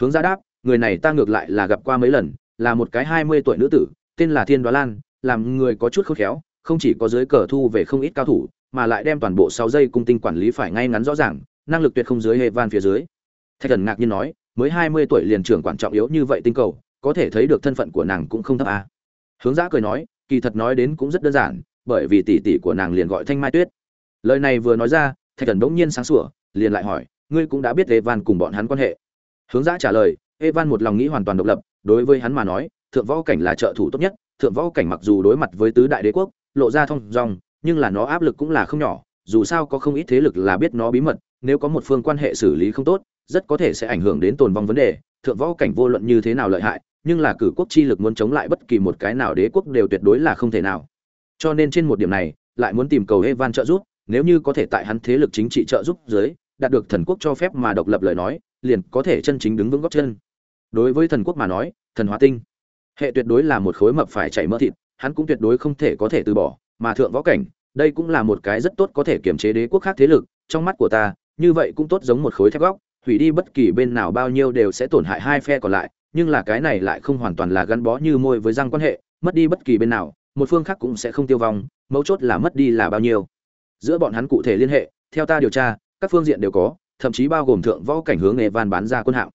Hướng ra đáp, người này ta ngược lại là gặp qua mấy lần, là một cái hai mươi tuổi nữ tử, tên là thiên đoá lan, làm người có chút khôn khéo, không chỉ có dưới cờ thu về không ít cao thủ, mà lại đem toàn bộ sáu giây cung tinh quản lý phải ngay ngắn rõ ràng, năng lực tuyệt không dưới hệ van phía dưới. Thạch thần ngạc nhiên nói, mới hai mươi tuổi liền trưởng quản trọng yếu như vậy tinh cầu, có thể thấy được thân phận của nàng cũng không thấp à. hướng giã cười nói, kỳ thật nói đến cũng rất đơn giản, bởi vì tỷ tỷ của nàng liền gọi thanh mai tuyết. Lời này vừa nói ra thạch thần bỗng nhiên sáng sủa liền lại hỏi ngươi cũng đã biết evan cùng bọn hắn quan hệ? Hướng giã trả lời evan một lòng nghĩ hoàn toàn độc lập đối với hắn mà nói thượng võ cảnh là trợ thủ tốt nhất thượng võ cảnh mặc dù đối mặt với tứ đại đế quốc lộ ra thông dòng nhưng là nó áp lực cũng là không nhỏ dù sao có không ít thế lực là biết nó bí mật nếu có một phương quan hệ xử lý không tốt rất có thể sẽ ảnh hưởng đến tồn vong vấn đề thượng võ cảnh vô luận như thế nào lợi hại nhưng là cử quốc chi lực muốn chống lại bất kỳ một cái nào đế quốc đều tuyệt đối là không thể nào. Cho nên trên một điểm này lại muốn tìm cầu Evan trợ giúp, nếu như có thể tại hắn thế lực chính trị trợ giúp dưới, đạt được thần quốc cho phép mà độc lập lời nói, liền có thể chân chính đứng vững gót chân. Đối với thần quốc mà nói, thần hóa tinh, hệ tuyệt đối là một khối mập phải chảy mỡ thịt, hắn cũng tuyệt đối không thể có thể từ bỏ, mà thượng võ cảnh, đây cũng là một cái rất tốt có thể kiểm chế đế quốc khác thế lực, trong mắt của ta, như vậy cũng tốt giống một khối thép góc, hủy đi bất kỳ bên nào bao nhiêu đều sẽ tổn hại hai phe còn lại, nhưng là cái này lại không hoàn toàn là gắn bó như môi với răng quan hệ, mất đi bất kỳ bên nào, một phương khác cũng sẽ không tiêu vong, mấu chốt là mất đi là bao nhiêu. Giữa bọn hắn cụ thể liên hệ, theo ta điều tra, các phương diện đều có, thậm chí bao gồm thượng võ cảnh hướng Evan bán ra quân hạng.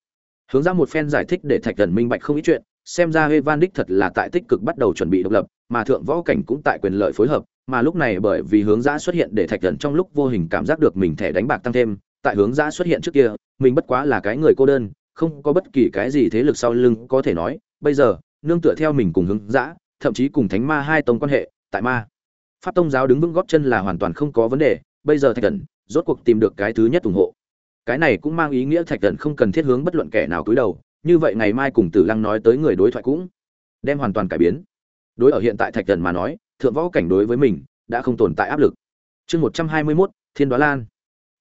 Hướng ra một phen giải thích để Thạch Thần minh bạch không ít chuyện, xem ra Evan đích thật là tại tích cực bắt đầu chuẩn bị độc lập, mà thượng võ cảnh cũng tại quyền lợi phối hợp, mà lúc này bởi vì hướng giã xuất hiện để Thạch Thần trong lúc vô hình cảm giác được mình thẻ đánh bạc tăng thêm, tại hướng giã xuất hiện trước kia, mình bất quá là cái người cô đơn, không có bất kỳ cái gì thế lực sau lưng có thể nói, bây giờ, nương tựa theo mình cùng hướng giã, thậm chí cùng thánh ma hai tông quan hệ, tại ma pháp tông giáo đứng vững góp chân là hoàn toàn không có vấn đề, bây giờ thạch thần rốt cuộc tìm được cái thứ nhất ủng hộ. Cái này cũng mang ý nghĩa thạch thần không cần thiết hướng bất luận kẻ nào cúi đầu, như vậy ngày mai cùng tử lăng nói tới người đối thoại cũng đem hoàn toàn cải biến. Đối ở hiện tại thạch thần mà nói, thượng võ cảnh đối với mình đã không tồn tại áp lực. Chương một trăm hai mươi mốt, thiên đoá lan.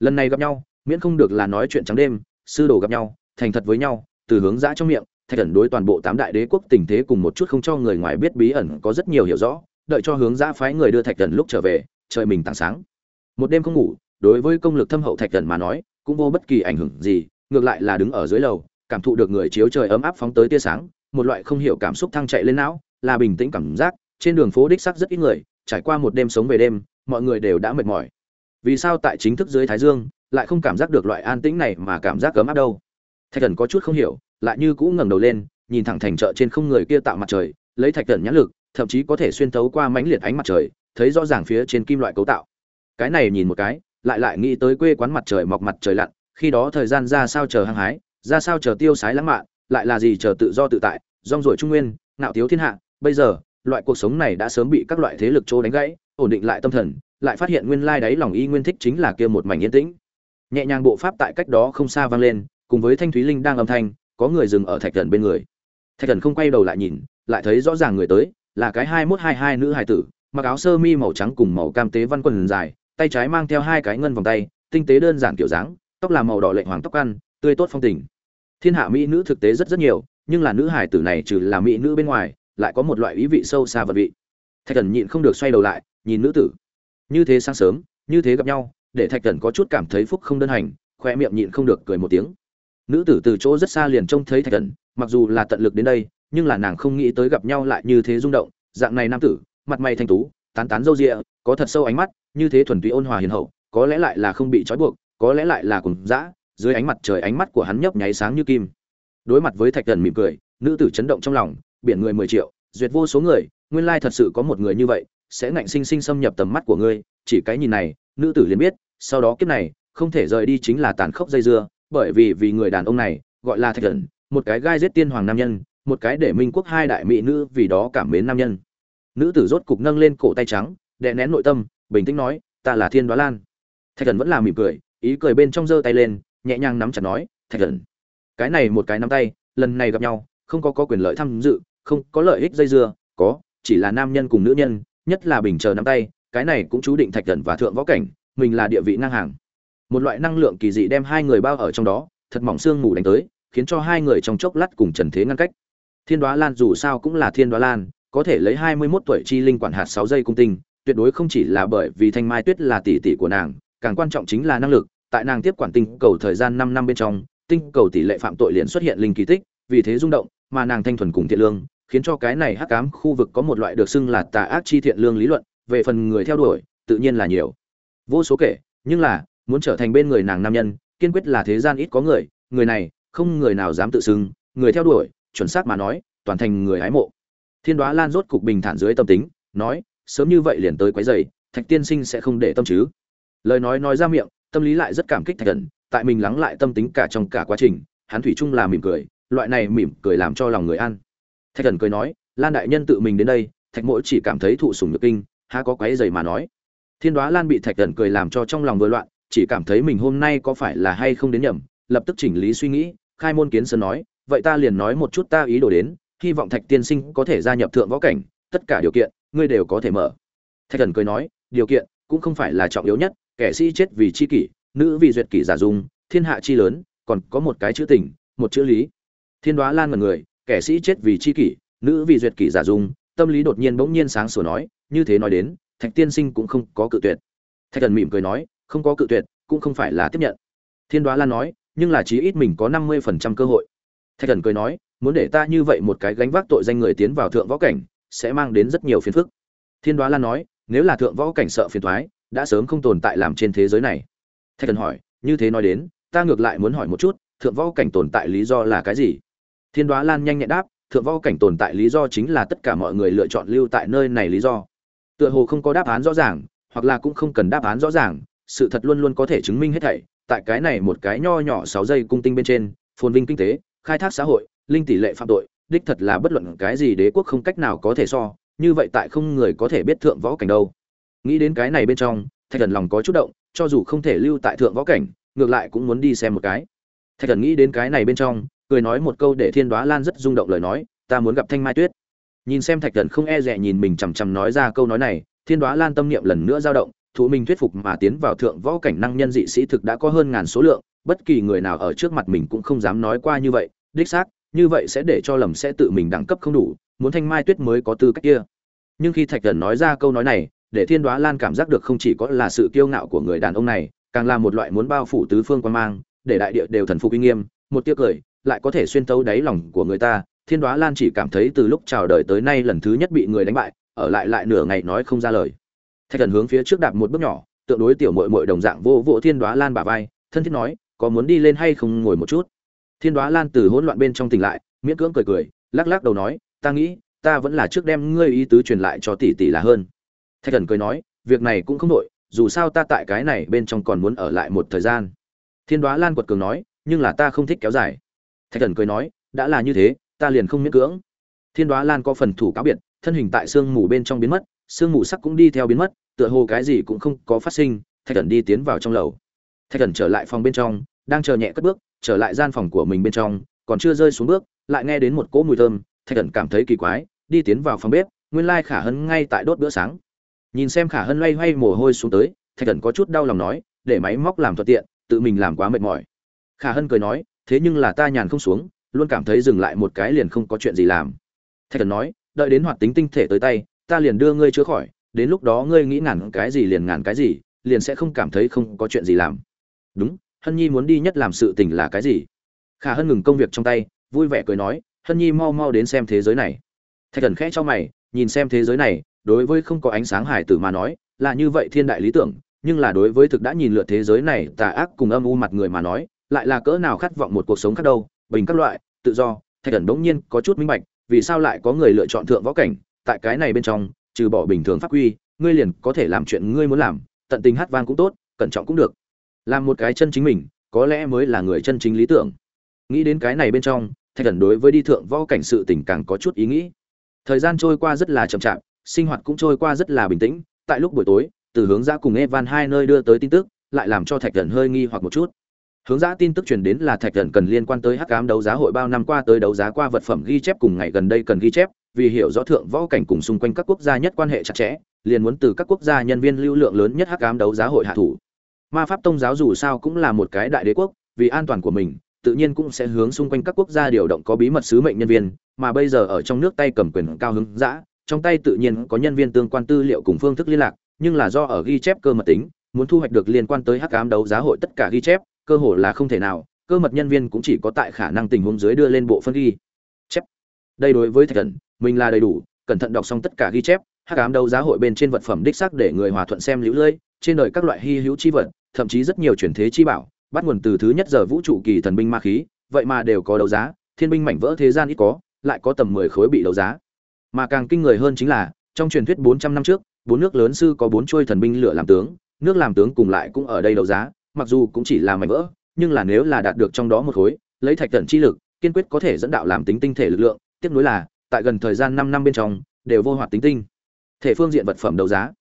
Lần này gặp nhau, miễn không được là nói chuyện trắng đêm, sư đồ gặp nhau, thành thật với nhau, từ hướng dã trong miệng, thạch thần đối toàn bộ tám đại đế quốc tình thế cùng một chút không cho người ngoài biết bí ẩn có rất nhiều hiểu rõ đợi cho hướng giã phái người đưa thạch thần lúc trở về, trời mình tảng sáng. Một đêm không ngủ, đối với công lực thâm hậu thạch thần mà nói, cũng vô bất kỳ ảnh hưởng gì, ngược lại là đứng ở dưới lầu, cảm thụ được người chiếu trời ấm áp phóng tới tia sáng, một loại không hiểu cảm xúc thăng chạy lên não, là bình tĩnh cảm giác, trên đường phố đích sắc rất ít người, trải qua một đêm sống về đêm, mọi người đều đã mệt mỏi. Vì sao tại chính thức dưới thái dương, lại không cảm giác được loại an tĩnh này mà cảm giác ấm áp đâu? Thạch thần có chút không hiểu, lại như cũng ngẩng đầu lên, nhìn thẳng thành chợ trên không người kia tạo mặt trời, lấy thạch thần nhãn lực thậm chí có thể xuyên thấu qua mảnh liệt ánh mặt trời, thấy rõ ràng phía trên kim loại cấu tạo. Cái này nhìn một cái, lại lại nghĩ tới quê quán mặt trời mọc mặt trời lặn, khi đó thời gian ra sao chờ hăng hái, ra sao chờ tiêu sái lãng mạn, lại là gì chờ tự do tự tại, rong ruổi trung nguyên, ngạo thiếu thiên hạ, bây giờ, loại cuộc sống này đã sớm bị các loại thế lực trô đánh gãy, ổn định lại tâm thần, lại phát hiện nguyên lai đáy lòng y nguyên thích chính là kia một mảnh yên tĩnh. Nhẹ nhàng bộ pháp tại cách đó không xa vang lên, cùng với thanh thúy linh đang âm thanh, có người dừng ở thạch thần bên người. Thạch thần không quay đầu lại nhìn, lại thấy rõ ràng người tới, là cái hai mốt hai hai nữ hài tử, mặc áo sơ mi màu trắng cùng màu cam tế văn quần dài, tay trái mang theo hai cái ngân vòng tay, tinh tế đơn giản kiểu dáng, tóc là màu đỏ lệnh hoàng tóc ăn, tươi tốt phong tình. Thiên hạ mỹ nữ thực tế rất rất nhiều, nhưng là nữ hài tử này trừ là mỹ nữ bên ngoài, lại có một loại ý vị sâu xa vật vị. Thạch thần nhịn không được xoay đầu lại, nhìn nữ tử. Như thế sáng sớm, như thế gặp nhau, để thạch thần có chút cảm thấy phúc không đơn hành, khoe miệng nhịn không được cười một tiếng. Nữ tử từ chỗ rất xa liền trông thấy thạch thần, mặc dù là tận lực đến đây nhưng là nàng không nghĩ tới gặp nhau lại như thế rung động, dạng này nam tử, mặt mày thanh tú, tán tán râu rịa có thật sâu ánh mắt, như thế thuần túy ôn hòa hiền hậu, có lẽ lại là không bị trói buộc, có lẽ lại là cùng dã, dưới ánh mặt trời ánh mắt của hắn nhấp nháy sáng như kim. Đối mặt với thạch thần mỉm cười, nữ tử chấn động trong lòng, biển người mười triệu, duyệt vô số người, nguyên lai thật sự có một người như vậy, sẽ ngạnh sinh sinh xâm nhập tầm mắt của ngươi, chỉ cái nhìn này, nữ tử liền biết, sau đó kiếp này, không thể rời đi chính là tàn khốc dây dưa, bởi vì vì người đàn ông này, gọi là thạch thần, một cái gai giết tiên hoàng nam nhân một cái để minh quốc hai đại mỹ nữ vì đó cảm mến nam nhân. Nữ tử rốt cục nâng lên cổ tay trắng, đè nén nội tâm, bình tĩnh nói, ta là thiên đoá lan. Thạch thần vẫn là mỉm cười, ý cười bên trong giơ tay lên, nhẹ nhàng nắm chặt nói, thạch thần, cái này một cái nắm tay, lần này gặp nhau, không có có quyền lợi tham dự, không có lợi ích dây dưa, có, chỉ là nam nhân cùng nữ nhân, nhất là bình chờ nắm tay, cái này cũng chú định thạch thần và thượng võ cảnh, mình là địa vị ngang hàng. Một loại năng lượng kỳ dị đem hai người bao ở trong đó, thật mỏng xương mù đánh tới, khiến cho hai người trong chốc lát cùng trần thế ngăn cách thiên Đóa lan dù sao cũng là thiên Đóa lan có thể lấy 21 tuổi chi linh quản hạt 6 giây cung tinh, tuyệt đối không chỉ là bởi vì Thanh Mai Tuyết là tỷ tỷ của nàng, càng quan trọng chính là năng lực, tại nàng tiếp quản tinh cầu thời gian 5 năm bên trong, tinh cầu tỷ lệ phạm tội liền xuất hiện linh kỳ tích, vì thế rung động, mà nàng thanh thuần cùng thiện lương, khiến cho cái này hắc ám khu vực có một loại được xưng là tà ác chi thiện lương lý luận, về phần người theo đuổi, tự nhiên là nhiều. Vô số kể, nhưng là, muốn trở thành bên người nàng nam nhân, kiên quyết là thế gian ít có người, người này, không người nào dám tự xưng, người theo đuổi, chuẩn xác mà nói, toàn thành người hái mộ. Thiên đoá lan rốt cục bình thản dưới tâm tính nói sớm như vậy liền tới quấy giày thạch tiên sinh sẽ không để tâm chứ? Lời nói nói ra miệng tâm lý lại rất cảm kích thạch thần tại mình lắng lại tâm tính cả trong cả quá trình hắn thủy chung là mỉm cười loại này mỉm cười làm cho lòng người ăn thạch thần cười nói lan đại nhân tự mình đến đây thạch mỗi chỉ cảm thấy thụ sùng nhược kinh há có quấy giày mà nói. Thiên đoá lan bị thạch thần cười làm cho trong lòng vừa loạn chỉ cảm thấy mình hôm nay có phải là hay không đến nhầm lập tức chỉnh lý suy nghĩ khai môn kiến sơn nói vậy ta liền nói một chút ta ý đồ đến, hy vọng thạch tiên sinh có thể gia nhập thượng võ cảnh, tất cả điều kiện, ngươi đều có thể mở. Thạch thần cười nói, điều kiện cũng không phải là trọng yếu nhất, kẻ sĩ chết vì chi kỷ, nữ vì duyệt kỷ giả dung, thiên hạ chi lớn, còn có một cái chữ tình, một chữ lý. Thiên đoá lan mật người, kẻ sĩ chết vì chi kỷ, nữ vì duyệt kỷ giả dung. Tâm lý đột nhiên bỗng nhiên sáng sủa nói, như thế nói đến, thạch tiên sinh cũng không có cự tuyệt. Thạch thần mỉm cười nói, không có cự tuyệt, cũng không phải là tiếp nhận. Thiên đoá lan nói, nhưng là chí ít mình có năm mươi phần trăm cơ hội thạch thần cười nói, muốn để ta như vậy một cái gánh vác tội danh người tiến vào thượng võ cảnh, sẽ mang đến rất nhiều phiền phức. Thiên đoá lan nói, nếu là thượng võ cảnh sợ phiền thoái đã sớm không tồn tại làm trên thế giới này. Thạch thần hỏi, như thế nói đến, ta ngược lại muốn hỏi một chút, thượng võ cảnh tồn tại lý do là cái gì? Thiên đoá lan nhanh nhẹn đáp, thượng võ cảnh tồn tại lý do chính là tất cả mọi người lựa chọn lưu tại nơi này lý do. Tựa hồ không có đáp án rõ ràng, hoặc là cũng không cần đáp án rõ ràng, sự thật luôn luôn có thể chứng minh hết thảy, tại cái này một cái nho nhỏ sáu giây cung tinh bên trên, phồn vinh kinh tế khai thác xã hội, linh tỷ lệ phạm tội, đích thật là bất luận cái gì đế quốc không cách nào có thể so, như vậy tại không người có thể biết thượng võ cảnh đâu. Nghĩ đến cái này bên trong, thạch thần lòng có chút động, cho dù không thể lưu tại thượng võ cảnh, ngược lại cũng muốn đi xem một cái. Thạch thần nghĩ đến cái này bên trong, cười nói một câu để thiên đoá lan rất rung động lời nói, ta muốn gặp thanh mai tuyết. Nhìn xem thạch thần không e rẻ nhìn mình chằm chằm nói ra câu nói này, thiên đoá lan tâm niệm lần nữa dao động, thụ mình thuyết phục mà tiến vào thượng võ cảnh năng nhân dị sĩ thực đã có hơn ngàn số lượng bất kỳ người nào ở trước mặt mình cũng không dám nói qua như vậy, đích xác, như vậy sẽ để cho lầm sẽ tự mình đẳng cấp không đủ, muốn thanh mai tuyết mới có tư cách kia. Nhưng khi thạch thần nói ra câu nói này, để thiên đoá lan cảm giác được không chỉ có là sự kiêu ngạo của người đàn ông này, càng là một loại muốn bao phủ tứ phương quan mang, để đại địa đều thần phục uy nghiêm, một tiếc cười lại có thể xuyên tấu đáy lòng của người ta. Thiên đoá lan chỉ cảm thấy từ lúc chào đời tới nay lần thứ nhất bị người đánh bại, ở lại lại nửa ngày nói không ra lời. Thạch thần hướng phía trước đạp một bước nhỏ, tượng đối tiểu mội mội đồng dạng vô vỗ thiên đoá lan bả vai, thân thiết nói có muốn đi lên hay không ngồi một chút. Thiên đoá lan từ hỗn loạn bên trong tỉnh lại, miễn cưỡng cười cười, lắc lắc đầu nói, ta nghĩ, ta vẫn là trước đem ngươi ý tứ truyền lại cho tỷ tỷ là hơn. Thạch thần cười nói, việc này cũng không đội dù sao ta tại cái này bên trong còn muốn ở lại một thời gian. Thiên đoá lan quật cường nói, nhưng là ta không thích kéo dài. Thạch thần cười nói, đã là như thế, ta liền không miễn cưỡng. Thiên đoá lan có phần thủ cáo biệt, thân hình tại sương mù bên trong biến mất, sương mù sắc cũng đi theo biến mất, tựa hồ cái gì cũng không có phát sinh, thạch thần đi tiến vào trong lầu thạch thần trở lại phòng bên trong, đang chờ nhẹ cất bước, trở lại gian phòng của mình bên trong, còn chưa rơi xuống bước, lại nghe đến một cỗ mùi thơm, thạch thần cảm thấy kỳ quái, đi tiến vào phòng bếp, nguyên lai khả hân ngay tại đốt bữa sáng. Nhìn xem khả hân loay hoay mồ hôi xuống tới, thạch thần có chút đau lòng nói, để máy móc làm thuận tiện, tự mình làm quá mệt mỏi. Khả hân cười nói, thế nhưng là ta nhàn không xuống, luôn cảm thấy dừng lại một cái liền không có chuyện gì làm. Thạch thần nói, đợi đến hoạt tính tinh thể tới tay, ta liền đưa ngươi chữa khỏi, đến lúc đó ngươi nghĩ ngàn cái gì liền ngàn cái gì, liền sẽ không cảm thấy không có chuyện gì làm đúng, hân nhi muốn đi nhất làm sự tình là cái gì? Khả hân ngừng công việc trong tay, vui vẻ cười nói, hân nhi mau mau đến xem thế giới này. Thạch thần khẽ cho mày, nhìn xem thế giới này, đối với không có ánh sáng hải tử mà nói, là như vậy thiên đại lý tưởng, nhưng là đối với thực đã nhìn lượt thế giới này, tà ác cùng âm u mặt người mà nói, lại là cỡ nào khát vọng một cuộc sống khác đâu, bình các loại, tự do. Thạch thần bỗng nhiên có chút minh bạch, vì sao lại có người lựa chọn thượng võ cảnh, tại cái này bên trong, trừ bỏ bình thường pháp quy, ngươi liền có thể làm chuyện ngươi muốn làm, tận tình hát vang cũng tốt, cẩn trọng cũng được làm một cái chân chính mình, có lẽ mới là người chân chính lý tưởng. Nghĩ đến cái này bên trong, thạch thần đối với đi thượng võ cảnh sự tình càng có chút ý nghĩ. Thời gian trôi qua rất là chậm chạp, sinh hoạt cũng trôi qua rất là bình tĩnh, tại lúc buổi tối, từ hướng ra cùng evan hai nơi đưa tới tin tức, lại làm cho thạch thần hơi nghi hoặc một chút. Hướng ra tin tức truyền đến là thạch thần cần liên quan tới hắc cám đấu giá hội bao năm qua tới đấu giá qua vật phẩm ghi chép cùng ngày gần đây cần ghi chép, vì hiểu rõ thượng võ cảnh cùng xung quanh các quốc gia nhất quan hệ chặt chẽ, liền muốn từ các quốc gia nhân viên lưu lượng lớn nhất hắc cám đấu giá hội hạ thủ ma pháp tông giáo dù sao cũng là một cái đại đế quốc, vì an toàn của mình, tự nhiên cũng sẽ hướng xung quanh các quốc gia điều động có bí mật sứ mệnh nhân viên, mà bây giờ ở trong nước tay cầm quyền cao hứng dã, trong tay tự nhiên có nhân viên tương quan tư liệu cùng phương thức liên lạc, nhưng là do ở ghi chép cơ mật tính, muốn thu hoạch được liên quan tới hắc ám đấu giá hội tất cả ghi chép, cơ hồ là không thể nào, cơ mật nhân viên cũng chỉ có tại khả năng tình huống dưới đưa lên bộ phân ghi chép. Đây đối với thạch thần, mình là đầy đủ, cẩn thận đọc xong tất cả ghi chép hắc ám đấu giá hội bên trên vật phẩm đích xác để người hòa thuận xem liễu lưỡi, trên đời các loại hy hữu chi vật thậm chí rất nhiều chuyển thế chi bảo bắt nguồn từ thứ nhất giờ vũ trụ kỳ thần binh ma khí vậy mà đều có đấu giá thiên binh mảnh vỡ thế gian ít có lại có tầm mười khối bị đấu giá. Mà càng kinh người hơn chính là trong truyền thuyết bốn trăm năm trước bốn nước lớn sư có bốn trôi thần binh lửa làm tướng nước làm tướng cùng lại cũng ở đây đấu giá mặc dù cũng chỉ là mảnh vỡ nhưng là nếu là đạt được trong đó một khối lấy thạch tận chi lực kiên quyết có thể dẫn đạo làm tính tinh thể lực lượng tiếp nối là tại gần thời gian năm năm bên trong đều vô hoạt tính tinh thể phương diện vật phẩm đấu giá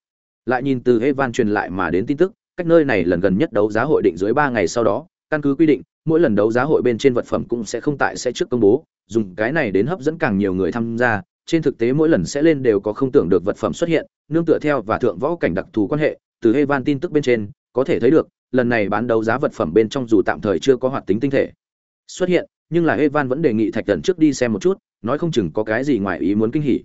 lại nhìn từ Evan truyền lại mà đến tin tức cách nơi này lần gần nhất đấu giá hội định dưới ba ngày sau đó căn cứ quy định mỗi lần đấu giá hội bên trên vật phẩm cũng sẽ không tại sẽ trước công bố dùng cái này đến hấp dẫn càng nhiều người tham gia trên thực tế mỗi lần sẽ lên đều có không tưởng được vật phẩm xuất hiện nương tựa theo và thượng võ cảnh đặc thù quan hệ từ Evan tin tức bên trên có thể thấy được lần này bán đấu giá vật phẩm bên trong dù tạm thời chưa có hoạt tính tinh thể xuất hiện nhưng là Evan vẫn đề nghị Thạch Cẩn trước đi xem một chút, nói không chừng có cái gì ngoài ý muốn kinh hỉ.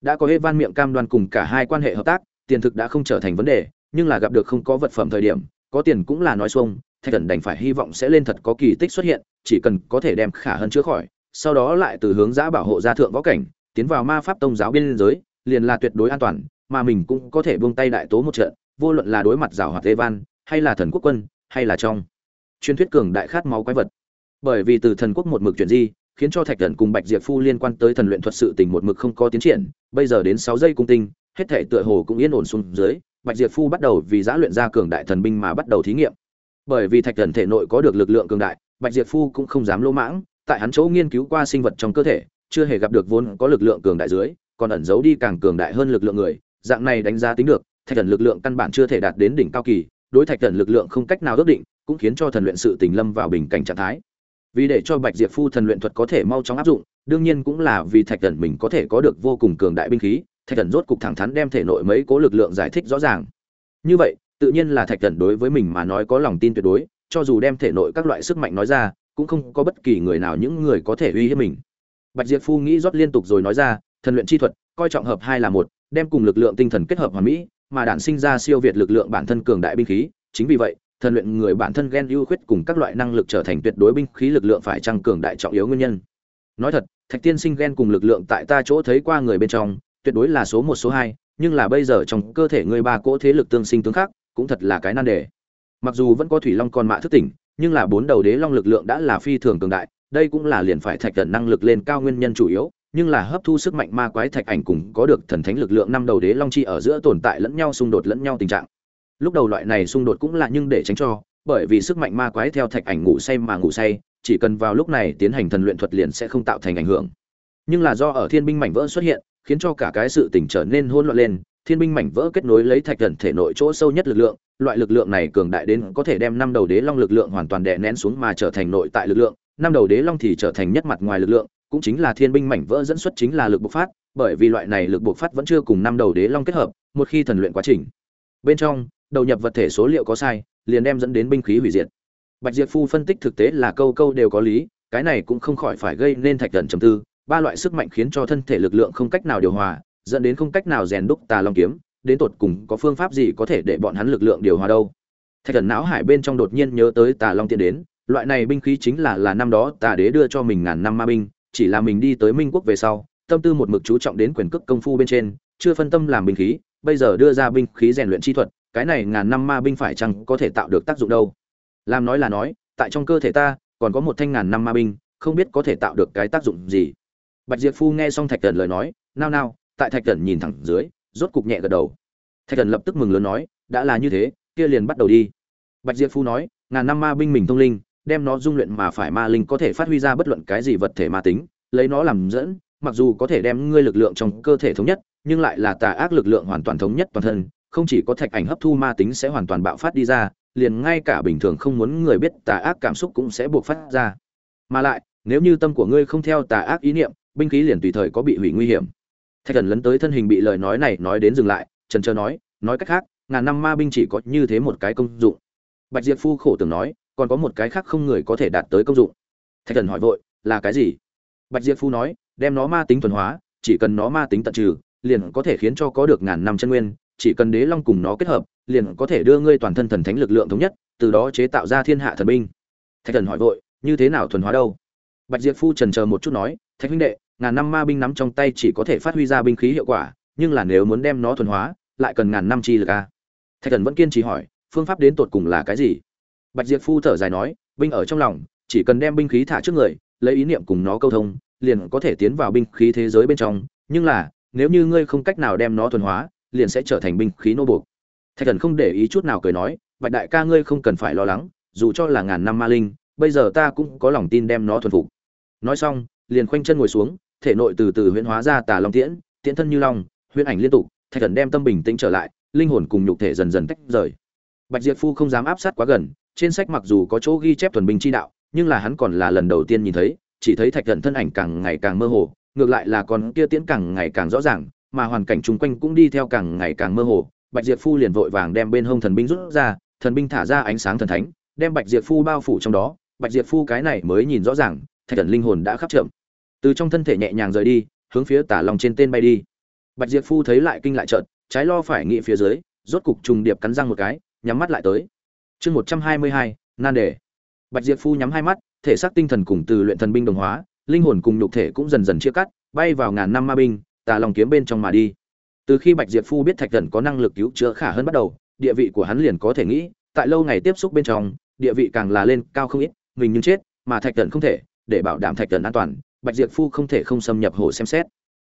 Đã có Evan miệng cam đoan cùng cả hai quan hệ hợp tác, tiền thực đã không trở thành vấn đề, nhưng là gặp được không có vật phẩm thời điểm, có tiền cũng là nói xuông, Thạch Cẩn đành phải hy vọng sẽ lên thật có kỳ tích xuất hiện, chỉ cần có thể đem khả hơn chữa khỏi, sau đó lại từ hướng giã bảo hộ ra thượng võ cảnh, tiến vào ma pháp tông giáo biên giới, liền là tuyệt đối an toàn, mà mình cũng có thể buông tay đại tố một trận, vô luận là đối mặt rào hoạt Evan, hay là thần quốc quân, hay là trong truyền thuyết cường đại khát máu quái vật. Bởi vì từ thần quốc một mực chuyển di khiến cho thạch thần cùng bạch diệp phu liên quan tới thần luyện thuật sự tình một mực không có tiến triển bây giờ đến sáu giây cung tinh, hết thể tựa hồ cũng yên ổn xuống dưới, bạch diệp phu bắt đầu vì giá luyện ra cường đại thần binh mà bắt đầu thí nghiệm. Bởi vì thạch thần thể nội có được lực lượng cường đại, bạch diệp phu cũng không dám lỗ mãng, tại hắn chỗ nghiên cứu qua sinh vật trong cơ thể, chưa hề gặp được vốn có lực lượng cường đại dưới, còn ẩn giấu đi càng cường đại hơn lực lượng người, dạng này đánh giá tính được, thạch thần lực lượng căn bản chưa thể đạt đến đỉnh cao kỳ, đối thạch thần lực lượng không cách nào ước định, cũng khiến cho thần luyện sự tình lâm vào bình cảnh trạng thái. Vì để cho bạch diệp phu thần luyện thuật có thể mau chóng áp dụng đương nhiên cũng là vì thạch thần mình có thể có được vô cùng cường đại binh khí thạch thần rốt cục thẳng thắn đem thể nội mấy cố lực lượng giải thích rõ ràng. Như vậy tự nhiên là thạch thần đối với mình mà nói có lòng tin tuyệt đối cho dù đem thể nội các loại sức mạnh nói ra cũng không có bất kỳ người nào những người có thể uy hiếp mình. Bạch diệp phu nghĩ rót liên tục rồi nói ra thần luyện chi thuật coi trọng hợp hai là một đem cùng lực lượng tinh thần kết hợp hoàn mỹ mà đản sinh ra siêu việt lực lượng bản thân cường đại binh khí. Chính vì vậy thần luyện người bản thân ghen ưu khuyết cùng các loại năng lực trở thành tuyệt đối binh khí lực lượng phải tăng cường đại trọng yếu nguyên nhân. Nói thật, Thạch Tiên Sinh ghen cùng lực lượng tại ta chỗ thấy qua người bên trong, tuyệt đối là số một số hai, nhưng là bây giờ trong cơ thể người ba cỗ thế lực tương sinh tương khắc, cũng thật là cái nan đề. Mặc dù vẫn có thủy long con mạ thức tỉnh, nhưng là bốn đầu đế long lực lượng đã là phi thường cường đại, đây cũng là liền phải thạch thần năng lực lên cao nguyên nhân chủ yếu, nhưng là hấp thu sức mạnh ma quái thạch ảnh cùng có được thần thánh lực lượng năm đầu đế long chi ở giữa tồn tại lẫn nhau xung đột lẫn nhau tình trạng lúc đầu loại này xung đột cũng là nhưng để tránh cho bởi vì sức mạnh ma quái theo thạch ảnh ngủ say mà ngủ say chỉ cần vào lúc này tiến hành thần luyện thuật liền sẽ không tạo thành ảnh hưởng. Nhưng là do ở thiên binh mảnh vỡ xuất hiện, khiến cho cả cái sự tình trở nên hỗn loạn lên, thiên binh mảnh vỡ kết nối lấy thạch thần thể nội chỗ sâu nhất lực lượng, loại lực lượng này cường đại đến có thể đem năm đầu đế long lực lượng hoàn toàn đè nén xuống mà trở thành nội tại lực lượng, năm đầu đế long thì trở thành nhất mặt ngoài lực lượng, cũng chính là thiên binh mảnh vỡ dẫn xuất chính là lực bộc phát, bởi vì loại này lực bộc phát vẫn chưa cùng năm đầu đế long kết hợp, một khi thần luyện quá trình, bên trong, đầu nhập vật thể số liệu có sai, liền đem dẫn đến binh khí hủy diệt bạch diệp phu phân tích thực tế là câu câu đều có lý, cái này cũng không khỏi phải gây nên thạch thần trầm tư. Ba loại sức mạnh khiến cho thân thể lực lượng không cách nào điều hòa, dẫn đến không cách nào rèn đúc tà long kiếm, đến tột cùng có phương pháp gì có thể để bọn hắn lực lượng điều hòa đâu? Thạch thần não hải bên trong đột nhiên nhớ tới tà long tiên đến, loại này binh khí chính là là năm đó tà đế đưa cho mình ngàn năm ma binh, chỉ là mình đi tới minh quốc về sau, tâm tư một mực chú trọng đến quyền cước công phu bên trên, chưa phân tâm làm binh khí, bây giờ đưa ra binh khí rèn luyện chi thuật, cái này ngàn năm ma binh phải chăng có thể tạo được tác dụng đâu? Làm nói là nói, tại trong cơ thể ta, còn có một thanh ngàn năm ma binh, không biết có thể tạo được cái tác dụng gì. Bạch diệp phu nghe xong thạch thần lời nói, nao nao, tại thạch thần nhìn thẳng dưới, rốt cục nhẹ gật đầu. Thạch thần lập tức mừng lớn nói, đã là như thế, kia liền bắt đầu đi. Bạch diệp phu nói, ngàn năm ma binh mình thông linh, đem nó dung luyện mà phải ma linh có thể phát huy ra bất luận cái gì vật thể ma tính, lấy nó làm dẫn, mặc dù có thể đem ngươi lực lượng trong cơ thể thống nhất, nhưng lại là tà ác lực lượng hoàn toàn thống nhất toàn thân, không chỉ có thạch ảnh hấp thu ma tính sẽ hoàn toàn bạo phát đi ra liền ngay cả bình thường không muốn người biết tà ác cảm xúc cũng sẽ buộc phát ra. Mà lại, nếu như tâm của ngươi không theo tà ác ý niệm, binh khí liền tùy thời có bị hủy nguy hiểm. Thạch thần lấn tới thân hình bị lời nói này nói đến dừng lại, trần trơ nói nói cách khác, ngàn năm ma binh chỉ có như thế một cái công dụng. Bạch diệp phu khổ tưởng nói, còn có một cái khác không người có thể đạt tới công dụng. Thạch thần hỏi vội, là cái gì? Bạch diệp phu nói, đem nó ma tính thuần hóa, chỉ cần nó ma tính tận trừ, liền có thể khiến cho có được ngàn năm chân nguyên chỉ cần đế long cùng nó kết hợp, liền có thể đưa ngươi toàn thân thần thánh lực lượng thống nhất, từ đó chế tạo ra thiên hạ thần binh. Thạch thần hỏi vội, như thế nào thuần hóa đâu? Bạch diệp phu trần chờ một chút nói, thạch huynh đệ, ngàn năm ma binh nắm trong tay chỉ có thể phát huy ra binh khí hiệu quả, nhưng là nếu muốn đem nó thuần hóa, lại cần ngàn năm chi lực a. Thạch thần vẫn kiên trì hỏi, phương pháp đến tột cùng là cái gì? Bạch diệp phu thở dài nói, binh ở trong lòng, chỉ cần đem binh khí thả trước người, lấy ý niệm cùng nó câu thông, liền có thể tiến vào binh khí thế giới bên trong, nhưng là, nếu như ngươi không cách nào đem nó thuần hóa liền sẽ trở thành binh khí nô buộc. Thạch thần không để ý chút nào cười nói, bạch đại ca ngươi không cần phải lo lắng, dù cho là ngàn năm ma linh, bây giờ ta cũng có lòng tin đem nó thuần phục. Nói xong, liền khoanh chân ngồi xuống, thể nội từ từ huyễn hóa ra tà long tiễn tiễn thân như long, huyễn ảnh liên tục, thạch thần đem tâm bình tĩnh trở lại, linh hồn cùng nhục thể dần dần tách rời. Bạch diệp phu không dám áp sát quá gần, trên sách mặc dù có chỗ ghi chép thuần binh chi đạo, nhưng là hắn còn là lần đầu tiên nhìn thấy, chỉ thấy thạch thần thân ảnh càng ngày càng mơ hồ, ngược lại là còn kia tiễn càng ngày càng rõ ràng mà hoàn cảnh chung quanh cũng đi theo càng ngày càng mơ hồ, bạch diệp phu liền vội vàng đem bên hông thần binh rút ra, thần binh thả ra ánh sáng thần thánh, đem bạch diệp phu bao phủ trong đó. Bạch diệp phu cái này mới nhìn rõ ràng, thạch thần linh hồn đã khắp chậm. Từ trong thân thể nhẹ nhàng rời đi, hướng phía tả lòng trên tên bay đi. Bạch diệp phu thấy lại kinh lại trợn, trái lo phải nghĩ phía dưới, rốt cục trùng điệp cắn răng một cái, nhắm mắt lại tới. Chương một trăm hai mươi hai, nan đề. Bạch diệp phu nhắm hai mắt, thể xác tinh thần cùng từ luyện thần binh đồng hóa, linh hồn cùng nhục thể cũng dần dần chia cắt, bay vào ngàn năm ma binh tà lòng kiếm bên trong mà đi. Từ khi bạch diệp phu biết thạch thần có năng lực cứu chữa khả hơn bắt đầu, địa vị của hắn liền có thể nghĩ, tại lâu ngày tiếp xúc bên trong, địa vị càng là lên cao không ít, mình nhưng chết, mà thạch thần không thể, để bảo đảm thạch thần an toàn, bạch diệp phu không thể không xâm nhập hồ xem xét.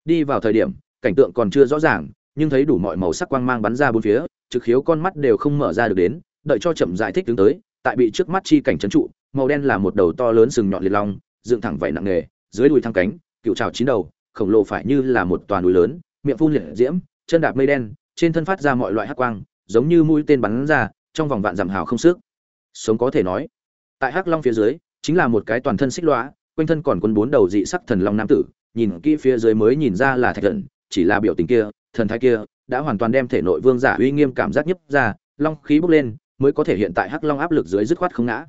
Đi vào thời điểm, cảnh tượng còn chưa rõ ràng, nhưng thấy đủ mọi màu sắc quang mang bắn ra bốn phía, trực khiếu con mắt đều không mở ra được đến, đợi cho chậm giải thích tướng tới, tại bị trước mắt chi cảnh trấn trụ, màu đen là một đầu to lớn sừng nhọn liệt long, dựng thẳng vảy nặng nề dưới đùi thăng cánh, cựu trào chín đầu khổng lồ phải như là một toàn núi lớn, miệng phun liệt diễm, chân đạp mây đen, trên thân phát ra mọi loại hắc quang, giống như mũi tên bắn ra, trong vòng vạn dặm hào không sức sống có thể nói, tại hắc long phía dưới, chính là một cái toàn thân xích lõa, quanh thân còn quân bốn đầu dị sắc thần long nam tử, nhìn kỹ phía dưới mới nhìn ra là thạch thần, chỉ là biểu tình kia, thần thái kia, đã hoàn toàn đem thể nội vương giả uy nghiêm cảm giác nhấp ra, long khí bốc lên, mới có thể hiện tại hắc long áp lực dưới dứt khoát không ngã.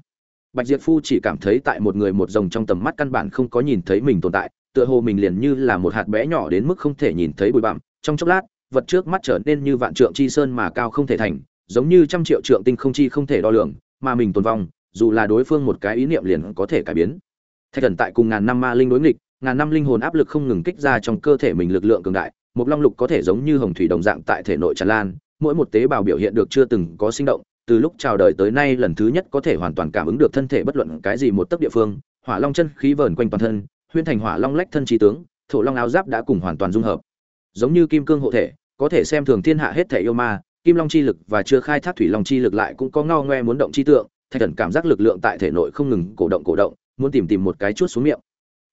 Bạch diệp phu chỉ cảm thấy tại một người một rồng trong tầm mắt căn bản không có nhìn thấy mình tồn tại tựa hồ mình liền như là một hạt bé nhỏ đến mức không thể nhìn thấy bụi bặm. Trong chốc lát, vật trước mắt trở nên như vạn trượng chi sơn mà cao không thể thành, giống như trăm triệu trượng tinh không chi không thể đo lường, mà mình tồn vong, dù là đối phương một cái ý niệm liền có thể cải biến. Thạch thần tại cùng ngàn năm ma linh đối nghịch, ngàn năm linh hồn áp lực không ngừng kích ra trong cơ thể mình lực lượng cường đại, một long lục có thể giống như hồng thủy đồng dạng tại thể nội tràn lan, mỗi một tế bào biểu hiện được chưa từng có sinh động, từ lúc chào đời tới nay lần thứ nhất có thể hoàn toàn cảm ứng được thân thể bất luận cái gì một tấc địa phương, hỏa long chân khí vờn quanh toàn thân huyên thành hỏa long lách thân trí tướng, thổ long áo giáp đã cùng hoàn toàn dung hợp. Giống như kim cương hộ thể, có thể xem thường thiên hạ hết thể yêu ma, kim long chi lực và chưa khai thác thủy long chi lực lại cũng có ngao ngoe muốn động chi tượng, thạch thần cảm giác lực lượng tại thể nội không ngừng cổ động cổ động, muốn tìm tìm một cái chuốt xuống miệng.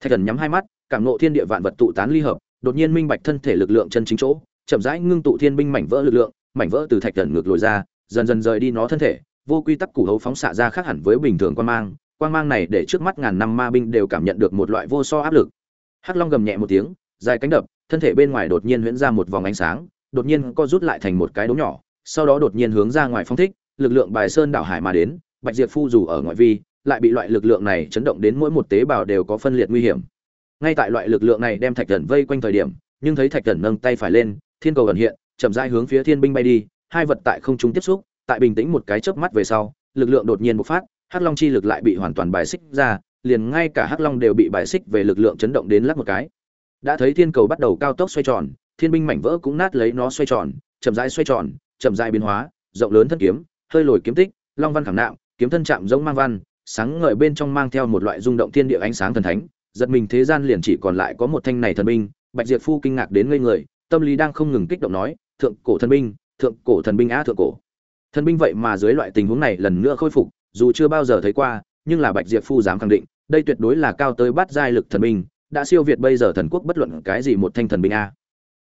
Thạch thần nhắm hai mắt, cảm nộ thiên địa vạn vật tụ tán ly hợp, đột nhiên minh bạch thân thể lực lượng chân chính chỗ, chậm rãi ngưng tụ thiên binh mảnh vỡ lực lượng, mảnh vỡ từ thạch thần ngược lồi ra, dần dần rời đi nó thân thể, vô quy tắc củ hấu phóng xạ ra khác hẳn với bình thường quan mang Quang mang này để trước mắt ngàn năm ma binh đều cảm nhận được một loại vô so áp lực. Hắc long gầm nhẹ một tiếng, dài cánh đập, thân thể bên ngoài đột nhiên huyễn ra một vòng ánh sáng, đột nhiên co rút lại thành một cái đố nhỏ, sau đó đột nhiên hướng ra ngoài phong thích, lực lượng bài sơn đảo hải mà đến, bạch diệp phu dù ở ngoại vi, lại bị loại lực lượng này chấn động đến mỗi một tế bào đều có phân liệt nguy hiểm. Ngay tại loại lực lượng này đem thạch thần vây quanh thời điểm, nhưng thấy thạch thần nâng tay phải lên, thiên cầu ẩn hiện, chậm rãi hướng phía thiên binh bay đi, hai vật tại không trung tiếp xúc, tại bình tĩnh một cái chớp mắt về sau, lực lượng đột nhiên bộc phát hắc long chi lực lại bị hoàn toàn bài xích ra, liền ngay cả hắc long đều bị bài xích về lực lượng chấn động đến lắc một cái. Đã thấy thiên cầu bắt đầu cao tốc xoay tròn, thiên binh mảnh vỡ cũng nát lấy nó xoay tròn, chậm rãi xoay tròn, chậm rãi biến hóa, rộng lớn thân kiếm, hơi lồi kiếm tích, long văn khảm nạm, kiếm thân chạm giống mang văn, sáng ngời bên trong mang theo một loại rung động thiên địa ánh sáng thần thánh, giật mình thế gian liền chỉ còn lại có một thanh này thần binh, bạch diệp phu kinh ngạc đến ngây người, tâm lý đang không ngừng kích động nói, thượng cổ thần binh, thượng cổ thần binh á thượng cổ. Thần binh vậy mà dưới loại tình huống này lần nữa khôi phục dù chưa bao giờ thấy qua, nhưng là bạch diệp phu dám khẳng định, đây tuyệt đối là cao tới bát giai lực thần binh, đã siêu việt bây giờ thần quốc bất luận cái gì một thanh thần binh a.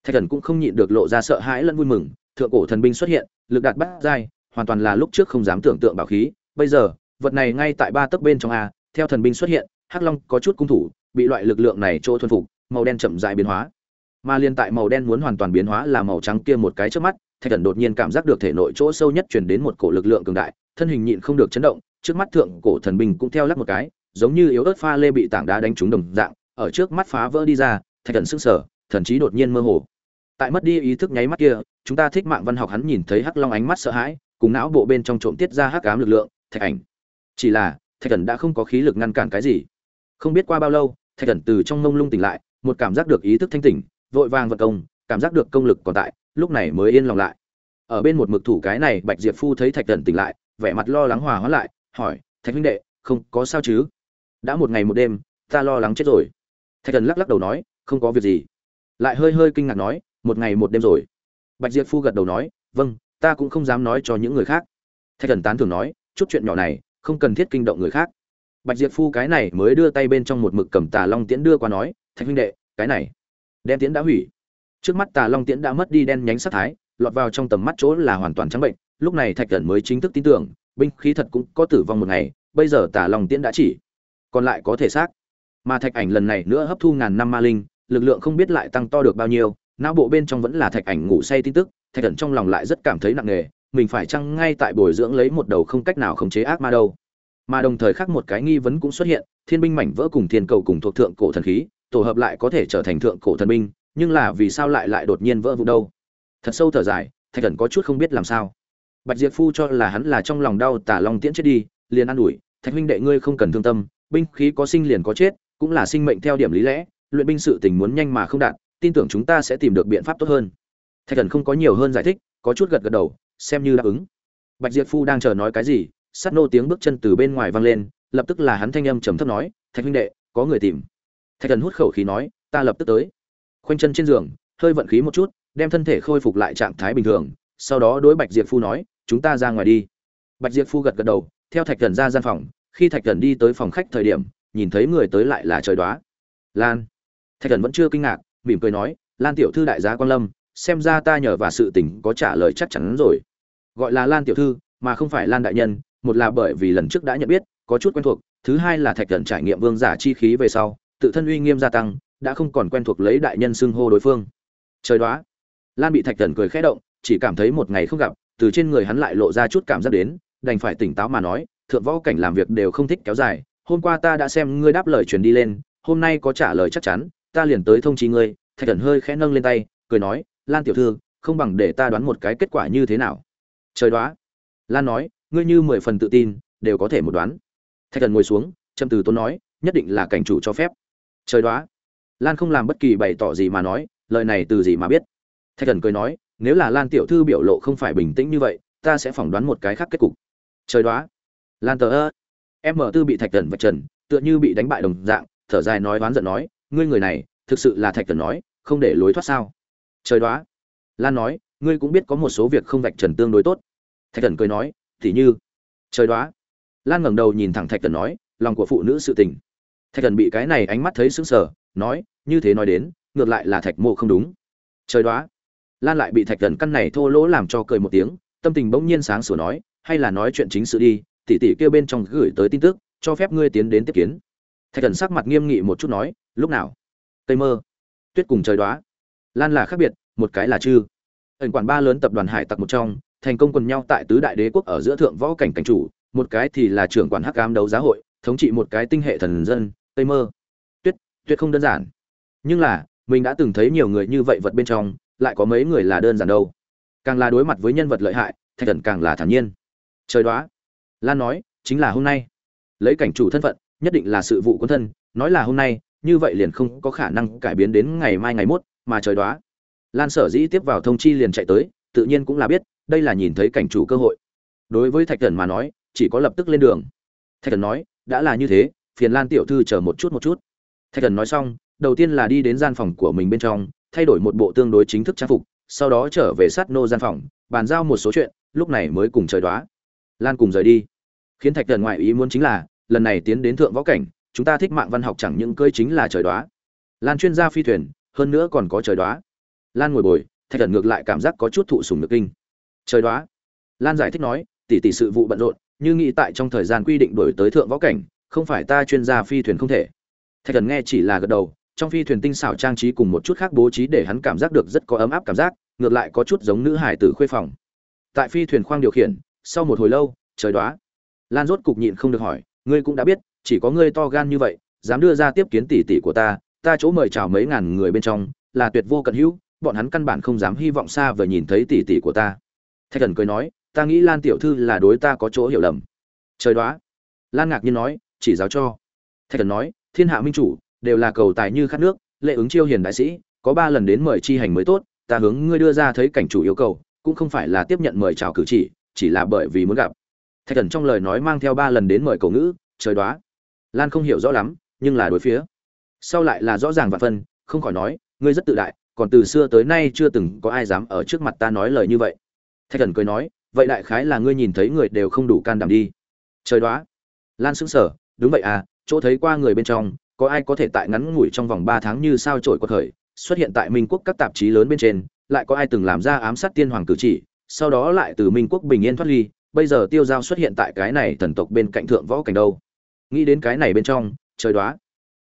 Thạch thần cũng không nhịn được lộ ra sợ hãi lẫn vui mừng, thượng cổ thần binh xuất hiện, lực đạt bát giai, hoàn toàn là lúc trước không dám tưởng tượng bảo khí. Bây giờ, vật này ngay tại ba tấc bên trong a, theo thần binh xuất hiện, hắc long có chút cung thủ, bị loại lực lượng này chỗ thuần phục, màu đen chậm rãi biến hóa. Mà liên tại màu đen muốn hoàn toàn biến hóa là màu trắng kia một cái trước mắt thạch thần đột nhiên cảm giác được thể nội chỗ sâu nhất chuyển đến một cổ lực lượng cường đại, thân hình nhịn không được chấn động, trước mắt thượng cổ thần binh cũng theo lắc một cái, giống như yếu ớt pha lê bị tảng đá đánh trúng đồng dạng, ở trước mắt phá vỡ đi ra, thạch thần sững sờ, thần trí đột nhiên mơ hồ. Tại mất đi ý thức nháy mắt kia, chúng ta thích mạng văn học hắn nhìn thấy hắc long ánh mắt sợ hãi, cùng não bộ bên trong trộm tiết ra hắc ám lực lượng, thạch ảnh. Chỉ là, thạch thần đã không có khí lực ngăn cản cái gì. Không biết qua bao lâu, thạch thần từ trong mông lung tỉnh lại, một cảm giác được ý thức thanh tỉnh, vội vàng vật công, cảm giác được công lực còn tại lúc này mới yên lòng lại. Ở bên một mực thủ cái này, bạch diệp phu thấy thạch thần tỉnh lại, vẻ mặt lo lắng hòa hóa lại, hỏi, thạch huynh đệ, không có sao chứ? Đã một ngày một đêm, ta lo lắng chết rồi. Thạch thần lắc lắc đầu nói, không có việc gì. Lại hơi hơi kinh ngạc nói, một ngày một đêm rồi? Bạch diệp phu gật đầu nói vâng ta cũng không dám nói cho những người khác. Thạch thần tán thường nói, chút chuyện nhỏ này, không cần thiết kinh động người khác. Bạch diệp phu cái này mới đưa tay bên trong một mực cầm tà long tiễn đưa qua nói, thạch huynh đệ, cái này, đem tiễn đã hủy trước mắt tà long tiễn đã mất đi đen nhánh sắc thái, lọt vào trong tầm mắt chỗ là hoàn toàn trắng bệnh, lúc này thạch cẩn mới chính thức tin tưởng, binh khí thật cũng có tử vong một ngày, bây giờ tà long tiễn đã chỉ còn lại có thể xác. Mà thạch ảnh lần này nữa hấp thu ngàn năm ma linh, lực lượng không biết lại tăng to được bao nhiêu, não bộ bên trong vẫn là thạch ảnh ngủ say tin tức, thạch cẩn trong lòng lại rất cảm thấy nặng nề, mình phải chăng ngay tại bồi dưỡng lấy một đầu không cách nào khống chế ác ma đâu. Mà đồng thời khác một cái nghi vấn cũng xuất hiện, thiên binh mảnh vỡ cùng thiên cầu cùng thuộc thượng cổ thần khí, tổ hợp lại có thể trở thành thượng cổ thần binh nhưng là vì sao lại lại đột nhiên vỡ vụ đâu? Thật sâu thở dài, thạch thần có chút không biết làm sao. Bạch diệp phu cho là hắn là trong lòng đau tả long tiễn chết đi, liền an ủi, thạch huynh đệ ngươi không cần thương tâm, binh khí có sinh liền có chết, cũng là sinh mệnh theo điểm lý lẽ, luyện binh sự tình muốn nhanh mà không đạt, tin tưởng chúng ta sẽ tìm được biện pháp tốt hơn. Thạch thần không có nhiều hơn giải thích, có chút gật gật đầu, xem như đáp ứng. Bạch diệp phu đang chờ nói cái gì, sắt nô tiếng bước chân từ bên ngoài vang lên, lập tức là hắn thanh âm trầm thấp nói, thạch huynh đệ, có người tìm. Thạch thần hút khẩu khí nói, ta lập tức tới khoanh chân trên giường, hơi vận khí một chút, đem thân thể khôi phục lại trạng thái bình thường. Sau đó đối bạch diệp phu nói, chúng ta ra ngoài đi. Bạch diệp phu gật gật đầu, theo thạch thần ra gian phòng, khi thạch thần đi tới phòng khách thời điểm, nhìn thấy người tới lại là trời đoá. Lan. Thạch thần vẫn chưa kinh ngạc, mỉm cười nói, lan tiểu thư đại gia quan lâm, xem ra ta nhờ và sự tình có trả lời chắc chắn rồi. Gọi là lan tiểu thư, mà không phải lan đại nhân, một là bởi vì lần trước đã nhận biết, có chút quen thuộc, thứ hai là thạch thần trải nghiệm vương giả chi khí về sau, tự thân uy nghiêm gia tăng đã không còn quen thuộc lấy đại nhân xưng hô đối phương. Trời đoá. Lan bị thạch thần cười khẽ động, chỉ cảm thấy một ngày không gặp, từ trên người hắn lại lộ ra chút cảm giác đến, đành phải tỉnh táo mà nói, thượng võ cảnh làm việc đều không thích kéo dài, hôm qua ta đã xem ngươi đáp lời truyền đi lên, hôm nay có trả lời chắc chắn, ta liền tới thông chí ngươi. Thạch thần hơi khẽ nâng lên tay, cười nói, lan tiểu thư, không bằng để ta đoán một cái kết quả như thế nào. Trời đoá. Lan nói, ngươi như mười phần tự tin, đều có thể một đoán. Thạch thần ngồi xuống trầm từ tốn nói, nhất định là cảnh chủ cho phép. Trời đoá lan không làm bất kỳ bày tỏ gì mà nói, lời này từ gì mà biết. Thạch thần cười nói, nếu là lan tiểu thư biểu lộ không phải bình tĩnh như vậy, ta sẽ phỏng đoán một cái khác kết cục. Trời đoá. Lan tờ ơ. Em mở tư bị thạch thần vạch trần, tựa như bị đánh bại đồng dạng, thở dài nói oán giận nói, ngươi người này, thực sự là thạch thần nói, không để lối thoát sao? Trời đoá. Lan nói, ngươi cũng biết có một số việc không vạch trần tương đối tốt. Thạch thần cười nói, thì như. Trời đoá. Lan ngẩng đầu nhìn thẳng thạch thần nói, lòng của phụ nữ sự tình. Thạch thần bị cái này ánh mắt thấy sững sờ nói, như thế nói đến, ngược lại là thạch mộ không đúng. Trời đoá. Lan lại bị thạch thần căn này thô lỗ làm cho cười một tiếng, tâm tình bỗng nhiên sáng sủa nói, hay là nói chuyện chính sự đi, tỷ tỷ kêu bên trong gửi tới tin tức, cho phép ngươi tiến đến tiếp kiến. Thạch thần sắc mặt nghiêm nghị một chút nói, lúc nào? Tây mơ. Tuyết cùng trời đoá. Lan là khác biệt, một cái là chư. Ẩn quản ba lớn tập đoàn hải tặc một trong, thành công quần nhau tại tứ đại đế quốc ở giữa thượng võ cảnh cảnh chủ, một cái thì là trưởng quản hắc cám đấu giá hội, thống trị một cái tinh hệ thần dân, tây mơ tuyệt không đơn giản. Nhưng là, mình đã từng thấy nhiều người như vậy vật bên trong, lại có mấy người là đơn giản đâu. Càng là đối mặt với nhân vật lợi hại, thạch thần càng là thản nhiên. Trời đoá. Lan nói, chính là hôm nay. Lấy cảnh chủ thân phận, nhất định là sự vụ quân thân, nói là hôm nay, như vậy liền không có khả năng cải biến đến ngày mai ngày mốt, mà trời đoá. Lan sở dĩ tiếp vào thông chi liền chạy tới, tự nhiên cũng là biết, đây là nhìn thấy cảnh chủ cơ hội. Đối với thạch thần mà nói, chỉ có lập tức lên đường. Thạch thần nói, đã là như thế, phiền lan tiểu thư chờ một chút một chút thạch thần nói xong, đầu tiên là đi đến gian phòng của mình bên trong, thay đổi một bộ tương đối chính thức trang phục, sau đó trở về sát nô gian phòng, bàn giao một số chuyện, lúc này mới cùng trời đoá. Lan cùng rời đi. Khiến thạch thần ngoại ý muốn chính là, lần này tiến đến thượng võ cảnh, chúng ta thích mạng văn học chẳng những cơi chính là trời đoá. Lan chuyên gia phi thuyền, hơn nữa còn có trời đoá. Lan ngồi bồi, thạch thần ngược lại cảm giác có chút thụ sùng nước kinh. Trời đoá. Lan giải thích nói, tỷ tỷ sự vụ bận rộn, như nghĩ tại trong thời gian quy định đổi tới thượng võ cảnh, không phải ta chuyên gia phi thuyền không thể thạch thần nghe chỉ là gật đầu, trong phi thuyền tinh xảo trang trí cùng một chút khác bố trí để hắn cảm giác được rất có ấm áp cảm giác, ngược lại có chút giống nữ hải tử khuê phòng. Tại phi thuyền khoang điều khiển, sau một hồi lâu, trời đoá lan rốt cục nhịn không được hỏi, ngươi cũng đã biết, chỉ có ngươi to gan như vậy, dám đưa ra tiếp kiến tỷ tỷ của ta ta chỗ mời chào mấy ngàn người bên trong, là tuyệt vô cận hữu, bọn hắn căn bản không dám hy vọng xa vời nhìn thấy tỷ tỷ của ta. Thạch thần cười nói, ta nghĩ lan tiểu thư là đối ta có chỗ hiểu lầm. Trời đoá lan ngạc nhiên nói, chỉ giáo cho. Thạch thần nói thiên hạ minh chủ, đều là cầu tài như khát nước lệ ứng chiêu hiền đại sĩ, có ba lần đến mời chi hành mới tốt, ta hướng ngươi đưa ra thấy cảnh chủ yêu cầu, cũng không phải là tiếp nhận mời chào cử chỉ chỉ là bởi vì muốn gặp. Thạch thần trong lời nói mang theo ba lần đến mời cầu ngữ, trời đoá. Lan không hiểu rõ lắm, nhưng là đối phía. Sau lại là rõ ràng và phân, không khỏi nói, ngươi rất tự đại, còn từ xưa tới nay chưa từng có ai dám ở trước mặt ta nói lời như vậy. Thạch thần cười nói, vậy đại khái là ngươi nhìn thấy người đều không đủ can đảm đi. Trời đoá. Lan sững sờ, đúng vậy à chỗ thấy qua người bên trong, có ai có thể tại ngắn ngủi trong vòng ba tháng như sao trổi quật khởi, xuất hiện tại minh quốc các tạp chí lớn bên trên, lại có ai từng làm ra ám sát tiên hoàng cử chỉ, sau đó lại từ minh quốc bình yên thoát ly, bây giờ tiêu giao xuất hiện tại cái này thần tộc bên cạnh thượng võ cảnh đâu. Nghĩ đến cái này bên trong, trời đoá.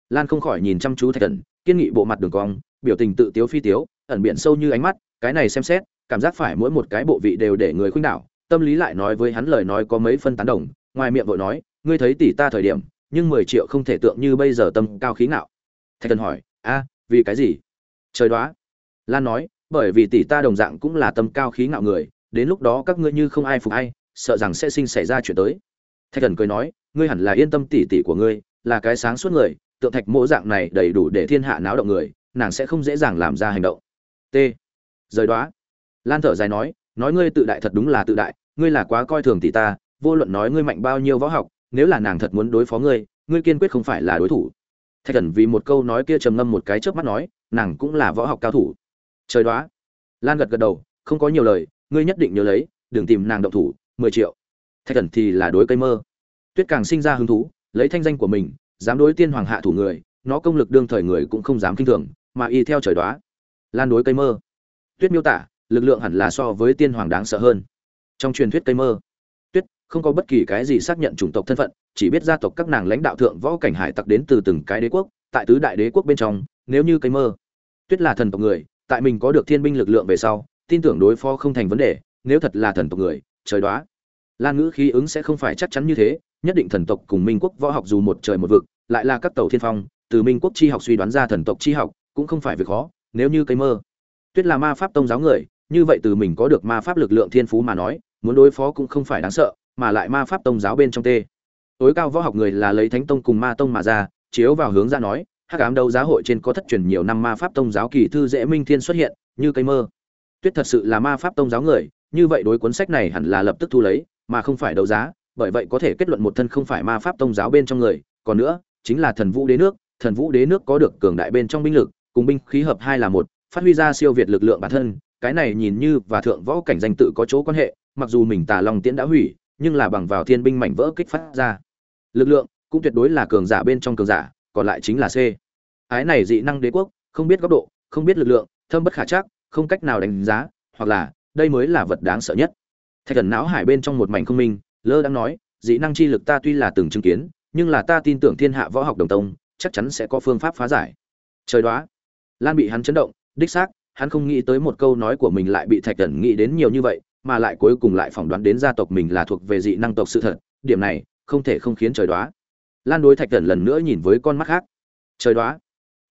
Lan không khỏi nhìn chăm chú thạch thần kiên nghị bộ mặt đường cong, biểu tình tự tiếu phi tiếu, ẩn biển sâu như ánh mắt, cái này xem xét, cảm giác phải mỗi một cái bộ vị đều để người khuynh đảo, tâm lý lại nói với hắn lời nói có mấy phân tán đồng, ngoài miệng vội nói, ngươi thấy tỷ ta thời điểm nhưng mười triệu không thể tượng như bây giờ tâm cao khí ngạo. Thạch thần hỏi, a, vì cái gì? Trời đoá. Lan nói, bởi vì tỷ ta đồng dạng cũng là tâm cao khí ngạo người, đến lúc đó các ngươi như không ai phục ai, sợ rằng sẽ sinh xảy ra chuyện tới. Thạch thần cười nói, ngươi hẳn là yên tâm tỷ tỷ của ngươi, là cái sáng suốt người, tượng thạch mỗ dạng này đầy đủ để thiên hạ náo động người, nàng sẽ không dễ dàng làm ra hành động. T. Rời đoá. Lan thở dài nói nói ngươi tự đại thật đúng là tự đại, ngươi là quá coi thường tỷ ta, vô luận nói ngươi mạnh bao nhiêu võ học nếu là nàng thật muốn đối phó ngươi ngươi kiên quyết không phải là đối thủ. Thạch thần vì một câu nói kia trầm ngâm một cái trước mắt nói, nàng cũng là võ học cao thủ. Trời đoá. Lan gật gật đầu, không có nhiều lời, ngươi nhất định nhớ lấy, đừng tìm nàng động thủ, mười triệu. Thạch thần thì là đối cây mơ. Tuyết càng sinh ra hứng thú, lấy thanh danh của mình, dám đối tiên hoàng hạ thủ người, nó công lực đương thời người cũng không dám kinh thường, mà y theo trời đoá. Lan đối cây mơ. Tuyết miêu tả, lực lượng hẳn là so với tiên hoàng đáng sợ hơn. Trong truyền thuyết cây mơ không có bất kỳ cái gì xác nhận chủng tộc thân phận, chỉ biết gia tộc các nàng lãnh đạo thượng võ cảnh hải tặc đến từ từng cái đế quốc, tại tứ đại đế quốc bên trong, nếu như cây mơ, tuyết là thần tộc người, tại mình có được thiên binh lực lượng về sau, tin tưởng đối phó không thành vấn đề, nếu thật là thần tộc người, trời đoá. Lan ngữ khí ứng sẽ không phải chắc chắn như thế, nhất định thần tộc cùng minh quốc võ học dù một trời một vực, lại là các tàu thiên phong, từ minh quốc chi học suy đoán ra thần tộc chi học, cũng không phải việc khó, nếu như cây mơ. Tuyết là ma pháp tông giáo người, như vậy từ mình có được ma pháp lực lượng thiên phú mà nói, muốn đối phó cũng không phải đáng sợ mà lại ma pháp tông giáo bên trong tê. Tối cao võ học người là lấy thánh tông cùng ma tông mà ra, chiếu vào hướng ra nói, hắc ám đấu giá hội trên có thất truyền nhiều năm ma pháp tông giáo kỳ thư dễ minh thiên xuất hiện, như cây mơ. Tuyết thật sự là ma pháp tông giáo người, như vậy đối cuốn sách này hẳn là lập tức thu lấy, mà không phải đấu giá, bởi vậy có thể kết luận một thân không phải ma pháp tông giáo bên trong người. Còn nữa, chính là thần vũ đế nước, thần vũ đế nước có được cường đại bên trong binh lực, cùng binh khí hợp hai là một, phát huy ra siêu việt lực lượng bản thân, cái này nhìn như và thượng võ cảnh danh tự có chỗ quan hệ, mặc dù mình tà long tiễn đã hủy nhưng là bằng vào thiên binh mảnh vỡ kích phát ra. Lực lượng cũng tuyệt đối là cường giả bên trong cường giả, còn lại chính là c. Ái này dị năng đế quốc, không biết góc độ, không biết lực lượng, thâm bất khả chắc, không cách nào đánh giá, hoặc là đây mới là vật đáng sợ nhất. Thạch thần não hải bên trong một mảnh không minh, lơ đang nói, dị năng chi lực ta tuy là từng chứng kiến, nhưng là ta tin tưởng thiên hạ võ học đồng tông, chắc chắn sẽ có phương pháp phá giải. Trời đoá. Lan bị hắn chấn động, đích xác, hắn không nghĩ tới một câu nói của mình lại bị thạch thần nghĩ đến nhiều như vậy mà lại cuối cùng lại phỏng đoán đến gia tộc mình là thuộc về dị năng tộc sự thật, điểm này không thể không khiến trời đoá. Lan đối thạch thần lần nữa nhìn với con mắt khác. Trời đoá.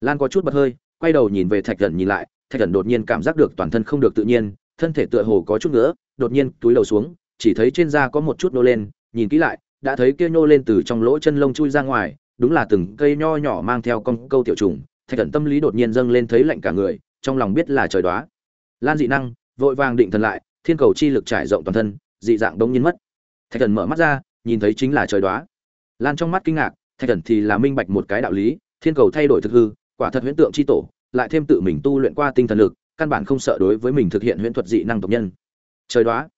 Lan có chút bật hơi, quay đầu nhìn về thạch thần nhìn lại, thạch thần đột nhiên cảm giác được toàn thân không được tự nhiên, thân thể tựa hồ có chút nữa đột nhiên túi đầu xuống, chỉ thấy trên da có một chút nô lên, nhìn kỹ lại, đã thấy kia nhô lên từ trong lỗ chân lông chui ra ngoài, đúng là từng cây nho nhỏ mang theo con câu tiểu trùng. Thạch thần tâm lý đột nhiên dâng lên thấy lạnh cả người, trong lòng biết là trời đoá. Lan dị năng, vội vàng định thần lại thiên cầu chi lực trải rộng toàn thân, dị dạng đông nhiên mất. Thạch thần mở mắt ra, nhìn thấy chính là trời đoá lan trong mắt kinh ngạc, thạch thần thì là minh bạch một cái đạo lý, thiên cầu thay đổi thực hư, quả thật huyễn tượng chi tổ, lại thêm tự mình tu luyện qua tinh thần lực, căn bản không sợ đối với mình thực hiện huyễn thuật dị năng tộc nhân. Trời đoá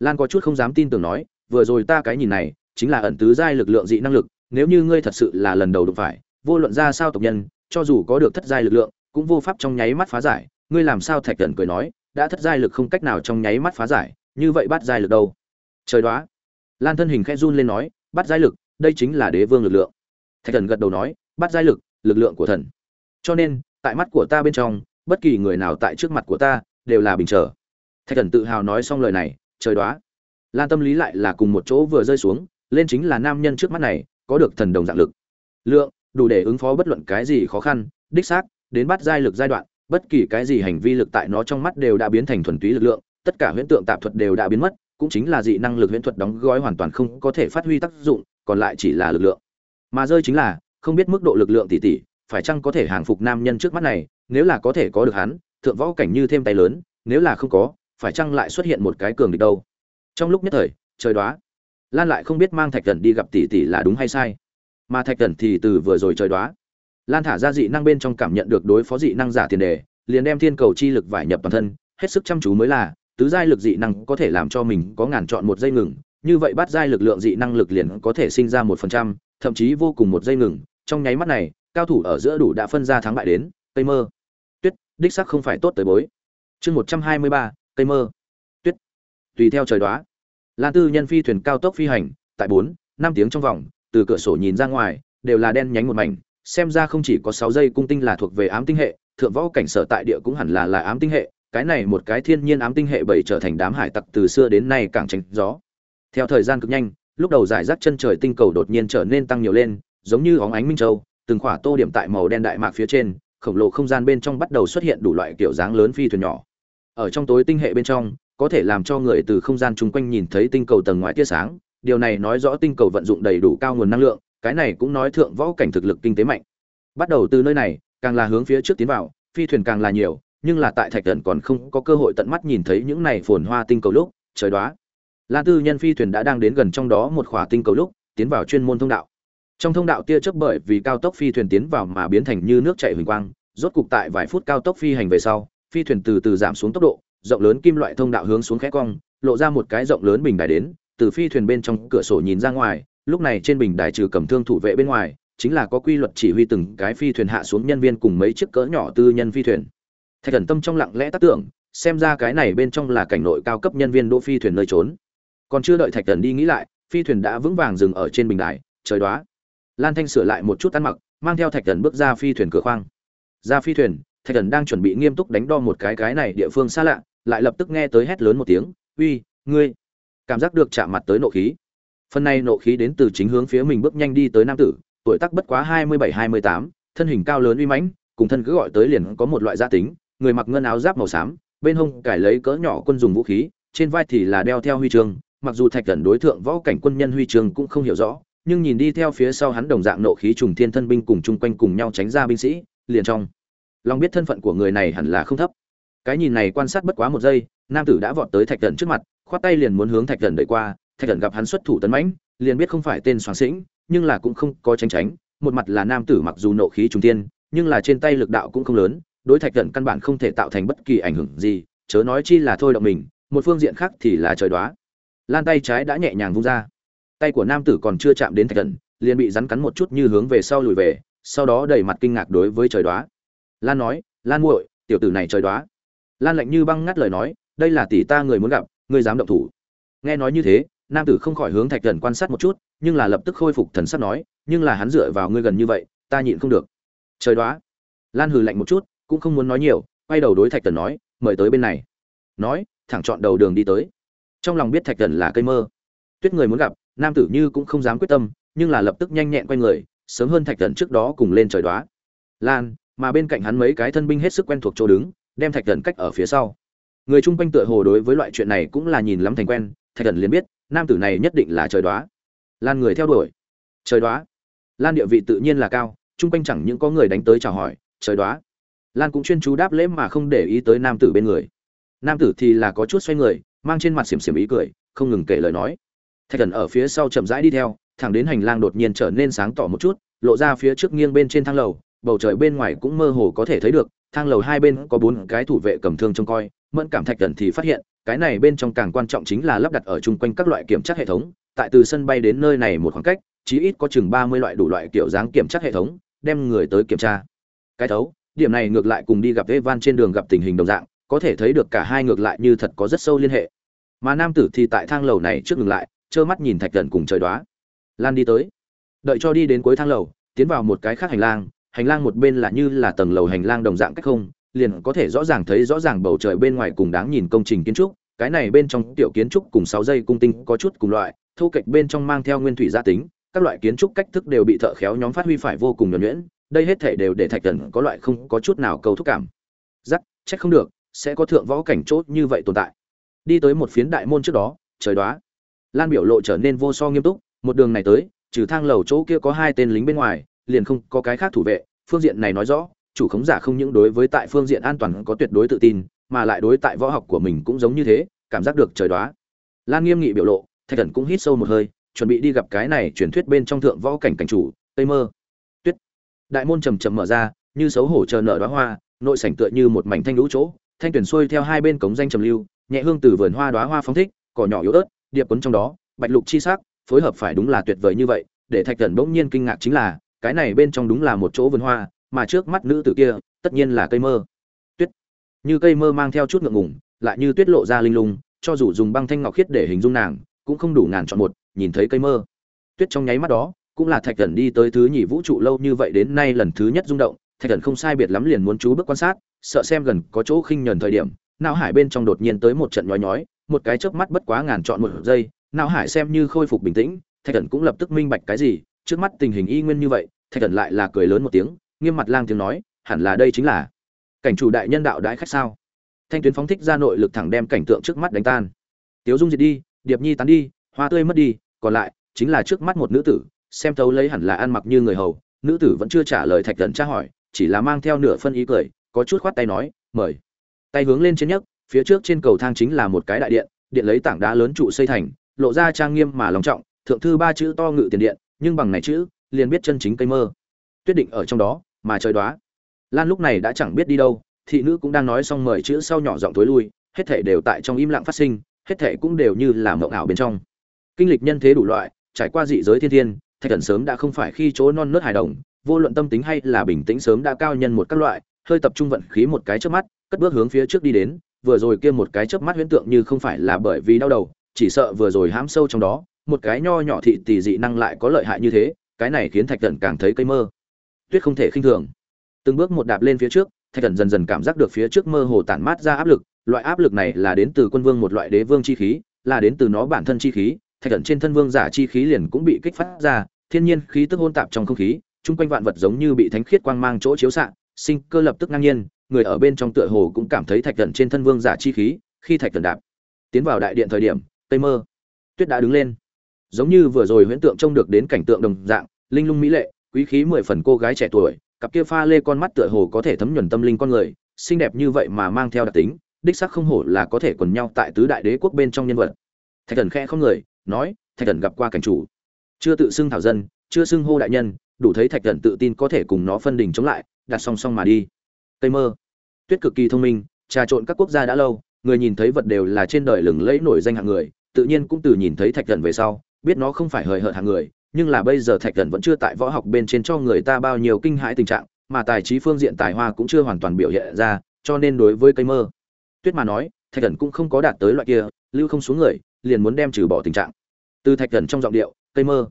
lan có chút không dám tin tưởng nói, vừa rồi ta cái nhìn này, chính là ẩn tứ giai lực lượng dị năng lực, nếu như ngươi thật sự là lần đầu đụng phải, vô luận ra sao tộc nhân, cho dù có được thất giai lực lượng, cũng vô pháp trong nháy mắt phá giải. Ngươi làm sao thạch thần cười nói đã thất giai lực không cách nào trong nháy mắt phá giải, như vậy bắt giai lực đâu? Trời đoá. Lan thân hình khẽ run lên nói, bắt giai lực, đây chính là đế vương lực lượng. Thạch thần gật đầu nói, bắt giai lực lực lượng của thần. Cho nên, tại mắt của ta bên trong, bất kỳ người nào tại trước mặt của ta, đều là bình trở thạch thần tự hào nói xong lời này, trời đoá. Lan tâm lý lại là cùng một chỗ vừa rơi xuống, lên chính là nam nhân trước mắt này, có được thần đồng dạng lực. Lượng, đủ để ứng phó bất luận cái gì khó khăn, đích xác, đến bắt giai lực giai đoạn bất kỳ cái gì hành vi lực tại nó trong mắt đều đã biến thành thuần túy lực lượng, tất cả huyễn tượng tạp thuật đều đã biến mất, cũng chính là dị năng lực huyễn thuật đóng gói hoàn toàn không có thể phát huy tác dụng, còn lại chỉ là lực lượng. Mà rơi chính là, không biết mức độ lực lượng tỷ tỷ phải chăng có thể hàng phục nam nhân trước mắt này, nếu là có thể có được hắn, thượng võ cảnh như thêm tay lớn, nếu là không có, phải chăng lại xuất hiện một cái cường địch đâu? Trong lúc nhất thời, trời đoá lan lại không biết mang thạch thần đi gặp tỷ tỷ là đúng hay sai. Mà thạch thần thì từ vừa rồi trời đoá lan thả ra dị năng bên trong cảm nhận được đối phó dị năng giả tiền đề, liền đem thiên cầu chi lực vải nhập toàn thân, hết sức chăm chú mới là, tứ giai lực dị năng có thể làm cho mình có ngàn chọn một giây ngừng, như vậy bắt giai lực lượng dị năng lực liền có thể sinh ra một phần trăm, thậm chí vô cùng một giây ngừng. Trong nháy mắt này, cao thủ ở giữa đủ đã phân ra thắng bại đến, cây mơ. Tuyết, đích sắc không phải tốt tới bối. Chương một trăm hai mươi ba, cây mơ. Tuyết. Tùy theo trời đoá lan tư nhân phi thuyền cao tốc phi hành, tại bốn, năm tiếng trong vòng, từ cửa sổ nhìn ra ngoài, đều là đen nhánh một mảnh xem ra không chỉ có sáu giây cung tinh là thuộc về ám tinh hệ, thượng võ cảnh sở tại địa cũng hẳn là là ám tinh hệ, cái này một cái thiên nhiên ám tinh hệ bảy trở thành đám hải tặc từ xưa đến nay càng tránh gió. Theo thời gian cực nhanh, lúc đầu giải rác chân trời tinh cầu đột nhiên trở nên tăng nhiều lên, giống như óng ánh minh châu, từng khỏa tô điểm tại màu đen đại mạc phía trên, khổng lồ không gian bên trong bắt đầu xuất hiện đủ loại kiểu dáng lớn phi thuyền nhỏ. Ở trong tối tinh hệ bên trong, có thể làm cho người từ không gian chung quanh nhìn thấy tinh cầu tầng ngoài tia sáng, điều này nói rõ tinh cầu vận dụng đầy đủ cao nguồn năng lượng cái này cũng nói thượng võ cảnh thực lực kinh tế mạnh. Bắt đầu từ nơi này, càng là hướng phía trước tiến vào, phi thuyền càng là nhiều, nhưng là tại thạch thần còn không có cơ hội tận mắt nhìn thấy những này phồn hoa tinh cầu lúc, trời đoá. Lan tư nhân phi thuyền đã đang đến gần trong đó một khỏa tinh cầu lúc, tiến vào chuyên môn thông đạo. Trong thông đạo tia chớp bởi vì cao tốc phi thuyền tiến vào mà biến thành như nước chảy huỳnh quang, rốt cục tại vài phút cao tốc phi hành về sau, phi thuyền từ từ giảm xuống tốc độ, rộng lớn kim loại thông đạo hướng xuống khẽ cong, lộ ra một cái rộng lớn bình đài đến, từ phi thuyền bên trong cửa sổ nhìn ra ngoài lúc này trên bình đài trừ cầm thương thủ vệ bên ngoài, chính là có quy luật chỉ huy từng cái phi thuyền hạ xuống nhân viên cùng mấy chiếc cỡ nhỏ tư nhân phi thuyền. Thạch thần tâm trong lặng lẽ tác tưởng, xem ra cái này bên trong là cảnh nội cao cấp nhân viên đỗ phi thuyền nơi trốn. Còn chưa đợi thạch thần đi nghĩ lại, phi thuyền đã vững vàng dừng ở trên bình đài, trời đoá. Lan thanh sửa lại một chút ăn mặc, mang theo thạch thần bước ra phi thuyền cửa khoang. Ra phi thuyền, thạch thần đang chuẩn bị nghiêm túc đánh đo một cái cái này địa phương xa lạ, lại lập tức nghe tới hét lớn một tiếng, uy, ngươi! Cảm giác được chạm mặt tới nộ khí phần này nộ khí đến từ chính hướng phía mình bước nhanh đi tới nam tử, tuổi tác bất quá hai mươi bảy, hai mươi tám, thân hình cao lớn uy mãnh, cùng thân cứ gọi tới liền có một loại gia tính, người mặc ngân áo giáp màu xám, bên hông cải lấy cỡ nhỏ quân dùng vũ khí, trên vai thì là đeo theo huy chương, mặc dù thạch Cẩn đối tượng võ cảnh quân nhân huy chương cũng không hiểu rõ, nhưng nhìn đi theo phía sau hắn đồng dạng nộ khí trùng thiên thân binh cùng chung quanh cùng nhau tránh ra binh sĩ, liền trong lòng biết thân phận của người này hẳn là không thấp. Cái nhìn này quan sát bất quá một giây, nam tử đã vọt tới thạch Cẩn trước mặt, khoát tay liền muốn hướng thạch Cẩn đẩy qua thạch thần gặp hắn xuất thủ tấn mãnh, liền biết không phải tên soáng sĩnh, nhưng là cũng không có tránh tránh, một mặt là nam tử mặc dù nộ khí trùng tiên nhưng là trên tay lực đạo cũng không lớn, đối thạch thần căn bản không thể tạo thành bất kỳ ảnh hưởng gì, chớ nói chi là thôi động mình, một phương diện khác thì là trời đoá lan tay trái đã nhẹ nhàng vung ra. Tay của nam tử còn chưa chạm đến thạch thần, liền bị rắn cắn một chút như hướng về sau lùi về, sau đó đầy mặt kinh ngạc đối với trời đoá lan nói, lan muội, tiểu tử này trời đoá lan lạnh như băng ngắt lời nói, đây là tỷ ta người muốn gặp, ngươi dám động thủ. Nghe nói như thế nam tử không khỏi hướng thạch thần quan sát một chút, nhưng là lập tức khôi phục thần sắc nói, nhưng là hắn dựa vào ngươi gần như vậy, ta nhịn không được. Trời đoá. Lan hừ lạnh một chút, cũng không muốn nói nhiều, quay đầu đối thạch thần nói, mời tới bên này. Nói, thẳng chọn đầu đường đi tới. Trong lòng biết thạch thần là cây mơ. Tuyết người muốn gặp, nam tử như cũng không dám quyết tâm, nhưng là lập tức nhanh nhẹn quay người, sớm hơn thạch thần trước đó cùng lên trời đoá. Lan, mà bên cạnh hắn mấy cái thân binh hết sức quen thuộc chỗ đứng, đem thạch thần cách ở phía sau. Người chung quanh tựa hồ đối với loại chuyện này cũng là nhìn lắm thành quen thạch thần liền biết, nam tử này nhất định là trời đoá. Lan người theo đuổi. Trời đoá. Lan địa vị tự nhiên là cao, chung quanh chẳng những có người đánh tới chào hỏi, trời đoá. Lan cũng chuyên chú đáp lễ mà không để ý tới nam tử bên người. Nam tử thì là có chút xoay người, mang trên mặt xiểm xiểm ý cười, không ngừng kể lời nói. Thạch thần ở phía sau chậm rãi đi theo, thẳng đến hành lang đột nhiên trở nên sáng tỏ một chút, lộ ra phía trước nghiêng bên trên thang lầu, bầu trời bên ngoài cũng mơ hồ có thể thấy được, thang lầu hai bên có bốn cái thủ vệ cầm thương trông coi mẫn cảm thạch thần thì phát hiện, cái này bên trong càng quan trọng chính là lắp đặt ở chung quanh các loại kiểm tra hệ thống. Tại từ sân bay đến nơi này một khoảng cách, chí ít có chừng ba mươi loại đủ loại kiểu dáng kiểm tra hệ thống, đem người tới kiểm tra. Cái thấu, điểm này ngược lại cùng đi gặp van trên đường gặp tình hình đồng dạng, có thể thấy được cả hai ngược lại như thật có rất sâu liên hệ. Mà nam tử thì tại thang lầu này trước ngừng lại, trơ mắt nhìn thạch thần cùng trời đoá. Lan đi tới. Đợi cho đi đến cuối thang lầu, tiến vào một cái khác hành lang hành lang một bên là như là tầng lầu hành lang đồng dạng cách không liền có thể rõ ràng thấy rõ ràng bầu trời bên ngoài cùng đáng nhìn công trình kiến trúc, cái này bên trong tiểu kiến trúc cùng sáu dây cung tinh có chút cùng loại thu kịch bên trong mang theo nguyên thủy gia tính, các loại kiến trúc cách thức đều bị thợ khéo nhóm phát huy phải vô cùng nhuẩn nhuyễn, đây hết thể đều để thạch thần có loại không có chút nào cầu thúc cảm. Giắc trách không được, sẽ có thượng võ cảnh chốt như vậy tồn tại. Đi tới một phiến đại môn trước đó, trời đoá. Lan biểu lộ trở nên vô so nghiêm túc, một đường này tới, trừ thang lầu chỗ kia có hai tên lính bên ngoài, liền không có cái khác thủ vệ, phương diện này nói rõ chủ khống giả không những đối với tại phương diện an toàn có tuyệt đối tự tin, mà lại đối tại võ học của mình cũng giống như thế, cảm giác được trời đoá lan nghiêm nghị biểu lộ, thạch thần cũng hít sâu một hơi, chuẩn bị đi gặp cái này truyền thuyết bên trong thượng võ cảnh cảnh chủ, tây mơ. Tuyết. Đại môn trầm trầm mở ra, như xấu hổ chờ nở đoá hoa, nội sảnh tựa như một mảnh thanh lũ chỗ, thanh tuyển xuôi theo hai bên cống danh trầm lưu, nhẹ hương từ vườn hoa đoá hoa phóng thích, cỏ nhỏ yếu ớt, điệp quấn trong đó, bạch lục chi sắc, phối hợp phải đúng là tuyệt vời như vậy, để thạch thần bỗng nhiên kinh ngạc chính là, cái này bên trong đúng là một chỗ vườn hoa mà trước mắt nữ tử kia, tất nhiên là cây mơ. Tuyết. Như cây mơ mang theo chút ngượng ngùng, lại như tuyết lộ ra linh lung, cho dù dùng băng thanh ngọc khiết để hình dung nàng, cũng không đủ ngàn chọn một, nhìn thấy cây mơ. Tuyết trong nháy mắt đó, cũng là thạch thần đi tới thứ nhì vũ trụ lâu như vậy đến nay lần thứ nhất rung động, thạch thần không sai biệt lắm liền muốn chú bước quan sát, sợ xem gần có chỗ khinh nhờn thời điểm não hải bên trong đột nhiên tới một trận nhói nhói, một cái chớp mắt bất quá ngàn chọn một giây não hải xem như khôi phục bình tĩnh, thạch thần cũng lập tức minh bạch cái gì, trước mắt tình hình y nguyên như vậy, thạch thần lại là cười lớn một tiếng nghiêm mặt lang tiếng nói hẳn là đây chính là cảnh chủ đại nhân đạo đãi khách sao? Thanh tuyến phóng thích ra nội lực thẳng đem cảnh tượng trước mắt đánh tan. Tiếu dung diệt đi điệp nhi tán đi hoa tươi mất đi còn lại chính là trước mắt một nữ tử xem thấu lấy hẳn là ăn mặc như người hầu. Nữ tử vẫn chưa trả lời thạch thần tra hỏi chỉ là mang theo nửa phân ý cười có chút khoát tay nói mời. Tay hướng lên trên nhấc, phía trước trên cầu thang chính là một cái đại điện điện lấy tảng đá lớn trụ xây thành lộ ra trang nghiêm mà lòng trọng thượng thư ba chữ to ngự tiền điện nhưng bằng này chữ liền biết chân chính cây mơ tuyết định ở trong đó, mà trời đoá. Lan lúc này đã chẳng biết đi đâu, thị nữ cũng đang nói xong mời chữ sau nhỏ giọng tối lui, hết thể đều tại trong im lặng phát sinh, hết thể cũng đều như là mộng ảo bên trong. Kinh lịch nhân thế đủ loại, trải qua dị giới thiên thiên, thạch thần sớm đã không phải khi chỗ non nớt hài đồng, vô luận tâm tính hay là bình tĩnh sớm đã cao nhân một các loại, hơi tập trung vận khí một cái trước mắt, cất bước hướng phía trước đi đến, vừa rồi kia một cái chớp mắt huyễn tượng như không phải là bởi vì đau đầu, chỉ sợ vừa rồi hãm sâu trong đó, một cái nho nhỏ thị tỷ dị năng lại có lợi hại như thế, cái này khiến thạch thần càng thấy cây mơ tuyết không thể khinh thường. Từng bước một đạp lên phía trước, thạch thần dần dần cảm giác được phía trước mơ hồ tản mát ra áp lực, loại áp lực này là đến từ quân vương một loại đế vương chi khí, là đến từ nó bản thân chi khí, thạch thần trên thân vương giả chi khí liền cũng bị kích phát ra, thiên nhiên khí tức hôn tạp trong không khí, chung quanh vạn vật giống như bị thánh khiết quang mang chỗ chiếu xạ, sinh cơ lập tức ngang nhiên, người ở bên trong tựa hồ cũng cảm thấy thạch thần trên thân vương giả chi khí, khi thạch thần đạp, tiến vào đại điện thời điểm tây mơ, tuyết đã đứng lên. Giống như vừa rồi huyễn tượng trông được đến cảnh tượng đồng dạng, linh lung mỹ lệ quý khí mười phần cô gái trẻ tuổi, cặp kia pha lê con mắt tựa hồ có thể thấm nhuần tâm linh con người, xinh đẹp như vậy mà mang theo đặc tính, đích sắc không hổ là có thể quần nhau tại tứ đại đế quốc bên trong nhân vật. Thạch thần khẽ không người, nói, thạch thần gặp qua cảnh chủ. Chưa tự xưng thảo dân, chưa xưng hô đại nhân, đủ thấy thạch thần tự tin có thể cùng nó phân đình chống lại, đặt song song mà đi. Tây mơ. Tuyết cực kỳ thông minh, trà trộn các quốc gia đã lâu, người nhìn thấy vật đều là trên đời lừng lẫy nổi danh hạng người, tự nhiên cũng từ nhìn thấy thạch thần về sau, biết nó không phải hời hợt hạng người nhưng là bây giờ thạch thần vẫn chưa tại võ học bên trên cho người ta bao nhiêu kinh hãi tình trạng, mà tài trí phương diện tài hoa cũng chưa hoàn toàn biểu hiện ra, cho nên đối với cây mơ, tuyết mà nói, thạch thần cũng không có đạt tới loại kia, lưu không xuống người, liền muốn đem trừ bỏ tình trạng. Từ thạch thần trong giọng điệu, cây mơ,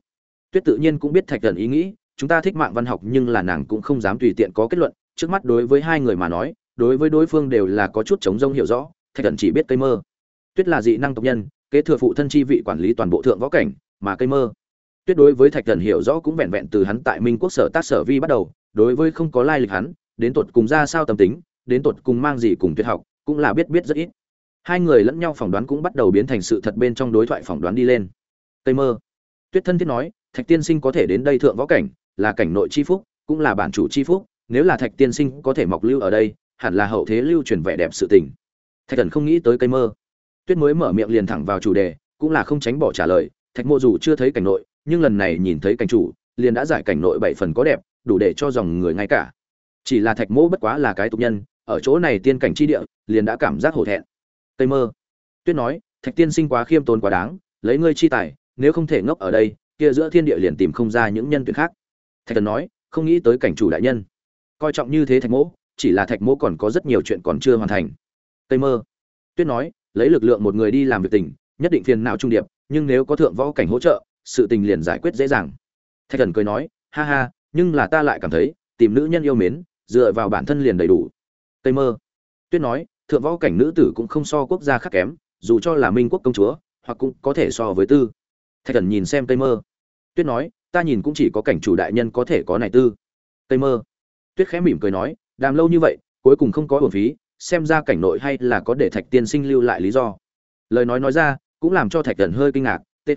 tuyết tự nhiên cũng biết thạch thần ý nghĩ, chúng ta thích mạng văn học nhưng là nàng cũng không dám tùy tiện có kết luận, trước mắt đối với hai người mà nói, đối với đối phương đều là có chút chống rông hiểu rõ, thạch thần chỉ biết cây mơ. Tuyết là dị năng tộc nhân, kế thừa phụ thân chi vị quản lý toàn bộ thượng võ cảnh, mà cây mơ tuyết đối với thạch thần hiểu rõ cũng vẹn vẹn từ hắn tại minh quốc sở tác sở vi bắt đầu, đối với không có lai lịch hắn, đến tột cùng ra sao tâm tính, đến tột cùng mang gì cùng tuyệt học, cũng là biết biết rất ít. Hai người lẫn nhau phỏng đoán cũng bắt đầu biến thành sự thật bên trong đối thoại phỏng đoán đi lên. Tây mơ. Tuyết thân thiết nói, thạch tiên sinh có thể đến đây thượng võ cảnh, là cảnh nội chi phúc, cũng là bản chủ chi phúc, nếu là thạch tiên sinh có thể mọc lưu ở đây, hẳn là hậu thế lưu truyền vẻ đẹp sự tình. Thạch thần không nghĩ tới cây mơ. Tuyết mới mở miệng liền thẳng vào chủ đề, cũng là không tránh bỏ trả lời, thạch mộ dù chưa thấy cảnh nội nhưng lần này nhìn thấy cảnh chủ, liền đã giải cảnh nội bảy phần có đẹp, đủ để cho dòng người ngay cả. Chỉ là thạch mỗ bất quá là cái tục nhân, ở chỗ này tiên cảnh chi địa, liền đã cảm giác hổ thẹn. Tây mơ. Tuyết nói, thạch tiên sinh quá khiêm tốn quá đáng, lấy ngươi chi tài, nếu không thể ngốc ở đây, kia giữa thiên địa liền tìm không ra những nhân tuyển khác. Thạch thần nói, không nghĩ tới cảnh chủ đại nhân. Coi trọng như thế thạch mỗ, chỉ là thạch mỗ còn có rất nhiều chuyện còn chưa hoàn thành. Tây mơ. Tuyết nói, lấy lực lượng một người đi làm việc tình, nhất định phiền não trung điệp, nhưng nếu có thượng võ cảnh hỗ trợ sự tình liền giải quyết dễ dàng. Thạch thần cười nói, ha ha, nhưng là ta lại cảm thấy, tìm nữ nhân yêu mến, dựa vào bản thân liền đầy đủ. Tây mơ. Tuyết nói, thượng võ cảnh nữ tử cũng không so quốc gia khác kém, dù cho là minh quốc công chúa, hoặc cũng có thể so với tư. Thạch thần nhìn xem tây mơ. Tuyết nói, ta nhìn cũng chỉ có cảnh chủ đại nhân có thể có này tư. Tây mơ. Tuyết khẽ mỉm cười nói, đàm lâu như vậy, cuối cùng không có hồn phí, xem ra cảnh nội hay là có để thạch tiên sinh lưu lại lý do. Lời nói nói ra, cũng làm cho thạch thần hơi kinh ngạc th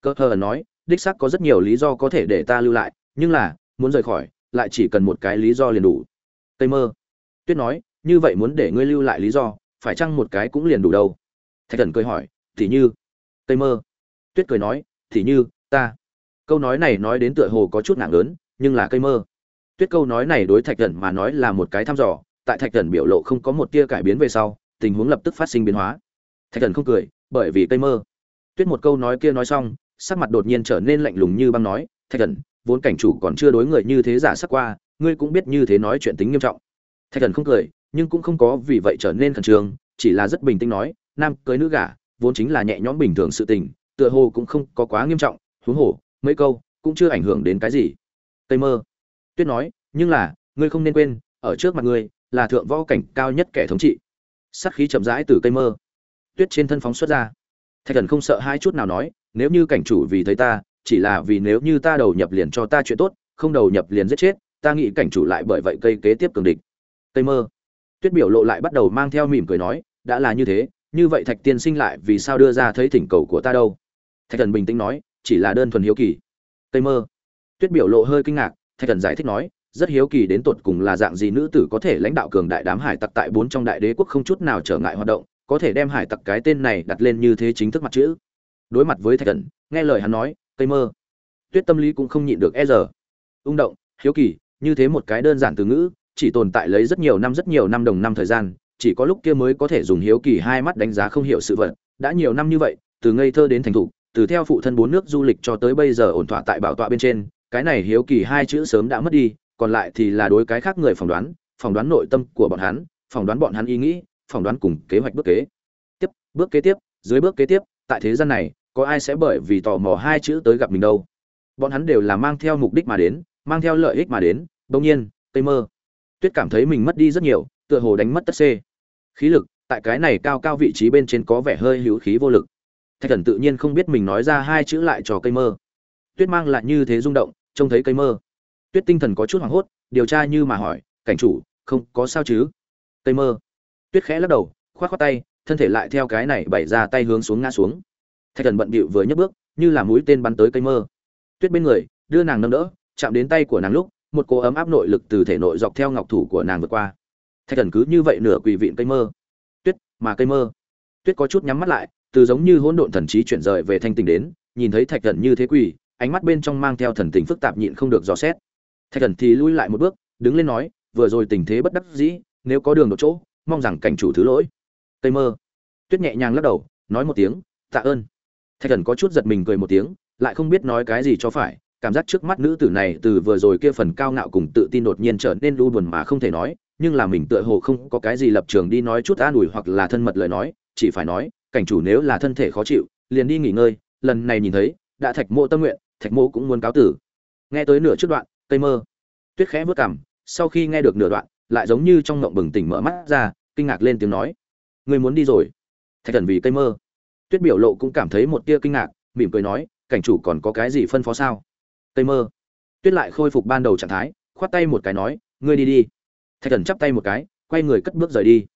cơ hờ nói, đích xác có rất nhiều lý do có thể để ta lưu lại, nhưng là, muốn rời khỏi, lại chỉ cần một cái lý do liền đủ. Tây mơ. Tuyết nói, như vậy muốn để ngươi lưu lại lý do, phải chăng một cái cũng liền đủ đâu? Thạch thần cười hỏi, thì như. Tây mơ. Tuyết cười nói, thì như, ta. Câu nói này nói đến tựa hồ có chút nặng lớn, nhưng là cây mơ. Tuyết câu nói này đối thạch thần mà nói là một cái thăm dò, tại thạch thần biểu lộ không có một tia cải biến về sau, tình huống lập tức phát sinh biến hóa. Thạch thần không cười, bởi vì cây mơ. Tuyết một câu nói kia nói xong sắc mặt đột nhiên trở nên lạnh lùng như băng nói, thạch thần, vốn cảnh chủ còn chưa đối người như thế giả sắc qua, ngươi cũng biết như thế nói chuyện tính nghiêm trọng. Thạch thần không cười, nhưng cũng không có vì vậy trở nên khẩn trương, chỉ là rất bình tĩnh nói, nam cưới nữ gả, vốn chính là nhẹ nhõm bình thường sự tình, tựa hồ cũng không có quá nghiêm trọng, huống hồ, mấy câu cũng chưa ảnh hưởng đến cái gì. Tây mơ, tuyết nói, nhưng là, ngươi không nên quên, ở trước mặt ngươi là thượng võ cảnh cao nhất kẻ thống trị. Sát khí chậm rãi từ cây mơ, tuyết trên thân phóng xuất ra. Thạch thần không sợ hai chút nào nói nếu như cảnh chủ vì thấy ta, chỉ là vì nếu như ta đầu nhập liền cho ta chuyện tốt, không đầu nhập liền giết chết, ta nghĩ cảnh chủ lại bởi vậy cây kế tiếp cường địch. Cây mơ. Tuyết biểu lộ lại bắt đầu mang theo mỉm cười nói, đã là như thế, như vậy thạch tiên sinh lại vì sao đưa ra thấy thỉnh cầu của ta đâu? Thạch thần bình tĩnh nói, chỉ là đơn thuần hiếu kỳ. Cây mơ. Tuyết biểu lộ hơi kinh ngạc, thạch thần giải thích nói, rất hiếu kỳ đến tột cùng là dạng gì nữ tử có thể lãnh đạo cường đại đám hải tặc tại bốn trong đại đế quốc không chút nào trở ngại hoạt động, có thể đem hải tặc cái tên này đặt lên như thế chính thức mặt chữ đối mặt với thạch thần, nghe lời hắn nói, cây mơ. Tuyết tâm lý cũng không nhịn được e giờ ung động, hiếu kỳ, như thế một cái đơn giản từ ngữ, chỉ tồn tại lấy rất nhiều năm rất nhiều năm đồng năm thời gian, chỉ có lúc kia mới có thể dùng hiếu kỳ hai mắt đánh giá không hiểu sự vật. Đã nhiều năm như vậy, từ ngây thơ đến thành thục, từ theo phụ thân bốn nước du lịch cho tới bây giờ ổn thỏa tại bảo tọa bên trên, cái này hiếu kỳ hai chữ sớm đã mất đi, còn lại thì là đối cái khác người phỏng đoán phỏng đoán nội tâm của bọn hắn, phỏng đoán bọn hắn ý nghĩ, phỏng đoán cùng kế hoạch bước kế. Tiếp, bước kế tiếp, dưới bước kế tiếp, tại thế gian này có ai sẽ bởi vì tò mò hai chữ tới gặp mình đâu. Bọn hắn đều là mang theo mục đích mà đến, mang theo lợi ích mà đến bỗng nhiên Tây mơ. Tuyết cảm thấy mình mất đi rất nhiều, tựa hồ đánh mất tất xê. Khí lực, tại cái này cao cao vị trí bên trên có vẻ hơi hữu khí vô lực. Thạch thần tự nhiên không biết mình nói ra hai chữ lại cho cây mơ. Tuyết mang lại như thế rung động, trông thấy cây mơ. Tuyết tinh thần có chút hoảng hốt, điều tra như mà hỏi, cảnh chủ, không có sao chứ? Cây mơ. Tuyết khẽ lắc đầu k h o á t k h o á tay, thân thể lại theo cái này bày ra tay hướng xuống ngã xuống thạch thần bận bịu vừa nhấc bước, như là mũi tên bắn tới cây mơ. Tuyết bên người, đưa nàng nâng đỡ, chạm đến tay của nàng lúc, một cô ấm áp nội lực từ thể nội dọc theo ngọc thủ của nàng vượt qua. Thạch thần cứ như vậy nửa quỳ vịn cây mơ. Tuyết, mà cây mơ. Tuyết có chút nhắm mắt lại, từ giống như hỗn độn thần trí chuyển rời về thanh tình đến, nhìn thấy thạch thần như thế quỳ, ánh mắt bên trong mang theo thần tình phức tạp nhịn không được dò xét. Thạch thần thì lui lại một bước, đứng lên nói, vừa rồi tình thế bất đắc dĩ, nếu có đường một chỗ, mong rằng cảnh chủ thứ lỗi. Cây mơ. Tuyết nhẹ nhàng lắc đầu, nói một tiếng, tạ ơn thạch thần có chút giật mình cười một tiếng, lại không biết nói cái gì cho phải, cảm giác trước mắt nữ tử này từ vừa rồi kia phần cao ngạo cùng tự tin đột nhiên trở nên lu buồn mà không thể nói, nhưng là mình tựa hồ không có cái gì lập trường đi nói chút an ủi hoặc là thân mật lời nói, chỉ phải nói, cảnh chủ nếu là thân thể khó chịu, liền đi nghỉ ngơi, lần này nhìn thấy, đã thạch mộ tâm nguyện, thạch mộ cũng muốn cáo tử. Nghe tới nửa trước đoạn, cây mơ. Tuyết khẽ vớt cảm sau khi nghe được nửa đoạn, lại giống như trong ngộng bừng tỉnh mở mắt ra, kinh ngạc lên tiếng nói người muốn đi rồi. Thạch thần vì cây mơ tuyết biểu lộ cũng cảm thấy một tia kinh ngạc, mỉm cười nói, cảnh chủ còn có cái gì phân phó sao? Tây mơ. Tuyết lại khôi phục ban đầu trạng thái, khoát tay một cái nói, ngươi đi đi. Thạch thần chắp tay một cái, quay người cất bước rời đi.